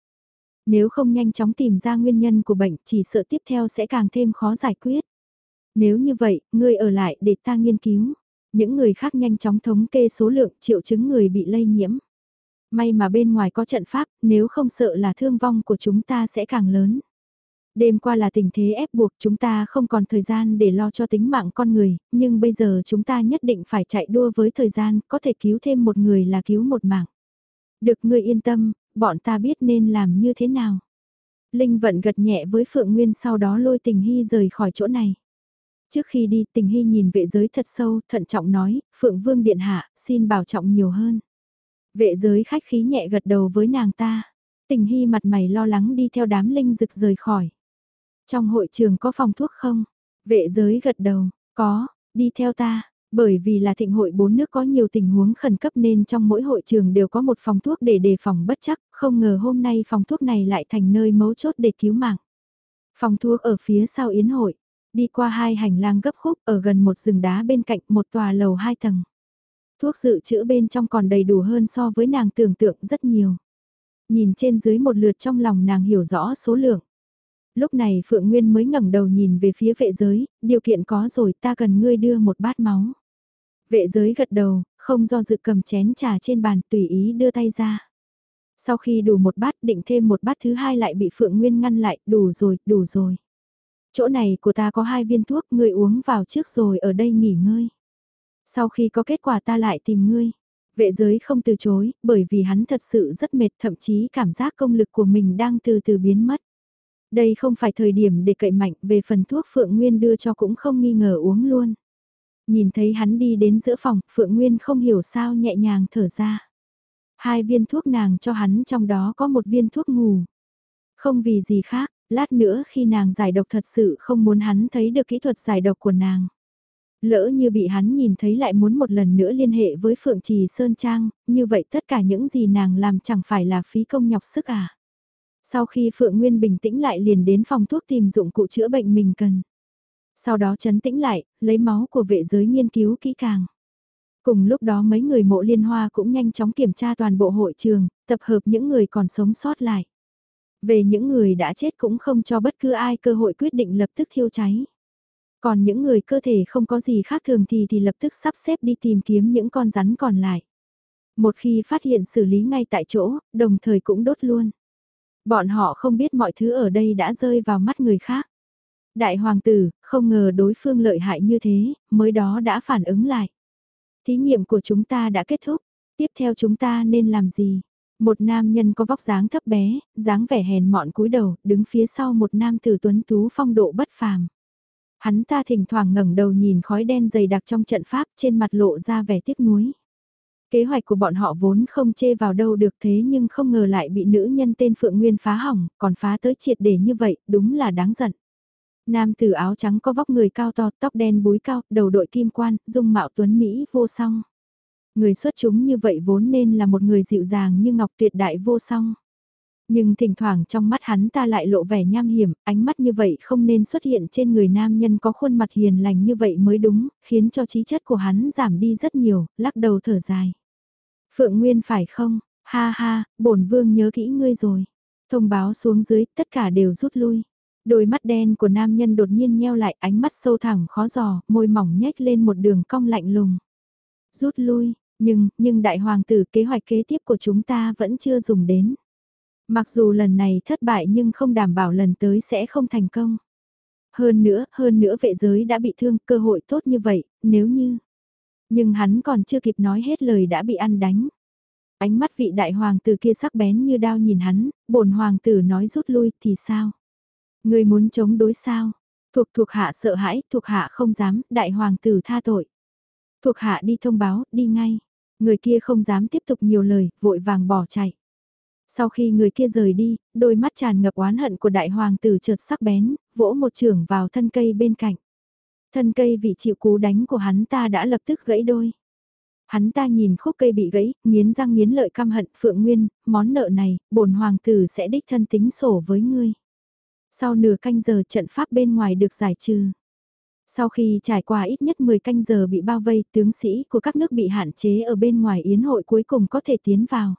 Speaker 1: Nếu không nhanh chóng tìm ra nguyên nhân của bệnh chỉ sợ tiếp theo sẽ càng thêm khó giải quyết. Nếu như vậy, ngươi ở lại để ta nghiên cứu. Những người khác nhanh chóng thống kê số lượng triệu chứng người bị lây nhiễm. May mà bên ngoài có trận pháp, nếu không sợ là thương vong của chúng ta sẽ càng lớn. Đêm qua là tình thế ép buộc chúng ta không còn thời gian để lo cho tính mạng con người, nhưng bây giờ chúng ta nhất định phải chạy đua với thời gian, có thể cứu thêm một người là cứu một mạng. Được ngươi yên tâm, bọn ta biết nên làm như thế nào. Linh vận gật nhẹ với Phượng Nguyên sau đó lôi tình hy rời khỏi chỗ này. Trước khi đi tình hy nhìn vệ giới thật sâu, thận trọng nói, Phượng Vương Điện Hạ, xin bảo trọng nhiều hơn. Vệ giới khách khí nhẹ gật đầu với nàng ta. Tình hy mặt mày lo lắng đi theo đám linh rực rời khỏi. Trong hội trường có phòng thuốc không? Vệ giới gật đầu, có, đi theo ta. Bởi vì là thịnh hội bốn nước có nhiều tình huống khẩn cấp nên trong mỗi hội trường đều có một phòng thuốc để đề phòng bất chắc, không ngờ hôm nay phòng thuốc này lại thành nơi mấu chốt để cứu mạng. Phòng thuốc ở phía sau yến hội, đi qua hai hành lang gấp khúc ở gần một rừng đá bên cạnh một tòa lầu hai tầng. Thuốc dự trữ bên trong còn đầy đủ hơn so với nàng tưởng tượng rất nhiều. Nhìn trên dưới một lượt trong lòng nàng hiểu rõ số lượng. Lúc này Phượng Nguyên mới ngẩng đầu nhìn về phía vệ giới, điều kiện có rồi ta cần ngươi đưa một bát máu. Vệ giới gật đầu, không do dự cầm chén trà trên bàn tùy ý đưa tay ra. Sau khi đủ một bát định thêm một bát thứ hai lại bị Phượng Nguyên ngăn lại, đủ rồi, đủ rồi. Chỗ này của ta có hai viên thuốc, ngươi uống vào trước rồi ở đây nghỉ ngơi. Sau khi có kết quả ta lại tìm ngươi. Vệ giới không từ chối, bởi vì hắn thật sự rất mệt thậm chí cảm giác công lực của mình đang từ từ biến mất. Đây không phải thời điểm để cậy mạnh về phần thuốc Phượng Nguyên đưa cho cũng không nghi ngờ uống luôn. Nhìn thấy hắn đi đến giữa phòng, Phượng Nguyên không hiểu sao nhẹ nhàng thở ra. Hai viên thuốc nàng cho hắn trong đó có một viên thuốc ngủ. Không vì gì khác, lát nữa khi nàng giải độc thật sự không muốn hắn thấy được kỹ thuật giải độc của nàng. Lỡ như bị hắn nhìn thấy lại muốn một lần nữa liên hệ với Phượng Trì Sơn Trang, như vậy tất cả những gì nàng làm chẳng phải là phí công nhọc sức à. Sau khi Phượng Nguyên bình tĩnh lại liền đến phòng thuốc tìm dụng cụ chữa bệnh mình cần. Sau đó chấn tĩnh lại, lấy máu của vệ giới nghiên cứu kỹ càng. Cùng lúc đó mấy người mộ liên hoa cũng nhanh chóng kiểm tra toàn bộ hội trường, tập hợp những người còn sống sót lại. Về những người đã chết cũng không cho bất cứ ai cơ hội quyết định lập tức thiêu cháy. Còn những người cơ thể không có gì khác thường thì thì lập tức sắp xếp đi tìm kiếm những con rắn còn lại. Một khi phát hiện xử lý ngay tại chỗ, đồng thời cũng đốt luôn. Bọn họ không biết mọi thứ ở đây đã rơi vào mắt người khác. Đại hoàng tử, không ngờ đối phương lợi hại như thế, mới đó đã phản ứng lại. Thí nghiệm của chúng ta đã kết thúc, tiếp theo chúng ta nên làm gì? Một nam nhân có vóc dáng thấp bé, dáng vẻ hèn mọn cúi đầu, đứng phía sau một nam tử tuấn tú phong độ bất phàm. Hắn ta thỉnh thoảng ngẩng đầu nhìn khói đen dày đặc trong trận pháp trên mặt lộ ra vẻ tiếc nuối. Kế hoạch của bọn họ vốn không chê vào đâu được thế nhưng không ngờ lại bị nữ nhân tên Phượng Nguyên phá hỏng, còn phá tới triệt để như vậy, đúng là đáng giận. Nam tử áo trắng có vóc người cao to, tóc đen búi cao, đầu đội kim quan, dung mạo tuấn Mỹ vô song. Người xuất chúng như vậy vốn nên là một người dịu dàng như ngọc tuyệt đại vô song. Nhưng thỉnh thoảng trong mắt hắn ta lại lộ vẻ nham hiểm, ánh mắt như vậy không nên xuất hiện trên người nam nhân có khuôn mặt hiền lành như vậy mới đúng, khiến cho trí chất của hắn giảm đi rất nhiều, lắc đầu thở dài. Phượng Nguyên phải không? Ha ha, bổn vương nhớ kỹ ngươi rồi. Thông báo xuống dưới, tất cả đều rút lui. Đôi mắt đen của nam nhân đột nhiên nheo lại ánh mắt sâu thẳng khó giò, môi mỏng nhếch lên một đường cong lạnh lùng. Rút lui, nhưng, nhưng đại hoàng tử kế hoạch kế tiếp của chúng ta vẫn chưa dùng đến. Mặc dù lần này thất bại nhưng không đảm bảo lần tới sẽ không thành công. Hơn nữa, hơn nữa vệ giới đã bị thương, cơ hội tốt như vậy, nếu như... Nhưng hắn còn chưa kịp nói hết lời đã bị ăn đánh. Ánh mắt vị đại hoàng tử kia sắc bén như đao nhìn hắn, bổn hoàng tử nói rút lui thì sao? Người muốn chống đối sao? Thuộc thuộc hạ sợ hãi, thuộc hạ không dám, đại hoàng tử tha tội. Thuộc hạ đi thông báo, đi ngay. Người kia không dám tiếp tục nhiều lời, vội vàng bỏ chạy. Sau khi người kia rời đi, đôi mắt tràn ngập oán hận của đại hoàng tử chợt sắc bén, vỗ một trường vào thân cây bên cạnh. Thân cây vị chịu cú đánh của hắn ta đã lập tức gãy đôi. Hắn ta nhìn khúc cây bị gãy, nghiến răng nghiến lợi căm hận Phượng Nguyên, món nợ này, bổn hoàng tử sẽ đích thân tính sổ với ngươi. Sau nửa canh giờ trận pháp bên ngoài được giải trừ. Sau khi trải qua ít nhất 10 canh giờ bị bao vây, tướng sĩ của các nước bị hạn chế ở bên ngoài yến hội cuối cùng có thể tiến vào.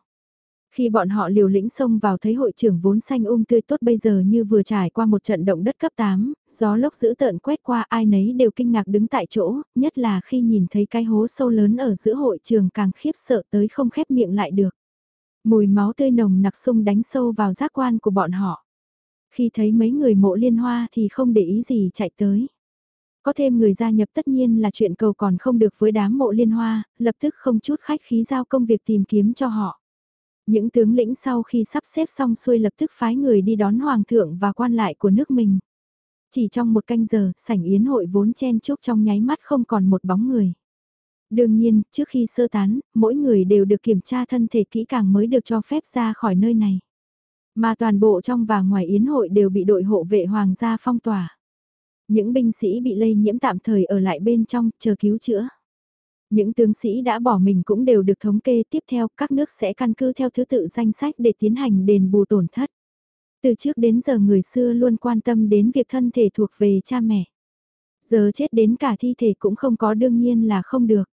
Speaker 1: Khi bọn họ liều lĩnh xông vào thấy hội trưởng vốn xanh um tươi tốt bây giờ như vừa trải qua một trận động đất cấp 8, gió lốc dữ tợn quét qua ai nấy đều kinh ngạc đứng tại chỗ, nhất là khi nhìn thấy cái hố sâu lớn ở giữa hội trường càng khiếp sợ tới không khép miệng lại được. Mùi máu tươi nồng nặc sung đánh sâu vào giác quan của bọn họ. Khi thấy mấy người mộ liên hoa thì không để ý gì chạy tới. Có thêm người gia nhập tất nhiên là chuyện cầu còn không được với đám mộ liên hoa, lập tức không chút khách khí giao công việc tìm kiếm cho họ. Những tướng lĩnh sau khi sắp xếp xong xuôi lập tức phái người đi đón hoàng thượng và quan lại của nước mình. Chỉ trong một canh giờ, sảnh yến hội vốn chen chúc trong nháy mắt không còn một bóng người. Đương nhiên, trước khi sơ tán, mỗi người đều được kiểm tra thân thể kỹ càng mới được cho phép ra khỏi nơi này. Mà toàn bộ trong và ngoài yến hội đều bị đội hộ vệ hoàng gia phong tỏa. Những binh sĩ bị lây nhiễm tạm thời ở lại bên trong, chờ cứu chữa. Những tướng sĩ đã bỏ mình cũng đều được thống kê tiếp theo, các nước sẽ căn cứ theo thứ tự danh sách để tiến hành đền bù tổn thất. Từ trước đến giờ người xưa luôn quan tâm đến việc thân thể thuộc về cha mẹ. Giờ chết đến cả thi thể cũng không có đương nhiên là không được.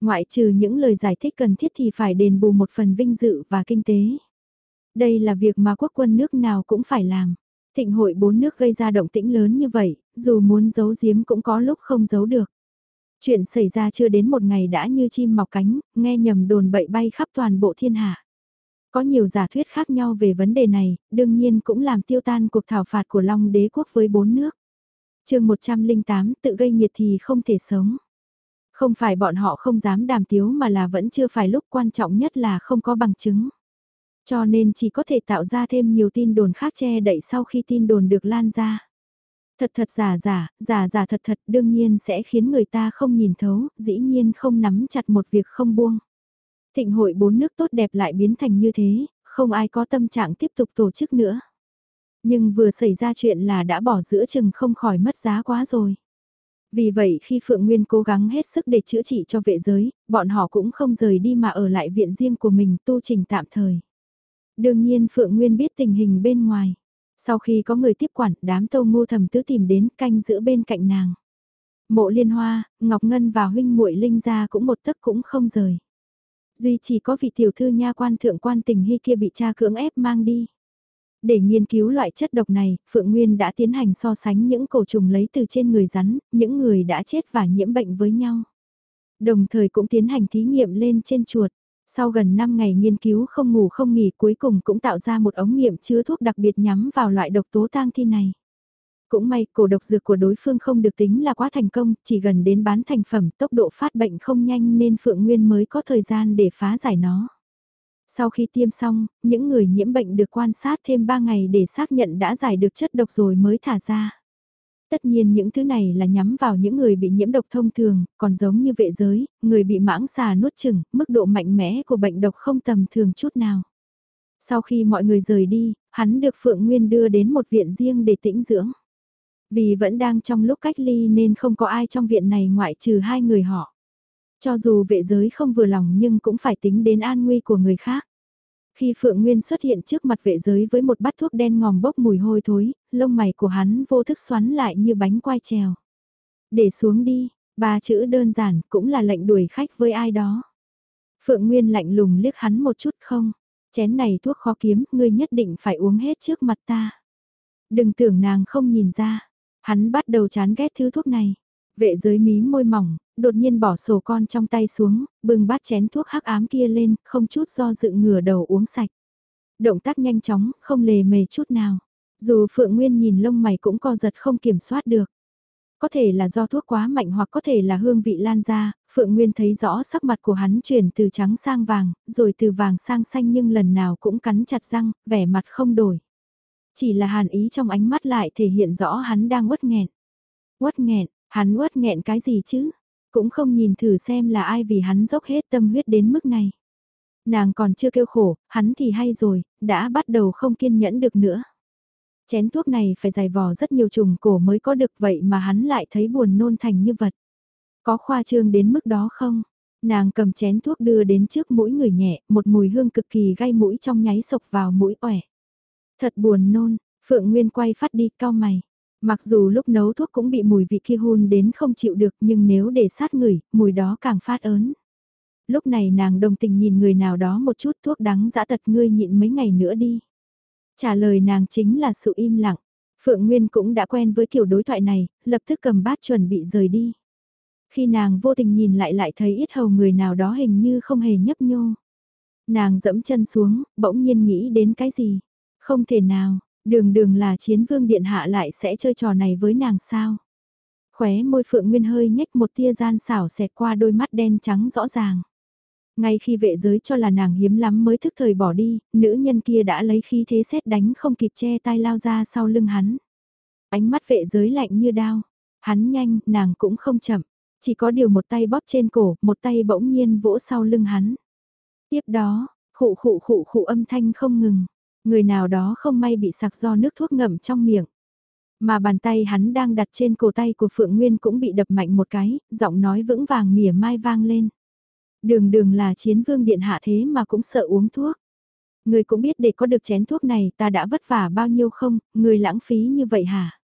Speaker 1: Ngoại trừ những lời giải thích cần thiết thì phải đền bù một phần vinh dự và kinh tế. Đây là việc mà quốc quân nước nào cũng phải làm. Thịnh hội bốn nước gây ra động tĩnh lớn như vậy, dù muốn giấu giếm cũng có lúc không giấu được. Chuyện xảy ra chưa đến một ngày đã như chim mọc cánh, nghe nhầm đồn bậy bay khắp toàn bộ thiên hạ. Có nhiều giả thuyết khác nhau về vấn đề này, đương nhiên cũng làm tiêu tan cuộc thảo phạt của Long đế quốc với bốn nước. chương 108 tự gây nhiệt thì không thể sống. Không phải bọn họ không dám đàm tiếu mà là vẫn chưa phải lúc quan trọng nhất là không có bằng chứng. Cho nên chỉ có thể tạo ra thêm nhiều tin đồn khác che đậy sau khi tin đồn được lan ra. Thật thật giả giả, giả giả thật thật đương nhiên sẽ khiến người ta không nhìn thấu, dĩ nhiên không nắm chặt một việc không buông. Thịnh hội bốn nước tốt đẹp lại biến thành như thế, không ai có tâm trạng tiếp tục tổ chức nữa. Nhưng vừa xảy ra chuyện là đã bỏ giữa chừng không khỏi mất giá quá rồi. Vì vậy khi Phượng Nguyên cố gắng hết sức để chữa trị cho vệ giới, bọn họ cũng không rời đi mà ở lại viện riêng của mình tu trình tạm thời. Đương nhiên Phượng Nguyên biết tình hình bên ngoài. Sau khi có người tiếp quản, đám tâu ngô thầm tứ tìm đến canh giữa bên cạnh nàng. Mộ liên hoa, Ngọc Ngân và huynh muội Linh gia cũng một tấc cũng không rời. Duy chỉ có vị tiểu thư nha quan thượng quan tình hy kia bị cha cưỡng ép mang đi. Để nghiên cứu loại chất độc này, Phượng Nguyên đã tiến hành so sánh những cổ trùng lấy từ trên người rắn, những người đã chết và nhiễm bệnh với nhau. Đồng thời cũng tiến hành thí nghiệm lên trên chuột. Sau gần 5 ngày nghiên cứu không ngủ không nghỉ cuối cùng cũng tạo ra một ống nghiệm chứa thuốc đặc biệt nhắm vào loại độc tố tang thi này. Cũng may, cổ độc dược của đối phương không được tính là quá thành công, chỉ gần đến bán thành phẩm, tốc độ phát bệnh không nhanh nên Phượng Nguyên mới có thời gian để phá giải nó. Sau khi tiêm xong, những người nhiễm bệnh được quan sát thêm 3 ngày để xác nhận đã giải được chất độc rồi mới thả ra. Tất nhiên những thứ này là nhắm vào những người bị nhiễm độc thông thường, còn giống như vệ giới, người bị mãng xà nuốt chừng, mức độ mạnh mẽ của bệnh độc không tầm thường chút nào. Sau khi mọi người rời đi, hắn được Phượng Nguyên đưa đến một viện riêng để tĩnh dưỡng. Vì vẫn đang trong lúc cách ly nên không có ai trong viện này ngoại trừ hai người họ. Cho dù vệ giới không vừa lòng nhưng cũng phải tính đến an nguy của người khác. Khi Phượng Nguyên xuất hiện trước mặt vệ giới với một bát thuốc đen ngòm bốc mùi hôi thối, lông mày của hắn vô thức xoắn lại như bánh quai trèo. Để xuống đi, ba chữ đơn giản cũng là lệnh đuổi khách với ai đó. Phượng Nguyên lạnh lùng liếc hắn một chút không, chén này thuốc khó kiếm, ngươi nhất định phải uống hết trước mặt ta. Đừng tưởng nàng không nhìn ra, hắn bắt đầu chán ghét thứ thuốc này. Vệ giới mí môi mỏng, đột nhiên bỏ sổ con trong tay xuống, bưng bát chén thuốc hắc ám kia lên, không chút do dự ngửa đầu uống sạch. Động tác nhanh chóng, không lề mề chút nào. Dù Phượng Nguyên nhìn lông mày cũng co giật không kiểm soát được. Có thể là do thuốc quá mạnh hoặc có thể là hương vị lan ra, Phượng Nguyên thấy rõ sắc mặt của hắn chuyển từ trắng sang vàng, rồi từ vàng sang xanh nhưng lần nào cũng cắn chặt răng, vẻ mặt không đổi. Chỉ là hàn ý trong ánh mắt lại thể hiện rõ hắn đang uất nghẹn. Uất nghẹn, hắn uất nghẹn cái gì chứ? Cũng không nhìn thử xem là ai vì hắn dốc hết tâm huyết đến mức này. Nàng còn chưa kêu khổ, hắn thì hay rồi, đã bắt đầu không kiên nhẫn được nữa. Chén thuốc này phải dài vò rất nhiều trùng cổ mới có được vậy mà hắn lại thấy buồn nôn thành như vật. Có khoa trương đến mức đó không? Nàng cầm chén thuốc đưa đến trước mũi người nhẹ, một mùi hương cực kỳ gai mũi trong nháy sộc vào mũi ẻ. Thật buồn nôn, Phượng Nguyên quay phát đi cao mày. Mặc dù lúc nấu thuốc cũng bị mùi vị kia hun đến không chịu được nhưng nếu để sát người, mùi đó càng phát ớn. Lúc này nàng đồng tình nhìn người nào đó một chút thuốc đắng dã tật ngươi nhịn mấy ngày nữa đi. Trả lời nàng chính là sự im lặng. Phượng Nguyên cũng đã quen với kiểu đối thoại này, lập tức cầm bát chuẩn bị rời đi. Khi nàng vô tình nhìn lại lại thấy ít hầu người nào đó hình như không hề nhấp nhô. Nàng dẫm chân xuống, bỗng nhiên nghĩ đến cái gì? Không thể nào, Đường đường là chiến vương điện hạ lại sẽ chơi trò này với nàng sao? Khóe môi phượng nguyên hơi nhếch một tia gian xảo xẹt qua đôi mắt đen trắng rõ ràng. Ngay khi vệ giới cho là nàng hiếm lắm mới thức thời bỏ đi, nữ nhân kia đã lấy khí thế xét đánh không kịp che tay lao ra sau lưng hắn. Ánh mắt vệ giới lạnh như đao. Hắn nhanh, nàng cũng không chậm. Chỉ có điều một tay bóp trên cổ, một tay bỗng nhiên vỗ sau lưng hắn. Tiếp đó, khụ khụ khụ khụ âm thanh không ngừng. Người nào đó không may bị sặc do nước thuốc ngậm trong miệng. Mà bàn tay hắn đang đặt trên cổ tay của Phượng Nguyên cũng bị đập mạnh một cái, giọng nói vững vàng mỉa mai vang lên. Đường đường là chiến vương điện hạ thế mà cũng sợ uống thuốc. Người cũng biết để có được chén thuốc này ta đã vất vả bao nhiêu không, người lãng phí như vậy hả?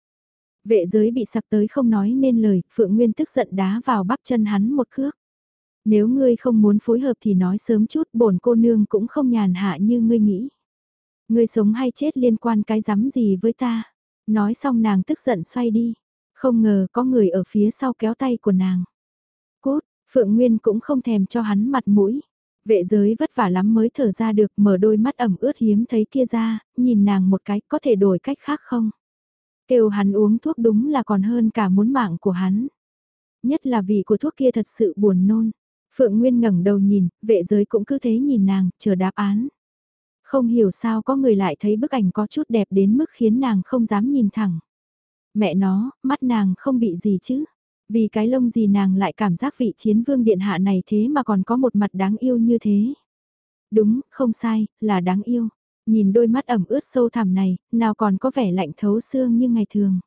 Speaker 1: Vệ giới bị sặc tới không nói nên lời, Phượng Nguyên tức giận đá vào bắp chân hắn một cước. Nếu ngươi không muốn phối hợp thì nói sớm chút, bổn cô nương cũng không nhàn hạ như ngươi nghĩ. Ngươi sống hay chết liên quan cái rắm gì với ta? Nói xong nàng tức giận xoay đi. Không ngờ có người ở phía sau kéo tay của nàng. Cốt, Phượng Nguyên cũng không thèm cho hắn mặt mũi. Vệ giới vất vả lắm mới thở ra được mở đôi mắt ẩm ướt hiếm thấy kia ra, nhìn nàng một cái có thể đổi cách khác không? Kêu hắn uống thuốc đúng là còn hơn cả muốn mạng của hắn. Nhất là vị của thuốc kia thật sự buồn nôn. Phượng Nguyên ngẩng đầu nhìn, vệ giới cũng cứ thế nhìn nàng, chờ đáp án. Không hiểu sao có người lại thấy bức ảnh có chút đẹp đến mức khiến nàng không dám nhìn thẳng. Mẹ nó, mắt nàng không bị gì chứ. Vì cái lông gì nàng lại cảm giác vị chiến vương điện hạ này thế mà còn có một mặt đáng yêu như thế. Đúng, không sai, là đáng yêu. Nhìn đôi mắt ẩm ướt sâu thẳm này, nào còn có vẻ lạnh thấu xương như ngày thường.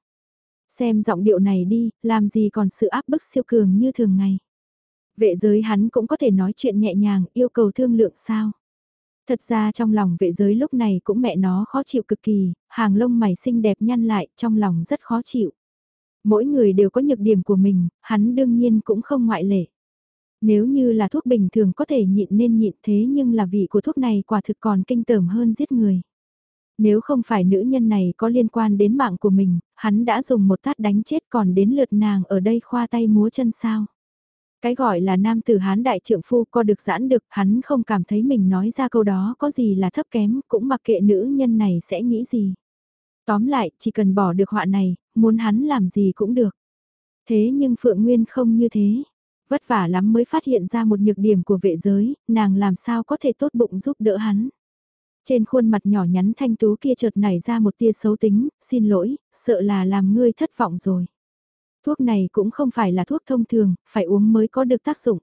Speaker 1: Xem giọng điệu này đi, làm gì còn sự áp bức siêu cường như thường ngày. Vệ giới hắn cũng có thể nói chuyện nhẹ nhàng, yêu cầu thương lượng sao. Thật ra trong lòng vệ giới lúc này cũng mẹ nó khó chịu cực kỳ, hàng lông mày xinh đẹp nhăn lại, trong lòng rất khó chịu. Mỗi người đều có nhược điểm của mình, hắn đương nhiên cũng không ngoại lệ. Nếu như là thuốc bình thường có thể nhịn nên nhịn thế nhưng là vị của thuốc này quả thực còn kinh tởm hơn giết người. Nếu không phải nữ nhân này có liên quan đến mạng của mình, hắn đã dùng một tát đánh chết còn đến lượt nàng ở đây khoa tay múa chân sao. Cái gọi là nam tử hán đại trượng phu co được giãn được, hắn không cảm thấy mình nói ra câu đó có gì là thấp kém, cũng mặc kệ nữ nhân này sẽ nghĩ gì. Tóm lại, chỉ cần bỏ được họa này, muốn hắn làm gì cũng được. Thế nhưng Phượng Nguyên không như thế. Vất vả lắm mới phát hiện ra một nhược điểm của vệ giới, nàng làm sao có thể tốt bụng giúp đỡ hắn. Trên khuôn mặt nhỏ nhắn thanh tú kia chợt nảy ra một tia xấu tính, xin lỗi, sợ là làm ngươi thất vọng rồi. Thuốc này cũng không phải là thuốc thông thường, phải uống mới có được tác dụng.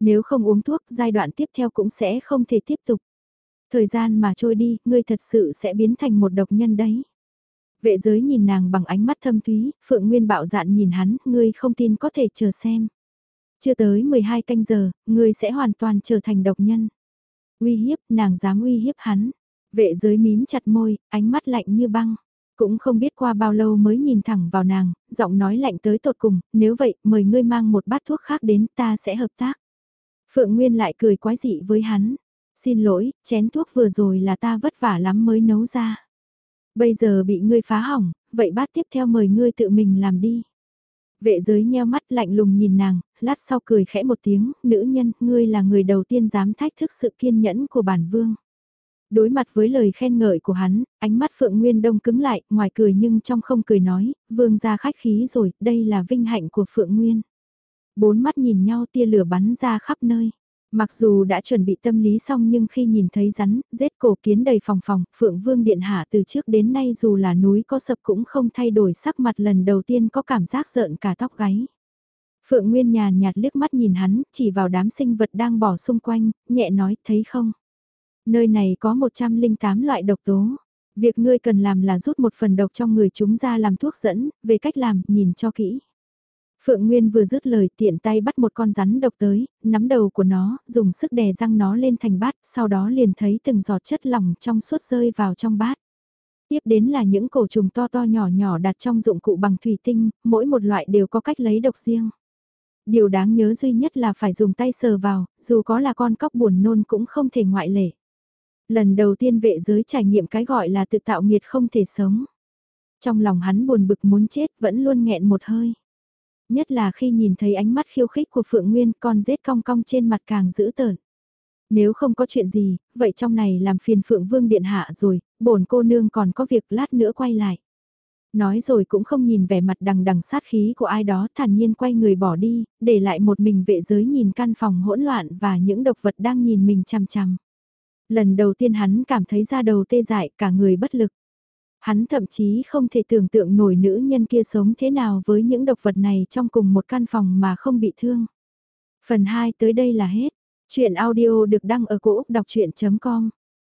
Speaker 1: Nếu không uống thuốc, giai đoạn tiếp theo cũng sẽ không thể tiếp tục. Thời gian mà trôi đi, ngươi thật sự sẽ biến thành một độc nhân đấy. Vệ giới nhìn nàng bằng ánh mắt thâm thúy, Phượng Nguyên bạo dạn nhìn hắn, ngươi không tin có thể chờ xem. Chưa tới 12 canh giờ, ngươi sẽ hoàn toàn trở thành độc nhân. Uy hiếp, nàng dám uy hiếp hắn. Vệ giới mím chặt môi, ánh mắt lạnh như băng. Cũng không biết qua bao lâu mới nhìn thẳng vào nàng, giọng nói lạnh tới tột cùng, nếu vậy, mời ngươi mang một bát thuốc khác đến, ta sẽ hợp tác. Phượng Nguyên lại cười quái dị với hắn. Xin lỗi, chén thuốc vừa rồi là ta vất vả lắm mới nấu ra. Bây giờ bị ngươi phá hỏng, vậy bát tiếp theo mời ngươi tự mình làm đi. Vệ giới nheo mắt lạnh lùng nhìn nàng, lát sau cười khẽ một tiếng, nữ nhân, ngươi là người đầu tiên dám thách thức sự kiên nhẫn của bản vương. Đối mặt với lời khen ngợi của hắn, ánh mắt Phượng Nguyên Đông cứng lại, ngoài cười nhưng trong không cười nói, vương ra khách khí rồi, đây là vinh hạnh của Phượng Nguyên. Bốn mắt nhìn nhau tia lửa bắn ra khắp nơi. Mặc dù đã chuẩn bị tâm lý xong nhưng khi nhìn thấy rắn, rết cổ kiến đầy phòng phòng, Phượng Vương Điện Hạ từ trước đến nay dù là núi có sập cũng không thay đổi sắc mặt lần đầu tiên có cảm giác rợn cả tóc gáy. Phượng Nguyên nhàn nhạt liếc mắt nhìn hắn, chỉ vào đám sinh vật đang bỏ xung quanh, nhẹ nói, thấy không? Nơi này có 108 loại độc tố. Việc ngươi cần làm là rút một phần độc trong người chúng ra làm thuốc dẫn, về cách làm, nhìn cho kỹ. Phượng Nguyên vừa dứt lời tiện tay bắt một con rắn độc tới, nắm đầu của nó, dùng sức đè răng nó lên thành bát, sau đó liền thấy từng giọt chất lỏng trong suốt rơi vào trong bát. Tiếp đến là những cổ trùng to to nhỏ nhỏ đặt trong dụng cụ bằng thủy tinh, mỗi một loại đều có cách lấy độc riêng. Điều đáng nhớ duy nhất là phải dùng tay sờ vào, dù có là con cóc buồn nôn cũng không thể ngoại lệ. Lần đầu tiên vệ giới trải nghiệm cái gọi là tự tạo nghiệt không thể sống. Trong lòng hắn buồn bực muốn chết vẫn luôn nghẹn một hơi. Nhất là khi nhìn thấy ánh mắt khiêu khích của Phượng Nguyên con rết cong cong trên mặt càng dữ tợn. Nếu không có chuyện gì, vậy trong này làm phiền Phượng Vương Điện Hạ rồi, bổn cô nương còn có việc lát nữa quay lại. Nói rồi cũng không nhìn vẻ mặt đằng đằng sát khí của ai đó thản nhiên quay người bỏ đi, để lại một mình vệ giới nhìn căn phòng hỗn loạn và những độc vật đang nhìn mình chằm chằm. Lần đầu tiên hắn cảm thấy da đầu tê dại, cả người bất lực. Hắn thậm chí không thể tưởng tượng nổi nữ nhân kia sống thế nào với những độc vật này trong cùng một căn phòng mà không bị thương. Phần 2 tới đây là hết. Chuyện audio được đăng ở cổ Úc đọc chuyện.com